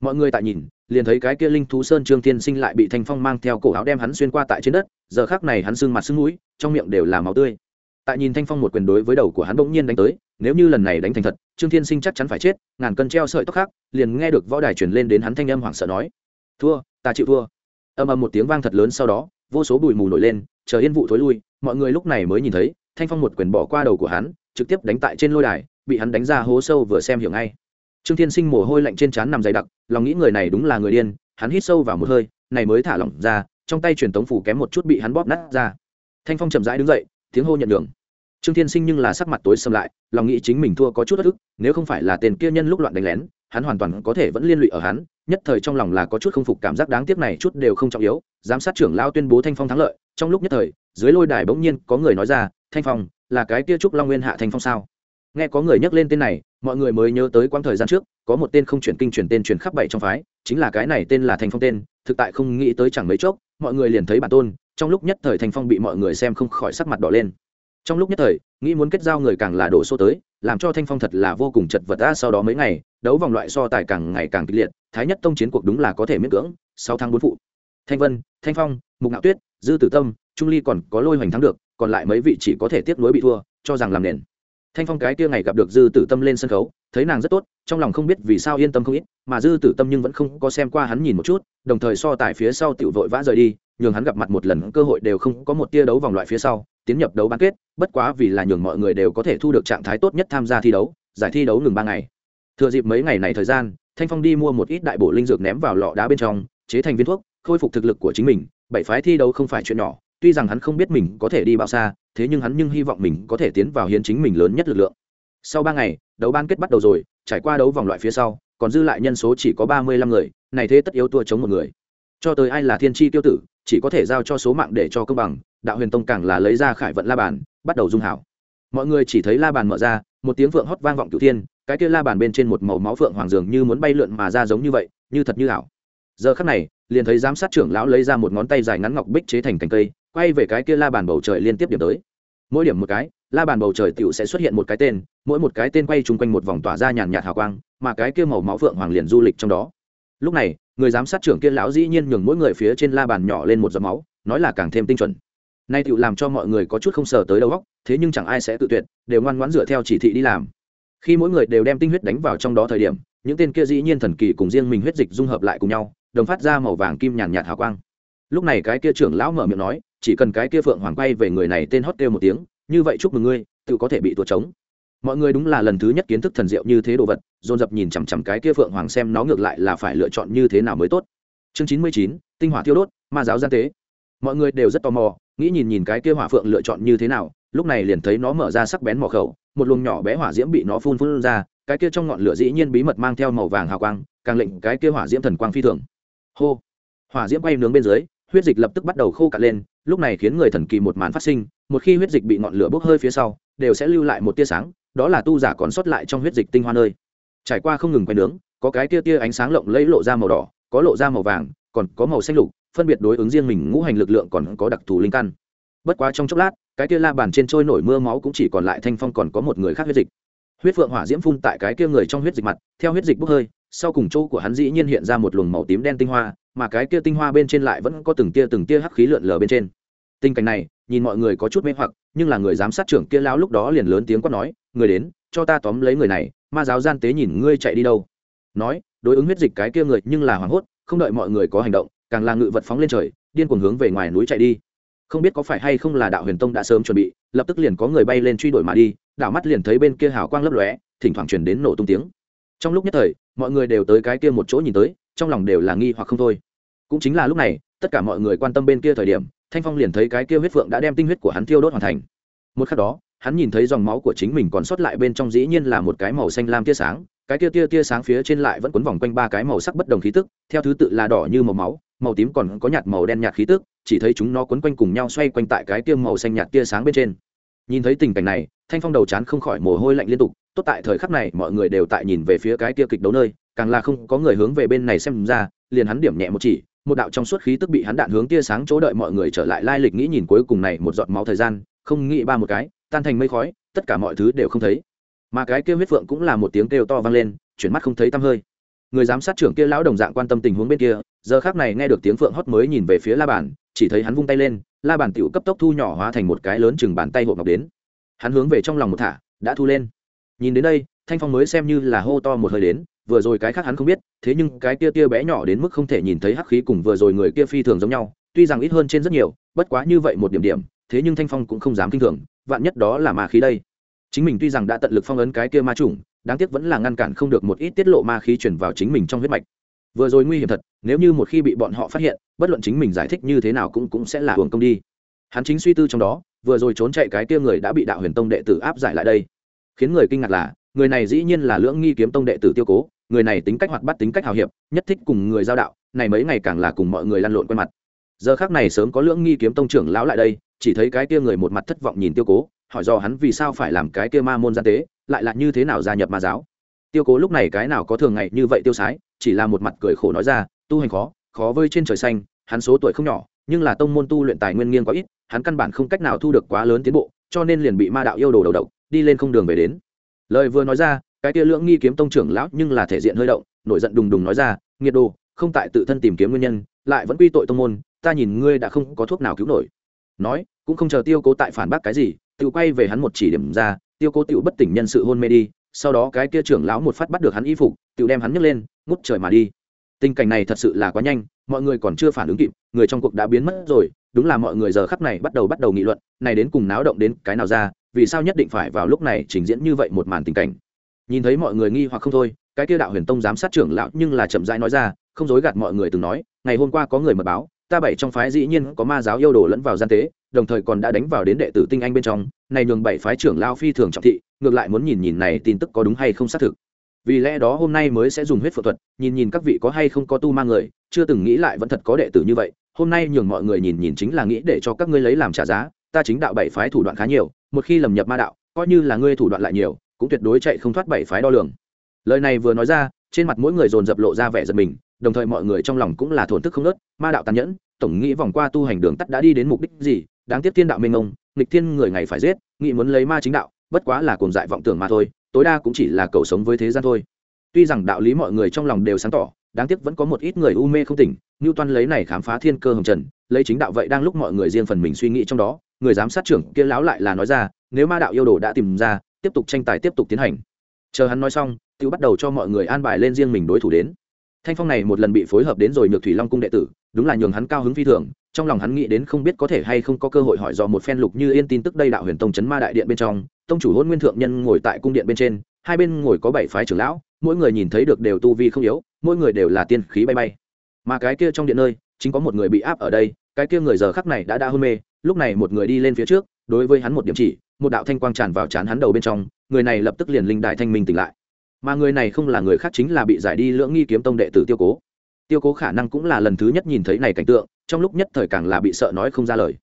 Mọi người tại nhìn liền thấy cái kia linh thú sơn trương thiên sinh lại bị thanh phong mang theo cổ áo đem hắn xuyên qua tại trên đất, giờ khác này hắn sưng mặt sưng mũi, trong miệng đều là máu tươi. Tại nhìn thanh phong một quyền đối với đầu của hắn bỗng nhiên đánh tới, nếu như lần này đánh thành thật, trương thiên sinh chắc chắn phải chết, ngàn cân treo sợi tóc khác, liền nghe được võ đài truyền lên đến hắn thanh âm hoảng sợ nói, thua, ta chịu thua. Âm âm một tiếng vang thật lớn sau đó, vô số bụi mù nổi lên, chờ yên vụ thối lui, mọi người lúc này mới nhìn thấy, thanh phong một quyền bỏ qua đầu của hắn, trực tiếp đánh tại trên lôi đài, bị hắn đánh ra hố sâu vừa xem hiểu ngay trương thiên sinh mồ hôi lạnh trên trán nằm dày đặc, lòng nghĩ người này đúng là người điên, hắn hít sâu vào một hơi, này mới thả lỏng ra, trong tay truyền tống phủ kém một chút bị hắn bóp nát ra. Thanh phong chậm rãi đứng dậy, tiếng hô nhận đường trương thiên sinh nhưng là sắc mặt tối xâm lại, lòng nghĩ chính mình thua có chút thất ức, nếu không phải là tên kia nhân lúc loạn đánh lén, hắn hoàn toàn có thể vẫn liên lụy ở hắn, nhất thời trong lòng là có chút không phục, cảm giác đáng tiếc này chút đều không trọng yếu, giám sát trưởng lao tuyên bố thanh phong thắng lợi, trong lúc nhất thời, dưới lôi đài bỗng nhiên có người nói ra, thanh phong, là cái kia trúc long nguyên hạ thanh phong sao? Nghe có người nhắc lên tên này, mọi người mới nhớ tới quãng thời gian trước, có một tên không chuyển kinh chuyển tên chuyển khắp bảy trong phái, chính là cái này tên là thanh phong tên, thực tại không nghĩ tới chẳng mấy chốc, mọi người liền thấy bản tôn, trong lúc nhất thời thanh phong bị mọi người xem không khỏi sắc mặt đỏ lên. Trong lúc nhất thời, nghĩ muốn kết giao người càng là đổ số tới, làm cho thanh phong thật là vô cùng chật vật ta sau đó mấy ngày, đấu vòng loại so tài càng ngày càng kịch liệt, thái nhất tông chiến cuộc đúng là có thể miễn cưỡng, sáu tháng bốn phụ. Thanh vân, thanh phong, mục ngạo tuyết, dư tử tâm, trung ly còn có lôi hoành thắng được, còn lại mấy vị chỉ có thể tiếp nối bị thua, cho rằng làm nền thanh phong cái kia ngày gặp được dư tử tâm lên sân khấu, thấy nàng rất tốt, trong lòng không biết vì sao yên tâm không ít, mà dư tử tâm nhưng vẫn không có xem qua hắn nhìn một chút, đồng thời so tài phía sau tiểu vội vã rời đi, nhường hắn gặp mặt một lần cơ hội đều không có một tia đấu vòng loại phía sau, tiến nhập đấu bán kết, bất quá vì là nhường mọi người đều có thể thu được trạng thái tốt nhất tham gia thi đấu, giải thi đấu ngừng ba ngày. Thừa dịp mấy ngày này thời gian, thanh phong đi mua một ít đại bộ linh dược ném vào lọ đá bên trong, chế thành viên thuốc, khôi phục thực lực của chính mình, bảy phái thi đấu không phải chuyện nhỏ, tuy rằng hắn không biết mình có thể đi bao xa thế nhưng hắn nhưng hy vọng mình có thể tiến vào hiến chính mình lớn nhất lực lượng. Sau ba ngày, đấu ban kết bắt đầu rồi, trải qua đấu vòng loại phía sau, còn dư lại nhân số chỉ có ba mươi lăm người, này thế tất yếu tua chống một người. Cho tới ai là thiên tri tiêu tử, chỉ có thể giao cho số mạng để cho công bằng, đạo huyền tông càng là lấy ra khải vận la bàn, bắt đầu dung hảo. Mọi người chỉ thấy la bàn mở ra, một tiếng vượng hót vang vọng cửu thiên, cái kia la bàn bên trên một màu máu phượng hoàng dường như muốn bay lượn mà ra giống như vậy, như thật như ảo. Giờ khắc này, liền thấy giám sát trưởng lão lấy ra một ngón tay dài ngắn ngọc bích chế thành cành cây quay về cái kia la bàn bầu trời liên tiếp điểm tới. Mỗi điểm một cái, la bàn bầu trời tựu sẽ xuất hiện một cái tên, mỗi một cái tên quay chung quanh một vòng tỏa ra nhàn nhạt hào quang, mà cái kia màu máu phượng hoàng liền du lịch trong đó. Lúc này, người giám sát trưởng kia lão dĩ nhiên nhường mỗi người phía trên la bàn nhỏ lên một giọt máu, nói là càng thêm tinh chuẩn. Nay tựu làm cho mọi người có chút không sờ tới đầu góc thế nhưng chẳng ai sẽ tự tuyệt, đều ngoan ngoãn dựa theo chỉ thị đi làm. Khi mỗi người đều đem tinh huyết đánh vào trong đó thời điểm, những tên kia dĩ nhiên thần kỳ cùng riêng mình huyết dịch dung hợp lại cùng nhau, đồng phát ra màu vàng kim nhàn nhạt hào quang. Lúc này cái kia trưởng lão mở miệng nói chỉ cần cái kia phượng hoàng quay về người này tên hót kêu một tiếng, như vậy chúc mừng ngươi, tự có thể bị tuột trống. Mọi người đúng là lần thứ nhất kiến thức thần diệu như thế đồ vật, dồn dập nhìn chằm chằm cái kia phượng hoàng xem nó ngược lại là phải lựa chọn như thế nào mới tốt. Chương chín mươi chín, tinh hỏa thiêu đốt, ma giáo gian tế. Mọi người đều rất tò mò, nghĩ nhìn nhìn cái kia hỏa phượng lựa chọn như thế nào, lúc này liền thấy nó mở ra sắc bén mỏ khẩu, một luồng nhỏ bé hỏa diễm bị nó phun phun ra, cái kia trong ngọn lửa dĩ nhiên bí mật mang theo màu vàng hào quang, càng lệnh cái kia hỏa diễm thần quang phi thường. Hô! Hỏa diễm quay nướng bên dưới huyết dịch lập tức bắt đầu khô cạn lên, lúc này khiến người thần kỳ một màn phát sinh, một khi huyết dịch bị ngọn lửa bốc hơi phía sau, đều sẽ lưu lại một tia sáng, đó là tu giả còn sót lại trong huyết dịch tinh hoa nơi. Trải qua không ngừng quay nướng, có cái tia tia ánh sáng lộng lẫy lộ ra màu đỏ, có lộ ra màu vàng, còn có màu xanh lục, phân biệt đối ứng riêng mình ngũ hành lực lượng còn có đặc thù linh căn. Bất quá trong chốc lát, cái tia la bàn trên trôi nổi mưa máu cũng chỉ còn lại thanh phong còn có một người khác huyết dịch. Huyết phượng hỏa diễm phun tại cái kia người trong huyết dịch mặt, theo huyết dịch bốc hơi, sau cùng chỗ của hắn dĩ nhiên hiện ra một luồng màu tím đen tinh hoa mà cái kia tinh hoa bên trên lại vẫn có từng tia từng tia hắc khí lượn lờ bên trên. Tình cảnh này, nhìn mọi người có chút mê hoặc, nhưng là người giám sát trưởng kia lão lúc đó liền lớn tiếng quát nói, người đến, cho ta tóm lấy người này, ma giáo gian tế nhìn ngươi chạy đi đâu. Nói, đối ứng huyết dịch cái kia người nhưng là hoảng hốt, không đợi mọi người có hành động, càng là ngự vật phóng lên trời, điên cuồng hướng về ngoài núi chạy đi. Không biết có phải hay không là đạo huyền tông đã sớm chuẩn bị, lập tức liền có người bay lên truy đuổi mà đi, đảo mắt liền thấy bên kia hào quang lấp lóe, thỉnh thoảng truyền đến nổ tung tiếng. Trong lúc nhất thời, mọi người đều tới cái kia một chỗ nhìn tới trong lòng đều là nghi hoặc không thôi. Cũng chính là lúc này, tất cả mọi người quan tâm bên kia thời điểm, thanh phong liền thấy cái kia huyết phượng đã đem tinh huyết của hắn thiêu đốt hoàn thành. Một khắc đó, hắn nhìn thấy dòng máu của chính mình còn sót lại bên trong dĩ nhiên là một cái màu xanh lam tia sáng, cái tia tia tia sáng phía trên lại vẫn quấn vòng quanh ba cái màu sắc bất đồng khí tức, theo thứ tự là đỏ như màu máu, màu tím còn có nhạt màu đen nhạt khí tức, chỉ thấy chúng nó quấn quanh cùng nhau xoay quanh tại cái tia màu xanh nhạt tia sáng bên trên. Nhìn thấy tình cảnh này, thanh phong đầu chán không khỏi mồ hôi lạnh liên tục tốt tại thời khắc này mọi người đều tại nhìn về phía cái kia kịch đấu nơi, càng là không có người hướng về bên này xem ra, liền hắn điểm nhẹ một chỉ, một đạo trong suốt khí tức bị hắn đạn hướng tia sáng chỗ đợi mọi người trở lại lai lịch nghĩ nhìn cuối cùng này một giọt máu thời gian, không nghĩ ba một cái, tan thành mây khói, tất cả mọi thứ đều không thấy. Mà cái kia huyết phượng cũng là một tiếng kêu to vang lên, chuyển mắt không thấy tăm hơi. Người giám sát trưởng kia lão đồng dạng quan tâm tình huống bên kia, giờ khác này nghe được tiếng phượng hót mới nhìn về phía la bàn, chỉ thấy hắn vung tay lên, la bàn tựu cấp tốc thu nhỏ hóa thành một cái lớn chừng bàn tay hộp ngọc đến. Hắn hướng về trong lòng một thả, đã thu lên nhìn đến đây, thanh phong mới xem như là hô to một hơi đến, vừa rồi cái khác hắn không biết, thế nhưng cái kia tia bé nhỏ đến mức không thể nhìn thấy hắc khí cùng vừa rồi người kia phi thường giống nhau, tuy rằng ít hơn trên rất nhiều, bất quá như vậy một điểm điểm, thế nhưng thanh phong cũng không dám kinh thường, vạn nhất đó là ma khí đây. Chính mình tuy rằng đã tận lực phong ấn cái kia ma trùng đáng tiếc vẫn là ngăn cản không được một ít tiết lộ ma khí chuyển vào chính mình trong huyết mạch. Vừa rồi nguy hiểm thật, nếu như một khi bị bọn họ phát hiện, bất luận chính mình giải thích như thế nào cũng cũng sẽ là hưởng công đi. Hắn chính suy tư trong đó, vừa rồi trốn chạy cái kia người đã bị đạo huyền tông đệ tử áp giải lại đây khiến người kinh ngạc là, người này dĩ nhiên là lưỡng nghi kiếm tông đệ tử tiêu cố, người này tính cách hoạt bắt tính cách hào hiệp, nhất thích cùng người giao đạo, này mấy ngày càng là cùng mọi người lăn lộn quen mặt. Giờ khác này sớm có lưỡng nghi kiếm tông trưởng lão lại đây, chỉ thấy cái kia người một mặt thất vọng nhìn tiêu cố, hỏi do hắn vì sao phải làm cái kia ma môn gian tế, lại là như thế nào gia nhập ma giáo. Tiêu cố lúc này cái nào có thường ngày như vậy tiêu sái, chỉ là một mặt cười khổ nói ra, tu hành khó khó vơi trên trời xanh, hắn số tuổi không nhỏ, nhưng là tông môn tu luyện tài nguyên nghiêng quá ít, hắn căn bản không cách nào thu được quá lớn tiến bộ, cho nên liền bị ma đạo yêu đồ đầu độc đi lên không đường về đến. Lời vừa nói ra, cái kia lưỡng nghi kiếm tông trưởng lão nhưng là thể diện hơi động, nổi giận đùng đùng nói ra, nghiệt đồ, không tại tự thân tìm kiếm nguyên nhân, lại vẫn quy tội tông môn, ta nhìn ngươi đã không có thuốc nào cứu nổi. Nói, cũng không chờ tiêu cố tại phản bác cái gì, tự quay về hắn một chỉ điểm ra, tiêu cố tự bất tỉnh nhân sự hôn mê đi, sau đó cái kia trưởng lão một phát bắt được hắn y phục, tự đem hắn nhấc lên, ngút trời mà đi. Tình cảnh này thật sự là quá nhanh, mọi người còn chưa phản ứng kịp, người trong cuộc đã biến mất rồi, đúng là mọi người giờ khắc này bắt đầu bắt đầu nghị luận, này đến cùng náo động đến cái nào ra vì sao nhất định phải vào lúc này trình diễn như vậy một màn tình cảnh? Nhìn thấy mọi người nghi hoặc không thôi, cái kia đạo huyền tông giám sát trưởng lão nhưng là chậm rãi nói ra, không dối gạt mọi người từng nói, ngày hôm qua có người mật báo, ta bảy trong phái dĩ nhiên có ma giáo yêu đồ lẫn vào gian tế, đồng thời còn đã đánh vào đến đệ tử tinh anh bên trong, này nhường bảy phái trưởng lao phi thường trọng thị, ngược lại muốn nhìn nhìn này tin tức có đúng hay không xác thực. Vì lẽ đó hôm nay mới sẽ dùng huyết phẫu thuật, nhìn nhìn các vị có hay không có tu ma người, chưa từng nghĩ lại vẫn thật có đệ tử như vậy, hôm nay nhường mọi người nhìn nhìn chính là nghĩ để cho các ngươi lấy làm trả giá ta chính đạo bảy phái thủ đoạn khá nhiều, một khi lầm nhập ma đạo, coi như là ngươi thủ đoạn lại nhiều, cũng tuyệt đối chạy không thoát bảy phái đo lường. Lời này vừa nói ra, trên mặt mỗi người dồn dập lộ ra vẻ giật mình, đồng thời mọi người trong lòng cũng là thổn thức không nớt ma đạo tàn nhẫn, tổng nghĩ vòng qua tu hành đường tắt đã đi đến mục đích gì, đáng tiếc thiên đạo minh ông nghịch thiên người ngày phải giết, nghĩ muốn lấy ma chính đạo, bất quá là cồn dại vọng tưởng mà thôi, tối đa cũng chỉ là cầu sống với thế gian thôi. Tuy rằng đạo lý mọi người trong lòng đều sáng tỏ, đáng tiếc vẫn có một ít người u mê không tỉnh như toan lấy này khám phá thiên cơ hồng trần, lấy chính đạo vậy đang lúc mọi người riêng phần mình suy nghĩ trong đó người giám sát trưởng kia láo lại là nói ra, nếu ma đạo yêu đồ đã tìm ra, tiếp tục tranh tài tiếp tục tiến hành. Chờ hắn nói xong tự bắt đầu cho mọi người an bài lên riêng mình đối thủ đến. Thanh phong này một lần bị phối hợp đến rồi nhược thủy long cung đệ tử, đúng là nhường hắn cao hứng phi thường, trong lòng hắn nghĩ đến không biết có thể hay không có cơ hội hỏi do một phen lục như yên tin tức đây đạo huyền tông chấn ma đại điện bên trong, tông chủ hôn nguyên thượng nhân ngồi tại cung điện bên trên, hai bên ngồi có bảy phái trưởng lão, mỗi người nhìn thấy được đều tu vi không yếu, mỗi người đều là tiên khí bay bay. Mà cái kia trong điện nơi, chính có một người bị áp ở đây, cái kia người giờ khắc này đã đã hôn mê lúc này một người đi lên phía trước, đối với hắn một điểm chỉ, một đạo thanh quang tràn vào chán hắn đầu bên trong, người này lập tức liền linh đại thanh minh tỉnh lại. Mà người này không là người khác chính là bị giải đi lưỡng nghi kiếm tông đệ tử tiêu cố. Tiêu cố khả năng cũng là lần thứ nhất nhìn thấy này cảnh tượng, trong lúc nhất thời càng là bị sợ nói không ra lời.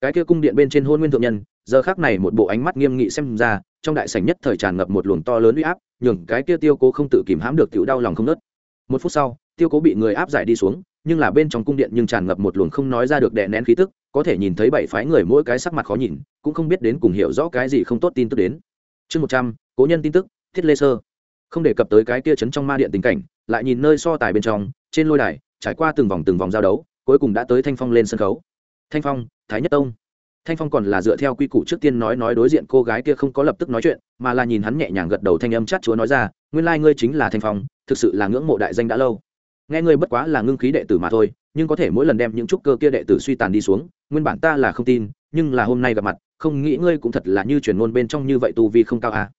Cái kia cung điện bên trên hôn nguyên thượng nhân, giờ khác này một bộ ánh mắt nghiêm nghị xem ra, trong đại sảnh nhất thời tràn ngập một luồng to lớn uy áp, nhường cái kia tiêu cố không tự kìm hãm được tiểu đau lòng không nớt một phút sau, tiêu cố bị người áp giải đi xuống nhưng là bên trong cung điện nhưng tràn ngập một luồng không nói ra được đè nén khí tức, có thể nhìn thấy bảy phái người mỗi cái sắc mặt khó nhìn, cũng không biết đến cùng hiểu rõ cái gì không tốt tin tức đến. Chương một trăm, cố nhân tin tức, thiết lê sơ. Không đề cập tới cái kia chấn trong ma điện tình cảnh, lại nhìn nơi so tài bên trong, trên lôi đài, trải qua từng vòng từng vòng giao đấu, cuối cùng đã tới thanh phong lên sân khấu. Thanh phong, thái nhất tông. Thanh phong còn là dựa theo quy củ trước tiên nói nói đối diện cô gái kia không có lập tức nói chuyện, mà là nhìn hắn nhẹ nhàng gật đầu thanh âm chát chúa nói ra, nguyên lai、like、ngươi chính là thanh phong, thực sự là ngưỡng mộ đại danh đã lâu nghe ngươi bất quá là ngưng khí đệ tử mà thôi, nhưng có thể mỗi lần đem những trúc cơ kia đệ tử suy tàn đi xuống, nguyên bản ta là không tin, nhưng là hôm nay gặp mặt, không nghĩ ngươi cũng thật là như chuyển ngôn bên trong như vậy tu vi không cao à.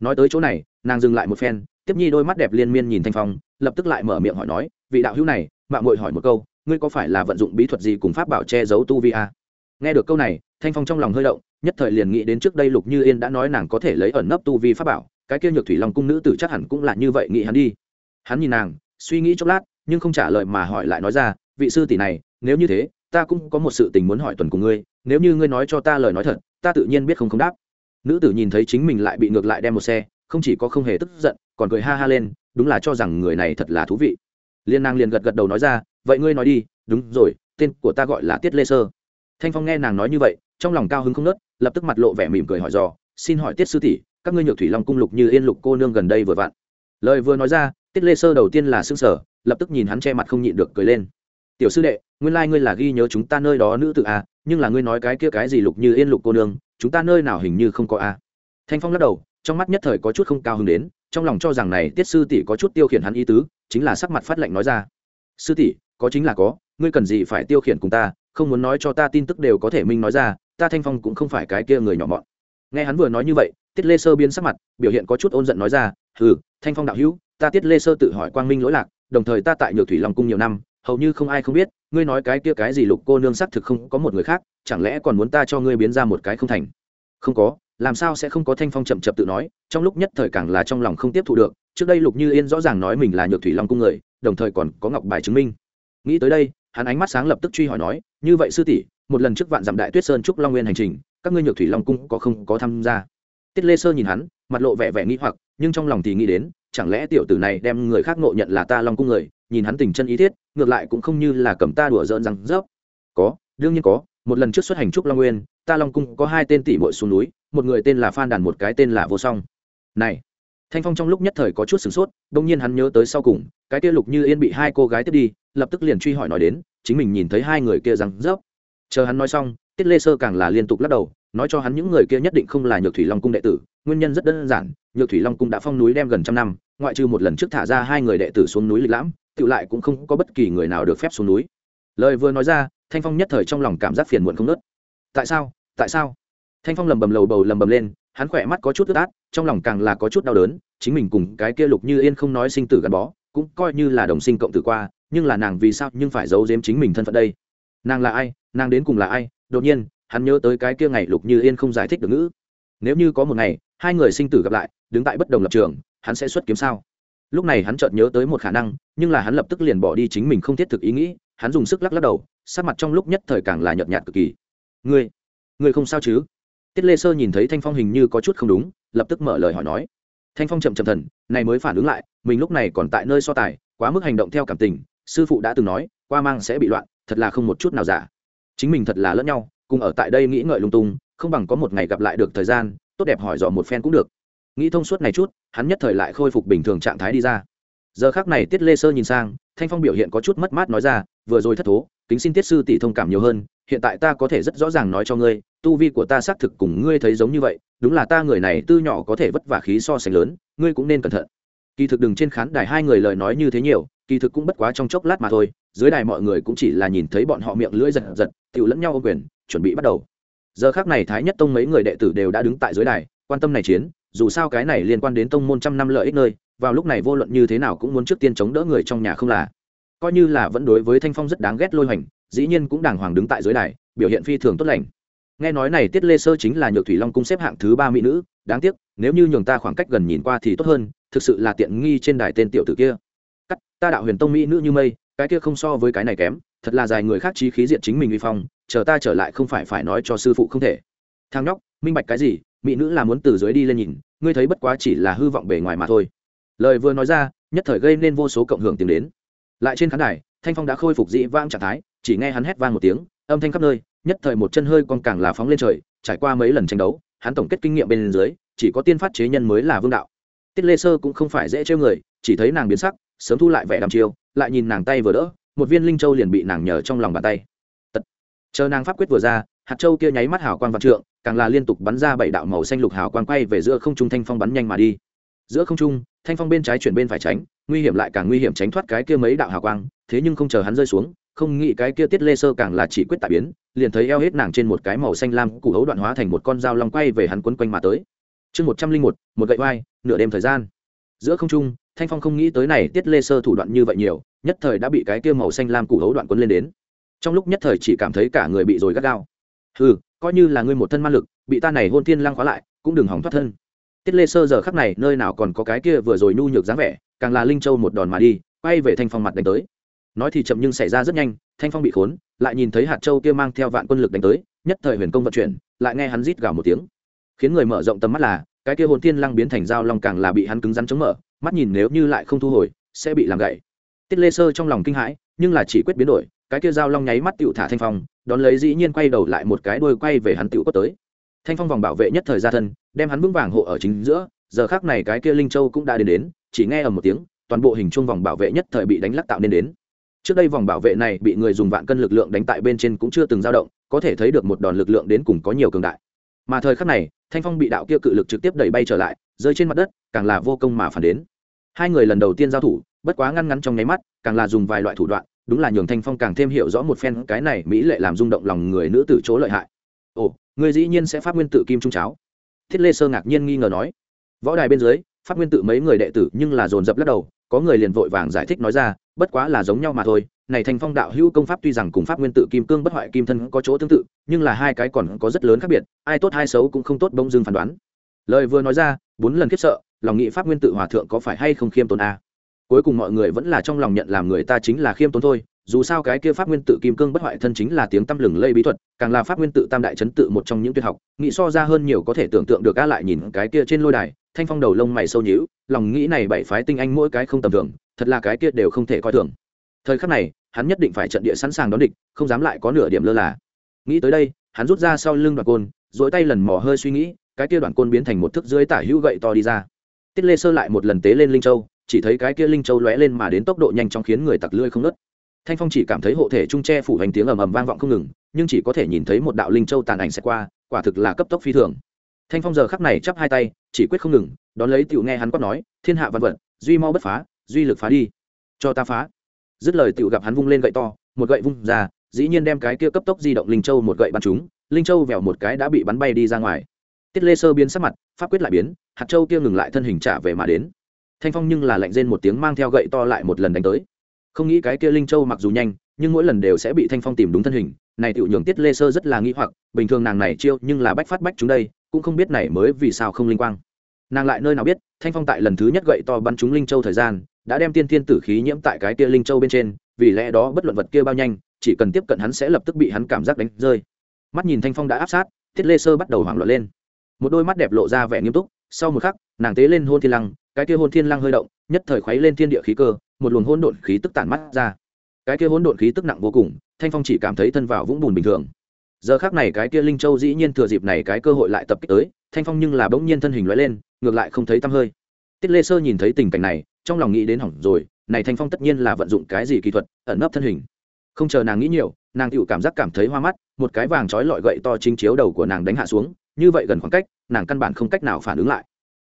nói tới chỗ này, nàng dừng lại một phen, tiếp nhi đôi mắt đẹp liên miên nhìn thanh phong, lập tức lại mở miệng hỏi nói, vị đạo hữu này mạng mội hỏi một câu, ngươi có phải là vận dụng bí thuật gì cùng pháp bảo che giấu tu vi à? nghe được câu này, thanh phong trong lòng hơi động, nhất thời liền nghĩ đến trước đây lục như yên đã nói nàng có thể lấy ẩn nấp tu vi pháp bảo, cái kia nhược thủy long cung nữ tử chắc hẳn cũng là như vậy nghĩ hắn đi hắn nhìn nàng, suy nghĩ chốc lát nhưng không trả lời mà hỏi lại nói ra, vị sư tỷ này, nếu như thế, ta cũng có một sự tình muốn hỏi tuần cùng ngươi, nếu như ngươi nói cho ta lời nói thật, ta tự nhiên biết không không đáp. Nữ tử nhìn thấy chính mình lại bị ngược lại đem một xe, không chỉ có không hề tức giận, còn cười ha ha lên, đúng là cho rằng người này thật là thú vị. Liên nàng liền gật gật đầu nói ra, vậy ngươi nói đi, đúng rồi, tên của ta gọi là tiết lê sơ. Thanh phong nghe nàng nói như vậy, trong lòng cao hứng không nớt lập tức mặt lộ vẻ mỉm cười hỏi dò, xin hỏi tiết sư tỷ, các ngươi nhược thủy long cung lục như yên lục cô nương gần đây vừa vặn. Lời vừa nói ra, tiết lê sơ đầu tiên là xương sở lập tức nhìn hắn che mặt không nhịn được cười lên. Tiểu sư đệ nguyên lai、like、ngươi là ghi nhớ chúng ta nơi đó nữ tự a à, nhưng là ngươi nói cái kia cái gì lục như yên lục cô nương chúng ta nơi nào hình như không có a à. thanh phong lắc đầu trong mắt nhất thời có chút không cao hứng đến trong lòng cho rằng này tiết sư tỷ có chút tiêu khiển hắn ý tứ chính là sắc mặt phát lệnh nói ra. Sư tỷ có chính là có ngươi cần gì phải tiêu khiển cùng ta không muốn nói cho ta tin tức đều có thể minh nói ra ta thanh phong cũng không phải cái kia người nhỏ mọn. Nghe hắn vừa nói như vậy tiết lê sơ biến sắc mặt biểu hiện có chút ôn giận nói ra ừ thanh phong đạo hữu ta tiết lê sơ tự hỏi quang minh lỗi lạc đồng thời ta tại nhược thủy long cung nhiều năm, hầu như không ai không biết, ngươi nói cái kia cái gì lục cô nương xác thực không có một người khác, chẳng lẽ còn muốn ta cho ngươi biến ra một cái không thành? Không có, làm sao sẽ không có thanh phong chậm chậm tự nói, trong lúc nhất thời càng là trong lòng không tiếp thu được, trước đây lục như yên rõ ràng nói mình là nhược thủy long cung người, đồng thời còn có ngọc bài chứng minh. Nghĩ tới đây, hắn ánh mắt sáng lập tức truy hỏi nói, như vậy sư tỷ, một lần trước vạn dặm đại tuyết sơn trúc long nguyên hành trình, các ngươi nhược thủy long cung có không có tham gia? Tiết lê sơ nhìn hắn, mặt lộ vẻ vẻ nghĩ hoặc, nhưng trong lòng thì nghĩ đến chẳng lẽ tiểu tử này đem người khác ngộ nhận là ta long cung người, nhìn hắn tình chân ý thiết, ngược lại cũng không như là cầm ta đùa giỡn rằng dốc có, đương nhiên có, một lần trước xuất hành trúc long nguyên, ta long cung có hai tên tỷ bội xuống núi, một người tên là phan đàn, một cái tên là vô song. Này, thanh phong trong lúc nhất thời có chút sửng sốt đông nhiên hắn nhớ tới sau cùng, cái kia lục như yên bị hai cô gái tiếp đi, lập tức liền truy hỏi nói đến, chính mình nhìn thấy hai người kia rằng dốc chờ hắn nói xong, tiết lê sơ càng là liên tục lắc đầu, nói cho hắn những người kia nhất định không là nhược thủy long cung đệ tử nguyên nhân rất đơn giản, nhược thủy long cung đã phong núi đem gần trăm năm, ngoại trừ một lần trước thả ra hai người đệ tử xuống núi lịch lãm tự lại cũng không có bất kỳ người nào được phép xuống núi. Lời vừa nói ra, thanh phong nhất thời trong lòng cảm giác phiền muộn không nớt tại sao? Tại sao? Thanh phong lầm bầm lầu bầu lầm bầm lên, hắn khỏe mắt có chút ướt át, trong lòng càng là có chút đau đớn, chính mình cùng cái kia lục như yên không nói sinh tử gắn bó, cũng coi như là đồng sinh cộng tử qua, nhưng là nàng vì sao nhưng phải giấu giếm chính mình thân phận đây? Nàng là ai? Nàng đến cùng là ai? Đột nhiên, hắn nhớ tới cái kia ngày lục như yên không giải thích được ngữ. Nếu như có một ngày hai người sinh tử gặp lại, đứng tại bất đồng lập trường, hắn sẽ xuất kiếm sao? Lúc này hắn chợt nhớ tới một khả năng, nhưng là hắn lập tức liền bỏ đi chính mình không thiết thực ý nghĩ, hắn dùng sức lắc lắc đầu sát mặt trong lúc nhất thời càng là nhợt nhạt cực kỳ. Ngươi ngươi không sao chứ? Tiết lê sơ nhìn thấy thanh phong hình như có chút không đúng, lập tức mở lời hỏi nói. Thanh phong chậm chậm thần, này mới phản ứng lại, mình lúc này còn tại nơi so tài, quá mức hành động theo cảm tình, sư phụ đã từng nói, qua mang sẽ bị loạn, thật là không một chút nào giả. Chính mình thật là lẫn nhau, cùng ở tại đây nghĩ ngợi lung tung, không bằng có một ngày gặp lại được thời gian tốt đẹp hỏi dò một phen cũng được. Nghĩ thông suốt này chút, hắn nhất thời lại khôi phục bình thường trạng thái đi ra. Giờ khác này tiết lê sơ nhìn sang, thanh phong biểu hiện có chút mất mát nói ra, vừa rồi thất thố, kính xin tiết sư tỷ thông cảm nhiều hơn, hiện tại ta có thể rất rõ ràng nói cho ngươi, tu vi của ta xác thực cùng ngươi thấy giống như vậy, đúng là ta người này tư nhỏ có thể vất vả khí so sánh lớn, ngươi cũng nên cẩn thận. Kỳ thực đừng trên khán đài hai người lời nói như thế nhiều, kỳ thực cũng bất quá trong chốc lát mà thôi, dưới đài mọi người cũng chỉ là nhìn thấy bọn họ miệng lưỡi giật giật tự lẫn nhau ô quyền, chuẩn bị bắt đầu giờ khác này thái nhất tông mấy người đệ tử đều đã đứng tại dưới đài, quan tâm này chiến, dù sao cái này liên quan đến tông môn trăm năm lợi ích nơi, vào lúc này vô luận như thế nào cũng muốn trước tiên chống đỡ người trong nhà không là. Coi như là vẫn đối với thanh phong rất đáng ghét lôi hoành, dĩ nhiên cũng đàng hoàng đứng tại dưới đài, biểu hiện phi thường tốt lành. Nghe nói này tiết lê sơ chính là nhược thủy long cung xếp hạng thứ ba mỹ nữ, đáng tiếc, nếu như nhường ta khoảng cách gần nhìn qua thì tốt hơn, thực sự là tiện nghi trên đài tên tiểu tử kia. Cắt, ta đạo huyền tông mỹ nữ như mây, cái kia không so với cái này kém thật là dài người khác trí khí diện chính mình uy phong, chờ ta trở lại không phải phải nói cho sư phụ không thể. Thang nhóc, minh bạch cái gì? Mỹ nữ là muốn từ dưới đi lên nhìn, ngươi thấy bất quá chỉ là hư vọng bề ngoài mà thôi. Lời vừa nói ra, nhất thời gây nên vô số cộng hưởng tiếng đến. Lại trên khán đài, thanh phong đã khôi phục dị vang trạng thái, chỉ nghe hắn hét vang một tiếng, âm thanh khắp nơi, nhất thời một chân hơi con càng là phóng lên trời, trải qua mấy lần tranh đấu, hắn tổng kết kinh nghiệm bên dưới, chỉ có tiên phát chế nhân mới là vương đạo. Tiết lê sơ cũng không phải dễ trêu người, chỉ thấy nàng biến sắc, sớm thu lại vẻ đăm chiêu, lại nhìn nàng tay vừa đỡ một viên linh châu liền bị nàng nhờ trong lòng bàn tay. Tật. chờ nàng pháp quyết vừa ra, hạt châu kia nháy mắt hào quang vạn trượng, càng là liên tục bắn ra bảy đạo màu xanh lục hào quang quay về giữa không trung thanh phong bắn nhanh mà đi. Giữa không trung, thanh phong bên trái chuyển bên phải tránh, nguy hiểm lại càng nguy hiểm tránh thoát cái kia mấy đạo hào quang, thế nhưng không chờ hắn rơi xuống, không nghĩ cái kia tiết lê sơ càng là chỉ quyết tạ biến, liền thấy eo hết nàng trên một cái màu xanh lam củ hấu đoạn hóa thành một con dao long quay về hắn quấn quanh mà tới. Chương một trăm linh một một gậy vai nửa đêm thời gian. Giữa không trung thanh phong không nghĩ tới này tiết lê sơ thủ đoạn như vậy nhiều, nhất thời đã bị cái kia màu xanh lam củ hấu đoạn quấn lên đến. Trong lúc nhất thời chỉ cảm thấy cả người bị rồi gắt gao. Ừ coi như là ngươi một thân man lực, bị ta này hôn thiên lăng khóa lại, cũng đừng hỏng thoát thân. Tiết lê sơ giờ khắc này nơi nào còn có cái kia vừa rồi nhu nhược dáng vẻ, càng là linh châu một đòn mà đi, quay về thanh phong mặt đánh tới. Nói thì chậm nhưng xảy ra rất nhanh, thanh phong bị khốn, lại nhìn thấy hạt châu kia mang theo vạn quân lực đánh tới, nhất thời huyền công vận chuyển, lại nghe hắn rít gào một tiếng. Khiến người mở rộng tầm mắt là cái kia hồn thiên lăng biến thành dao long càng là bị hắn cứng rắn chống mở, mắt nhìn nếu như lại không thu hồi, sẽ bị làm gãy. Tiết lê sơ trong lòng kinh hãi, nhưng là chỉ quyết biến đổi, cái kia dao long nháy mắt tựu thả thanh phong, đón lấy dĩ nhiên quay đầu lại một cái đuôi quay về hắn tựu quất tới. Thanh phong vòng bảo vệ nhất thời gia thân, đem hắn vững vàng hộ ở chính giữa, giờ khác này cái kia linh châu cũng đã đến đến, chỉ nghe ở một tiếng, toàn bộ hình chuông vòng bảo vệ nhất thời bị đánh lắc tạo nên đến. Trước đây vòng bảo vệ này bị người dùng vạn cân lực lượng đánh tại bên trên cũng chưa từng dao động, có thể thấy được một đòn lực lượng đến cùng có nhiều cường đại. Mà thời khắc này thanh phong bị đạo kia cự lực trực tiếp đẩy bay trở lại, rơi trên mặt đất, càng là vô công mà phản đến. Hai người lần đầu tiên giao thủ, bất quá ngăn ngắn trong nháy mắt, càng là dùng vài loại thủ đoạn, đúng là nhường thanh phong càng thêm hiểu rõ một phen cái này mỹ lệ làm rung động lòng người nữ tử chỗ lợi hại. Ồ người dĩ nhiên sẽ phát nguyên tự kim trung cháo. Thiết lê sơ ngạc nhiên nghi ngờ nói. Võ đài bên dưới, phát nguyên tự mấy người đệ tử nhưng là dồn dập lắc đầu, có người liền vội vàng giải thích nói ra, bất quá là giống nhau mà thôi này thành phong đạo hữu công pháp tuy rằng cùng pháp nguyên tự kim cương bất hoại kim thân có chỗ tương tự, nhưng là hai cái còn có rất lớn khác biệt, ai tốt hai xấu cũng không tốt bông dưng phán đoán. Lời vừa nói ra, bốn lần khiếp sợ, lòng nghị pháp nguyên tự hòa thượng có phải hay không khiêm tốn a cuối cùng mọi người vẫn là trong lòng nhận làm người ta chính là khiêm tốn thôi, dù sao cái kia pháp nguyên tự kim cương bất hoại thân chính là tiếng tăm lừng lây bí thuật, càng là pháp nguyên tự tam đại chấn tự một trong những tuyệt học nghĩ so ra hơn nhiều có thể tưởng tượng được a lại nhìn cái kia trên lôi đài, thanh phong đầu lông mày sâu nhíu, lòng nghĩ này bảy phái tinh anh mỗi cái không tầm thường, thật là cái kia đều không thể coi thường thời khắc này, hắn nhất định phải trận địa sẵn sàng đón địch, không dám lại có nửa điểm lơ là. Nghĩ tới đây, hắn rút ra sau lưng đoạn côn dỗi tay lần mò hơi suy nghĩ, cái kia đoạn côn biến thành một thức dưới tả hữu gậy to đi ra. Tiết lê sơ lại một lần tế lên linh châu, chỉ thấy cái kia linh châu lóe lên mà đến tốc độ nhanh chóng khiến người tặc lưỡi không nứt thanh phong chỉ cảm thấy hộ thể trung tre phủ hành tiếng ầm ầm vang vọng không ngừng, nhưng chỉ có thể nhìn thấy một đạo linh châu tàn ảnh sẽ qua, quả thực là cấp tốc phi thường. Thanh phong giờ khắc này chắp hai tay, chỉ quyết không ngừng, đón lấy tiểu nghe hắn quát nói, thiên hạ văn vật, duy mau bất phá, duy lực phá đi. Cho ta phá dứt lời tiểu gặp hắn vung lên gậy to, một gậy vung ra, dĩ nhiên đem cái kia cấp tốc di động linh châu một gậy bắn chúng linh châu vèo một cái đã bị bắn bay đi ra ngoài. Tiết lê sơ biến sắc mặt, pháp quyết lại biến, hạt châu kia ngừng lại thân hình trả về mà đến. Thanh phong nhưng là lạnh rên một tiếng mang theo gậy to lại một lần đánh tới. Không nghĩ cái kia linh châu mặc dù nhanh, nhưng mỗi lần đều sẽ bị thanh phong tìm đúng thân hình, này tiểu nhường tiết lê sơ rất là nghĩ hoặc, bình thường nàng này chiêu nhưng là bách phát bách chúng đây, cũng không biết này mới vì sao không linh quang. Nàng lại nơi nào biết, thanh phong tại lần thứ nhất gậy to bắn chúng linh châu thời gian đã đem tiên thiên tử khí nhiễm tại cái kia linh châu bên trên, vì lẽ đó bất luận vật kia bao nhanh, chỉ cần tiếp cận hắn sẽ lập tức bị hắn cảm giác đánh rơi. Mắt nhìn thanh phong đã áp sát, thiết lê sơ bắt đầu hoảng loạn lên. Một đôi mắt đẹp lộ ra vẻ nghiêm túc, sau một khắc, nàng tế lên hôn thiên lăng, cái kia hôn thiên lăng hơi động, nhất thời khuấy lên thiên địa khí cơ, một luồng hôn độn khí tức tản mắt ra. Cái kia hôn độn khí tức nặng vô cùng, thanh phong chỉ cảm thấy thân vào vũng bùn bình thường. Giờ khác này cái kia linh châu dĩ nhiên thừa dịp này cái cơ hội lại tập kích tới, thanh phong nhưng là bỗng nhiên thân hình lóe lên, ngược lại không thấy tăm hơi. Tiết lê sơ nhìn thấy tình cảnh này trong lòng nghĩ đến hỏng rồi, này thanh phong tất nhiên là vận dụng cái gì kỹ thuật, ẩn nấp thân hình. Không chờ nàng nghĩ nhiều, nàng tựu cảm giác cảm thấy hoa mắt, một cái vàng trói lọi gậy to chính chiếu đầu của nàng đánh hạ xuống, như vậy gần khoảng cách, nàng căn bản không cách nào phản ứng lại.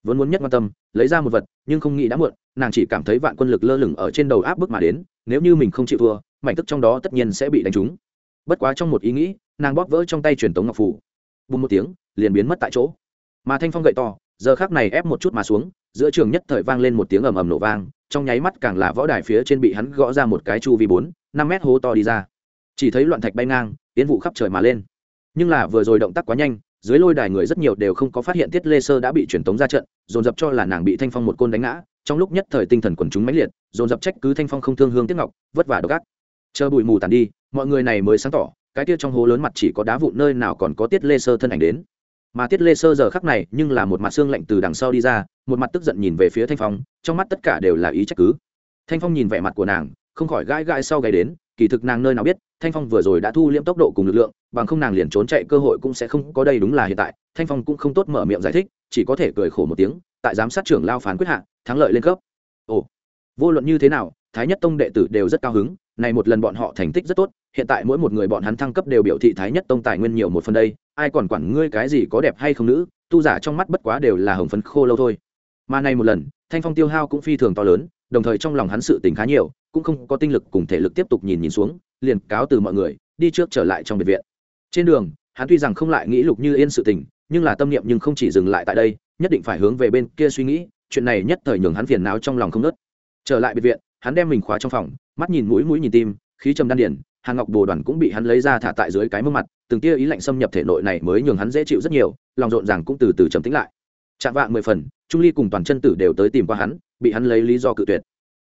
Vốn muốn nhất quan tâm, lấy ra một vật, nhưng không nghĩ đã muộn, nàng chỉ cảm thấy vạn quân lực lơ lửng ở trên đầu áp bức mà đến, nếu như mình không chịu thua, mảnh tức trong đó tất nhiên sẽ bị đánh trúng. Bất quá trong một ý nghĩ, nàng bóp vỡ trong tay truyền tống ngọc phủ. Bùng một tiếng, liền biến mất tại chỗ. Mà thanh phong gậy to giờ khác này ép một chút mà xuống, giữa trường nhất thời vang lên một tiếng ầm ầm nổ vang, trong nháy mắt càng là võ đài phía trên bị hắn gõ ra một cái chu vi bốn, năm mét hố to đi ra. Chỉ thấy loạn thạch bay ngang, tiến vụ khắp trời mà lên. Nhưng là vừa rồi động tác quá nhanh, dưới lôi đài người rất nhiều đều không có phát hiện tiết lê sơ đã bị truyền tống ra trận, dồn dập cho là nàng bị thanh phong một côn đánh ngã, trong lúc nhất thời tinh thần quần chúng mãnh liệt, dồn dập trách cứ thanh phong không thương hương tiếc ngọc, vất vả độc ác. Chờ bụi mù tàn đi, mọi người này mới sáng tỏ, cái tiết trong hố lớn mặt chỉ có đá vụn nơi nào còn có tiết lê sơ thân ảnh đến mà tiết lê sơ giờ khắc này nhưng là một mặt xương lạnh từ đằng sau đi ra, một mặt tức giận nhìn về phía thanh phong, trong mắt tất cả đều là ý trách cứ. Thanh phong nhìn vẻ mặt của nàng, không khỏi gãi gãi sau gáy đến, kỳ thực nàng nơi nào biết, thanh phong vừa rồi đã thu liễm tốc độ cùng lực lượng, bằng không nàng liền trốn chạy cơ hội cũng sẽ không có đây đúng là hiện tại. Thanh phong cũng không tốt mở miệng giải thích, chỉ có thể cười khổ một tiếng, tại giám sát trưởng lao phán quyết hạ, thắng lợi lên cấp. Ồ, vô luận như thế nào, thái nhất tông đệ tử đều rất cao hứng này một lần bọn họ thành tích rất tốt, hiện tại mỗi một người bọn hắn thăng cấp đều biểu thị thái nhất tông tài nguyên nhiều một phần đây, ai còn quản ngươi cái gì có đẹp hay không nữ, tu giả trong mắt bất quá đều là hồng phấn khô lâu thôi. Mà này một lần, thanh phong tiêu hao cũng phi thường to lớn, đồng thời trong lòng hắn sự tình khá nhiều, cũng không có tinh lực cùng thể lực tiếp tục nhìn nhìn xuống, liền cáo từ mọi người, đi trước trở lại trong biệt viện. Trên đường, hắn tuy rằng không lại nghĩ lục như yên sự tình, nhưng là tâm niệm nhưng không chỉ dừng lại tại đây, nhất định phải hướng về bên kia suy nghĩ, chuyện này nhất thời nhường hắn phiền não trong lòng không nớt. Trở lại biệt viện, hắn đem mình khóa trong phòng mắt nhìn mũi mũi nhìn tim, khí trầm đan điển Hàn ngọc bồ đoàn cũng bị hắn lấy ra thả tại dưới cái mông mặt, từng tia ý lạnh xâm nhập thể nội này mới nhường hắn dễ chịu rất nhiều, lòng rộn ràng cũng từ từ trầm tĩnh lại. Chạm vạng mười phần, trung ly cùng toàn chân tử đều tới tìm qua hắn, bị hắn lấy lý do cự tuyệt.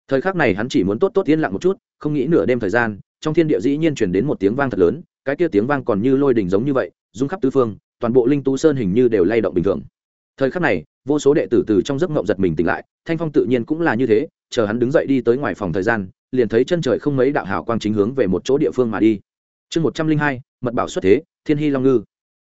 Thời khắc này hắn chỉ muốn tốt tốt yên lặng một chút, không nghĩ nửa đêm thời gian, trong thiên địa dĩ nhiên chuyển đến một tiếng vang thật lớn, cái kia tiếng vang còn như lôi đình giống như vậy, rung khắp tứ phương, toàn bộ linh tú sơn hình như đều lay động bình thường. Thời khắc này, vô số đệ tử từ trong giấc mộng giật mình tỉnh lại, thanh phong tự nhiên cũng là như thế, chờ hắn đứng dậy đi tới ngoài phòng thời gian liền thấy chân trời không mấy đạo hảo quang chính hướng về một chỗ địa phương mà đi. Chương một trăm linh hai, mật bảo xuất thế, thiên hy long ngư.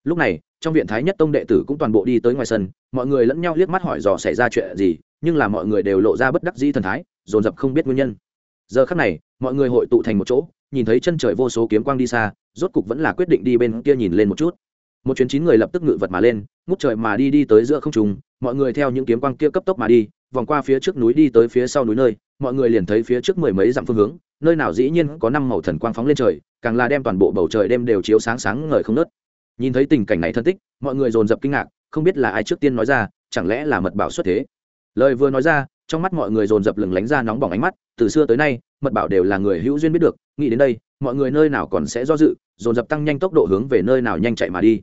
Lúc này, trong viện thái nhất tông đệ tử cũng toàn bộ đi tới ngoài sân, mọi người lẫn nhau liếc mắt hỏi dò xảy ra chuyện gì, nhưng là mọi người đều lộ ra bất đắc dĩ thần thái, dồn dập không biết nguyên nhân. Giờ khắc này, mọi người hội tụ thành một chỗ, nhìn thấy chân trời vô số kiếm quang đi xa, rốt cục vẫn là quyết định đi bên kia nhìn lên một chút. Một chuyến chín người lập tức ngự vật mà lên, ngút trời mà đi đi tới giữa không trùng mọi người theo những kiếm quang kia cấp tốc mà đi vòng qua phía trước núi đi tới phía sau núi nơi, mọi người liền thấy phía trước mười mấy dặm phương hướng, nơi nào dĩ nhiên có năm màu thần quang phóng lên trời, càng là đem toàn bộ bầu trời đêm đều chiếu sáng sáng ngời không nớt. Nhìn thấy tình cảnh này thân tích, mọi người dồn dập kinh ngạc, không biết là ai trước tiên nói ra, chẳng lẽ là mật bảo xuất thế? Lời vừa nói ra, trong mắt mọi người dồn dập lừng lánh ra nóng bỏng ánh mắt, từ xưa tới nay, mật bảo đều là người hữu duyên biết được, nghĩ đến đây, mọi người nơi nào còn sẽ do dự, dồn dập tăng nhanh tốc độ hướng về nơi nào nhanh chạy mà đi.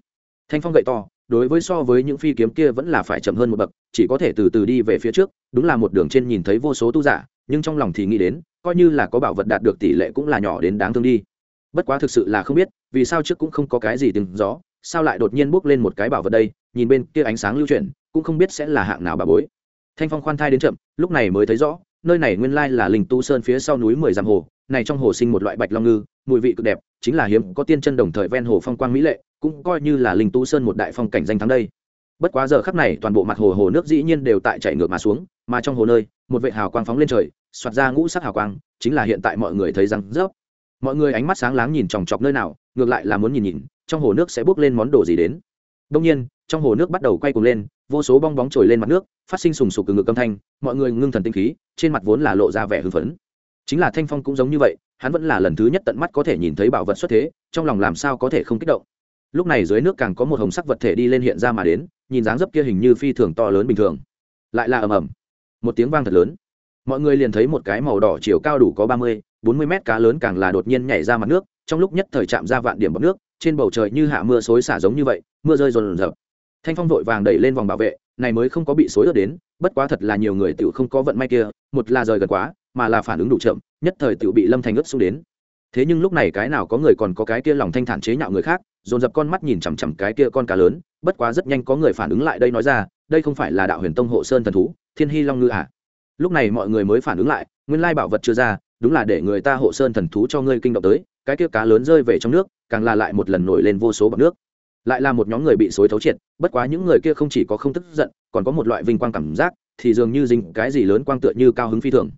Thanh phong gậy to đối với so với những phi kiếm kia vẫn là phải chậm hơn một bậc, chỉ có thể từ từ đi về phía trước, đúng là một đường trên nhìn thấy vô số tu giả, nhưng trong lòng thì nghĩ đến, coi như là có bảo vật đạt được tỷ lệ cũng là nhỏ đến đáng thương đi. Bất quá thực sự là không biết, vì sao trước cũng không có cái gì từng gió, sao lại đột nhiên bước lên một cái bảo vật đây, nhìn bên kia ánh sáng lưu chuyển, cũng không biết sẽ là hạng nào bà bối. Thanh phong khoan thai đến chậm, lúc này mới thấy rõ, nơi này nguyên lai là linh tu sơn phía sau núi mười dặm hồ, này trong hồ sinh một loại bạch long ngư, mùi vị cực đẹp, chính là hiếm, có tiên chân đồng thời ven hồ phong quang mỹ lệ cũng coi như là linh tu sơn một đại phong cảnh danh thắng đây. Bất quá giờ khắp này toàn bộ mặt hồ hồ nước dĩ nhiên đều tại chảy ngược mà xuống, mà trong hồ nơi, một vệ hào quang phóng lên trời, soạt ra ngũ sắc hào quang, chính là hiện tại mọi người thấy răng rớp. Mọi người ánh mắt sáng láng nhìn chòng chọc nơi nào, ngược lại là muốn nhìn nhìn, trong hồ nước sẽ bốc lên món đồ gì đến. Đông nhiên, trong hồ nước bắt đầu quay cuồng lên, vô số bong bóng trồi lên mặt nước, phát sinh sùng sục từ ngực âm thanh, mọi người ngưng thần tinh khí, trên mặt vốn là lộ ra vẻ hưng phấn. Chính là thanh phong cũng giống như vậy, hắn vẫn là lần thứ nhất tận mắt có thể nhìn thấy bảo vật xuất thế, trong lòng làm sao có thể không kích động lúc này dưới nước càng có một hồng sắc vật thể đi lên hiện ra mà đến, nhìn dáng dấp kia hình như phi thường to lớn bình thường. Lại là ầm ầm. Một tiếng vang thật lớn. Mọi người liền thấy một cái màu đỏ chiều cao đủ có ba mươi, bốn mươi mét cá lớn càng là đột nhiên nhảy ra mặt nước, trong lúc nhất thời chạm ra vạn điểm bọc nước, trên bầu trời như hạ mưa xối xả giống như vậy, mưa rơi rồn rập. Thanh phong vội vàng đẩy lên vòng bảo vệ, này mới không có bị xối ướt đến, bất quá thật là nhiều người tiểu không có vận may kia, một là rời gần quá, mà là phản ứng đủ chậm, nhất thời tiểu bị lâm thành ướt xuống đến. Thế nhưng lúc này cái nào có người còn có cái kia lòng thanh thản chế nhạo người khác dồn dập con mắt nhìn chằm chằm cái kia con cá lớn, bất quá rất nhanh có người phản ứng lại đây nói ra, đây không phải là đạo huyền tông hộ sơn thần thú, thiên hy long ngư à? Lúc này mọi người mới phản ứng lại, nguyên lai bảo vật chưa ra, đúng là để người ta hộ sơn thần thú cho ngươi kinh động tới, cái kia cá lớn rơi về trong nước, càng là lại một lần nổi lên vô số bọc nước. Lại là một nhóm người bị xối thấu triệt, bất quá những người kia không chỉ có không tức giận, còn có một loại vinh quang cảm giác, thì dường như dính cái gì lớn quang tựa như cao hứng phi thường.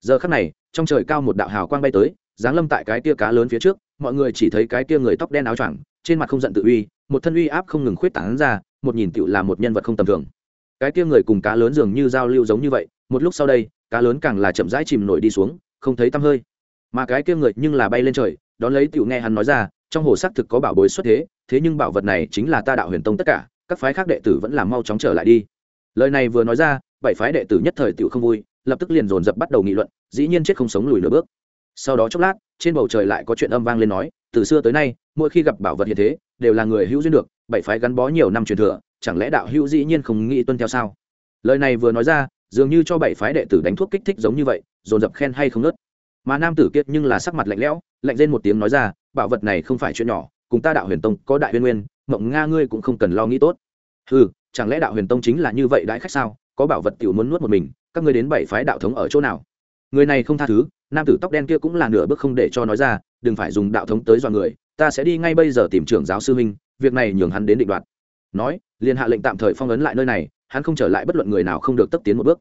Giờ khắc này, trong trời cao một đạo hào quang bay tới, giáng lâm tại cái kia cá lớn phía trước, mọi người chỉ thấy cái kia người tóc đen áo choàng trên mặt không giận tự uy, một thân uy áp không ngừng khuyết tảng ra, một nhìn tựu là một nhân vật không tầm thường. Cái kia người cùng cá lớn dường như giao lưu giống như vậy, một lúc sau đây, cá lớn càng là chậm rãi chìm nổi đi xuống, không thấy tăm hơi. Mà cái kia người nhưng là bay lên trời, đón lấy tựu nghe hắn nói ra, trong hồ xác thực có bảo bối xuất thế thế nhưng bảo vật này chính là ta đạo huyền tông tất cả, các phái khác đệ tử vẫn làm mau chóng trở lại đi. Lời này vừa nói ra, bảy phái đệ tử nhất thời tựu không vui, lập tức liền dồn dập bắt đầu nghị luận, dĩ nhiên chết không sống lùi nửa bước. Sau đó chốc lát, trên bầu trời lại có chuyện âm vang lên nói từ xưa tới nay, mỗi khi gặp bảo vật hiện thế, đều là người hữu duyên được, bảy phái gắn bó nhiều năm truyền thừa, chẳng lẽ đạo hữu dĩ nhiên không nghĩ tuân theo sao? Lời này vừa nói ra, dường như cho bảy phái đệ tử đánh thuốc kích thích giống như vậy, dồn dập khen hay không nớt. Mà nam tử kiệt nhưng là sắc mặt lạnh lẽo, lạnh lên một tiếng nói ra, bảo vật này không phải chuyện nhỏ, cùng ta đạo huyền tông có đại huyền nguyên, mộng nga ngươi cũng không cần lo nghĩ tốt. Ừ chẳng lẽ đạo huyền tông chính là như vậy đãi khách sao? Có bảo vật tiểu muốn nuốt một mình, các ngươi đến bảy phái đạo thống ở chỗ nào? Người này không tha thứ, nam tử tóc đen kia cũng là nửa bước không để cho nói ra đừng phải dùng đạo thống tới dọa người, ta sẽ đi ngay bây giờ tìm trưởng giáo sư huynh, việc này nhường hắn đến định đoạt. Nói, liền hạ lệnh tạm thời phong ấn lại nơi này, hắn không trở lại bất luận người nào không được tấp tiến một bước.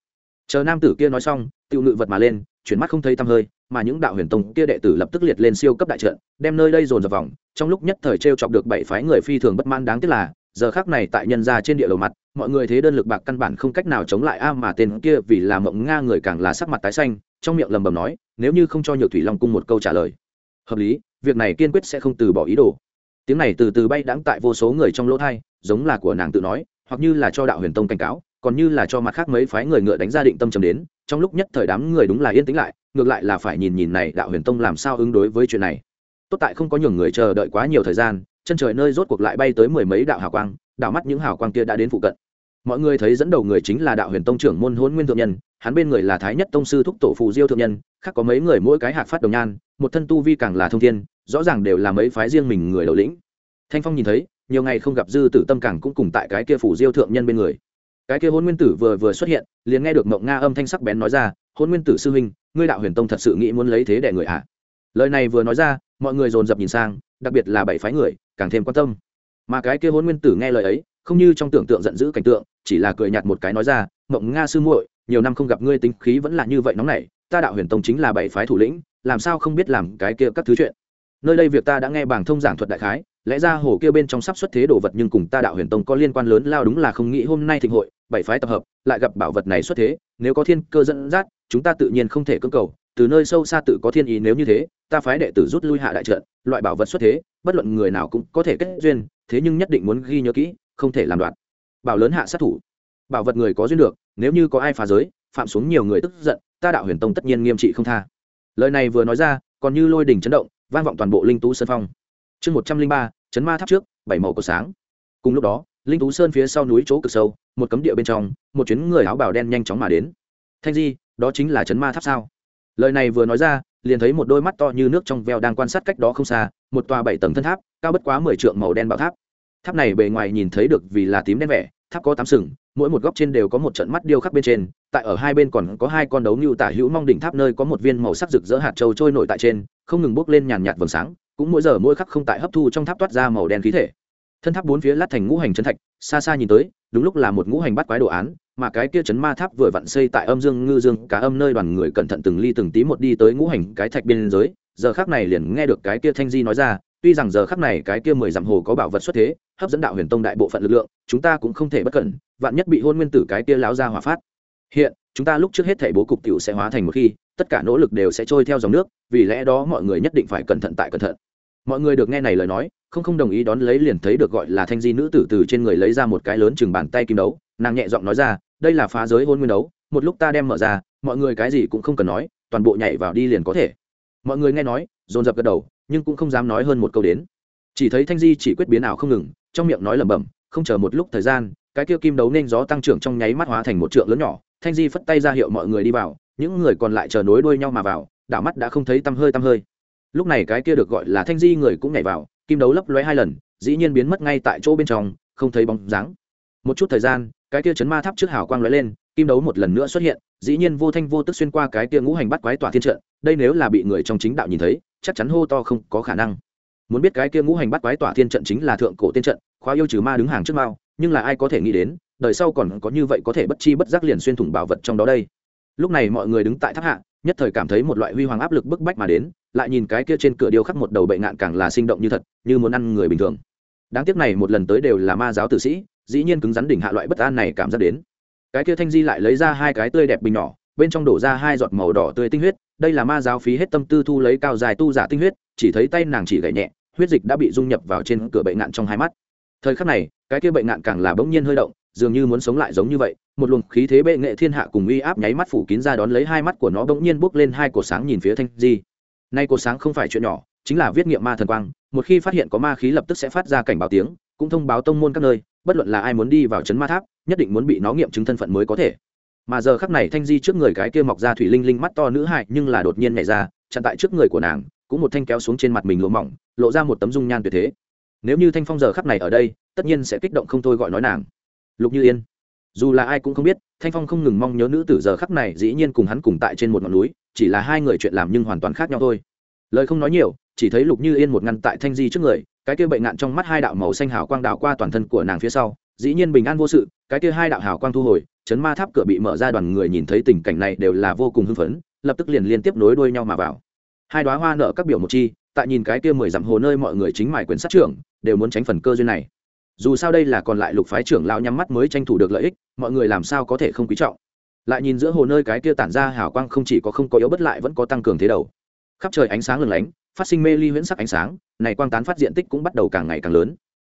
Chờ nam tử kia nói xong tiêu ngự vật mà lên, chuyển mắt không thấy tăm hơi, mà những đạo huyền tông kia đệ tử lập tức liệt lên siêu cấp đại trận, đem nơi đây dồn dập vòng, trong lúc nhất thời t chọc được bảy phái người phi thường bất mãn đáng tiếc là, giờ khác này tại nhân gia trên địa đầu mặt, mọi người thế đơn lực bạc căn bản không cách nào chống lại a mà tên kia vì là mộng nga người càng là sắc mặt tái xanh, trong miệng lầm bầm nói, nếu như không cho nhược thủy long cung một câu trả lời hợp lý, việc này kiên quyết sẽ không từ bỏ ý đồ. Tiếng này từ từ bay đãng tại vô số người trong lỗ thai, giống là của nàng tự nói, hoặc như là cho đạo huyền tông cảnh cáo, còn như là cho mặt khác mấy phái người ngựa đánh ra định tâm trầm đến, trong lúc nhất thời đám người đúng là yên tĩnh lại, ngược lại là phải nhìn nhìn này đạo huyền tông làm sao ứng đối với chuyện này. Tốt tại không có nhường người chờ đợi quá nhiều thời gian, chân trời nơi rốt cuộc lại bay tới mười mấy đạo hào quang đạo mắt những hào quang kia đã đến phụ cận. Mọi người thấy dẫn đầu người chính là đạo huyền tông trưởng môn hôn nguyên thượng nhân hắn bên người là thái nhất tông sư thúc tổ phù diêu thượng nhân, khác có mấy người mỗi cái hạc phát đồng nhan, một thân tu vi càng là thông thiên, rõ ràng đều là mấy phái riêng mình người đầu lĩnh. Thanh phong nhìn thấy, nhiều ngày không gặp dư tử tâm càng cũng cùng tại cái kia phủ diêu thượng nhân bên người. Cái kia hôn nguyên tử vừa vừa xuất hiện, liền nghe được mộng nga âm thanh sắc bén nói ra, hôn nguyên tử sư huynh, ngươi đạo huyền tông thật sự nghĩ muốn lấy thế để người ạ? À. lời này vừa nói ra, mọi người dồn dập nhìn sang, đặc biệt là bảy phái người, càng thêm quan tâm. Mà cái kia hôn nguyên tử nghe lời ấy, không như trong tưởng tượng giận dữ cảnh tượng, chỉ là cười nhạt một cái nói ra, mộng nga sư muội nhiều năm không gặp ngươi tính khí vẫn là như vậy nóng nảy, ta đạo huyền tông chính là bảy phái thủ lĩnh, làm sao không biết làm cái kia các thứ chuyện? Nơi đây việc ta đã nghe bảng thông giảng thuật đại khái, lẽ ra hồ kia bên trong sắp xuất thế đồ vật nhưng cùng ta đạo huyền tông có liên quan lớn lao đúng là không nghĩ hôm nay thịnh hội, bảy phái tập hợp, lại gặp bảo vật này xuất thế, nếu có thiên cơ dẫn dắt, chúng ta tự nhiên không thể cưỡng cầu, từ nơi sâu xa tự có thiên ý nếu như thế, ta phái đệ tử rút lui hạ đại trận, loại bảo vật xuất thế, bất luận người nào cũng có thể kết duyên, thế nhưng nhất định muốn ghi nhớ kỹ, không thể làm đoạn. Bảo lớn hạ sát thủ bảo vật người có duyên được, nếu như có ai phá giới, phạm xuống nhiều người tức giận, ta đạo huyền tông tất nhiên nghiêm trị không tha. Lời này vừa nói ra, còn như lôi đình chấn động, vang vọng toàn bộ linh tú sơn phong. Chương một trăm linh ba, chấn ma tháp trước, bảy màu có sáng. Cùng lúc đó, linh tú sơn phía sau núi chỗ cực sâu, một cấm địa bên trong, một chuyến người áo bào đen nhanh chóng mà đến. Thanh di, đó chính là chấn ma tháp sao? Lời này vừa nói ra, liền thấy một đôi mắt to như nước trong veo đang quan sát cách đó không xa, một tòa bảy tầng thân tháp, cao bất quá mười trượng màu đen bảo tháp. Tháp này bề ngoài nhìn thấy được vì là tím đen vẻ, tháp có tám sừng mỗi một góc trên đều có một trận mắt điêu khắc bên trên, tại ở hai bên còn có hai con đấu như tả hữu mong đỉnh tháp nơi có một viên màu sắc rực rỡ hạt châu trôi nổi tại trên, không ngừng bốc lên nhàn nhạt vầng sáng, cũng mỗi giờ mỗi khắc không tại hấp thu trong tháp toát ra màu đen khí thể. Thân tháp bốn phía lát thành ngũ hành chân thạch, xa xa nhìn tới, đúng lúc là một ngũ hành bắt quái đồ án, mà cái kia chấn ma tháp vừa vặn xây tại âm dương ngư dương, cả âm nơi đoàn người cẩn thận từng ly từng tí một đi tới ngũ hành cái thạch biên giới giờ khắc này liền nghe được cái kia thanh di nói ra tuy rằng giờ khắc này cái kia mười dặm hồ có bảo vật xuất thế, hấp dẫn đạo huyền tông đại bộ phận lực lượng, chúng ta cũng không thể bất cẩn, vạn nhất bị hôn nguyên tử cái kia láo ra hỏa phát. Hiện, chúng ta lúc trước hết thể bố cục tiểu sẽ hóa thành một khi, tất cả nỗ lực đều sẽ trôi theo dòng nước, vì lẽ đó mọi người nhất định phải cẩn thận tại cẩn thận. Mọi người được nghe này lời nói, không không đồng ý đón lấy liền thấy được gọi là thanh di nữ tử từ trên người lấy ra một cái lớn chừng bàn tay kim đấu, nàng nhẹ giọng nói ra, đây là phá giới hôn nguyên đấu, một lúc ta đem mở ra, mọi người cái gì cũng không cần nói, toàn bộ nhảy vào đi liền có thể. Mọi người nghe nói, dồn dập gật đầu nhưng cũng không dám nói hơn một câu đến. Chỉ thấy thanh di chỉ quyết biến ảo không ngừng, trong miệng nói lẩm bẩm, không chờ một lúc thời gian, cái kia kim đấu nên gió tăng trưởng trong nháy mắt hóa thành một trượng lớn nhỏ. Thanh di phất tay ra hiệu mọi người đi vào, những người còn lại chờ nối đuôi nhau mà vào, đảo mắt đã không thấy tăm hơi tăm hơi. Lúc này cái kia được gọi là thanh di người cũng nhảy vào, kim đấu lấp lóe hai lần, dĩ nhiên biến mất ngay tại chỗ bên trong, không thấy bóng dáng. Một chút thời gian, cái kia chấn ma tháp trước hào quang lóe lên, kim đấu một lần nữa xuất hiện, dĩ nhiên vô thanh vô tức xuyên qua cái kia ngũ hành bắt quái tỏa thiên trận, đây nếu là bị người trong chính đạo nhìn thấy chắc chắn hô to không có khả năng. Muốn biết cái kia ngũ hành bắt quái tỏa thiên trận chính là thượng cổ tiên trận, khóa yêu trừ ma đứng hàng trước mao, nhưng là ai có thể nghĩ đến, đời sau còn có như vậy có thể bất chi bất giác liền xuyên thủng bảo vật trong đó đây. Lúc này mọi người đứng tại tháp hạ, nhất thời cảm thấy một loại huy hoàng áp lực bức bách mà đến, lại nhìn cái kia trên cửa điêu khắc một đầu bệnh nạn càng là sinh động như thật, như muốn ăn người bình thường. Đáng tiếc này một lần tới đều là ma giáo tử sĩ, dĩ nhiên cứng rắn đỉnh hạ loại bất an này cảm giác đến. Cái kia thanh di lại lấy ra hai cái tươi đẹp bình nhỏ bên trong đổ ra hai giọt màu đỏ tươi tinh huyết, đây là ma giáo phí hết tâm tư thu lấy cao dài tu giả tinh huyết, chỉ thấy tay nàng chỉ gậy nhẹ, huyết dịch đã bị dung nhập vào trên cửa bệnh ngạn trong hai mắt. Thời khắc này, cái kia bệnh ngạn càng là bỗng nhiên hơi động, dường như muốn sống lại giống như vậy, một luồng khí thế bệ nghệ thiên hạ cùng uy áp nháy mắt phủ kín ra đón lấy hai mắt của nó bỗng nhiên bốc lên hai cột sáng nhìn phía thanh di. Nay cột sáng không phải chuyện nhỏ, chính là viết nghiệm ma thần quang, một khi phát hiện có ma khí lập tức sẽ phát ra cảnh báo tiếng, cũng thông báo tông môn các nơi, bất luận là ai muốn đi vào trấn ma tháp, nhất định muốn bị nó nghiệm chứng thân phận mới có thể mà giờ khắc này thanh di trước người cái kia mọc ra thủy linh linh mắt to nữ hại nhưng là đột nhiên nhảy ra, chặn tại trước người của nàng, cũng một thanh kéo xuống trên mặt mình lỗ mỏng, lộ ra một tấm dung nhan tuyệt thế. Nếu như thanh phong giờ khắc này ở đây, tất nhiên sẽ kích động không thôi gọi nói nàng. Lục như yên. Dù là ai cũng không biết, thanh phong không ngừng mong nhớ nữ tử giờ khắc này, dĩ nhiên cùng hắn cùng tại trên một ngọn núi, chỉ là hai người chuyện làm nhưng hoàn toàn khác nhau thôi. Lời không nói nhiều, chỉ thấy lục như yên một ngăn tại thanh di trước người, cái kia bệnh ngạn trong mắt hai đạo màu xanh hào quang đạo qua toàn thân của nàng phía sau, dĩ nhiên bình an vô sự, cái kia hai đạo hào quang thu hồi chấn ma tháp cửa bị mở ra, đoàn người nhìn thấy tình cảnh này đều là vô cùng hưng phấn, lập tức liền liên tiếp nối đuôi nhau mà vào. Hai đoá hoa nợ các biểu một chi, tại nhìn cái kia mười dặm hồ nơi mọi người chính mải quyền sát trưởng, đều muốn tránh phần cơ duyên này. Dù sao đây là còn lại lục phái trưởng lão nhắm mắt mới tranh thủ được lợi ích, mọi người làm sao có thể không quý trọng. Lại nhìn giữa hồ nơi cái kia tản ra hào quang không chỉ có không có yếu bất lại vẫn có tăng cường thế đầu. Khắp trời ánh sáng lừng lánh, phát sinh mê ly huyễn sắc ánh sáng, này quang tán phát diện tích cũng bắt đầu càng ngày càng lớn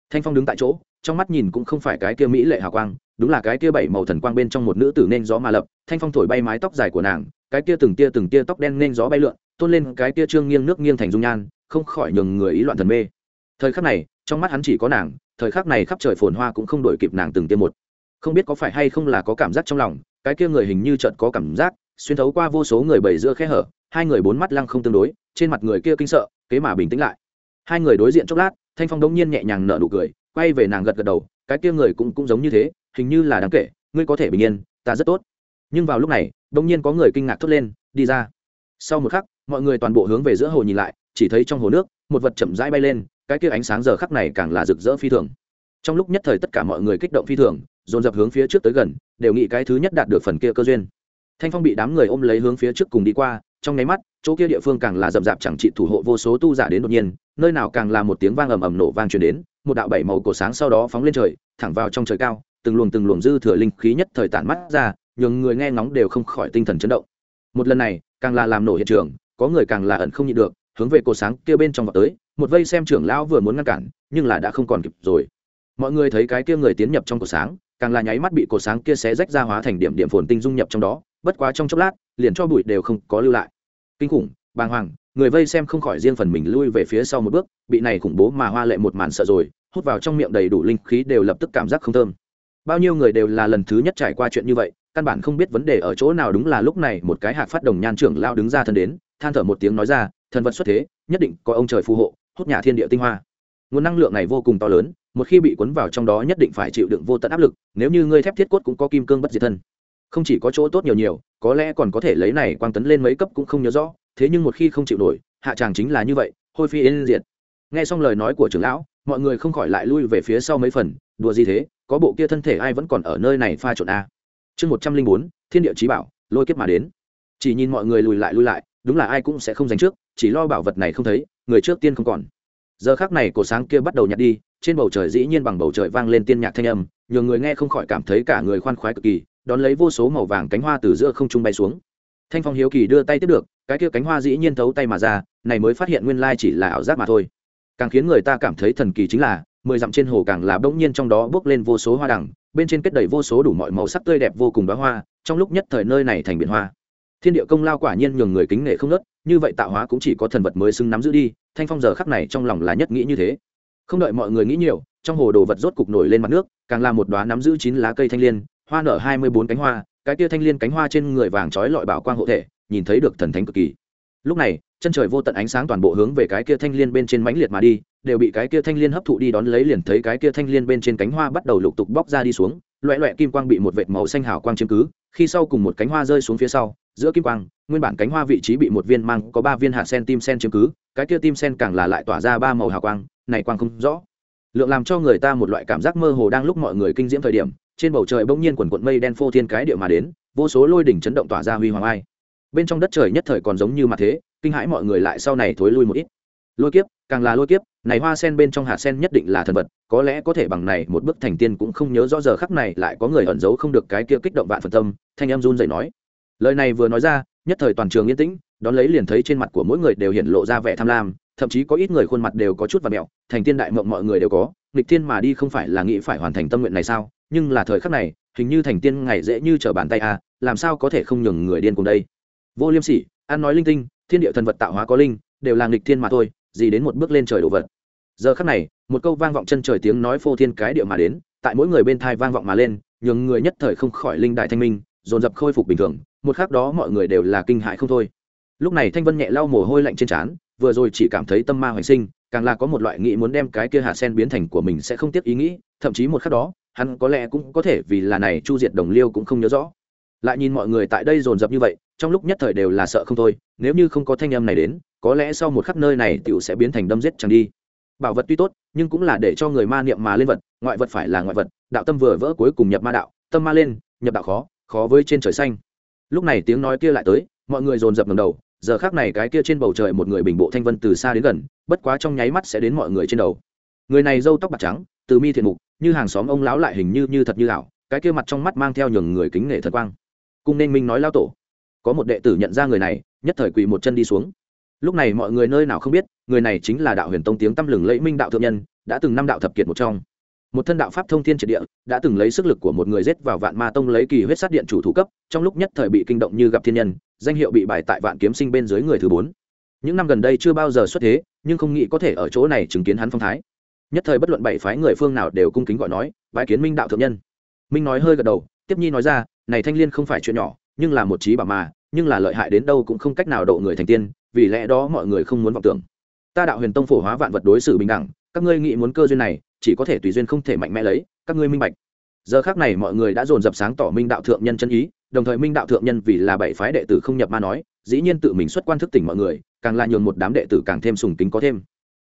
thanh phong đứng tại chỗ, trong mắt nhìn cũng không phải cái kia mỹ lệ hào quang, đúng là cái kia bảy màu thần quang bên trong một nữ tử nên gió mà lập, thanh phong thổi bay mái tóc dài của nàng, cái kia từng tia từng tia tóc đen nên gió bay lượn, tôn lên cái kia trương nghiêng nước nghiêng thành dung nhan, không khỏi nhường người ý loạn thần mê. Thời khắc này, trong mắt hắn chỉ có nàng, thời khắc này khắp trời phồn hoa cũng không đổi kịp nàng từng tia một. Không biết có phải hay không là có cảm giác trong lòng, cái kia người hình như chợt có cảm giác, xuyên thấu qua vô số người bầy giữa khe hở, hai người bốn mắt lăng không tương đối, trên mặt người kia kinh sợ, kế mà bình tĩnh lại. Hai người đối diện chốc lát thanh phong Đông nhiên nhẹ nhàng nở nụ cười, quay về nàng gật gật đầu, cái kia người cũng cũng giống như thế, hình như là đáng kể, ngươi có thể bình yên, ta rất tốt. Nhưng vào lúc này Đông nhiên có người kinh ngạc thốt lên, đi ra. Sau một khắc, mọi người toàn bộ hướng về giữa hồ nhìn lại, chỉ thấy trong hồ nước, một vật chậm rãi bay lên, cái kia ánh sáng giờ khắc này càng là rực rỡ phi thường. Trong lúc nhất thời tất cả mọi người kích động phi thường, dồn dập hướng phía trước tới gần, đều nghĩ cái thứ nhất đạt được phần kia cơ duyên. Thanh phong bị đám người ôm lấy hướng phía trước cùng đi qua, trong nháy mắt, chỗ kia địa phương càng là rậm rạp chẳng trị thủ hộ vô số tu giả đến đột nhiên nơi nào càng là một tiếng vang ầm ầm nổ vang truyền đến, một đạo bảy màu cổ sáng sau đó phóng lên trời, thẳng vào trong trời cao, từng luồng từng luồng dư thừa linh khí nhất thời tản mắt ra, nhường người nghe ngóng đều không khỏi tinh thần chấn động. Một lần này, càng là làm nổ hiện trường, có người càng là ẩn không nhịn được, hướng về cổ sáng kia bên trong vào tới, một vây xem trưởng lão vừa muốn ngăn cản, nhưng là đã không còn kịp rồi. Mọi người thấy cái kia người tiến nhập trong cổ sáng, càng là nháy mắt bị cổ sáng kia xé rách ra hóa thành điểm điểm phồn tinh dung nhập trong đó, bất quá trong chốc lát, liền cho bụi đều không có lưu lại. Kinh khủng, bàng hoàng người vây xem không khỏi riêng phần mình lui về phía sau một bước, bị này khủng bố mà hoa lệ một màn sợ rồi, hút vào trong miệng đầy đủ linh khí đều lập tức cảm giác không thơm. Bao nhiêu người đều là lần thứ nhất trải qua chuyện như vậy, căn bản không biết vấn đề ở chỗ nào đúng là lúc này một cái hạt phát đồng nhan trưởng lao đứng ra thân đến, than thở một tiếng nói ra, thần vật xuất thế, nhất định có ông trời phù hộ, hút nhà thiên địa tinh hoa. Nguồn năng lượng này vô cùng to lớn, một khi bị cuốn vào trong đó nhất định phải chịu đựng vô tận áp lực, nếu như ngươi thép thiết cốt cũng có kim cương bất diệt thân. Không chỉ có chỗ tốt nhiều nhiều, có lẽ còn có thể lấy này quang tấn lên mấy cấp cũng không nhớ rõ thế nhưng một khi không chịu nổi, hạ tràng chính là như vậy, hôi phi yên diệt. Nghe xong lời nói của trưởng lão, mọi người không khỏi lại lui về phía sau mấy phần, đùa gì thế, có bộ kia thân thể ai vẫn còn ở nơi này pha trộn a. Chương một trăm linh bốn, thiên địa trí bảo, lôi kiếp mà đến. Chỉ nhìn mọi người lùi lại lùi lại, đúng là ai cũng sẽ không giành trước, chỉ lo bảo vật này không thấy, người trước tiên không còn. Giờ khác này cổ sáng kia bắt đầu nhặt đi, trên bầu trời dĩ nhiên bằng bầu trời vang lên tiên nhạc thanh âm nhiều người nghe không khỏi cảm thấy cả người khoan khoái cực kỳ, đón lấy vô số màu vàng cánh hoa từ giữa không trung bay xuống thanh phong hiếu kỳ đưa tay tiếp được, cái kia cánh hoa dĩ nhiên thấu tay mà ra, này mới phát hiện nguyên lai chỉ là ảo giác mà thôi. Càng khiến người ta cảm thấy thần kỳ chính là, mười dặm trên hồ càng là bỗng nhiên trong đó bước lên vô số hoa đằng, bên trên kết đầy vô số đủ mọi màu sắc tươi đẹp vô cùng bá hoa, trong lúc nhất thời nơi này thành biển hoa. Thiên địa công lao quả nhiên nhường người kính nể không nớt, như vậy tạo hóa cũng chỉ có thần vật mới xứng nắm giữ đi, thanh phong giờ khắc này trong lòng là nhất nghĩ như thế. Không đợi mọi người nghĩ nhiều, trong hồ đồ vật rốt cục nổi lên mặt nước, càng là một đoá nắm giữ chín lá cây thanh liên, hoa nở hai mươi bốn cánh hoa cái tia thanh liên cánh hoa trên người vàng trói lọi bảo quang hộ thể, nhìn thấy được thần thánh cực kỳ. Lúc này, chân trời vô tận ánh sáng toàn bộ hướng về cái kia thanh liên bên trên mãnh liệt mà đi, đều bị cái kia thanh liên hấp thụ đi đón lấy liền thấy cái kia thanh liên bên trên cánh hoa bắt đầu lục tục bóc ra đi xuống, loẹ loẹ kim quang bị một vệt màu xanh hào quang chiếm cứ, khi sau cùng một cánh hoa rơi xuống phía sau, giữa kim quang, nguyên bản cánh hoa vị trí bị một viên mang có ba viên hạt sen tim sen chiếm cứ, cái kia tim sen càng là lại tỏa ra ba màu hào quang, này quang không rõ. Lượng làm cho người ta một loại cảm giác mơ hồ đang lúc mọi người kinh diễm thời điểm trên bầu trời bỗng nhiên quần quận mây đen phô thiên cái địa mà đến, vô số lôi đỉnh chấn động tỏa ra huy hoàng ai. Bên trong đất trời nhất thời còn giống như mặt thế, kinh hãi mọi người lại sau này thối lui một ít. Lôi kiếp, càng là lôi kiếp, này hoa sen bên trong hạt sen nhất định là thần vật, có lẽ có thể bằng này một bước thành tiên cũng không nhớ rõ giờ khắc này lại có người ẩn giấu không được cái kia kích động vạn phần tâm, thanh em run dậy nói. Lời này vừa nói ra, nhất thời toàn trường yên tĩnh, đón lấy liền thấy trên mặt của mỗi người đều hiện lộ ra vẻ tham lam, thậm chí có ít người khuôn mặt đều có chút và mẹo, thành tiên đại mộng mọi người đều có, nghịch thiên mà đi không phải là nghĩ phải hoàn thành tâm nguyện này sao? Nhưng là thời khắc này, hình như thành tiên ngày dễ như trở bàn tay à làm sao có thể không nhường người điên cùng đây? Vô liêm sỉ an nói linh tinh, thiên địa thần vật tạo hóa có linh, đều là nghịch thiên mà thôi, gì đến một bước lên trời đồ vật. Giờ khắc này, một câu vang vọng chân trời tiếng nói phô thiên cái địa mà đến, tại mỗi người bên thai vang vọng mà lên, nhường người nhất thời không khỏi linh đại thanh minh, dồn dập khôi phục bình thường, một khác đó mọi người đều là kinh hại không thôi. Lúc này thanh vân nhẹ lau mồ hôi lạnh trên trán, vừa rồi chỉ cảm thấy tâm ma hoành sinh, càng là có một loại nghĩ muốn đem cái kia hạ sen biến thành của mình sẽ không tiếc ý nghĩ, thậm chí một khắc đó hắn có lẽ cũng có thể vì là này chu diệt đồng liêu cũng không nhớ rõ. Lại nhìn mọi người tại đây dồn dập như vậy, trong lúc nhất thời đều là sợ không thôi, nếu như không có thanh âm này đến, có lẽ sau một khắc nơi này tiểu sẽ biến thành đâm giết chẳng đi. Bảo vật tuy tốt, nhưng cũng là để cho người ma niệm mà lên vật, ngoại vật phải là ngoại vật, đạo tâm vừa vỡ cuối cùng nhập ma đạo, tâm ma lên, nhập đạo khó khó với trên trời xanh. Lúc này tiếng nói kia lại tới, mọi người dồn dập ngầm đầu, giờ khác này cái kia trên bầu trời một người bình bộ thanh vân từ xa đến gần, bất quá trong nháy mắt sẽ đến mọi người trên đầu. Người này râu tóc bạc trắng từ mi thiện mục, như hàng xóm ông lão lại hình như như thật như ảo, cái kia mặt trong mắt mang theo nhường người kính nể thật quang. Cung nên minh nói lao tổ, có một đệ tử nhận ra người này, nhất thời quỳ một chân đi xuống. Lúc này mọi người nơi nào không biết, người này chính là đạo huyền tông tiếng tăm lừng lẫy minh đạo thượng nhân, đã từng năm đạo thập kiệt một trong. Một thân đạo pháp thông thiên triệt địa, đã từng lấy sức lực của một người giết vào vạn ma tông lấy kỳ huyết sát điện chủ thủ cấp, trong lúc nhất thời bị kinh động như gặp thiên nhân, danh hiệu bị bài tại vạn kiếm sinh bên dưới người thứ bốn. Những năm gần đây chưa bao giờ xuất thế, nhưng không nghĩ có thể ở chỗ này chứng kiến hắn phong thái nhất thời bất luận bảy phái người phương nào đều cung kính gọi nói bãi kiến minh đạo thượng nhân. Minh nói hơi gật đầu, tiếp nhi nói ra, này thanh liên không phải chuyện nhỏ, nhưng là một trí bảo mà, nhưng là lợi hại đến đâu cũng không cách nào độ người thành tiên, vì lẽ đó mọi người không muốn vọng tưởng. Ta đạo huyền tông phổ hóa vạn vật đối xử bình đẳng, các ngươi nghĩ muốn cơ duyên này, chỉ có thể tùy duyên không thể mạnh mẽ lấy, các ngươi minh bạch. Giờ khác này mọi người đã dồn dập sáng tỏ minh đạo thượng nhân chân ý, đồng thời minh đạo thượng nhân vì là bảy phái đệ tử không nhập ma nói, dĩ nhiên tự mình xuất quan thức tỉnh mọi người, càng là nhường một đám đệ tử càng thêm sùng kính có thêm.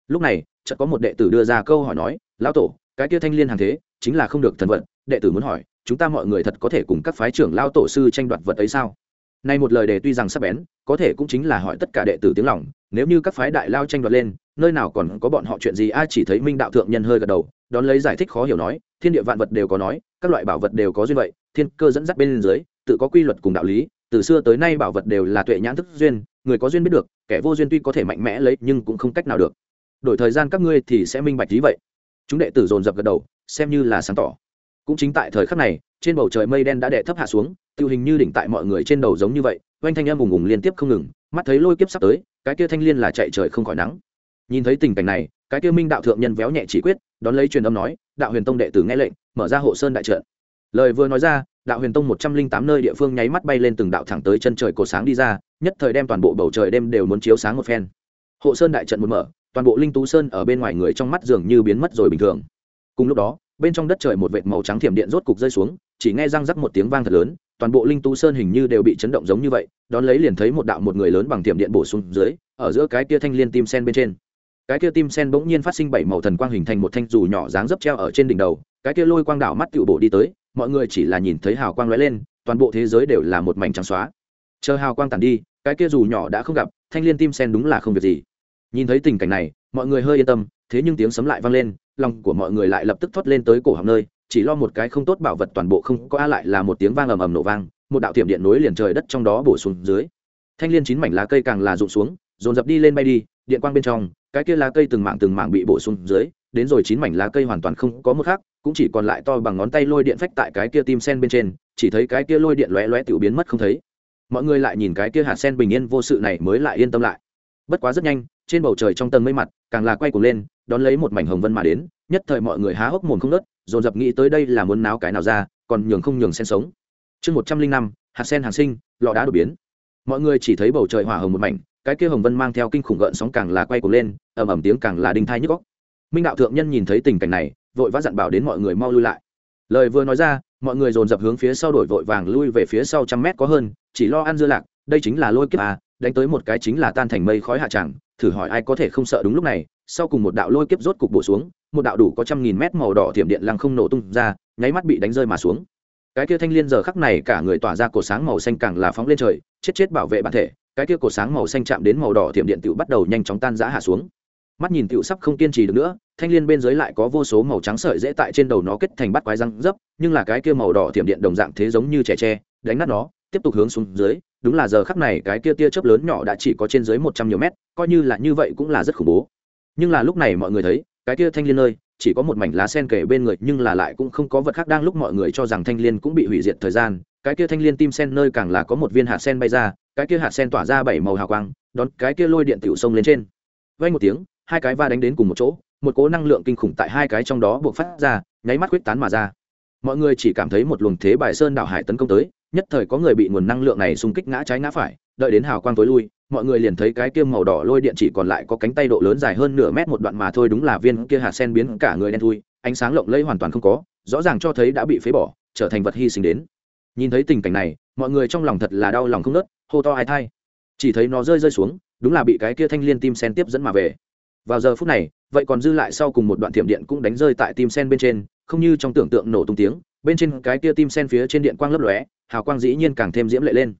Lúc này chợt có một đệ tử đưa ra câu hỏi nói, lão tổ, cái kia thanh liên hàng thế, chính là không được thần vận. Đệ tử muốn hỏi, chúng ta mọi người thật có thể cùng các phái trưởng lao tổ sư tranh đoạt vật ấy sao? Nay một lời đề tuy rằng sắp bén, có thể cũng chính là hỏi tất cả đệ tử tiếng lòng, nếu như các phái đại lao tranh đoạt lên, nơi nào còn có bọn họ chuyện gì, ai chỉ thấy minh đạo thượng nhân hơi gật đầu, đón lấy giải thích khó hiểu nói, thiên địa vạn vật đều có nói, các loại bảo vật đều có duyên vậy, thiên cơ dẫn dắt bên dưới, tự có quy luật cùng đạo lý, từ xưa tới nay bảo vật đều là tuệ nhãn thức duyên, người có duyên biết được, kẻ vô duyên tuy có thể mạnh mẽ lấy, nhưng cũng không cách nào được đổi thời gian các ngươi thì sẽ minh bạch lý vậy. Chúng đệ tử dồn dập gật đầu, xem như là sáng tỏ. Cũng chính tại thời khắc này, trên bầu trời mây đen đã đệ thấp hạ xuống, tiêu hình như đỉnh tại mọi người trên đầu giống như vậy, oanh thanh em ùng ùng liên tiếp không ngừng, mắt thấy lôi kiếp sắp tới, cái kia thanh liên là chạy trời không khỏi nắng. Nhìn thấy tình cảnh này, cái kia minh đạo thượng nhân véo nhẹ chỉ quyết, đón lấy truyền âm nói, đạo huyền tông đệ tử nghe lệnh, mở ra hộ sơn đại trận. Lời vừa nói ra, đạo huyền tông một trăm linh tám nơi địa phương nháy mắt bay lên từng đạo thẳng tới chân trời cổ sáng đi ra, nhất thời đem toàn bộ bầu trời đêm đều muốn chiếu sáng một phen. Hộ sơn đại trận một mở toàn bộ linh tú sơn ở bên ngoài người trong mắt dường như biến mất rồi bình thường. Cùng lúc đó, bên trong đất trời một vệt màu trắng thiểm điện rốt cục rơi xuống, chỉ nghe răng rắc một tiếng vang thật lớn, toàn bộ linh tú sơn hình như đều bị chấn động giống như vậy, đón lấy liền thấy một đạo một người lớn bằng thiểm điện bổ sung dưới, ở giữa cái kia thanh liên tim sen bên trên. Cái kia tim sen bỗng nhiên phát sinh bảy màu thần quang hình thành một thanh dù nhỏ dáng dấp treo ở trên đỉnh đầu, cái kia lôi quang đảo mắt cựu bộ đi tới, mọi người chỉ là nhìn thấy hào quang lóe lên, toàn bộ thế giới đều là một mảnh trắng xóa. Chờ hào quang tàn đi, cái kia dù nhỏ đã không gặp, thanh liên tim sen đúng là không việc gì nhìn thấy tình cảnh này, mọi người hơi yên tâm, thế nhưng tiếng sấm lại vang lên, lòng của mọi người lại lập tức thoát lên tới cổ họng nơi, chỉ lo một cái không tốt bảo vật toàn bộ không có a lại là một tiếng vang ầm ầm nổ vang, một đạo tiệm điện nối liền trời đất trong đó bổ xuống dưới. Thanh liên chín mảnh lá cây càng là rụng xuống, dồn dập đi lên bay đi, điện quang bên trong, cái kia lá cây từng mảng từng mảng bị bổ sung dưới, đến rồi chín mảnh lá cây hoàn toàn không có một khác cũng chỉ còn lại to bằng ngón tay lôi điện phách tại cái kia tim sen bên trên, chỉ thấy cái kia lôi điện lóe lóe tự biến mất không thấy. Mọi người lại nhìn cái kia hạt sen bình yên vô sự này mới lại yên tâm lại. Bất quá rất nhanh trên bầu trời trong tầng mây mặt, càng là quay cuồng lên, đón lấy một mảnh hồng vân mà đến, nhất thời mọi người há hốc mồm không nớt dồn dập nghĩ tới đây là muốn náo cái nào ra, còn nhường không nhường sen sống. Chương một trăm linh năm, hạt sen hàng sinh, lọ đá đột biến. Mọi người chỉ thấy bầu trời hỏa hồng một mảnh, cái kia hồng vân mang theo kinh khủng gợn sóng càng là quay cuồng lên, ầm ầm tiếng càng là đinh thai nhức góc minh đạo thượng nhân nhìn thấy tình cảnh này, vội vã dặn bảo đến mọi người mau lui lại. Lời vừa nói ra, mọi người dồn dập hướng phía sau đổi vội vàng lui về phía sau trăm mét có hơn, chỉ lo ăn dưa lạc, đây chính là lôi kiếp à đánh tới một cái chính là tan thành mây khói hạ tràng thử hỏi ai có thể không sợ đúng lúc này, sau cùng một đạo lôi kiếp rốt cục bổ xuống, một đạo đủ có trăm nghìn mét màu đỏ thiểm điện lăng không nổ tung ra, nháy mắt bị đánh rơi mà xuống. Cái kia thanh liên giờ khắc này cả người tỏa ra cổ sáng màu xanh càng là phóng lên trời, chết chết bảo vệ bản thể, cái kia cổ sáng màu xanh chạm đến màu đỏ thiểm điện tự bắt đầu nhanh chóng tan rã hạ xuống. Mắt nhìn tựu sắp không kiên trì được nữa, thanh liên bên dưới lại có vô số màu trắng sợi dễ tại trên đầu nó kết thành bắt quái răng dấp, nhưng là cái kia màu đỏ thiểm điện đồng dạng thế giống như trẻ tre, đánh nát nó, tiếp tục hướng xuống dưới đúng là giờ khắc này cái kia tia chớp lớn nhỏ đã chỉ có trên dưới một trăm nhiều mét, coi như là như vậy cũng là rất khủng bố. Nhưng là lúc này mọi người thấy, cái kia thanh liên nơi, chỉ có một mảnh lá sen kề bên người, nhưng là lại cũng không có vật khác đang lúc mọi người cho rằng thanh liên cũng bị hủy diệt thời gian. Cái kia thanh liên tim sen nơi càng là có một viên hạt sen bay ra, cái kia hạt sen tỏa ra bảy màu hào quang, đón cái kia lôi điện tiểu sông lên trên. Vay một tiếng, hai cái va đánh đến cùng một chỗ, một cố năng lượng kinh khủng tại hai cái trong đó buộc phát ra, nháy mắt quyết tán mà ra. Mọi người chỉ cảm thấy một luồng thế bài sơn đảo hải tấn công tới nhất thời có người bị nguồn năng lượng này xung kích ngã trái ngã phải, đợi đến hào quang tối lui, mọi người liền thấy cái kia màu đỏ lôi điện chỉ còn lại có cánh tay độ lớn dài hơn nửa mét một đoạn mà thôi, đúng là viên kia hạt sen biến cả người đen thui, ánh sáng lộng lẫy hoàn toàn không có, rõ ràng cho thấy đã bị phế bỏ, trở thành vật hy sinh đến. Nhìn thấy tình cảnh này, mọi người trong lòng thật là đau lòng không nớt hô to ai thai. Chỉ thấy nó rơi rơi xuống, đúng là bị cái kia thanh liên tim sen tiếp dẫn mà về. Vào giờ phút này, vậy còn dư lại sau cùng một đoạn thiểm điện cũng đánh rơi tại tim sen bên trên, không như trong tưởng tượng nổ tung tiếng, bên trên cái kia tim sen phía trên điện quang lấp lóe hào quang dĩ nhiên càng thêm diễm lệ lên.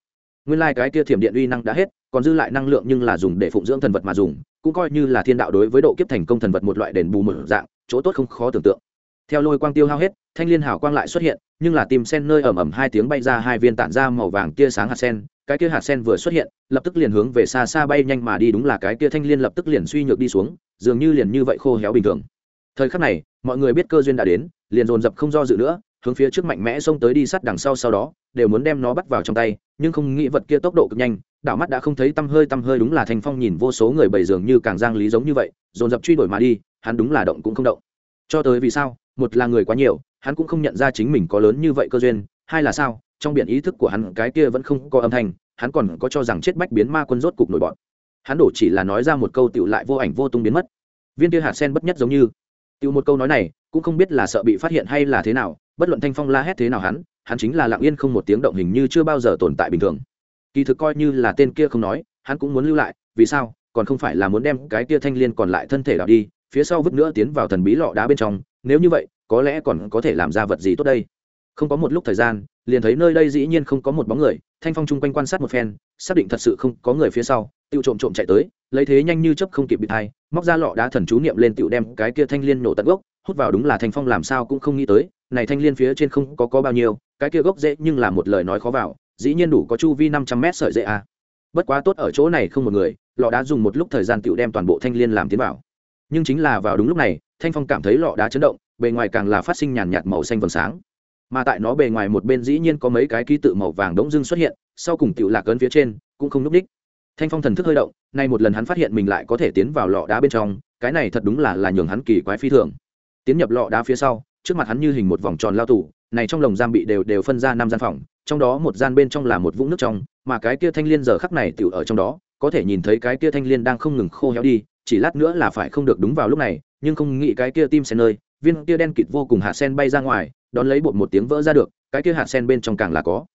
Nguyên lai、like、cái kia thiểm điện uy năng đã hết, còn dư lại năng lượng nhưng là dùng để phụng dưỡng thần vật mà dùng, cũng coi như là thiên đạo đối với độ kiếp thành công thần vật một loại đền bù mở dạng, chỗ tốt không khó tưởng tượng. Theo lôi quang tiêu hao hết, thanh liên hào quang lại xuất hiện, nhưng là tìm sen nơi ẩm ẩm hai tiếng bay ra, hai viên tản ra màu vàng tia sáng hạt sen, cái kia hạt sen vừa xuất hiện, lập tức liền hướng về xa xa bay nhanh mà đi, đúng là cái kia thanh liên lập tức liền suy nhược đi xuống, dường như liền như vậy khô héo bình thường. Thời khắc này, mọi người biết cơ duyên đã đến, liền dồn dập không do dự nữa hướng phía trước mạnh mẽ xông tới đi sát đằng sau sau đó, đều muốn đem nó bắt vào trong tay, nhưng không nghĩ vật kia tốc độ cực nhanh, đảo mắt đã không thấy tăm hơi tăm hơi đúng là thanh phong nhìn vô số người bầy dường như càng giang lý giống như vậy, dồn dập truy đuổi mà đi, hắn đúng là động cũng không động. Cho tới vì sao, một là người quá nhiều, hắn cũng không nhận ra chính mình có lớn như vậy cơ duyên, hai là sao, trong biển ý thức của hắn cái kia vẫn không có âm thanh, hắn còn có cho rằng chết bách biến ma quân rốt cục nổi bọn hắn đổ chỉ là nói ra một câu tựu lại vô ảnh vô tung biến mất. Viên kia hạt sen bất nhất giống như. Tựu một câu nói này, cũng không biết là sợ bị phát hiện hay là thế nào bất luận thanh phong la hét thế nào hắn hắn chính là lặng yên không một tiếng động hình như chưa bao giờ tồn tại bình thường. Kỳ thực coi như là tên kia không nói, hắn cũng muốn lưu lại, vì sao? Còn không phải là muốn đem cái kia thanh liên còn lại thân thể đào đi, phía sau vứt nữa tiến vào thần bí lọ đá bên trong, nếu như vậy, có lẽ còn có thể làm ra vật gì tốt đây? Không có một lúc thời gian, liền thấy nơi đây dĩ nhiên không có một bóng người, thanh phong chung quanh quan sát một phen, xác định thật sự không có người phía sau tiêu trộm trộm chạy tới, lấy thế nhanh như chấp không kịp bị thai, móc ra lọ đá thần chú niệm lên tiểu đem cái kia thanh liên nổ tận gốc hút vào đúng là thanh phong làm sao cũng không nghĩ tới, này thanh liên phía trên không có có bao nhiêu, cái kia gốc dễ nhưng là một lời nói khó vào, dĩ nhiên đủ có chu vi năm trăm mét sợi dễ à. bất quá tốt ở chỗ này không một người, lọ đá dùng một lúc thời gian tựu đem toàn bộ thanh liên làm tiến vào. Nhưng chính là vào đúng lúc này, thanh phong cảm thấy lọ đá chấn động, bề ngoài càng là phát sinh nhàn nhạt màu xanh vầng sáng. Mà tại nó bề ngoài một bên dĩ nhiên có mấy cái ký tự màu vàng đống dưng xuất hiện, sau cùng tựu lạc ấn phía trên, cũng không núp đích. Thanh phong thần thức hơi động, nay một lần hắn phát hiện mình lại có thể tiến vào lọ đá bên trong, cái này thật đúng là là nhường hắn kỳ quái phi thường tiến nhập lọ đá phía sau, trước mặt hắn như hình một vòng tròn lao tù, này trong lồng giam bị đều đều phân ra năm gian phòng, trong đó một gian bên trong là một vũng nước trong, mà cái kia thanh liên giờ khắc này tựu ở trong đó, có thể nhìn thấy cái kia thanh liên đang không ngừng khô héo đi, chỉ lát nữa là phải không được đúng vào lúc này, nhưng không nghĩ cái kia tim sen nơi, viên kia đen kịt vô cùng hạt sen bay ra ngoài, đón lấy bột một tiếng vỡ ra được, cái kia hạt sen bên trong càng là có.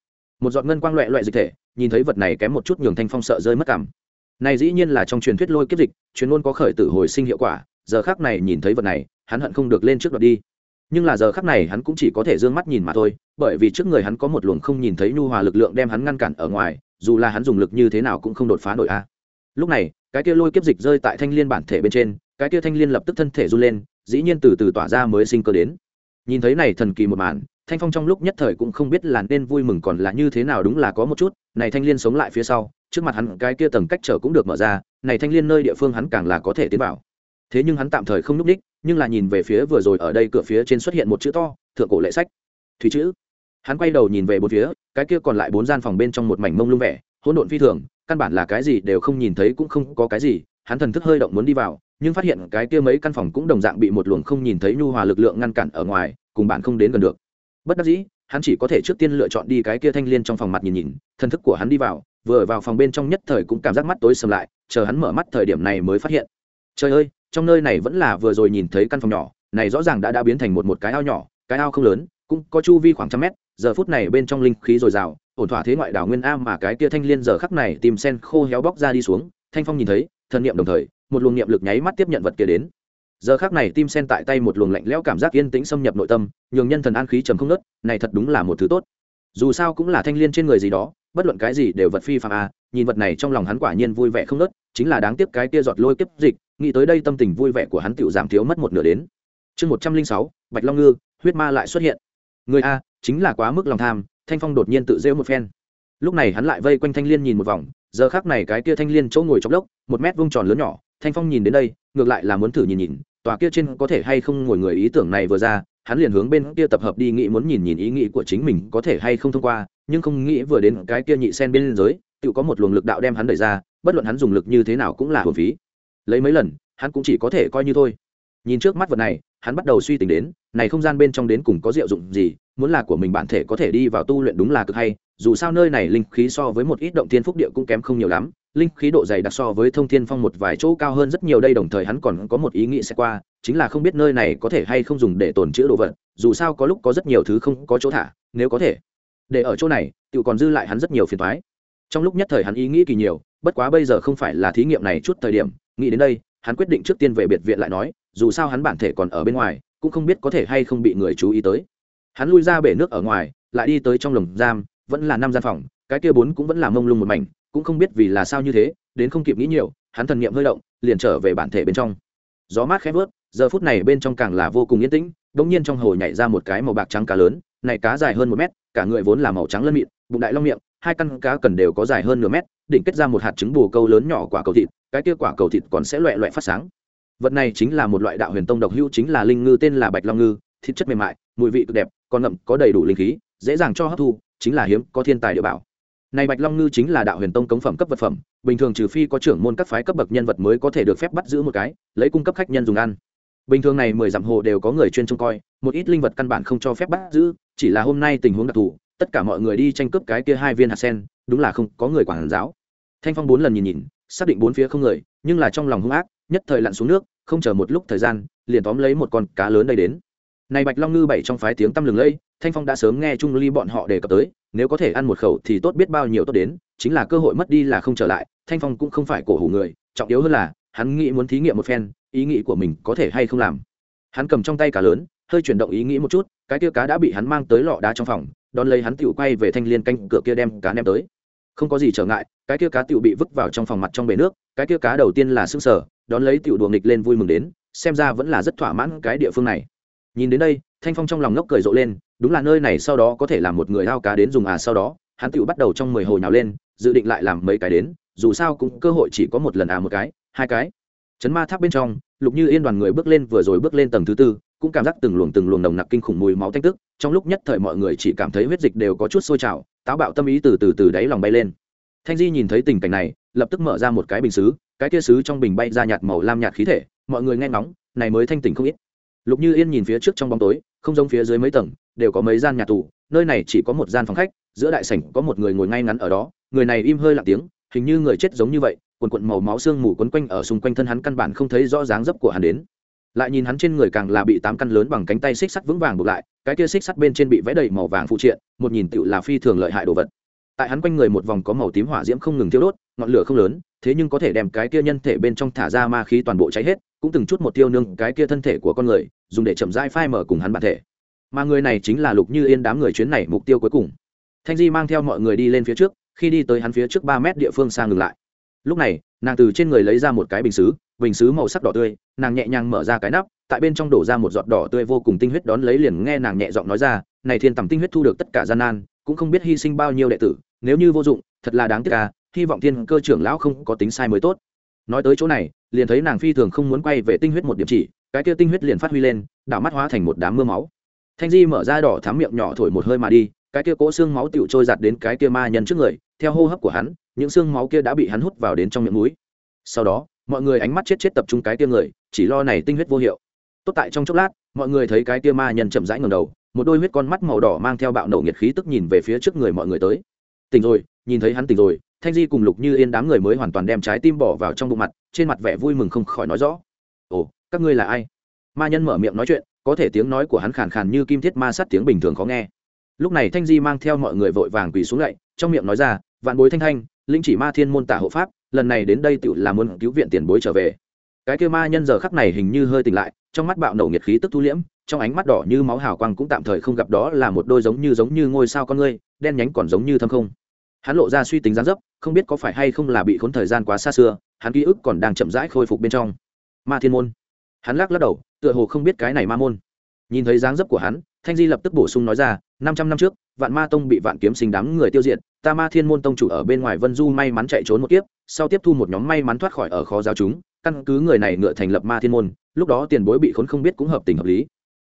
Một giọt ngân quang loẹ loẹ dịch thể, nhìn thấy vật này kém một chút nhường thanh phong sợ rơi mất cảm. Này dĩ nhiên là trong truyền thuyết lôi kiếp dịch truyền luôn có khởi tử hồi sinh hiệu quả, giờ khác này nhìn thấy vật này hắn hận không được lên trước đoạt đi. Nhưng là giờ khắc này hắn cũng chỉ có thể d ư ơ n g mắt nhìn mà thôi, bởi vì trước người hắn có một luồng không nhìn thấy nhu hòa lực lượng đem hắn ngăn cản ở ngoài, dù là hắn dùng lực như thế nào cũng không đột phá nổi a. Lúc này, cái kia lôi kiếp dịch rơi tại thanh liên bản thể bên trên, cái kia thanh liên lập tức thân thể run lên, dĩ nhiên từ từ tỏa ra mới sinh cơ đến. Nhìn thấy này thần kỳ một màn, thanh phong trong lúc nhất thời cũng không biết là nên vui mừng còn là như thế nào đúng là có một chút, này thanh liên sống lại phía sau, trước mặt hắn cái kia tầng cách trở cũng được mở ra, này thanh liên nơi địa phương hắn càng là có thể tiến vào. Thế nhưng hắn tạm thời không núp đích nhưng là nhìn về phía vừa rồi ở đây cửa phía trên xuất hiện một chữ to, thượng cổ lệ sách. Thủy chữ. Hắn quay đầu nhìn về bốn phía, cái kia còn lại bốn gian phòng bên trong một mảnh mông lung vẻ, hỗn độn phi thường, căn bản là cái gì đều không nhìn thấy cũng không có cái gì, hắn thần thức hơi động muốn đi vào, nhưng phát hiện cái kia mấy căn phòng cũng đồng dạng bị một luồng không nhìn thấy nhu hòa lực lượng ngăn cản ở ngoài, cùng bạn không đến gần được. Bất đắc dĩ, hắn chỉ có thể trước tiên lựa chọn đi cái kia thanh liên trong phòng mặt nhìn nhìn, thần thức của hắn đi vào, vừa vào phòng bên trong nhất thời cũng cảm giác mắt tối sầm lại, chờ hắn mở mắt thời điểm này mới phát hiện. Trời ơi trong nơi này vẫn là vừa rồi nhìn thấy căn phòng nhỏ, này rõ ràng đã đã biến thành một một cái ao nhỏ, cái ao không lớn, cũng có chu vi khoảng trăm mét, giờ phút này bên trong linh khí dồi dào, ổn thỏa thế ngoại đảo nguyên a mà cái kia thanh liên giờ khắc này tìm sen khô héo bóc ra đi xuống, thanh phong nhìn thấy, thần niệm đồng thời, một luồng niệm lực nháy mắt tiếp nhận vật kia đến. Giờ khắc này tim sen tại tay một luồng lạnh lẽo cảm giác yên tĩnh xâm nhập nội tâm, nhường nhân thần an khí trầm không nớt này thật đúng là một thứ tốt. Dù sao cũng là thanh liên trên người gì đó, bất luận cái gì đều vật phi phạm a, nhìn vật này trong lòng hắn quả nhiên vui vẻ không nớt chính là đáng tiếc cái kia giọt lôi kiếp dịch nghĩ tới đây tâm tình vui vẻ của hắn tựu giảm thiếu mất một nửa đến. Chương một trăm linh sáu, bạch long ngư, huyết ma lại xuất hiện. Người a, chính là quá mức lòng tham, thanh phong đột nhiên tự rêu một phen. Lúc này hắn lại vây quanh thanh liên nhìn một vòng, giờ khác này cái kia thanh liên chỗ ngồi trong lốc một mét vuông tròn lớn nhỏ, thanh phong nhìn đến đây, ngược lại là muốn thử nhìn nhìn, tòa kia trên có thể hay không ngồi người ý tưởng này vừa ra, hắn liền hướng bên kia tập hợp đi nghĩ muốn nhìn nhìn ý nghĩ của chính mình có thể hay không thông qua, nhưng không nghĩ vừa đến cái kia nhị sen bên dưới, tự có một luồng lực đạo đem hắn đẩy ra, bất luận hắn dùng lực như thế nào cũng là hồn phí lấy mấy lần, hắn cũng chỉ có thể coi như thôi. Nhìn trước mắt vật này, hắn bắt đầu suy tính đến, này không gian bên trong đến cùng có diệu dụng gì, muốn là của mình bản thể có thể đi vào tu luyện đúng là cực hay, dù sao nơi này linh khí so với một ít động thiên phúc địa cũng kém không nhiều lắm, linh khí độ dày đặc so với thông thiên phong một vài chỗ cao hơn rất nhiều đây đồng thời hắn còn có một ý nghĩ sẽ qua, chính là không biết nơi này có thể hay không dùng để tồn chữ đồ vật, dù sao có lúc có rất nhiều thứ không có chỗ thả, nếu có thể để ở chỗ này tự còn dư lại hắn rất nhiều phiền thoái trong lúc nhất thời hắn ý nghĩ kỳ nhiều, bất quá bây giờ không phải là thí nghiệm này chút thời điểm nghĩ đến đây, hắn quyết định trước tiên về biệt viện lại nói, dù sao hắn bản thể còn ở bên ngoài, cũng không biết có thể hay không bị người chú ý tới. Hắn lui ra bể nước ở ngoài, lại đi tới trong lồng giam, vẫn là năm gian phòng, cái kia bốn cũng vẫn là mông lung một mảnh, cũng không biết vì là sao như thế, đến không kịp nghĩ nhiều, hắn thần niệm hơi động, liền trở về bản thể bên trong. Gió mát khẽ vớt, giờ phút này bên trong càng là vô cùng yên tĩnh đ ỗ n g nhiên trong hồ nhảy ra một cái màu bạc trắng cá lớn, này cá dài hơn một mét, cả người vốn là màu trắng lân mịn, bụng đại long miệng, hai căn cá cần đều có dài hơn nửa mét đỉnh kết ra một hạt trứng bù câu lớn nhỏ quả cầu thịt, cái kia quả cầu thịt còn sẽ loẹ loẹ phát sáng. Vật này chính là một loại đạo huyền tông độc hữu, chính là linh ngư, tên là bạch long ngư, thịt chất mềm mại, mùi vị cực đẹp, còn ngậm có đầy đủ linh khí, dễ dàng cho hấp thu, chính là hiếm, có thiên tài địa bảo. Này bạch long ngư chính là đạo huyền tông cống phẩm cấp vật phẩm, bình thường trừ phi có trưởng môn các phái cấp bậc nhân vật mới có thể được phép bắt giữ một cái, lấy cung cấp khách nhân dùng ăn. Bình thường này mười dặm hồ đều có người chuyên trông coi, một ít linh vật căn bản không cho phép bắt giữ, chỉ là hôm nay tình huống đặc thù tất cả mọi người đi tranh cướp cái kia hai viên hạt sen, đúng là không có người quản giáo. Thanh phong bốn lần nhìn nhìn, xác định bốn phía không người, nhưng là trong lòng hung ác, nhất thời lặn xuống nước, không chờ một lúc thời gian, liền tóm lấy một con cá lớn đây đến. Này bạch long ngư bảy trong phái tiếng tăm lừng lẫy, thanh phong đã sớm nghe trung ly bọn họ đề cập tới, nếu có thể ăn một khẩu thì tốt biết bao nhiêu tốt đến, chính là cơ hội mất đi là không trở lại, thanh phong cũng không phải cổ hủ người, trọng yếu hơn là, hắn nghĩ muốn thí nghiệm một phen, ý nghĩ của mình có thể hay không làm. Hắn cầm trong tay cá lớn, hơi chuyển động ý nghĩ một chút, cái kia cá đã bị hắn mang tới lọ đá trong phòng đón lấy hắn tiểu quay về thanh liên canh cửa kia đem cá ném tới. Không có gì trở ngại, cái kia cá tiểu bị vứt vào trong phòng mặt trong bể nước, cái kia cá đầu tiên là sững sờ, đón lấy tiểu đùa nghịch lên vui mừng đến, xem ra vẫn là rất thỏa mãn cái địa phương này. Nhìn đến đây, thanh phong trong lòng ngốc cười rộ lên, đúng là nơi này sau đó có thể làm một người ao cá đến dùng à sau đó, hắn tiểu bắt đầu trong mười hồi nhào lên, dự định lại làm mấy cái đến, dù sao cũng cơ hội chỉ có một lần à một cái, hai cái. Chấn ma tháp bên trong, lục như yên đoàn người bước lên vừa rồi bước lên tầng thứ tư cũng cảm giác từng luồng từng luồng nồng nặc kinh khủng mùi máu tanh tức, trong lúc nhất thời mọi người chỉ cảm thấy huyết dịch đều có chút sôi trào, táo bạo tâm ý từ từ từ đáy lòng bay lên. Thanh di nhìn thấy tình cảnh này, lập tức mở ra một cái bình xứ, cái kia xứ trong bình bay ra nhạt màu lam nhạt khí thể, mọi người nghe ngóng, này mới thanh tỉnh không ít. Lục như yên nhìn phía trước trong bóng tối, không giống phía dưới mấy tầng, đều có mấy gian nhà tù, nơi này chỉ có một gian phòng khách, giữa đại sảnh có một người ngồi ngay ngắn ở đó, người này im hơi lặng tiếng, hình như người chết giống như vậy, quần quận màu máu xương mù quấn quanh ở xung quanh thân hắn căn bản không thấy rõ dáng dấp của hắn đến lại nhìn hắn trên người càng là bị tám căn lớn bằng cánh tay xích sắt vững vàng buộc lại, cái kia xích sắt bên trên bị vẽ đầy màu vàng phụ triện, một nhìn tựu là phi thường lợi hại đồ vật. Tại hắn quanh người một vòng có màu tím hỏa diễm không ngừng thiêu đốt, ngọn lửa không lớn, thế nhưng có thể đem cái kia nhân thể bên trong thả ra ma khí toàn bộ cháy hết, cũng từng chút một tiêu nương cái kia thân thể của con người, dùng để chậm rãi phai mở cùng hắn bản thể. Mà người này chính là lục như yên đám người chuyến này mục tiêu cuối cùng. Thanh di mang theo mọi người đi lên phía trước, khi đi tới hắn phía trước ba mét địa phương sang ngừng lại. Lúc này, nàng từ trên người lấy ra một cái bình xứ bình xứ màu sắc đỏ tươi, nàng nhẹ nhàng mở ra cái nắp, tại bên trong đổ ra một giọt đỏ tươi vô cùng tinh huyết đón lấy liền nghe nàng nhẹ giọng nói ra, này thiên tầm tinh huyết thu được tất cả gian nan, cũng không biết hy sinh bao nhiêu đệ tử, nếu như vô dụng, thật là đáng tiếc à hy vọng thiên cơ trưởng lão không có tính sai mới tốt. Nói tới chỗ này, liền thấy nàng phi thường không muốn quay về tinh huyết một điểm chỉ, cái kia tinh huyết liền phát huy lên, đảo mắt hóa thành một đám mưa máu. Thanh di mở ra đỏ thám miệng nhỏ thổi một hơi mà đi, cái kia cỗ xương máu tựu trôi giặt đến cái kia ma nhân trước người, theo hô hấp của hắn, những xương máu kia đã bị hắn hút vào đến trong miệng mũi. Sau đó mọi người ánh mắt chết chết tập trung cái tia người, chỉ lo này tinh huyết vô hiệu. Tốt tại trong chốc lát, mọi người thấy cái tia ma nhân chậm rãi ngầm đầu, một đôi huyết con mắt màu đỏ mang theo bạo nổ nhiệt khí tức nhìn về phía trước người mọi người tới. Tỉnh rồi, nhìn thấy hắn tỉnh rồi, thanh di cùng lục như yên đám người mới hoàn toàn đem trái tim bỏ vào trong bụng mặt, trên mặt vẻ vui mừng không khỏi nói rõ. Ồ, các ngươi là ai? Ma nhân mở miệng nói chuyện, có thể tiếng nói của hắn khàn khàn như kim thiết ma sát tiếng bình thường khó nghe. Lúc này thanh di mang theo mọi người vội vàng quỳ xuống lạy trong miệng nói ra, vạn bối thanh thanh linh chỉ ma thiên môn tả hộ pháp, lần này đến đây tự là muốn cứu viện tiền bối trở về. Cái kêu ma nhân giờ khắc này hình như hơi tỉnh lại, trong mắt bạo nổ nhiệt khí tức thu liễm, trong ánh mắt đỏ như máu hào quang cũng tạm thời không gặp đó là một đôi giống như giống như ngôi sao con ngươi, đen nhánh còn giống như thâm không. Hắn lộ ra suy tính gián dấp, không biết có phải hay không là bị khốn thời gian quá xa xưa, hắn ký ức còn đang chậm rãi khôi phục bên trong. Ma thiên môn. Hắn lắc lắc đầu, tựa hồ không biết cái này ma môn nhìn thấy dáng dấp của hắn, thanh di lập tức bổ sung nói ra, năm trăm năm trước, vạn ma tông bị vạn kiếm sinh đám người tiêu diệt, ta ma thiên môn tông chủ ở bên ngoài vân du may mắn chạy trốn một kiếp, sau tiếp thu một nhóm may mắn thoát khỏi ở khó giáo chúng, căn cứ người này ngựa thành lập ma thiên môn, lúc đó tiền bối bị khốn không biết cũng hợp tình hợp lý.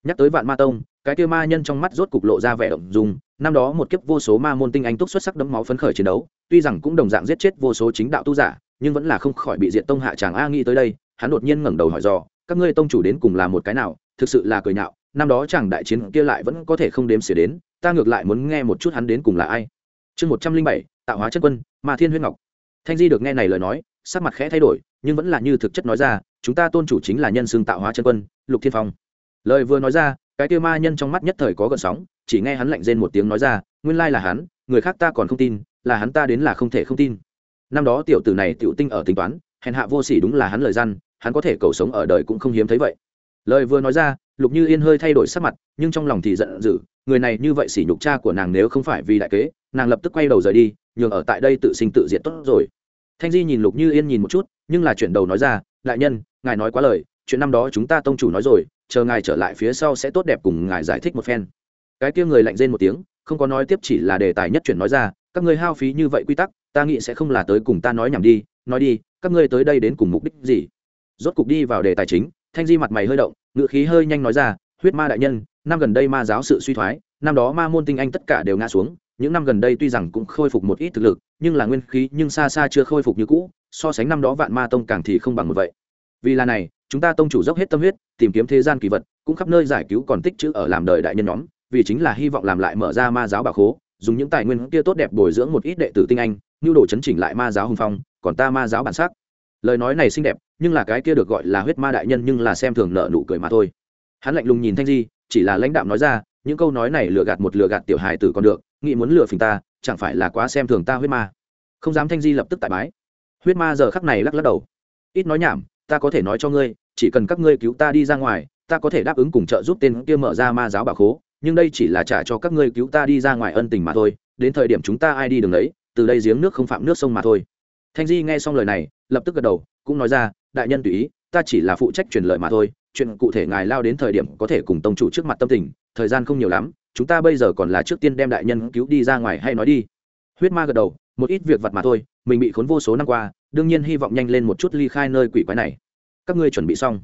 Nhắc tới vạn ma tông, cái kia ma nhân trong mắt rốt cục lộ ra vẻ động dung, năm đó một kiếp vô số ma môn tinh anh túc xuất sắc đấm máu phấn khởi chiến đấu, tuy rằng cũng đồng dạng giết chết vô số chính đạo tu giả, nhưng vẫn là không khỏi bị diện tông hạ chàng a nghĩ tới đây, hắn đột nhiên ngẩng đầu hỏi dò, các ngươi tông chủ đến cùng là một cái nào? Thực sự là cười nhạo năm đó chẳng đại chiến kia lại vẫn có thể không đếm xỉa đến, ta ngược lại muốn nghe một chút hắn đến cùng là ai. Chương một trăm linh bảy, tạo hóa chân quân mà thiên huyết ngọc. Thanh di được nghe này lời nói, sắc mặt khẽ thay đổi, nhưng vẫn là như thực chất nói ra, chúng ta tôn chủ chính là nhân xương tạo hóa chân quân, lục thiên phong. Lời vừa nói ra, cái tiêu ma nhân trong mắt nhất thời có gợn sóng, chỉ nghe hắn lạnh rên một tiếng nói ra, nguyên lai là hắn, người khác ta còn không tin, là hắn ta đến là không thể không tin. Năm đó tiểu tử này tiểu tinh ở tính toán, hèn hạ vô sỉ đúng là hắn lời gian, hắn có thể cầu sống ở đời cũng không hiếm thấy vậy lời vừa nói ra, lục như yên hơi thay đổi sắc mặt, nhưng trong lòng thì giận dữ, người này như vậy sỉ nhục cha của nàng nếu không phải vì đại kế, nàng lập tức quay đầu rời đi nhường ở tại đây tự sinh tự diệt tốt rồi. Thanh di nhìn lục như yên nhìn một chút, nhưng là chuyển đầu nói ra, đại nhân, ngài nói quá lời, chuyện năm đó chúng ta tông chủ nói rồi, chờ ngài trở lại phía sau sẽ tốt đẹp cùng ngài giải thích một phen. Cái kia người lạnh rên một tiếng, không có nói tiếp chỉ là đề tài nhất chuyển nói ra, các ngươi hao phí như vậy quy tắc, ta nghĩ sẽ không là tới cùng ta nói nhảm đi, nói đi, các ngươi tới đây đến cùng mục đích gì? Rốt cục đi vào đề tài chính thanh di mặt mày hơi động ngựa khí hơi nhanh nói ra, huyết ma đại nhân, năm gần đây ma giáo sự suy thoái, năm đó ma môn tinh anh tất cả đều ngã xuống, những năm gần đây tuy rằng cũng khôi phục một ít thực lực, nhưng là nguyên khí nhưng xa xa chưa khôi phục như cũ, so sánh năm đó vạn ma tông càng thì không bằng một vậy. Vì là này, chúng ta tông chủ dốc hết tâm huyết, tìm kiếm thế gian kỳ vật, cũng khắp nơi giải cứu còn tích chữ ở làm đời đại nhân nhóm, vì chính là hy vọng làm lại mở ra ma giáo bà khố, dùng những tài nguyên kia tốt đẹp bồi dưỡng một ít đệ tử tinh anh nhu đồ chấn chỉnh lại ma giáo hùng phong, còn ta ma giáo bản sắc. Lời nói này xinh đẹp nhưng là cái kia được gọi là huyết ma đại nhân nhưng là xem thường nợ nụ cười mà thôi. Hắn lạnh lùng nhìn thanh di, chỉ là lãnh đạo nói ra, những câu nói này lừa gạt một lừa gạt tiểu hài tử còn được, nghĩ muốn lừa phình ta, chẳng phải là quá xem thường ta huyết ma. Không dám thanh di lập tức tại bái. Huyết ma giờ khắc này lắc lắc đầu. Ít nói nhảm, ta có thể nói cho ngươi, chỉ cần các ngươi cứu ta đi ra ngoài, ta có thể đáp ứng cùng trợ giúp tên kia mở ra ma giáo bà khố, nhưng đây chỉ là trả cho các ngươi cứu ta đi ra ngoài ân tình mà thôi, đến thời điểm chúng ta ai đi đường đấy từ đây giếng nước không phạm nước sông mà thôi. Thanh di nghe xong lời này, lập tức gật đầu, cũng nói ra đại nhân tùy ý, ta chỉ là phụ trách truyền lời mà thôi, chuyện cụ thể ngài lao đến thời điểm có thể cùng tông chủ trước mặt tâm tình, thời gian không nhiều lắm, chúng ta bây giờ còn là trước tiên đem đại nhân cứu đi ra ngoài hay nói đi. Huyết ma gật đầu, một ít việc vặt mà thôi, mình bị khốn vô số năm qua, đương nhiên hy vọng nhanh lên một chút ly khai nơi quỷ quái này. Các ngươi chuẩn bị xong.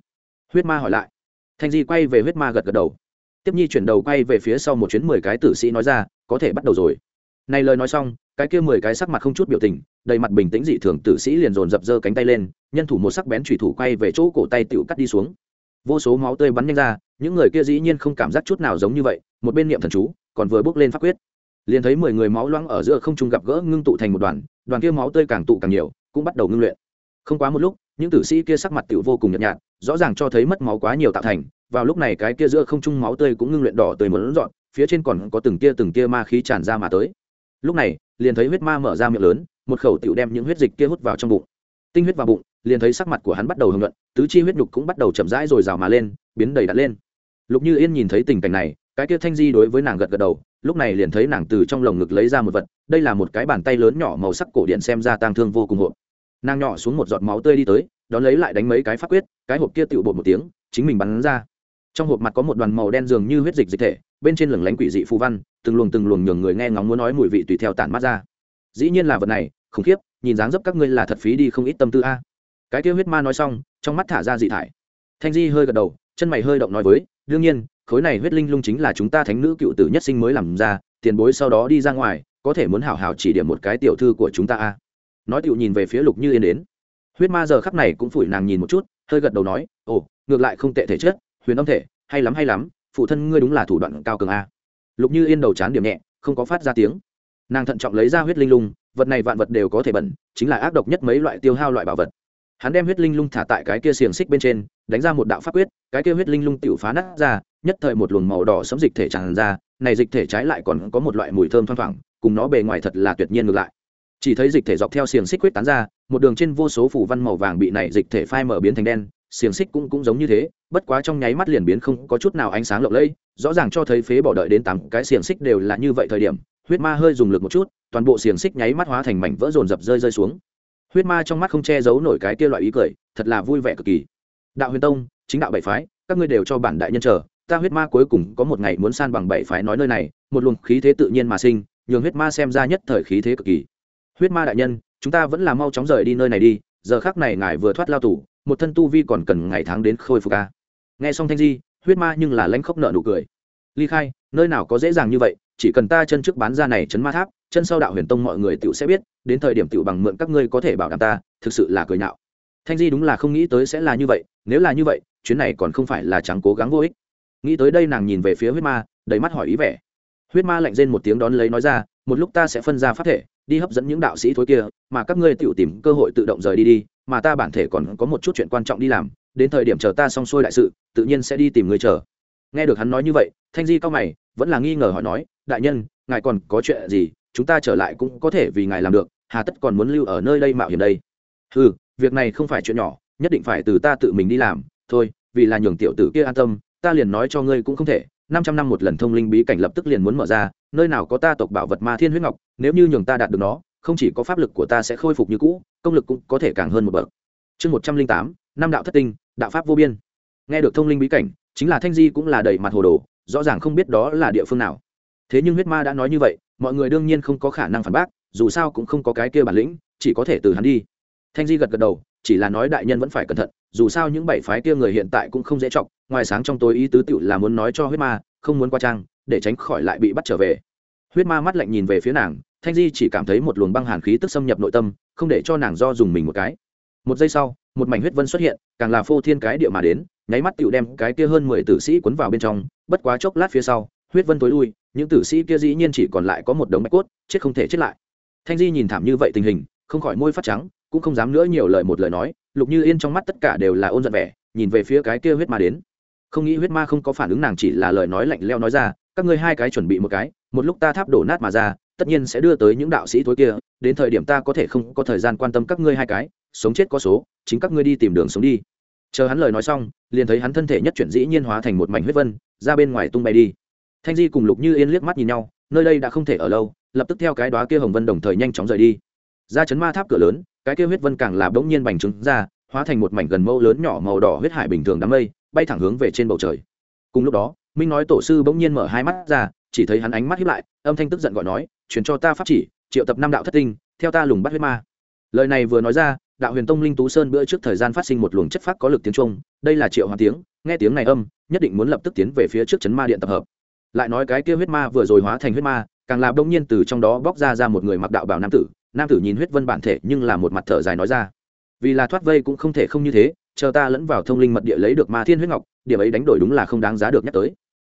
Huyết ma hỏi lại. Thanh di quay về huyết ma gật gật đầu. Tiếp nhi chuyển đầu quay về phía sau một chuyến mười cái tử sĩ nói ra, có thể bắt đầu rồi này lời nói xong, cái kia mười cái sắc mặt không chút biểu tình, đầy mặt bình tĩnh dị thường tử sĩ liền dồn dập giơ cánh tay lên, nhân thủ một sắc bén thủy thủ quay về chỗ cổ tay tựu cắt đi xuống. Vô số máu tươi bắn nhanh ra, những người kia dĩ nhiên không cảm giác chút nào giống như vậy, một bên niệm thần chú, còn vừa bước lên pháp quyết. Liền thấy mười người máu loãng ở giữa không trung gặp gỡ ngưng tụ thành một đoàn đoàn kia máu tươi càng tụ càng nhiều, cũng bắt đầu ngưng luyện. Không quá một lúc, những tử sĩ kia sắc mặt tựu vô cùng nhợt nhạt, rõ ràng cho thấy mất máu quá nhiều tạo thành, vào lúc này cái kia giữa không trung máu tươi cũng ngưng luyện đỏ tươi một lớn dọn phía trên còn có từng tia từng tia ma khí tràn ra mà tới lúc này, liền thấy huyết ma mở ra miệng lớn, một khẩu tựu đem những huyết dịch kia hút vào trong bụng. Tinh huyết vào bụng, liền thấy sắc mặt của hắn bắt đầu hưởng luận tứ chi huyết nhục cũng bắt đầu chậm rãi rồi rào mà lên, biến đầy đặt lên. Lục như yên nhìn thấy tình cảnh này, cái kia thanh di đối với nàng gật gật đầu, lúc này liền thấy nàng từ trong lồng ngực lấy ra một vật, đây là một cái bàn tay lớn nhỏ màu sắc cổ điện xem ra tang thương vô cùng hộp. Nàng nhỏ xuống một giọt máu tươi đi tới, đón lấy lại đánh mấy cái pháp quyết, cái hộp kia tựu bột một tiếng, chính mình bắn ra. Trong hộp mặt có một đoàn màu đen dường như huyết dịch dịch thể bên trên lửng lánh quỷ dị phù văn, từng luồng từng luồng nhường người nghe ngóng muốn nói mùi vị tùy theo tản mắt ra. Dĩ nhiên là vật này, khủng khiếp, nhìn dáng dấp các ngươi là thật phí đi không ít tâm tư a. Cái tiêu huyết ma nói xong, trong mắt thả ra dị thải. Thanh di hơi gật đầu, chân mày hơi động nói với, đương nhiên, khối này huyết linh lung chính là chúng ta thánh nữ cựu tử nhất sinh mới làm ra, tiền bối sau đó đi ra ngoài, có thể muốn hảo hảo chỉ điểm một cái tiểu thư của chúng ta a. Nói tiểu nhìn về phía lục như yên đến. Huyết ma giờ khắp này cũng phủi nàng nhìn một chút, hơi gật đầu nói, ồ, ngược lại không tệ thể chất, huyền âm thể, hay lắm hay lắm phụ thân ngươi đúng là thủ đoạn cao cường a. Lục như yên đầu chán điểm nhẹ, không có phát ra tiếng. Nàng thận trọng lấy ra huyết linh lung, vật này vạn vật đều có thể bẩn, chính là ác độc nhất mấy loại tiêu hao loại bảo vật. Hắn đem huyết linh lung thả tại cái kia xiềng xích bên trên, đánh ra một đạo pháp quyết, cái kia huyết linh lung tiểu phá nát ra, nhất thời một luồng màu đỏ sấm dịch thể tràn ra, này dịch thể trái lại còn có một loại mùi thơm thoang thoảng, cùng nó bề ngoài thật là tuyệt nhiên ngược lại. Chỉ thấy dịch thể dọc theo xiềng xích quyết tán ra, một đường trên vô số phủ văn màu vàng bị này dịch thể phai mở biến thành đen xiềng xích cũng cũng giống như thế, bất quá trong nháy mắt liền biến không có chút nào ánh sáng lộng lẫy, rõ ràng cho thấy phế bỏ đợi đến tám cái xiềng xích đều là như vậy thời điểm, huyết ma hơi dùng lực một chút, toàn bộ xiềng xích nháy mắt hóa thành mảnh vỡ rồn rập rơi rơi xuống. Huyết ma trong mắt không che giấu nổi cái kia loại ý cười, thật là vui vẻ cực kỳ. Đạo huyền tông, chính đạo bảy phái, các ngươi đều cho bản đại nhân chờ, ta huyết ma cuối cùng có một ngày muốn san bằng bảy phái nói nơi này, một luồng khí thế tự nhiên mà sinh, nhường huyết ma xem ra nhất thời khí thế cực kỳ. Huyết ma đại nhân, chúng ta vẫn là mau chóng rời đi nơi này đi, giờ khác này ngài vừa thoát lao tù một thân tu vi còn cần ngày tháng đến khôi phục a. Nghe xong thanh di, huyết ma nhưng là lãnh khốc nợ nụ cười. Ly khai, nơi nào có dễ dàng như vậy, chỉ cần ta chân trước bán ra này chấn ma tháp, chân sau đạo huyền tông mọi người tựu sẽ biết, đến thời điểm tựu bằng mượn các ngươi có thể bảo đảm ta, thực sự là cười nhạo. Thanh di đúng là không nghĩ tới sẽ là như vậy, nếu là như vậy, chuyến này còn không phải là chẳng cố gắng vô ích. Nghĩ tới đây nàng nhìn về phía huyết ma, đầy mắt hỏi ý vẻ. Huyết ma lạnh rên một tiếng đón lấy nói ra, một lúc ta sẽ phân ra phát thể, đi hấp dẫn những đạo sĩ thối kia, mà các ngươi tự tìm cơ hội tự động rời đi đi mà ta bản thể còn có một chút chuyện quan trọng đi làm, đến thời điểm chờ ta xong xuôi đại sự, tự nhiên sẽ đi tìm người chờ. Nghe được hắn nói như vậy, thanh di cao mày, vẫn là nghi ngờ hỏi nói, đại nhân, ngài còn có chuyện gì? Chúng ta trở lại cũng có thể vì ngài làm được, hà tất còn muốn lưu ở nơi đây mạo hiểm đây. Ừ việc này không phải chuyện nhỏ, nhất định phải từ ta tự mình đi làm. Thôi, vì là nhường tiểu tử kia an tâm, ta liền nói cho ngươi cũng không thể. Năm trăm năm một lần thông linh bí cảnh lập tức liền muốn mở ra, nơi nào có ta tộc bảo vật ma thiên huyết ngọc, nếu như nhường ta đạt được nó, không chỉ có pháp lực của ta sẽ khôi phục như cũ công lực cũng có thể càng hơn một bậc. Chương một trăm linh tám, năm đạo thất tinh, đạo pháp vô biên. Nghe được thông linh bí cảnh, chính là thanh di cũng là đầy mặt hồ đồ, rõ ràng không biết đó là địa phương nào. Thế nhưng huyết ma đã nói như vậy, mọi người đương nhiên không có khả năng phản bác, dù sao cũng không có cái kia bản lĩnh, chỉ có thể từ hắn đi. Thanh di gật gật đầu, chỉ là nói đại nhân vẫn phải cẩn thận, dù sao những bảy phái kia người hiện tại cũng không dễ chọc, ngoài sáng trong tối ý tứ tựu là muốn nói cho huyết ma, không muốn qua trang, để tránh khỏi lại bị bắt trở về. Huyết ma mắt lạnh nhìn về phía nàng thanh di chỉ cảm thấy một luồng băng hàn khí tức xâm nhập nội tâm, không để cho nàng do dùng mình một cái. Một giây sau, một mảnh huyết vân xuất hiện, càng là phô thiên cái địa mà đến, nháy mắt tựu đem cái kia hơn mười tử sĩ quấn vào bên trong, bất quá chốc lát phía sau, huyết vân tối lui, những tử sĩ kia dĩ nhiên chỉ còn lại có một đống bạch cốt, chết không thể chết lại. Thanh di nhìn thảm như vậy tình hình, không khỏi môi phát trắng, cũng không dám nữa nhiều lời một lời nói, lục như yên trong mắt tất cả đều là ôn giận vẻ, nhìn về phía cái kia huyết ma đến. Không nghĩ huyết ma không có phản ứng nàng chỉ là lời nói lạnh leo nói ra, các ngươi hai cái chuẩn bị một cái, một lúc ta tháp đổ nát mà ra tất nhiên sẽ đưa tới những đạo sĩ thối kia, đến thời điểm ta có thể không có thời gian quan tâm các ngươi hai cái, sống chết có số, chính các ngươi đi tìm đường sống đi. Chờ hắn lời nói xong, liền thấy hắn thân thể nhất chuyển dĩ nhiên hóa thành một mảnh huyết vân, ra bên ngoài tung bay đi. Thanh di cùng lục như yên liếc mắt nhìn nhau, nơi đây đã không thể ở lâu, lập tức theo cái đó kia hồng vân đồng thời nhanh chóng rời đi. Ra chấn ma tháp cửa lớn, cái kia huyết vân càng là bỗng nhiên bành trứng ra, hóa thành một mảnh gần mẫu lớn nhỏ màu đỏ huyết hải bình thường đám mây, bay thẳng hướng về trên bầu trời. Cùng lúc đó, minh nói tổ sư bỗng nhiên mở hai mắt ra, chỉ thấy hắn ánh mắt hiếp lại, âm thanh tức giận gọi nói chuyển cho ta pháp chỉ, triệu tập năm đạo thất tinh, theo ta lùng bắt huyết ma. Lời này vừa nói ra, đạo huyền tông linh tú sơn bữa trước thời gian phát sinh một luồng chất phát có lực tiếng trung, đây là triệu hòa tiếng, nghe tiếng này âm, nhất định muốn lập tức tiến về phía trước chấn ma điện tập hợp. Lại nói cái kia huyết ma vừa rồi hóa thành huyết ma, càng làm đông nhiên từ trong đó bóc ra ra một người mặc đạo bảo nam tử nam tử nhìn huyết vân bản thể nhưng là một mặt thở dài nói ra. Vì là thoát vây cũng không thể không như thế, chờ ta lẫn vào thông linh mật địa lấy được ma thiên huyết ngọc, điểm ấy đánh đổi đúng là không đáng giá được nhắc tới.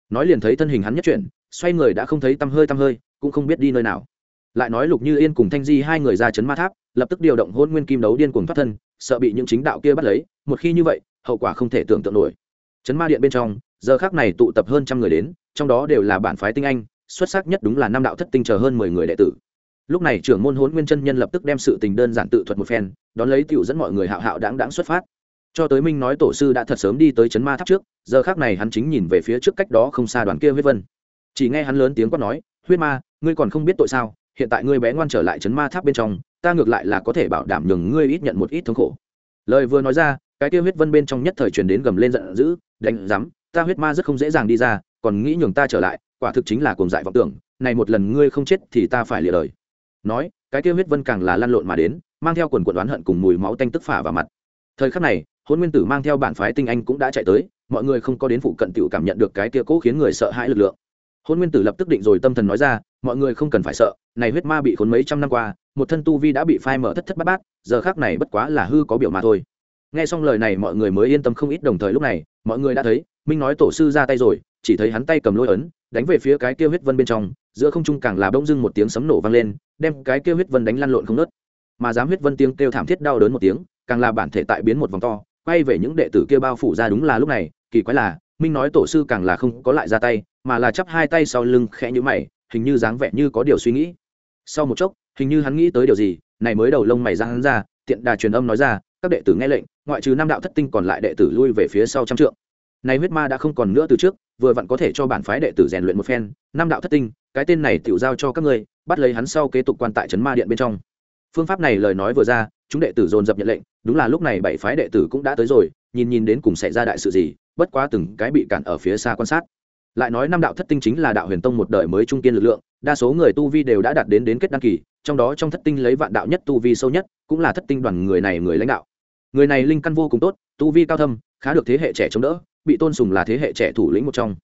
Nói liền thấy thân hình hắn nhất chuyển, xoay người đã không thấy tăm hơi tăm hơi cũng không biết đi nơi nào. Lại nói lục như yên cùng thanh di hai người ra chấn ma tháp, lập tức điều động hôn nguyên kim đấu điên cùng thoát thân, sợ bị những chính đạo kia bắt lấy, một khi như vậy, hậu quả không thể tưởng tượng nổi. Chấn ma điện bên trong, giờ khác này tụ tập hơn trăm người đến, trong đó đều là bản phái tinh anh, xuất sắc nhất đúng là năm đạo thất tinh chờ hơn mười người đệ tử. Lúc này trưởng môn hôn nguyên chân nhân lập tức đem sự tình đơn giản tự thuật một phen, đón lấy tựu dẫn mọi người hạo hạo đáng đáng xuất phát. Cho tới minh nói tổ sư đã thật sớm đi tới chấn ma tháp trước, giờ khác này hắn chính nhìn về phía trước cách đó không xa đoàn kia huyết vân. Chỉ nghe hắn lớn tiếng quát nói, huyết ma ngươi còn không biết tội sao, hiện tại ngươi bé ngoan trở lại chấn ma tháp bên trong, ta ngược lại là có thể bảo đảm nhường ngươi ít nhận một ít thống khổ. Lời vừa nói ra, cái kia huyết vân bên trong nhất thời truyền đến gầm lên giận dữ, đánh rắm ta huyết ma rất không dễ dàng đi ra, còn nghĩ nhường ta trở lại, quả thực chính là cuồng dại vọng tưởng, này một lần ngươi không chết thì ta phải lìa lời nói, cái kia huyết vân càng là lăn lộn mà đến, mang theo quần quần oán hận cùng mùi máu tanh tức phả vào mặt. Thời khắc này hôn nguyên tử mang theo bản phái tinh anh cũng đã chạy tới, mọi người không có đến phụ cận tiểu cảm nhận được cái kia cố khiến người sợ hãi lực lượng hôn nguyên tử lập tức định rồi tâm thần nói ra, mọi người không cần phải sợ, này huyết ma bị khốn mấy trăm năm qua, một thân tu vi đã bị phai mở thất thất bát bát, giờ khác này bất quá là hư có biểu mà thôi. Nghe xong lời này mọi người mới yên tâm không ít đồng thời lúc này, mọi người đã thấy, minh nói tổ sư ra tay rồi, chỉ thấy hắn tay cầm lôi ấn, đánh về phía cái kia huyết vân bên trong, giữa không trung càng là bỗng dưng một tiếng sấm nổ vang lên, đem cái kia huyết vân đánh lăn lộn không nớt mà dám huyết vân tiếng kêu thảm thiết đau đớn một tiếng, càng là bản thể tại biến một vòng to, quay về những đệ tử kia bao phủ ra đúng là lúc này, kỳ quái là minh nói tổ sư càng là không có lại ra tay, mà là chắp hai tay sau lưng khẽ nhũ mày, hình như dáng vẻ như có điều suy nghĩ. Sau một chốc, hình như hắn nghĩ tới điều gì, này mới đầu lông mày ra hắn ra, tiện đà truyền âm nói ra, các đệ tử nghe lệnh, ngoại trừ năm đạo thất tinh còn lại đệ tử lui về phía sau trăm trượng. Này huyết ma đã không còn nữa từ trước, vừa vặn có thể cho bản phái đệ tử rèn luyện một phen năm đạo thất tinh, cái tên này tiểu giao cho các ngươi, bắt lấy hắn sau kế tục quan tại trấn ma điện bên trong. Phương pháp này lời nói vừa ra, chúng đệ tử dồn dập nhận lệnh, đúng là lúc này bảy phái đệ tử cũng đã tới rồi, nhìn nhìn đến cùng xảy ra đại sự gì bất quá từng cái bị cản ở phía xa quan sát. Lại nói năm đạo thất tinh chính là đạo huyền tông một đời mới trung kiên lực lượng, đa số người tu vi đều đã đạt đến đến kết đăng kỳ, trong đó trong thất tinh lấy vạn đạo nhất tu vi sâu nhất, cũng là thất tinh đoàn người này người lãnh đạo. Người này linh căn vô cùng tốt, tu vi cao thâm, khá được thế hệ trẻ chống đỡ, bị tôn sùng là thế hệ trẻ thủ lĩnh một trong.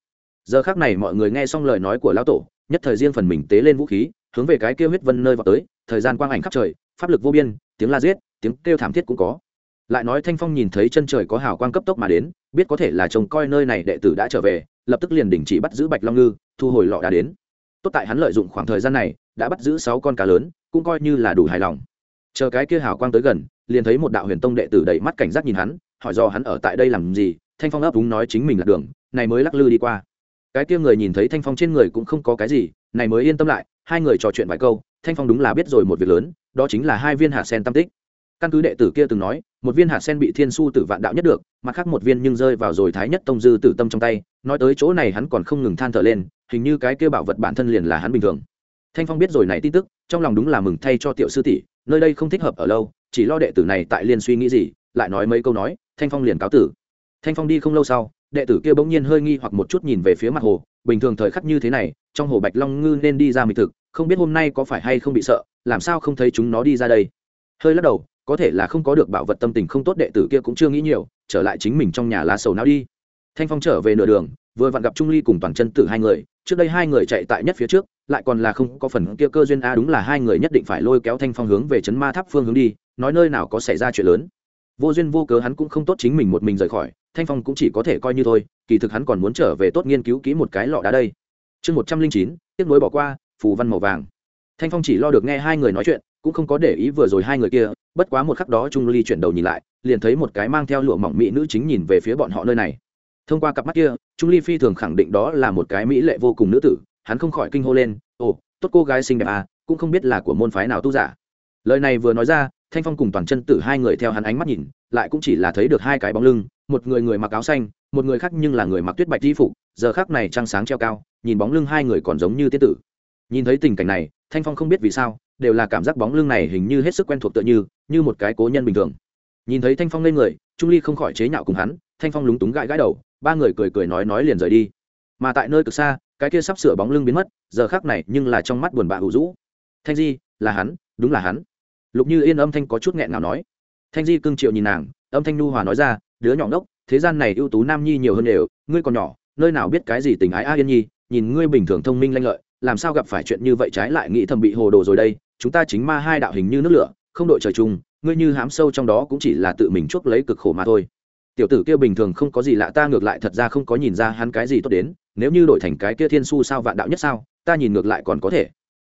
Giờ khác này mọi người nghe xong lời nói của lão tổ, nhất thời riêng phần mình tế lên vũ khí, hướng về cái kêu huyết vân nơi vào tới, thời gian quang ảnh khắp trời, pháp lực vô biên, tiếng la giết, tiếng kêu thảm thiết cũng có. Lại nói thanh phong nhìn thấy chân trời có hào quang cấp tốc mà đến biết có thể là trông coi nơi này đệ tử đã trở về, lập tức liền đình chỉ bắt giữ bạch long ngư, thu hồi lọ đã đến. Tốt tại hắn lợi dụng khoảng thời gian này, đã bắt giữ sáu con cá lớn, cũng coi như là đủ hài lòng. Chờ cái kia hào quang tới gần, liền thấy một đạo huyền tông đệ tử đầy mắt cảnh giác nhìn hắn, hỏi do hắn ở tại đây làm gì, thanh phong ấp úng nói chính mình là đường, này mới lắc lư đi qua. Cái kia người nhìn thấy thanh phong trên người cũng không có cái gì, này mới yên tâm lại, hai người trò chuyện vài câu, thanh phong đúng là biết rồi một việc lớn, đó chính là hai viên hạ sen tam tích căn cứ đệ tử kia từng nói, một viên hạt sen bị thiên su tử vạn đạo nhất được, mặt khác một viên nhưng rơi vào rồi thái nhất tông dư tử tâm trong tay, nói tới chỗ này hắn còn không ngừng than thở lên, hình như cái kia bảo vật bản thân liền là hắn bình thường. Thanh phong biết rồi này tin tức, trong lòng đúng là mừng thay cho tiểu sư tỷ, nơi đây không thích hợp ở lâu, chỉ lo đệ tử này tại liên suy nghĩ gì, lại nói mấy câu nói, thanh phong liền cáo tử. Thanh phong đi không lâu sau, đệ tử kia bỗng nhiên hơi nghi hoặc một chút nhìn về phía mặt hồ, bình thường thời khắc như thế này, trong hồ bạch long ngư nên đi ra mì thực, không biết hôm nay có phải hay không bị sợ, làm sao không thấy chúng nó đi ra đây. Hơi lắc đầu có thể là không có được bảo vật tâm tình không tốt đệ tử kia cũng chưa nghĩ nhiều, trở lại chính mình trong nhà lá sầu não đi. Thanh phong trở về nửa đường, vừa vặn gặp trung ly cùng toàn chân tử hai người, trước đây hai người chạy tại nhất phía trước, lại còn là không có phần kia cơ duyên a, đúng là hai người nhất định phải lôi kéo thanh phong hướng về chấn ma tháp phương hướng đi, nói nơi nào có xảy ra chuyện lớn. Vô duyên vô cớ hắn cũng không tốt chính mình một mình rời khỏi, thanh phong cũng chỉ có thể coi như thôi, kỳ thực hắn còn muốn trở về tốt nghiên cứu kỹ một cái lọ đá đây. Chương một trăm linh chín tiếc nối bỏ qua, phù văn màu vàng. Thanh phong chỉ lo được nghe hai người nói chuyện, cũng không có để ý vừa rồi hai người kia bất quá một khắc đó trung ly chuyển đầu nhìn lại, liền thấy một cái mang theo lụa mỏng mỹ nữ chính nhìn về phía bọn họ nơi này. Thông qua cặp mắt kia, trung ly phi thường khẳng định đó là một cái mỹ lệ vô cùng nữ tử, hắn không khỏi kinh hô lên, ồ, tốt cô gái xinh đẹp à cũng không biết là của môn phái nào tu giả. Lời này vừa nói ra, thanh phong cùng toàn chân tử hai người theo hắn ánh mắt nhìn, lại cũng chỉ là thấy được hai cái bóng lưng, một người người mặc áo xanh, một người khác nhưng là người mặc tuyết bạch di phục, giờ khác này trăng sáng treo cao, nhìn bóng lưng hai người còn giống như tiết tử. Nhìn thấy tình cảnh này, thanh phong không biết vì sao, đều là cảm giác bóng lưng này hình như hết sức quen thuộc tựa như như một cái cố nhân bình thường. Nhìn thấy thanh phong lên người, trung ly không khỏi chế nhạo cùng hắn, thanh phong lúng túng gãi gãi đầu, ba người cười cười nói nói liền rời đi. Mà tại nơi cực xa, cái kia sắp sửa bóng lưng biến mất, giờ khác này nhưng là trong mắt buồn bã hữu rũ. Thanh di, là hắn, đúng là hắn. Lục như yên âm thanh có chút nghẹn nào nói. Thanh di cưng triệu nhìn nàng, âm thanh nu hòa nói ra, đứa nhỏ ngốc, thế gian này ưu tú nam nhi nhiều hơn đều, ngươi còn nhỏ, nơi nào biết cái gì tình ái a yên nhi, nhìn ngươi bình thường thông minh lanh lợi, làm sao gặp phải chuyện như vậy trái lại nghĩ thầm bị hồ đồ rồi đây, chúng ta chính ma hai đạo hình như nước lửa không đội trời chung, ngươi như hám sâu trong đó cũng chỉ là tự mình chuốc lấy cực khổ mà thôi. Tiểu tử kia bình thường không có gì lạ, ta ngược lại thật ra không có nhìn ra hắn cái gì tốt đến, nếu như đổi thành cái kia thiên su sao vạn đạo nhất sao, ta nhìn ngược lại còn có thể.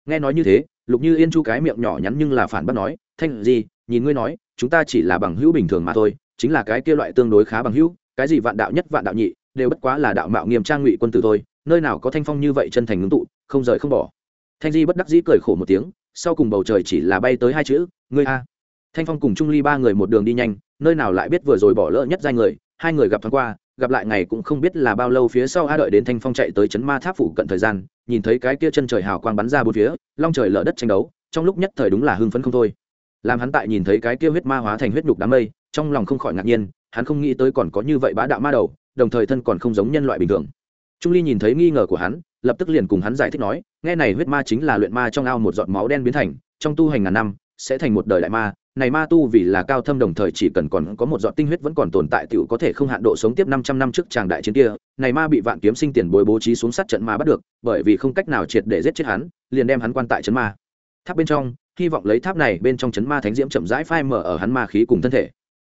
Nghe nói như thế, lục như yên chu cái miệng nhỏ nhắn nhưng là phản bác nói, thanh gì, nhìn ngươi nói, chúng ta chỉ là bằng hữu bình thường mà thôi, chính là cái kia loại tương đối khá bằng hữu, cái gì vạn đạo nhất vạn đạo nhị, đều bất quá là đạo mạo nghiêm trang ngụy quân tử thôi, nơi nào có thanh phong như vậy chân thành ngưng tụ, không rời không bỏ. Thanh di bất đắc dĩ cười khổ một tiếng sau cùng bầu trời chỉ là bay tới hai chữ, ngươi a. Thanh phong cùng trung ly ba người một đường đi nhanh, nơi nào lại biết vừa rồi bỏ lỡ nhất giai người, hai người gặp thoáng qua, gặp lại ngày cũng không biết là bao lâu phía sau a đợi đến thanh phong chạy tới chấn ma tháp phủ cận thời gian, nhìn thấy cái kia chân trời hào quang bắn ra bốn phía, long trời lở đất tranh đấu, trong lúc nhất thời đúng là hưng phấn không thôi. Làm hắn tại nhìn thấy cái kia huyết ma hóa thành huyết nhục đám mây, trong lòng không khỏi ngạc nhiên, hắn không nghĩ tới còn có như vậy bá đạo ma đầu, đồng thời thân còn không giống nhân loại bình thường. Trung ly nhìn thấy nghi ngờ của hắn lập tức liền cùng hắn giải thích nói nghe này huyết ma chính là luyện ma trong ao một giọt máu đen biến thành trong tu hành ngàn năm sẽ thành một đời đại ma này ma tu vì là cao thâm đồng thời chỉ cần còn có một giọt tinh huyết vẫn còn tồn tại tiểu có thể không hạn độ sống tiếp 500 năm trước tràng đại chiến kia, này ma bị vạn kiếm sinh tiền bối bố trí xuống sát trận ma bắt được, bởi vì không cách nào triệt để giết chết hắn, liền đem hắn quan tại trấn ma. Tháp bên trong, hy vọng lấy tháp này bên trong trấn ma thánh diễm chậm rãi phai mở ở hắn ma khí cùng thân thể.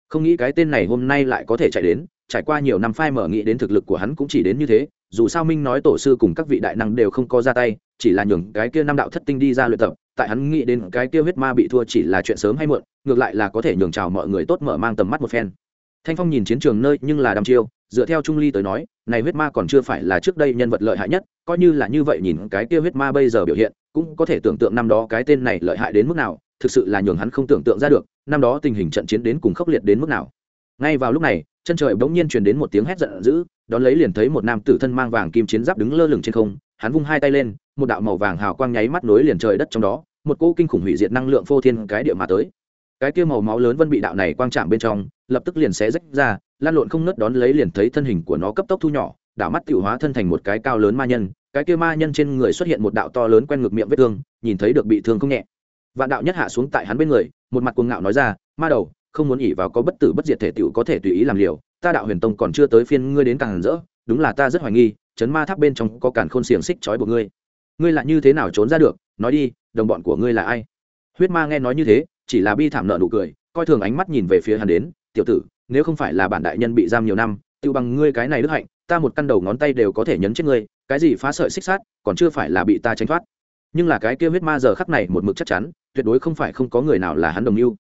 Không nghĩ cái tên này hôm nay lại có thể chạy đến, trải qua nhiều năm phai mở nghĩ đến thực lực của hắn cũng chỉ đến như thế, dù sao Minh nói tổ sư cùng các vị đại năng đều không có ra tay, chỉ là nhường cái kia năm đạo thất tinh đi ra luyện tập, tại hắn nghĩ đến cái kia huyết ma bị thua chỉ là chuyện sớm hay muộn, ngược lại là có thể nhường chào mọi người tốt mở mang tầm mắt một phen. Thanh Phong nhìn chiến trường nơi nhưng là đăm chiêu, dựa theo Trung Ly tới nói, này huyết ma còn chưa phải là trước đây nhân vật lợi hại nhất, coi như là như vậy nhìn cái kia huyết ma bây giờ biểu hiện, cũng có thể tưởng tượng năm đó cái tên này lợi hại đến mức nào, thực sự là nhường hắn không tưởng tượng ra được, năm đó tình hình trận chiến đến cùng khốc liệt đến mức nào. Ngay vào lúc này, chân trời bỗng nhiên truyền đến một tiếng hét giận dữ, đón lấy liền thấy một nam tử thân mang vàng kim chiến giáp đứng lơ lửng trên không, hắn vung hai tay lên, một đạo màu vàng hào quang nháy mắt nối liền trời đất trong đó, một cỗ kinh khủng hủy diệt năng lượng phô thiên cái địa mà tới. Cái kia màu máu lớn vân bị đạo này quang chạm bên trong, lập tức liền xé rách ra, lan lộn không nớt đón lấy liền thấy thân hình của nó cấp tốc thu nhỏ, đảo mắt tiểu hóa thân thành một cái cao lớn ma nhân, cái kia ma nhân trên người xuất hiện một đạo to lớn quen ngược miệng vết thương, nhìn thấy được bị thương không nhẹ. Vạn đạo nhất hạ xuống tại hắn bên người, một mặt cuồng ngạo nói ra, "Ma đầu, không muốn ỷ vào có bất tử bất diệt thể tiểu có thể tùy ý làm liều, ta đạo huyền tông còn chưa tới phiên ngươi đến càng rỡ, đúng là ta rất hoài nghi, chấn ma tháp bên trong có càn khôn xiềng xích trói buộc ngươi. Ngươi lại như thế nào trốn ra được? Nói đi đồng bọn của ngươi là ai? Huyết ma nghe nói như thế chỉ là bi thảm nợ nụ cười coi thường ánh mắt nhìn về phía hắn đến tiểu tử nếu không phải là bản đại nhân bị giam nhiều năm tự bằng ngươi cái này đức hạnh ta một căn đầu ngón tay đều có thể nhấn chết ngươi cái gì phá sợi xích sát còn chưa phải là bị ta tránh thoát. Nhưng là cái kia huyết ma giờ khắc này một mực chắc chắn tuyệt đối không phải không có người nào là hắn đồng mưu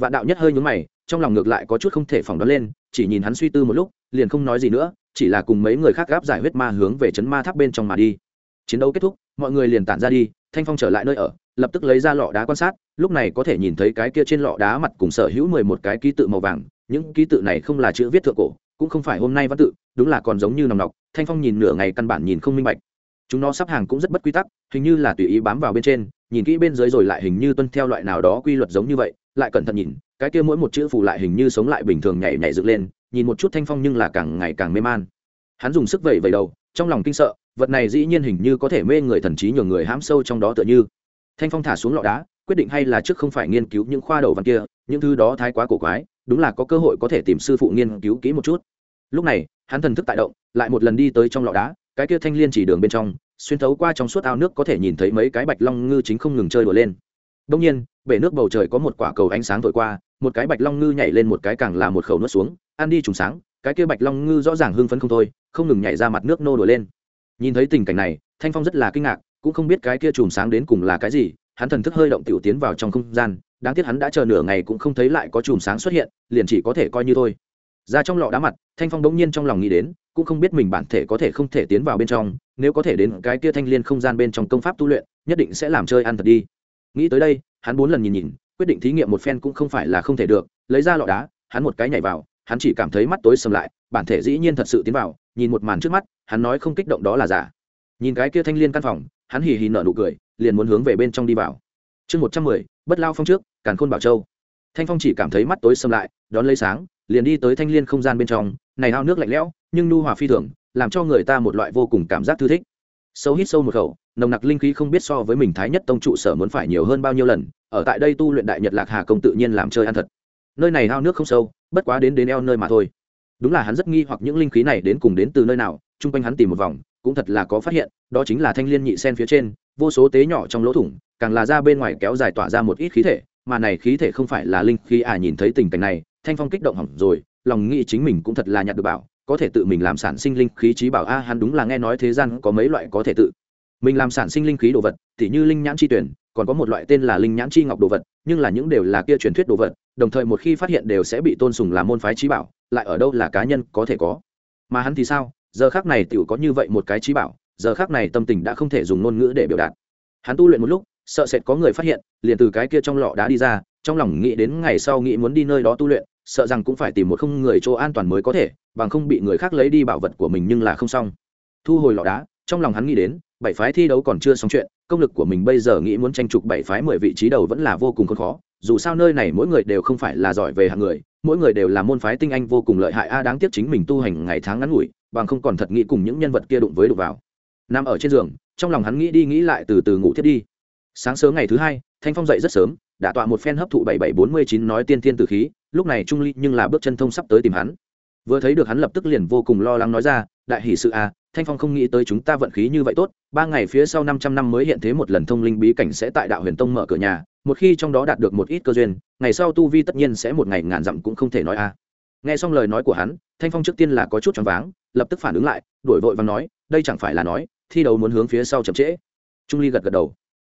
vạn đạo nhất hơi nhún mày, trong lòng ngược lại có chút không thể phỏng đoán lên, chỉ nhìn hắn suy tư một lúc, liền không nói gì nữa, chỉ là cùng mấy người khác gáp giải huyết ma hướng về chấn ma tháp bên trong mà đi. Chiến đấu kết thúc, mọi người liền tản ra đi, thanh phong trở lại nơi ở, lập tức lấy ra lọ đá quan sát, lúc này có thể nhìn thấy cái kia trên lọ đá mặt cùng sở hữu mười một cái ký tự màu vàng, những ký tự này không là chữ viết thượng cổ, cũng không phải hôm nay văn tự, đúng là còn giống như nòng nọc, thanh phong nhìn nửa ngày căn bản nhìn không minh bạch. Chúng nó sắp hàng cũng rất bất quy tắc, hình như là tùy ý bám vào bên trên, nhìn kỹ bên dưới rồi lại hình như tuân theo loại nào đó quy luật giống như vậy lại cẩn thận nhìn, cái kia mỗi một chữ phù lại hình như sống lại bình thường nhảy nhảy dựng lên, nhìn một chút thanh phong nhưng là càng ngày càng mê man. Hắn dùng sức vẩy vẩy đầu, trong lòng kinh sợ, vật này dĩ nhiên hình như có thể mê người thần trí nhường người hãm sâu trong đó tựa như. Thanh phong thả xuống lọ đá, quyết định hay là trước không phải nghiên cứu những khoa đầu văn kia, những thứ đó thái quá cổ quái, đúng là có cơ hội có thể tìm sư phụ nghiên cứu kỹ một chút. Lúc này, hắn thần thức tại động, lại một lần đi tới trong lọ đá, cái kia thanh liên chỉ đường bên trong, xuyên thấu qua trong suốt ao nước có thể nhìn thấy mấy cái bạch long ngư chính không ngừng chơi đùa lên. Đông nhiên bể nước bầu trời có một quả cầu ánh sáng thổi qua, một cái bạch long ngư nhảy lên một cái càng là một khẩu nuốt xuống, ăn đi trùng sáng, cái kia bạch long ngư rõ ràng hưng phấn không thôi, không ngừng nhảy ra mặt nước nô đùa lên. Nhìn thấy tình cảnh này, thanh phong rất là kinh ngạc, cũng không biết cái kia chùm sáng đến cùng là cái gì, hắn thần thức hơi động tiểu tiến vào trong không gian, đáng tiếc hắn đã chờ nửa ngày cũng không thấy lại có chùm sáng xuất hiện, liền chỉ có thể coi như thôi. Ra trong lọ đá mặt, thanh phong đống nhiên trong lòng nghĩ đến, cũng không biết mình bản thể có thể không thể tiến vào bên trong, nếu có thể đến cái kia thanh liên không gian bên trong công pháp tu luyện, nhất định sẽ làm chơi ăn thật đi. Nghĩ tới đây hắn bốn lần nhìn nhìn, quyết định thí nghiệm một phen cũng không phải là không thể được, lấy ra lọ đá, hắn một cái nhảy vào, hắn chỉ cảm thấy mắt tối sầm lại, bản thể dĩ nhiên thật sự tiến vào, nhìn một màn trước mắt, hắn nói không kích động đó là giả. Nhìn cái kia thanh liên căn phòng, hắn hì hì nở nụ cười, liền muốn hướng về bên trong đi vào. Chương một trăm mười, bất lao phong trước, càn khôn bảo châu. Thanh phong chỉ cảm thấy mắt tối sầm lại, đón lấy sáng, liền đi tới thanh liên không gian bên trong, này hao nước lạnh lẽo, nhưng nu hòa phi thường, làm cho người ta một loại vô cùng cảm giác thư thích. Sâu hít sâu một khẩu nồng nặc linh khí không biết so với mình thái nhất tông trụ sở muốn phải nhiều hơn bao nhiêu lần, ở tại đây tu luyện đại nhật lạc hà công tự nhiên làm chơi ăn thật. Nơi này hao nước không sâu, bất quá đến đến eo nơi mà thôi. Đúng là hắn rất nghi hoặc những linh khí này đến cùng đến từ nơi nào, chung quanh hắn tìm một vòng, cũng thật là có phát hiện, đó chính là thanh liên nhị sen phía trên, vô số tế nhỏ trong lỗ thủng, càng là ra bên ngoài kéo dài tỏa ra một ít khí thể, mà này khí thể không phải là linh khí à nhìn thấy tình cảnh này, thanh phong kích động hỏng rồi, lòng nghĩ chính mình cũng thật là nhặt được bảo, có thể tự mình làm sản sinh linh khí trí bảo. A, hắn đúng là nghe nói thế gian có mấy loại có thể tự mình làm sản sinh linh khí đồ vật thì như linh nhãn chi tuyển, còn có một loại tên là linh nhãn chi ngọc đồ vật, nhưng là những đều là kia truyền thuyết đồ vật, đồng thời một khi phát hiện đều sẽ bị tôn sùng làm môn phái trí bảo, lại ở đâu là cá nhân có thể có. Mà hắn thì sao? Giờ khác này tựu có như vậy một cái trí bảo, giờ khác này tâm tình đã không thể dùng ngôn ngữ để biểu đạt. Hắn tu luyện một lúc, sợ sệt có người phát hiện, liền từ cái kia trong lọ đá đi ra, trong lòng nghĩ đến ngày sau nghĩ muốn đi nơi đó tu luyện, sợ rằng cũng phải tìm một không người chỗ an toàn mới có thể, bằng không bị người khác lấy đi bảo vật của mình nhưng là không xong. Thu hồi lọ đá trong lòng hắn nghĩ đến, bảy phái thi đấu còn chưa xong chuyện, công lực của mình bây giờ nghĩ muốn tranh trục bảy phái mười vị trí đầu vẫn là vô cùng khó, dù sao nơi này mỗi người đều không phải là giỏi về hạng người, mỗi người đều là môn phái tinh anh vô cùng lợi hại, a, đáng tiếc chính mình tu hành ngày tháng ngắn ngủi, bằng không còn thật nghĩ cùng những nhân vật kia đụng với đụng vào. Nằm ở trên giường, trong lòng hắn nghĩ đi nghĩ lại từ từ ngủ thiết đi. Sáng sớm ngày thứ hai, thanh phong dậy rất sớm, đã tọa một phen hấp thụ bảy bảy bốn mươi chín nói tiên tiên từ khí, lúc này trung ly nhưng là bước chân thông sắp tới tìm hắn vừa thấy được hắn lập tức liền vô cùng lo lắng nói ra, đại hỷ sự a thanh phong không nghĩ tới chúng ta vận khí như vậy tốt, ba ngày phía sau năm trăm năm mới hiện thế một lần thông linh bí cảnh sẽ tại đạo huyền tông mở cửa nhà, một khi trong đó đạt được một ít cơ duyên, ngày sau tu vi tất nhiên sẽ một ngày ngàn dặm cũng không thể nói a nghe xong lời nói của hắn, thanh phong trước tiên là có chút choáng váng, lập tức phản ứng lại đổi vội và nói, đây chẳng phải là nói, thi đấu muốn hướng phía sau chậm trễ. Trung ly gật gật đầu.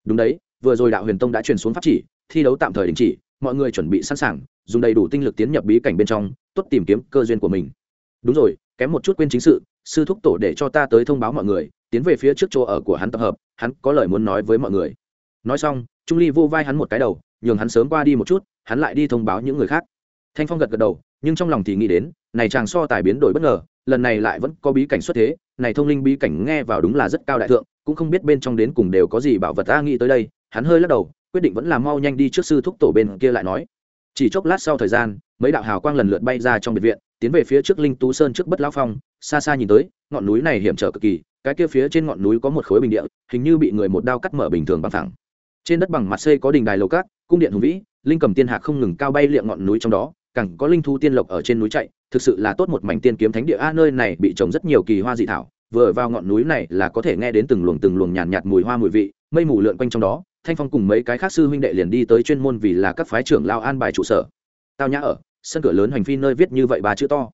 Đúng đấy, vừa rồi đạo huyền tông đã truyền xuống pháp chỉ, thi đấu tạm thời đình chỉ, mọi người chuẩn bị sẵn sàng, dùng đầy đủ tinh lực tiến nhập bí cảnh bên trong tốt tìm kiếm cơ duyên của mình. Đúng rồi, kém một chút quên chính sự, sư thúc tổ để cho ta tới thông báo mọi người, tiến về phía trước chỗ ở của hắn tập hợp, hắn có lời muốn nói với mọi người. Nói xong, trung ly vô vai hắn một cái đầu, nhường hắn sớm qua đi một chút, hắn lại đi thông báo những người khác. Thanh phong gật gật đầu, nhưng trong lòng thì nghĩ đến, này chàng so tài biến đổi bất ngờ, lần này lại vẫn có bí cảnh xuất thế, này thông linh bí cảnh nghe vào đúng là rất cao đại thượng, cũng không biết bên trong đến cùng đều có gì bảo vật ta nghĩ tới đây, hắn hơi lắc đầu, quyết định vẫn là mau nhanh đi trước sư thúc tổ bên kia lại nói. Chỉ chốc lát sau thời gian mấy đạo hào quang lần lượt bay ra trong biệt viện tiến về phía trước linh tú sơn trước bất lão phong xa xa nhìn tới ngọn núi này hiểm trở cực kỳ cái kia phía trên ngọn núi có một khối bình địa hình như bị người một đao cắt mở bình thường bằng thẳng trên đất bằng mặt xây có đình đài lầu cát cung điện hùng vĩ linh cầm tiên hạc không ngừng cao bay liệng ngọn núi trong đó cẳng có linh thu tiên lộc ở trên núi chạy thực sự là tốt một mảnh tiên kiếm thánh địa. A nơi này bị trồng rất nhiều kỳ hoa dị thảo vừa vào ngọn núi này là có thể nghe đến từng luồng từng luồng nhàn nhạt, nhạt mùi hoa mùi vị mây mù lượn quanh trong đó thanh phong cùng mấy cái khác sư huynh đệ liền đi tới chuyên môn vì là các phái trưởng lao an bài trụ sở. Tao nhã ở sân cửa lớn hành phi nơi viết như vậy ba chữ to.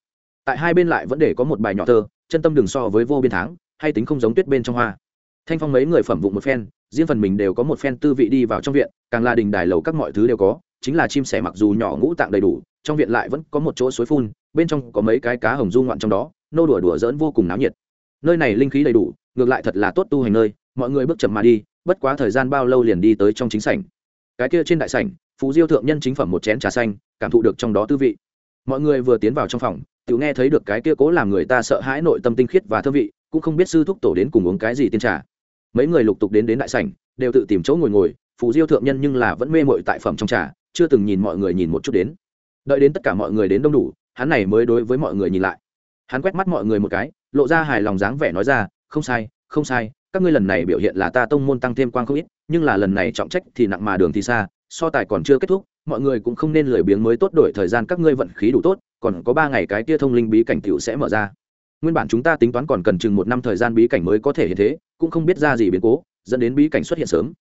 Tại hai bên lại vẫn để có một bài nhỏ thơ, chân tâm đừng so với vô biên tháng hay tính không giống tuyết bên trong hoa. Thanh phong mấy người phẩm vụ một phen, riêng phần mình đều có một phen tư vị đi vào trong viện, càng là đình đài lầu các mọi thứ đều có, chính là chim sẻ mặc dù nhỏ ngũ tạng đầy đủ, trong viện lại vẫn có một chỗ suối phun, bên trong có mấy cái cá hồng du ngoạn trong đó, nô đùa đùa dỡn vô cùng náo nhiệt. Nơi này linh khí đầy đủ, ngược lại thật là tốt tu hành nơi, mọi người bước chậm mà đi, bất quá thời gian bao lâu liền đi tới trong chính sảnh. Cái kia trên đại sảnh, phú diêu thượng nhân chính phẩm một chén trà xanh cảm thụ được trong đó tư vị. Mọi người vừa tiến vào trong phòng tự nghe thấy được cái kia cố làm người ta sợ hãi nội tâm tinh khiết và thơ vị, cũng không biết sư thúc tổ đến cùng uống cái gì tiên trà. Mấy người lục tục đến đến đại sảnh, đều tự tìm chỗ ngồi ngồi, phù diêu thượng nhân nhưng là vẫn mê mội tại phẩm trong trà, chưa từng nhìn mọi người nhìn một chút đến. Đợi đến tất cả mọi người đến đông đủ, hắn này mới đối với mọi người nhìn lại. Hắn quét mắt mọi người một cái, lộ ra hài lòng dáng vẻ nói ra, không sai không sai, các ngươi lần này biểu hiện là ta tông môn tăng thêm quang không ít, nhưng là lần này trọng trách thì nặng mà đường thì xa, so tài còn chưa kết thúc mọi người cũng không nên lười biếng mới tốt đổi thời gian các ngươi vận khí đủ tốt, còn có ba ngày cái tia thông linh bí cảnh tiểu sẽ mở ra. Nguyên bản chúng ta tính toán còn cần chừng một năm thời gian bí cảnh mới có thể hiện thế, cũng không biết ra gì biến cố, dẫn đến bí cảnh xuất hiện sớm.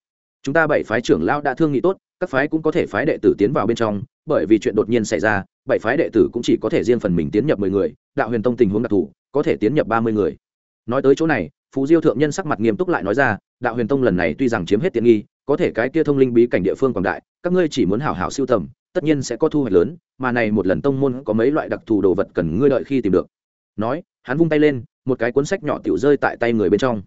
Chúng ta bảy phái trưởng lao đã thương nghị tốt, các phái cũng có thể phái đệ tử tiến vào bên trong, bởi vì chuyện đột nhiên xảy ra, bảy phái đệ tử cũng chỉ có thể riêng phần mình tiến nhập mười người, đạo huyền tông tình huống đặc thù, có thể tiến nhập ba mươi người. Nói tới chỗ này, phú diêu thượng nhân sắc mặt nghiêm túc lại nói ra, đạo huyền tông lần này tuy rằng chiếm hết tiện nghi có thể cái kia thông linh bí cảnh địa phương quảng đại, các ngươi chỉ muốn hảo hảo siêu tầm, tất nhiên sẽ có thu hoạch lớn, mà này một lần tông môn có mấy loại đặc thù đồ vật cần ngươi đợi khi tìm được. Nói, hắn vung tay lên, một cái cuốn sách nhỏ tiểu rơi tại tay người bên trong.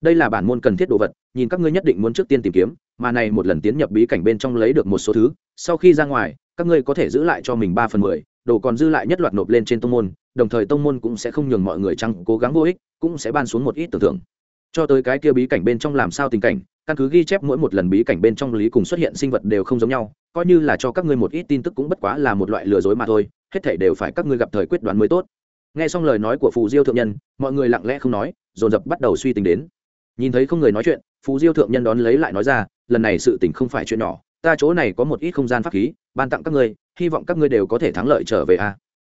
Đây là bản môn cần thiết đồ vật, nhìn các ngươi nhất định muốn trước tiên tìm kiếm, mà này một lần tiến nhập bí cảnh bên trong lấy được một số thứ, sau khi ra ngoài, các ngươi có thể giữ lại cho mình ba phần mười, đồ còn dư lại nhất loạt nộp lên trên tông môn, đồng thời tông môn cũng sẽ không nhường mọi người chăng cố gắng vô ích, cũng sẽ ban xuống một ít tưởng thưởng cho tới cái kia bí cảnh bên trong làm sao tình cảnh căn cứ ghi chép mỗi một lần bí cảnh bên trong lý cùng xuất hiện sinh vật đều không giống nhau, coi như là cho các ngươi một ít tin tức cũng bất quá là một loại lừa dối mà thôi, hết thảy đều phải các ngươi gặp thời quyết đoán mới tốt. Nghe xong lời nói của phù diêu thượng nhân, mọi người lặng lẽ không nói, dồn dập bắt đầu suy tính đến. Nhìn thấy không người nói chuyện, phù diêu thượng nhân đón lấy lại nói ra, lần này sự tình không phải chuyện nhỏ, ta chỗ này có một ít không gian pháp khí, ban tặng các ngươi, hy vọng các ngươi đều có thể thắng lợi trở về a.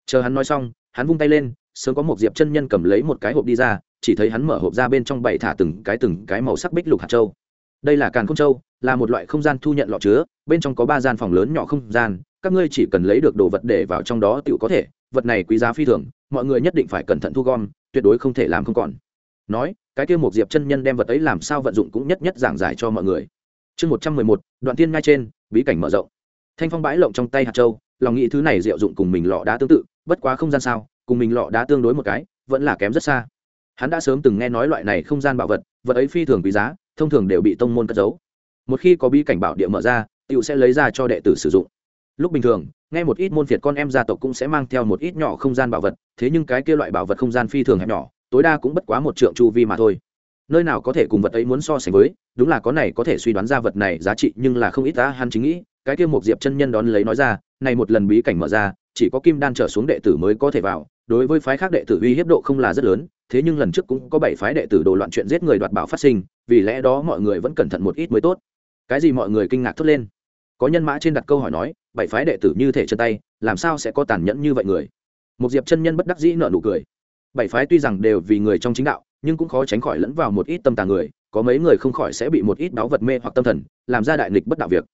Chờ hắn nói xong, hắn vung tay lên, sớm có một diệp chân nhân cầm lấy một cái hộp đi ra, chỉ thấy hắn mở hộp ra bên trong bảy thả từng cái từng cái màu sắc bích lục hạt châu đây là càn không châu, là một loại không gian thu nhận lọ chứa, bên trong có ba gian phòng lớn nhỏ không gian, các ngươi chỉ cần lấy được đồ vật để vào trong đó tự có thể, vật này quý giá phi thường, mọi người nhất định phải cẩn thận thu gom, tuyệt đối không thể làm không còn. Nói, cái kia một diệp chân nhân đem vật ấy làm sao vận dụng cũng nhất nhất giảng giải cho mọi người. Chương một trăm mười một, đoạn tiên ngay trên, bí cảnh mở rộng. Thanh phong bãi lộng trong tay hạt châu, lòng nghĩ thứ này diệu dụng cùng mình lọ đá tương tự, bất quá không gian sao, cùng mình lọ đá tương đối một cái, vẫn là kém rất xa. Hắn đã sớm từng nghe nói loại này không gian bảo vật vật ấy phi thường quý giá thông thường đều bị tông môn cất giấu. Một khi có bí cảnh bảo địa mở ra tựu sẽ lấy ra cho đệ tử sử dụng. Lúc bình thường, nghe một ít môn phiệt con em gia tộc cũng sẽ mang theo một ít nhỏ không gian bảo vật, thế nhưng cái kia loại bảo vật không gian phi thường hẹp nhỏ, tối đa cũng bất quá một trượng chu vi mà thôi. Nơi nào có thể cùng vật ấy muốn so sánh với, đúng là có này có thể suy đoán ra vật này giá trị nhưng là không ít ta hắn chính nghĩ, cái kia một diệp chân nhân đón lấy nói ra, này một lần bí cảnh mở ra, chỉ có kim đan trở xuống đệ tử mới có thể vào, đối với phái khác đệ tử uy hiếp độ không là rất lớn, thế nhưng lần trước cũng có bảy phái đệ tử đồ loạn chuyện giết người đoạt bảo phát sinh vì lẽ đó mọi người vẫn cẩn thận một ít mới tốt. Cái gì mọi người kinh ngạc thốt lên? Có nhân mã trên đặt câu hỏi nói, bảy phái đệ tử như thể chân tay, làm sao sẽ có tàn nhẫn như vậy người? Một diệp chân nhân bất đắc dĩ nợ nụ cười. Bảy phái tuy rằng đều vì người trong chính đạo, nhưng cũng khó tránh khỏi lẫn vào một ít tâm tà người, có mấy người không khỏi sẽ bị một ít đáo vật mê hoặc tâm thần, làm ra đại nghịch bất đạo việc.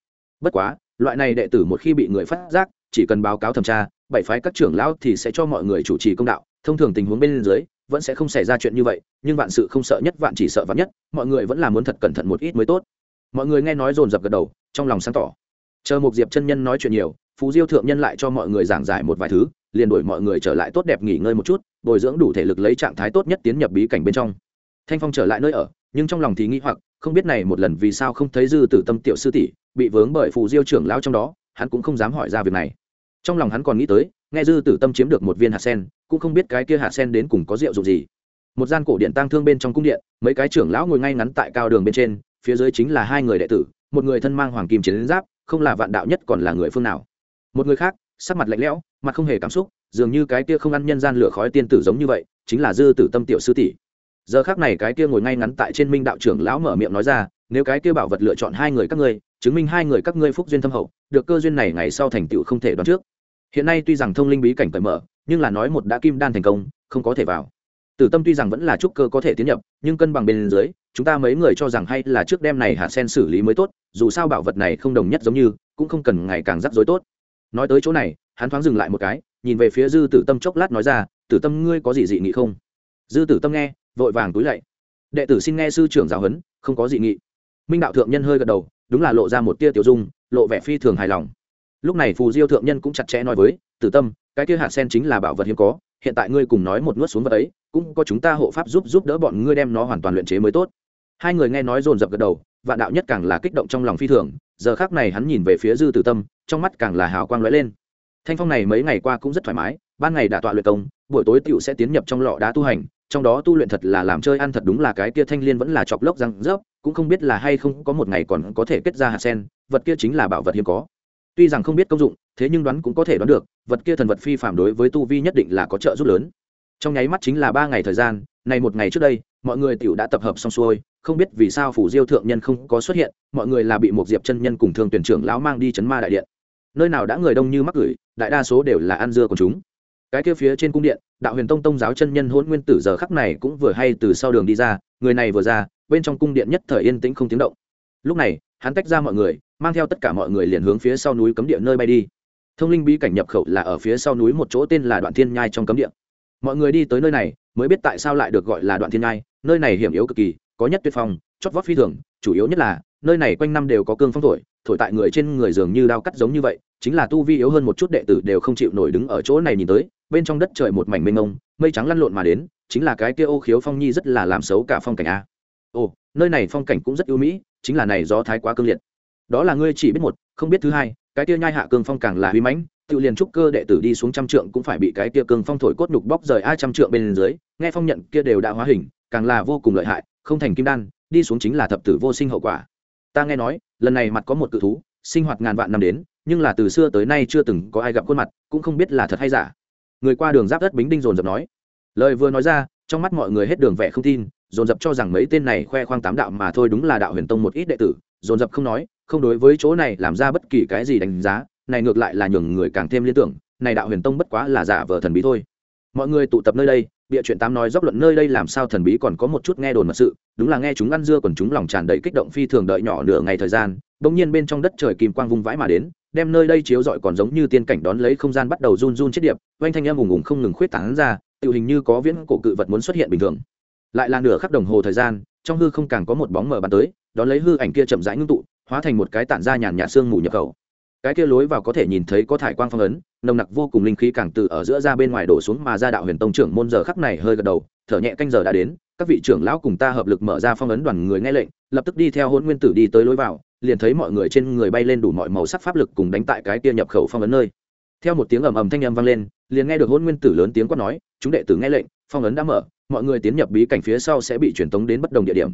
Bất quá, loại này đệ tử một khi bị người phát giác, chỉ cần báo cáo thẩm tra, bảy phái các trưởng lão thì sẽ cho mọi người chủ trì công đạo, thông thường tình huống bên dưới vẫn sẽ không xảy ra chuyện như vậy, nhưng vạn sự không sợ nhất, vạn chỉ sợ vạn nhất, mọi người vẫn là muốn thật cẩn thận một ít mới tốt. Mọi người nghe nói dồn dập gật đầu, trong lòng sáng tỏ. Chờ một diệp chân nhân nói chuyện nhiều, phú diêu thượng nhân lại cho mọi người giảng giải một vài thứ, liền đổi mọi người trở lại tốt đẹp nghỉ ngơi một chút, bồi dưỡng đủ thể lực lấy trạng thái tốt nhất tiến nhập bí cảnh bên trong. Thanh phong trở lại nơi ở, nhưng trong lòng thì nghĩ hoặc, không biết này một lần vì sao không thấy dư tử tâm tiểu sư tỷ, bị vướng bởi phù diêu trưởng lão trong đó, hắn cũng không dám hỏi ra việc này. Trong lòng hắn còn nghĩ tới nghe dư tử tâm chiếm được một viên hạt sen, cũng không biết cái kia hạt sen đến cùng có rượu dụng gì. Một gian cổ điện tang thương bên trong cung điện, mấy cái trưởng lão ngồi ngay ngắn tại cao đường bên trên, phía dưới chính là hai người đệ tử, một người thân mang hoàng kim chiến giáp, không là vạn đạo nhất còn là người phương nào. Một người khác, sắc mặt lạnh lẽo, mặt không hề cảm xúc, dường như cái kia không ăn nhân gian lửa khói tiên tử giống như vậy, chính là dư tử tâm tiểu sư tỷ. Giờ khác này cái kia ngồi ngay ngắn tại trên minh đạo trưởng lão mở miệng nói ra, nếu cái kia bảo vật lựa chọn hai người các ngươi, chứng minh hai người các ngươi phúc duyên thâm hậu, được cơ duyên này ngày sau thành tựu không thể đoán trước hiện nay tuy rằng thông linh bí cảnh cởi mở, nhưng là nói một đã kim đan thành công, không có thể vào. Tử tâm tuy rằng vẫn là trúc cơ có thể tiến nhập, nhưng cân bằng bên dưới, chúng ta mấy người cho rằng hay là trước đêm này hạ sen xử lý mới tốt, dù sao bảo vật này không đồng nhất giống như, cũng không cần ngày càng rắc rối tốt. Nói tới chỗ này, hắn thoáng dừng lại một cái, nhìn về phía dư tử tâm chốc lát nói ra, tử tâm, ngươi có gì dị nghị không? Dư tử tâm nghe, vội vàng túi lạy. Đệ tử xin nghe sư trưởng giáo huấn, không có dị nghị. Minh đạo thượng nhân hơi gật đầu, đúng là lộ ra một tia tiểu dung, lộ vẻ phi thường hài lòng lúc này phù diêu thượng nhân cũng chặt chẽ nói với, tử tâm, cái kia hạt sen chính là bảo vật hiếm có, hiện tại ngươi cùng nói một nuốt xuống vật ấy, cũng có chúng ta hộ pháp giúp giúp đỡ bọn ngươi đem nó hoàn toàn luyện chế mới tốt. Hai người nghe nói dồn dập gật đầu, vạn đạo nhất càng là kích động trong lòng phi thường, giờ khác này hắn nhìn về phía dư tử tâm, trong mắt càng là hào quang lóe lên. Thanh phong này mấy ngày qua cũng rất thoải mái, ban ngày đã tọa luyện công, buổi tối tiểu sẽ tiến nhập trong lọ đá tu hành, trong đó tu luyện thật là làm chơi ăn thật đúng là cái kia thanh liên vẫn là chọc lốc răng rớp, cũng không biết là hay không có một ngày còn có thể kết ra hạt sen, vật kia chính là bảo vật hiếm có tuy rằng không biết công dụng, thế nhưng đoán cũng có thể đoán được, vật kia thần vật phi phạm đối với tu vi nhất định là có trợ giúp lớn. Trong nháy mắt chính là ba ngày thời gian này một ngày trước đây, mọi người tiểu đã tập hợp xong xuôi, không biết vì sao phủ diêu thượng nhân không có xuất hiện, mọi người là bị một diệp chân nhân cùng thường tuyển trưởng lão mang đi chấn ma đại điện. Nơi nào đã người đông như mắc gửi, đại đa số đều là ăn dưa của chúng. Cái kia phía trên cung điện, đạo huyền tông tông giáo chân nhân hôn nguyên tử giờ khắc này cũng vừa hay từ sau đường đi ra, người này vừa ra, bên trong cung điện nhất thời yên tĩnh không tiếng động. Lúc này, hắn tách ra mọi người mang theo tất cả mọi người liền hướng phía sau núi cấm địa nơi bay đi. Thông linh bí cảnh nhập khẩu là ở phía sau núi một chỗ tên là đoạn thiên nhai trong cấm địa. Mọi người đi tới nơi này, mới biết tại sao lại được gọi là đoạn thiên nhai, nơi này hiểm yếu cực kỳ, có nhất tuyệt phong, chót vót phi thường, chủ yếu nhất là, nơi này quanh năm đều có cương phong thổi thổi tại người trên người dường như đao cắt giống như vậy, chính là tu vi yếu hơn một chút đệ tử đều không chịu nổi đứng ở chỗ này nhìn tới, bên trong đất trời một mảnh mênh mông, mây trắng lăn lộn mà đến, chính là cái kia ô khiếu phong nhi rất là làm xấu cả phong cảnh a. Ồ, nơi này phong cảnh cũng rất ưu mỹ, chính là này do thái quá cương liệt đó là ngươi chỉ biết một, không biết thứ hai, cái kia nhai hạ cương phong càng là huy mãnh, tự liền trúc cơ đệ tử đi xuống trăm trượng cũng phải bị cái kia cương phong thổi cốt nhục bóc rời ai trăm trượng bên dưới, nghe phong nhận kia đều đã hóa hình, càng là vô cùng lợi hại, không thành kim đan, đi xuống chính là thập tử vô sinh hậu quả. Ta nghe nói, lần này mặt có một cự thú, sinh hoạt ngàn vạn năm đến, nhưng là từ xưa tới nay chưa từng có ai gặp khuôn mặt, cũng không biết là thật hay giả. Người qua đường giáp đất bính đinh dồn dập nói. Lời vừa nói ra, trong mắt mọi người hết đường vẻ không tin, dồn dập cho rằng mấy tên này khoe khoang tám đạo mà thôi đúng là đạo huyền tông một ít đệ tử, dồn dập không nói không đối với chỗ này làm ra bất kỳ cái gì đánh giá, này ngược lại là nhường người càng thêm liên tưởng, này đạo huyền tông bất quá là giả vờ thần bí thôi. Mọi người tụ tập nơi đây, bịa chuyện tám nói dốc luận nơi đây làm sao thần bí còn có một chút nghe đồn mật sự, đúng là nghe chúng ăn dưa còn chúng lòng tràn đầy kích động phi thường đợi nhỏ nửa ngày thời gian, bỗng nhiên bên trong đất trời kim quang vung vãi mà đến, đem nơi đây chiếu rọi còn giống như tiên cảnh đón lấy không gian bắt đầu run run chết điệp, oanh thanh em ùng ùng không ngừng khuyết tán ra tự hình như có viễn cổ cự vật muốn xuất hiện bình thường. Lại là nửa khắc đồng hồ thời gian, trong hư không càng có một bóng mờ bắn tới, đón lấy hư ảnh kia chậm rãi ngưng tụ hóa thành một cái tản ra nhàn nhạt xương mù nhập khẩu. Cái kia lối vào có thể nhìn thấy có thải quang phong ấn, nồng nặc vô cùng linh khí càng từ ở giữa ra bên ngoài đổ xuống mà ra đạo huyền tông trưởng môn giờ khắc này hơi gật đầu, thở nhẹ canh giờ đã đến, các vị trưởng lão cùng ta hợp lực mở ra phong ấn đoàn người nghe lệnh, lập tức đi theo hôn nguyên tử đi tới lối vào, liền thấy mọi người trên người bay lên đủ mọi màu sắc pháp lực cùng đánh tại cái kia nhập khẩu phong ấn nơi. Theo một tiếng ầm ầm thanh âm vang lên, liền nghe được hôn nguyên tử lớn tiếng quát nói, chúng đệ tử nghe lệnh, phong ấn đã mở, mọi người tiến nhập bí cảnh phía sau sẽ bị truyền tống đến bất đồng địa điểm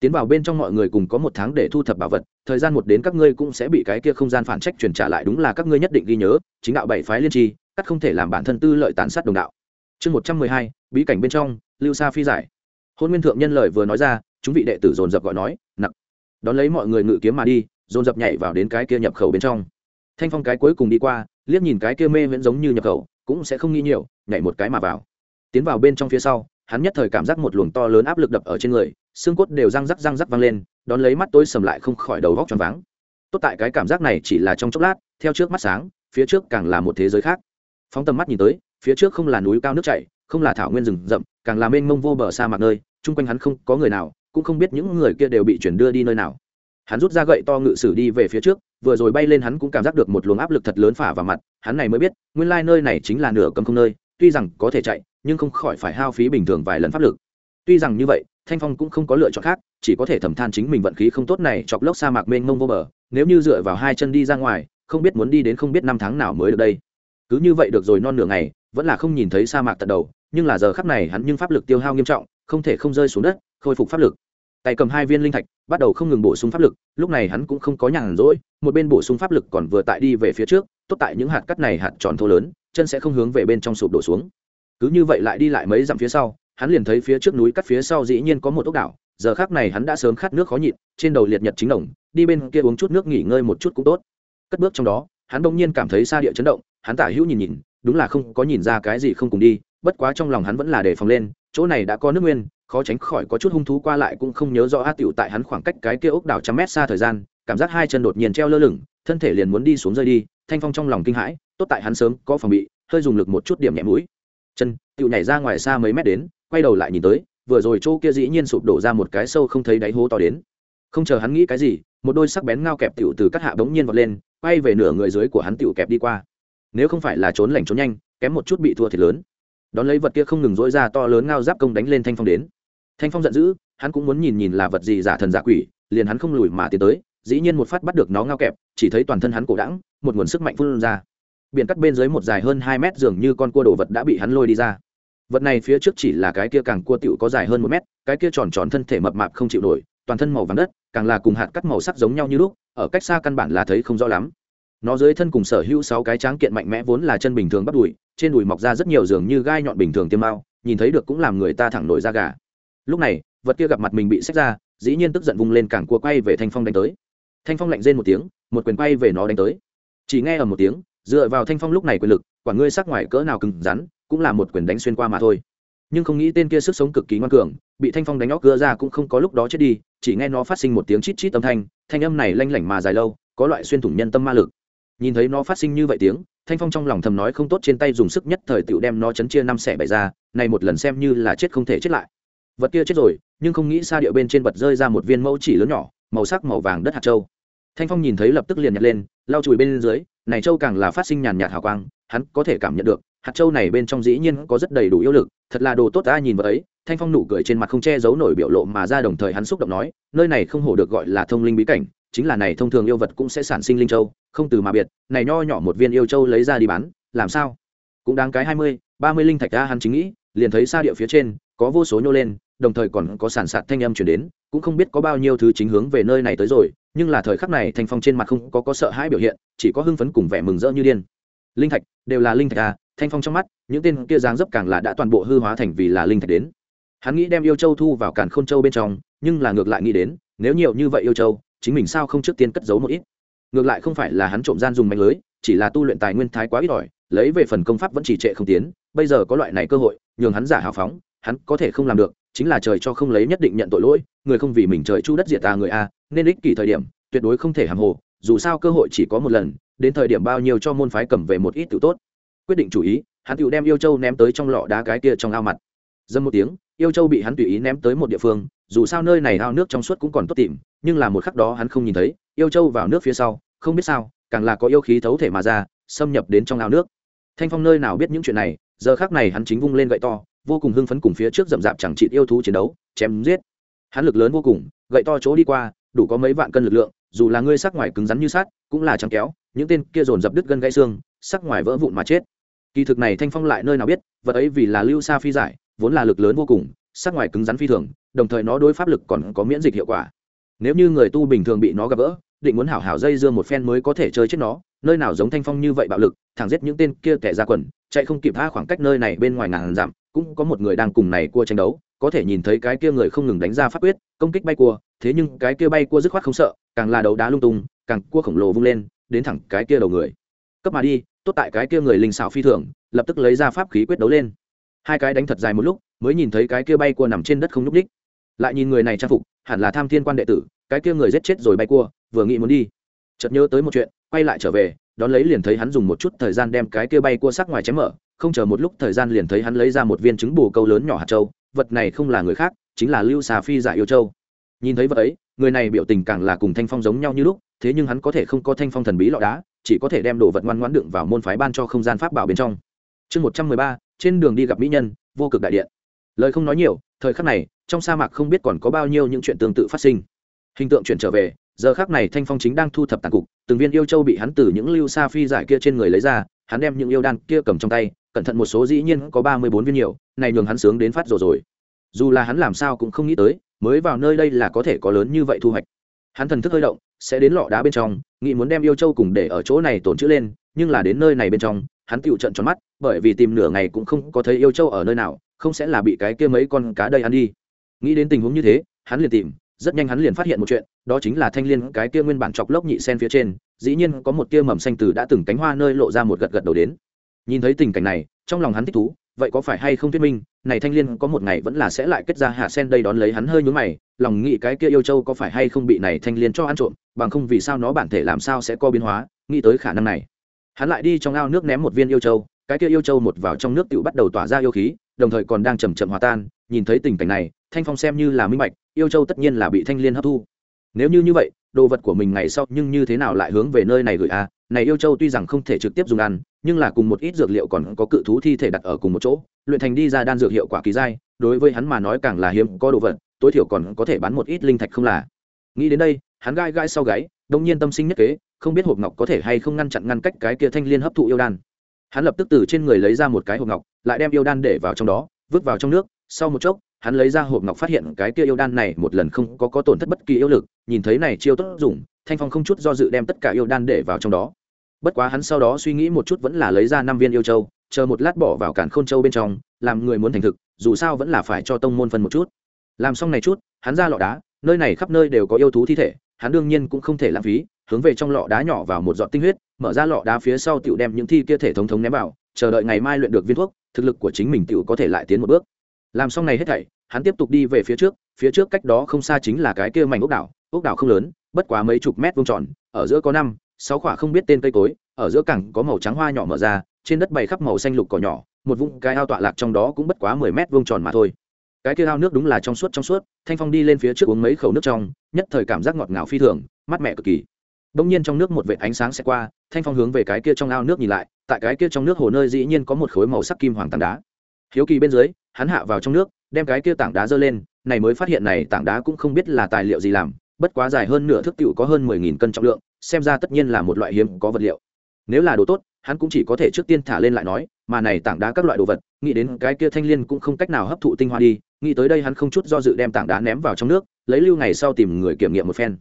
tiến vào bên trong mọi người cùng có một tháng để thu thập bảo vật, thời gian một đến các ngươi cũng sẽ bị cái kia không gian phản trách truyền trả lại đúng là các ngươi nhất định ghi nhớ, chính đạo bảy phái liên tri cắt không thể làm bản thân tư lợi tàn sát đồng đạo. Chương một trăm mười hai, bí cảnh bên trong, lưu sa phi giải. Hôn nguyên thượng nhân lời vừa nói ra, chúng vị đệ tử dồn dập gọi nói, nặc. Đón lấy mọi người ngự kiếm mà đi, dồn dập nhảy vào đến cái kia nhập khẩu bên trong. Thanh phong cái cuối cùng đi qua, liếc nhìn cái kia mê vẫn giống như nhập khẩu, cũng sẽ không nghĩ nhiều, nhảy một cái mà vào. Tiến vào bên trong phía sau, hắn nhất thời cảm giác một luồng to lớn áp lực đập ở trên người xương cốt đều răng rắc răng rắc vang lên, đón lấy mắt tôi sầm lại không khỏi đầu góc choáng váng. Tốt tại cái cảm giác này chỉ là trong chốc lát, theo trước mắt sáng, phía trước càng là một thế giới khác. Phóng tầm mắt nhìn tới, phía trước không là núi cao nước chảy, không là thảo nguyên rừng rậm, càng là mênh mông vô bờ sa mạc nơi, chung quanh hắn không có người nào, cũng không biết những người kia đều bị chuyển đưa đi nơi nào. Hắn rút ra gậy to ngự sử đi về phía trước, vừa rồi bay lên hắn cũng cảm giác được một luồng áp lực thật lớn phả vào mặt, hắn này mới biết, nguyên lai nơi này chính là nửa cầm không nơi, tuy rằng có thể chạy, nhưng không khỏi phải hao phí bình thường vài lần pháp lực. Tuy rằng như vậy thanh phong cũng không có lựa chọn khác, chỉ có thể thầm than chính mình vận khí không tốt này chọc lốc sa mạc mênh mông vô bờ, nếu như dựa vào hai chân đi ra ngoài, không biết muốn đi đến không biết năm tháng nào mới được đây. Cứ như vậy được rồi non nửa ngày, vẫn là không nhìn thấy sa mạc tận đầu, nhưng là giờ khắc này hắn nhưng pháp lực tiêu hao nghiêm trọng, không thể không rơi xuống đất, khôi phục pháp lực. Tay cầm hai viên linh thạch, bắt đầu không ngừng bổ sung pháp lực, lúc này hắn cũng không có nhàn rỗi, một bên bổ sung pháp lực còn vừa tại đi về phía trước, tốt tại những hạt cắt này hạt tròn thô lớn, chân sẽ không hướng về bên trong sụp đổ xuống. Cứ như vậy lại đi lại mấy dặm phía sau hắn liền thấy phía trước núi cắt phía sau dĩ nhiên có một ốc đảo, giờ khác này hắn đã sớm khát nước khó nhịn, trên đầu liệt nhật chính đồng, đi bên kia uống chút nước nghỉ ngơi một chút cũng tốt. Cất bước trong đó, hắn bỗng nhiên cảm thấy xa địa chấn động, hắn tả hữu nhìn nhìn, đúng là không có nhìn ra cái gì không cùng đi, bất quá trong lòng hắn vẫn là đề phòng lên, chỗ này đã có nước nguyên, khó tránh khỏi có chút hung thú qua lại cũng không nhớ rõ a tiểu tại hắn khoảng cách cái kia ốc đảo trăm mét xa thời gian, cảm giác hai chân đột nhiên treo lơ lửng, thân thể liền muốn đi xuống rơi đi, thanh phong trong lòng kinh hãi, tốt tại hắn sớm có phòng bị, hơi dùng lực một chút điểm nhẹ mũi. Chân, tiểu nhảy ra ngoài xa mấy mét đến quay đầu lại nhìn tới, vừa rồi chỗ kia dĩ nhiên sụp đổ ra một cái sâu không thấy đáy hố to đến. Không chờ hắn nghĩ cái gì, một đôi sắc bén ngao kẹp tiểu từ các hạ bỗng nhiên vọt lên, quay về nửa người dưới của hắn tiểu kẹp đi qua. Nếu không phải là trốn lành trốn nhanh, kém một chút bị thua thiệt lớn. Đón lấy vật kia không ngừng dỗi ra to lớn ngao giáp công đánh lên thanh phong đến. Thanh phong giận dữ, hắn cũng muốn nhìn nhìn là vật gì giả thần giả quỷ, liền hắn không lùi mà tiến tới, dĩ nhiên một phát bắt được nó ngao kẹp, chỉ thấy toàn thân hắn cổ đẳng một nguồn sức mạnh phun ra. Biển cắt bên dưới một dài hơn hai mét dường như con cua đồ vật đã bị hắn lôi đi ra vật này phía trước chỉ là cái kia càng cua tiểu có dài hơn một mét, cái kia tròn tròn thân thể mập mạp không chịu nổi, toàn thân màu vàng đất, càng là cùng hạt cắt màu sắc giống nhau như lúc, ở cách xa căn bản là thấy không rõ lắm. Nó dưới thân cùng sở hữu sáu cái tráng kiện mạnh mẽ vốn là chân bình thường bắt đùi, trên đùi mọc ra rất nhiều dường như gai nhọn bình thường tiêm mao nhìn thấy được cũng làm người ta thẳng nổi da gà. Lúc này, vật kia gặp mặt mình bị xách ra, dĩ nhiên tức giận vung lên càng cua quay về thanh phong đánh tới. Thanh phong lạnh rên một tiếng, một quyền quay về nó đánh tới. Chỉ nghe ở một tiếng, dựa vào thanh phong lúc này quyền lực, quả ngươi sắc ngoài cỡ nào cứng rắn cũng là một quyền đánh xuyên qua mà thôi. Nhưng không nghĩ tên kia sức sống cực kỳ ngoan cường, bị thanh phong đánh óc cưa ra cũng không có lúc đó chết đi, chỉ nghe nó phát sinh một tiếng chít chít âm thanh thanh âm này lanh lảnh mà dài lâu, có loại xuyên thủng nhân tâm ma lực. Nhìn thấy nó phát sinh như vậy tiếng, thanh phong trong lòng thầm nói không tốt trên tay dùng sức nhất thời tựu đem nó chấn chia năm xẻ bày ra, này một lần xem như là chết không thể chết lại. Vật kia chết rồi, nhưng không nghĩ xa điệu bên trên bật rơi ra một viên mẫu chỉ lớn nhỏ, màu sắc màu vàng đất hạt châu. Thanh phong nhìn thấy lập tức liền nhặt lên, lau chùi bên dưới, này châu càng là phát sinh nhàn nhạt hào quang, hắn có thể cảm nhận được hạt châu này bên trong dĩ nhiên có rất đầy đủ yêu lực, thật là đồ tốt ta nhìn vào ấy, thanh phong nụ cười trên mặt không che giấu nổi biểu lộ mà ra đồng thời hắn xúc động nói, nơi này không hổ được gọi là thông linh bí cảnh, chính là này thông thường yêu vật cũng sẽ sản sinh linh châu, không từ mà biệt, này nho nhỏ một viên yêu châu lấy ra đi bán, làm sao? Cũng đáng cái hai mươi, ba mươi linh thạch ra hắn chính nghĩ, liền thấy xa địa phía trên, có vô số nhô lên, đồng thời còn có sản sạt thanh âm chuyển đến, cũng không biết có bao nhiêu thứ chính hướng về nơi này tới rồi, nhưng là thời khắc này thanh phong trên mặt không có có sợ hãi biểu hiện, chỉ có hưng phấn cùng vẻ mừng rỡ như điên. Linh thạch, đều là linh thạch à thanh phong trong mắt, những tên kia dáng dấp càng là đã toàn bộ hư hóa thành vì là linh thạch đến. Hắn nghĩ đem yêu châu thu vào càn khôn châu bên trong, nhưng là ngược lại nghĩ đến, nếu nhiều như vậy yêu châu, chính mình sao không trước tiên cất giấu một ít? Ngược lại không phải là hắn trộm gian dùng mạnh lưới, chỉ là tu luyện tài nguyên thái quá ít ỏi, lấy về phần công pháp vẫn chỉ trệ không tiến, bây giờ có loại này cơ hội, nhường hắn giả hào phóng, hắn có thể không làm được, chính là trời cho không lấy nhất định nhận tội lỗi, người không vì mình trời chu đất diệt ta người a, nên ích kỷ thời điểm, tuyệt đối không thể hàm hồ, dù sao cơ hội chỉ có một lần, đến thời điểm bao nhiêu cho môn phái cầm về một ít tự tốt quyết định chủ ý, hắn tự đem yêu châu ném tới trong lọ đá cái kia trong ao mặt. Dâm một tiếng, yêu châu bị hắn tùy ý ném tới một địa phương, dù sao nơi này ao nước trong suốt cũng còn tốt tìm, nhưng là một khắc đó hắn không nhìn thấy, yêu châu vào nước phía sau, không biết sao, càng là có yêu khí thấu thể mà ra, xâm nhập đến trong ao nước. Thanh phong nơi nào biết những chuyện này, giờ khác này hắn chính vung lên gậy to, vô cùng hưng phấn cùng phía trước rậm rạp chẳng trị yêu thú chiến đấu, chém giết. Hắn lực lớn vô cùng, gậy to chỗ đi qua, đủ có mấy vạn cân lực lượng, dù là ngươi sắc ngoài cứng rắn như sát cũng là trắng kéo, những tên kia dồn dập đứt gân gãy xương, sắc ngoài vỡ vụn mà chết kỳ thực này thanh phong lại nơi nào biết, vật ấy vì là lưu sa phi giải, vốn là lực lớn vô cùng, sắc ngoài cứng rắn phi thường, đồng thời nó đối pháp lực còn có miễn dịch hiệu quả. Nếu như người tu bình thường bị nó gặp gỡ, định muốn hảo hảo dây dưa một phen mới có thể chơi chết nó, nơi nào giống thanh phong như vậy bạo lực, thẳng giết những tên kia kẻ ra quần, chạy không kịp tha khoảng cách nơi này bên ngoài ngàn dặm, cũng có một người đang cùng này cua tranh đấu, có thể nhìn thấy cái kia người không ngừng đánh ra pháp quyết, công kích bay cua, thế nhưng cái kia bay cua dứt khoát không sợ, càng là đấu đá lung tung, càng cua khổng lồ vung lên, đến thẳng cái kia đầu người. Cấp mà đi tốt tại cái kia người linh xảo phi thường, lập tức lấy ra pháp khí quyết đấu lên. Hai cái đánh thật dài một lúc, mới nhìn thấy cái kia bay cua nằm trên đất không nhúc ních lại nhìn người này trang phục, hẳn là tham thiên quan đệ tử, cái kia người giết chết rồi bay cua, vừa nghĩ muốn đi. Chợt nhớ tới một chuyện, quay lại trở về, đón lấy liền thấy hắn dùng một chút thời gian đem cái kia bay cua sắc ngoài chém mở, không chờ một lúc thời gian liền thấy hắn lấy ra một viên trứng bù câu lớn nhỏ hạt châu, vật này không là người khác, chính là lưu xà phi giả yêu châu. Nhìn thấy vật ấy, người này biểu tình càng là cùng thanh phong giống nhau như lúc thế nhưng hắn có thể không có thanh phong thần bí lọ đá, chỉ có thể đem đồ vật ngoan ngoãn đựng vào môn phái ban cho không gian pháp bảo bên trong. Chương một trăm mười ba, trên đường đi gặp mỹ nhân, vô cực đại điện. Lời không nói nhiều, thời khắc này, trong sa mạc không biết còn có bao nhiêu những chuyện tương tự phát sinh. Hình tượng chuyển trở về, giờ khác này thanh phong chính đang thu thập tàn cục, từng viên yêu châu bị hắn từ những lưu sa phi giải kia trên người lấy ra, hắn đem những yêu đan kia cầm trong tay, cẩn thận một số dĩ nhiên có ba mươi bốn viên nhiều, này nhường hắn sướng đến phát rồi rồi. Dù là hắn làm sao cũng không nghĩ tới, mới vào nơi đây là có thể có lớn như vậy thu hoạch. Hắn thần thức hơi động sẽ đến lọ đá bên trong, nghĩ muốn đem yêu châu cùng để ở chỗ này tổn chữ lên, nhưng là đến nơi này bên trong, hắn tựu trận tròn mắt, bởi vì tìm nửa ngày cũng không có thấy yêu châu ở nơi nào, không sẽ là bị cái kia mấy con cá đây ăn đi. Nghĩ đến tình huống như thế, hắn liền tìm, rất nhanh hắn liền phát hiện một chuyện, đó chính là thanh l i ê n cái kia nguyên bản chọc lốc nhị sen phía trên, dĩ nhiên có một tia mầm xanh từ đã từng cánh hoa nơi lộ ra một gật gật đầu đến. Nhìn thấy tình cảnh này, trong lòng hắn thích thú, vậy có phải hay không thuyết minh, này thanh l i ê n có một ngày vẫn là sẽ lại kết ra hạ sen đây đón lấy hắn hơi nhúm mày, lòng nghĩ cái kia yêu châu có phải hay không bị này thanh l i ê n cho ăn trộm bằng không vì sao nó bản thể làm sao sẽ có biến hóa, nghĩ tới khả năng này. Hắn lại đi trong ao nước ném một viên yêu châu, cái kia yêu châu một vào trong nước tự bắt đầu tỏa ra yêu khí, đồng thời còn đang chầm chậm hòa tan, nhìn thấy tình cảnh này, thanh phong xem như là minh bạch, yêu châu tất nhiên là bị thanh liên hấp thu. Nếu như như vậy, đồ vật của mình ngày sau nhưng như thế nào lại hướng về nơi này gửi a này yêu châu tuy rằng không thể trực tiếp dùng ăn, nhưng là cùng một ít dược liệu còn có cự thú thi thể đặt ở cùng một chỗ, luyện thành đi ra đan dược hiệu quả kỳ dai, đối với hắn mà nói càng là hiếm có đồ vật, tối thiểu còn có thể bán một ít linh thạch không là. Nghĩ đến đây hắn gai gai sau gáy, đông nhiên tâm sinh nhất kế, không biết hộp ngọc có thể hay không ngăn chặn ngăn cách cái kia thanh liên hấp thụ yêu đan. Hắn lập tức từ trên người lấy ra một cái hộp ngọc, lại đem yêu đan để vào trong đó, vứt vào trong nước. Sau một chốc, hắn lấy ra hộp ngọc phát hiện cái kia yêu đan này một lần không có có tổn thất bất kỳ yêu lực, nhìn thấy này chiêu tốt dùng, thanh phong không chút do dự đem tất cả yêu đan để vào trong đó. Bất quá hắn sau đó suy nghĩ một chút vẫn là lấy ra năm viên yêu châu, chờ một lát bỏ vào cản khôn châu bên trong, làm người muốn thành thực, dù sao vẫn là phải cho tông môn phân một chút. Làm xong này chút, hắn ra lọ đá, nơi này khắp nơi đều có yêu thú thi thể hắn đương nhiên cũng không thể lãng phí, hướng về trong lọ đá nhỏ vào một giọt tinh huyết, mở ra lọ đá phía sau tựu đem những thi kia thể thống thống ném vào, chờ đợi ngày mai luyện được viên thuốc, thực lực của chính mình tựu có thể lại tiến một bước. Làm xong này hết thảy, hắn tiếp tục đi về phía trước phía trước cách đó không xa chính là cái kia mảnh ốc đảo ốc đảo không lớn, bất quá mấy chục mét vuông tròn, ở giữa có năm, sáu quả không biết tên cây cối, ở giữa cẳng có màu trắng hoa nhỏ mở ra, trên đất bày khắp màu xanh lục cỏ nhỏ, một vũng cái ao tọa lạc trong đó cũng bất quá mười mét vuông tròn mà thôi cái kia ao nước đúng là trong suốt trong suốt, thanh phong đi lên phía trước uống mấy khẩu nước trong, nhất thời cảm giác ngọt ngào phi thường, mát mẻ cực kỳ. Đông nhiên trong nước một vệt ánh sáng sẽ qua, thanh phong hướng về cái kia trong ao nước nhìn lại, tại cái kia trong nước hồ nơi dĩ nhiên có một khối màu sắc kim hoàng tảng đá. Hiếu kỳ bên dưới, hắn hạ vào trong nước, đem cái kia tảng đá dơ lên, này mới phát hiện này tảng đá cũng không biết là tài liệu gì làm, bất quá dài hơn nửa thước tiểu có hơn mười nghìn cân trọng lượng, xem ra tất nhiên là một loại hiếm có vật liệu. Nếu là đồ tốt, hắn cũng chỉ có thể trước tiên thả lên lại nói mà này tảng đá các loại đồ vật, nghĩ đến cái kia thanh liên cũng không cách nào hấp thụ tinh hoa đi, nghĩ tới đây hắn không chút do dự đem tảng đá ném vào trong nước, lấy lưu ngày sau tìm người kiểm nghiệm một phen.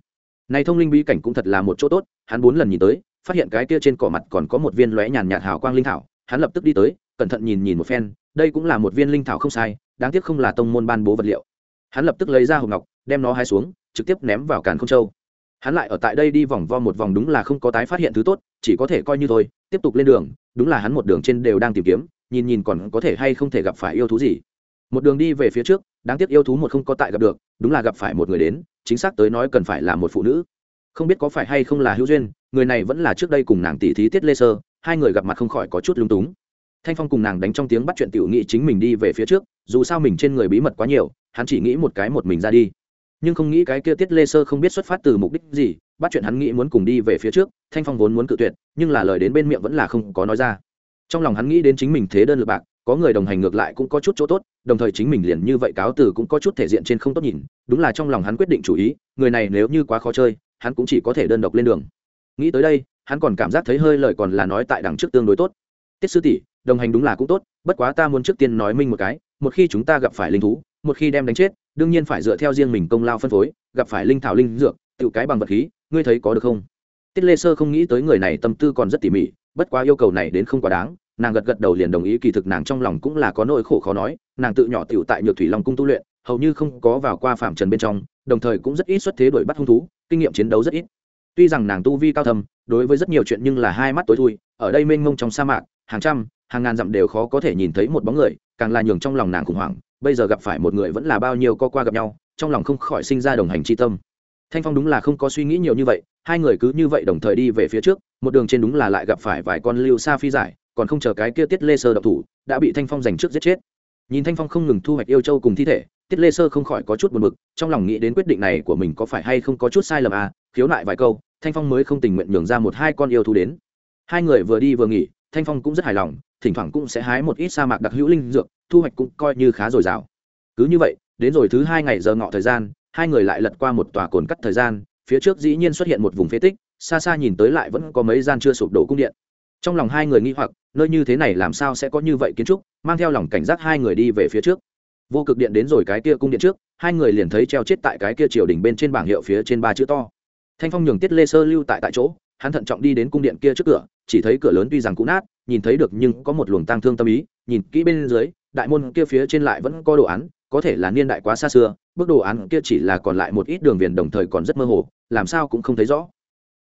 Này thông linh bí cảnh cũng thật là một chỗ tốt, hắn bốn lần nhìn tới, phát hiện cái kia trên cỏ mặt còn có một viên lóe nhàn nhạt hào quang linh thảo, hắn lập tức đi tới, cẩn thận nhìn nhìn một phen, đây cũng là một viên linh thảo không sai, đáng tiếc không là tông môn ban bố vật liệu. Hắn lập tức lấy ra hộp ngọc, đem nó hai xuống, trực tiếp ném vào càn không châu hắn lại ở tại đây đi vòng vo một vòng đúng là không có tái phát hiện thứ tốt, chỉ có thể coi như thôi, tiếp tục lên đường, đúng là hắn một đường trên đều đang tìm kiếm, nhìn nhìn còn có thể hay không thể gặp phải yêu thú gì. Một đường đi về phía trước, đáng tiếc yêu thú một không có tại gặp được, đúng là gặp phải một người đến, chính xác tới nói cần phải là một phụ nữ. Không biết có phải hay không là hữu duyên, người này vẫn là trước đây cùng nàng tỷ thí tiết lê sơ, hai người gặp mặt không khỏi có chút lung túng. Thanh phong cùng nàng đánh trong tiếng bắt chuyện tiểu nghị chính mình đi về phía trước, dù sao mình trên người bí mật quá nhiều, hắn chỉ nghĩ một cái một mình ra đi nhưng không nghĩ cái kia tiết lê sơ không biết xuất phát từ mục đích gì, bắt chuyện hắn nghĩ muốn cùng đi về phía trước, thanh phong vốn muốn cự tuyệt, nhưng là lời đến bên miệng vẫn là không có nói ra. Trong lòng hắn nghĩ đến chính mình thế đơn lượt bạc, có người đồng hành ngược lại cũng có chút chỗ tốt, đồng thời chính mình liền như vậy cáo từ cũng có chút thể diện trên không tốt nhìn, đúng là trong lòng hắn quyết định chủ ý, người này nếu như quá khó chơi, hắn cũng chỉ có thể đơn độc lên đường. Nghĩ tới đây, hắn còn cảm giác thấy hơi lời còn là nói tại đằng trước tương đối tốt. Tiết sư tỷ, đồng hành đúng là cũng tốt, bất quá ta muốn trước tiên nói minh một cái, một khi chúng ta gặp phải linh thú, một khi đem đánh chết đương nhiên phải dựa theo riêng mình công lao phân phối, gặp phải linh thảo linh dược, tự cái bằng vật khí, ngươi thấy có được không? Tiết lê sơ không nghĩ tới người này tâm tư còn rất tỉ mỉ, bất quá yêu cầu này đến không quá đáng, nàng gật gật đầu liền đồng ý, kỳ thực nàng trong lòng cũng là có nỗi khổ khó nói, nàng tự nhỏ tiểu tại nhược thủy long cung tu luyện, hầu như không có vào qua phạm trần bên trong, đồng thời cũng rất ít xuất thế đuổi bắt hung thú, kinh nghiệm chiến đấu rất ít. Tuy rằng nàng tu vi cao thâm, đối với rất nhiều chuyện nhưng là hai mắt tối thui, ở đây mênh mông trong sa mạc, hàng trăm, hàng ngàn dặm đều khó có thể nhìn thấy một bóng người, càng là nhường trong lòng nàng khủng hoảng bây giờ gặp phải một người vẫn là bao nhiêu co qua gặp nhau, trong lòng không khỏi sinh ra đồng hành c tâm. Thanh phong đúng là không có suy nghĩ nhiều như vậy, hai người cứ như vậy đồng thời đi về phía trước, một đường trên đúng là lại gặp phải vài con lưu sa phi giải, còn không chờ cái kia tiết lê sơ độc thủ, đã bị thanh phong giành trước giết chết. Nhìn thanh phong không ngừng thu hoạch yêu châu cùng thi thể, tiết lê sơ không khỏi có chút buồn bực, trong lòng nghĩ đến quyết định này của mình có phải hay không có chút sai lầm à khiếu nại vài câu, thanh phong mới không tình nguyện nhường ra một hai con yêu thú đến. Hai người vừa đi vừa nghỉ thanh phong cũng rất hài lòng, thỉnh thoảng cũng sẽ hái một ít sa mạc đặc hữu linh dược, thu hoạch cũng coi như khá dồi dào. Cứ như vậy, đến rồi thứ hai ngày giờ ngọ thời gian, hai người lại lật qua một tòa cồn cắt thời gian, phía trước dĩ nhiên xuất hiện một vùng phế tích, xa xa nhìn tới lại vẫn có mấy gian chưa sụp đổ cung điện. Trong lòng hai người nghi hoặc, nơi như thế này làm sao sẽ có như vậy kiến trúc, mang theo lòng cảnh giác hai người đi về phía trước. Vô cực điện đến rồi cái kia cung điện trước, hai người liền thấy treo chết tại cái kia triều đình bên trên bảng hiệu phía trên ba chữ to. Thanh phong nhường tiết lê sơ lưu tại tại chỗ hắn thận trọng đi đến cung điện kia trước cửa, chỉ thấy cửa lớn tuy rằng cũ nát, nhìn thấy được nhưng có một luồng tang thương tâm ý, nhìn kỹ bên dưới, đại môn kia phía trên lại vẫn có đồ án, có thể là niên đại quá xa xưa Bức đồ án kia chỉ là còn lại một ít đường viền đồng thời còn rất mơ hồ, làm sao cũng không thấy rõ.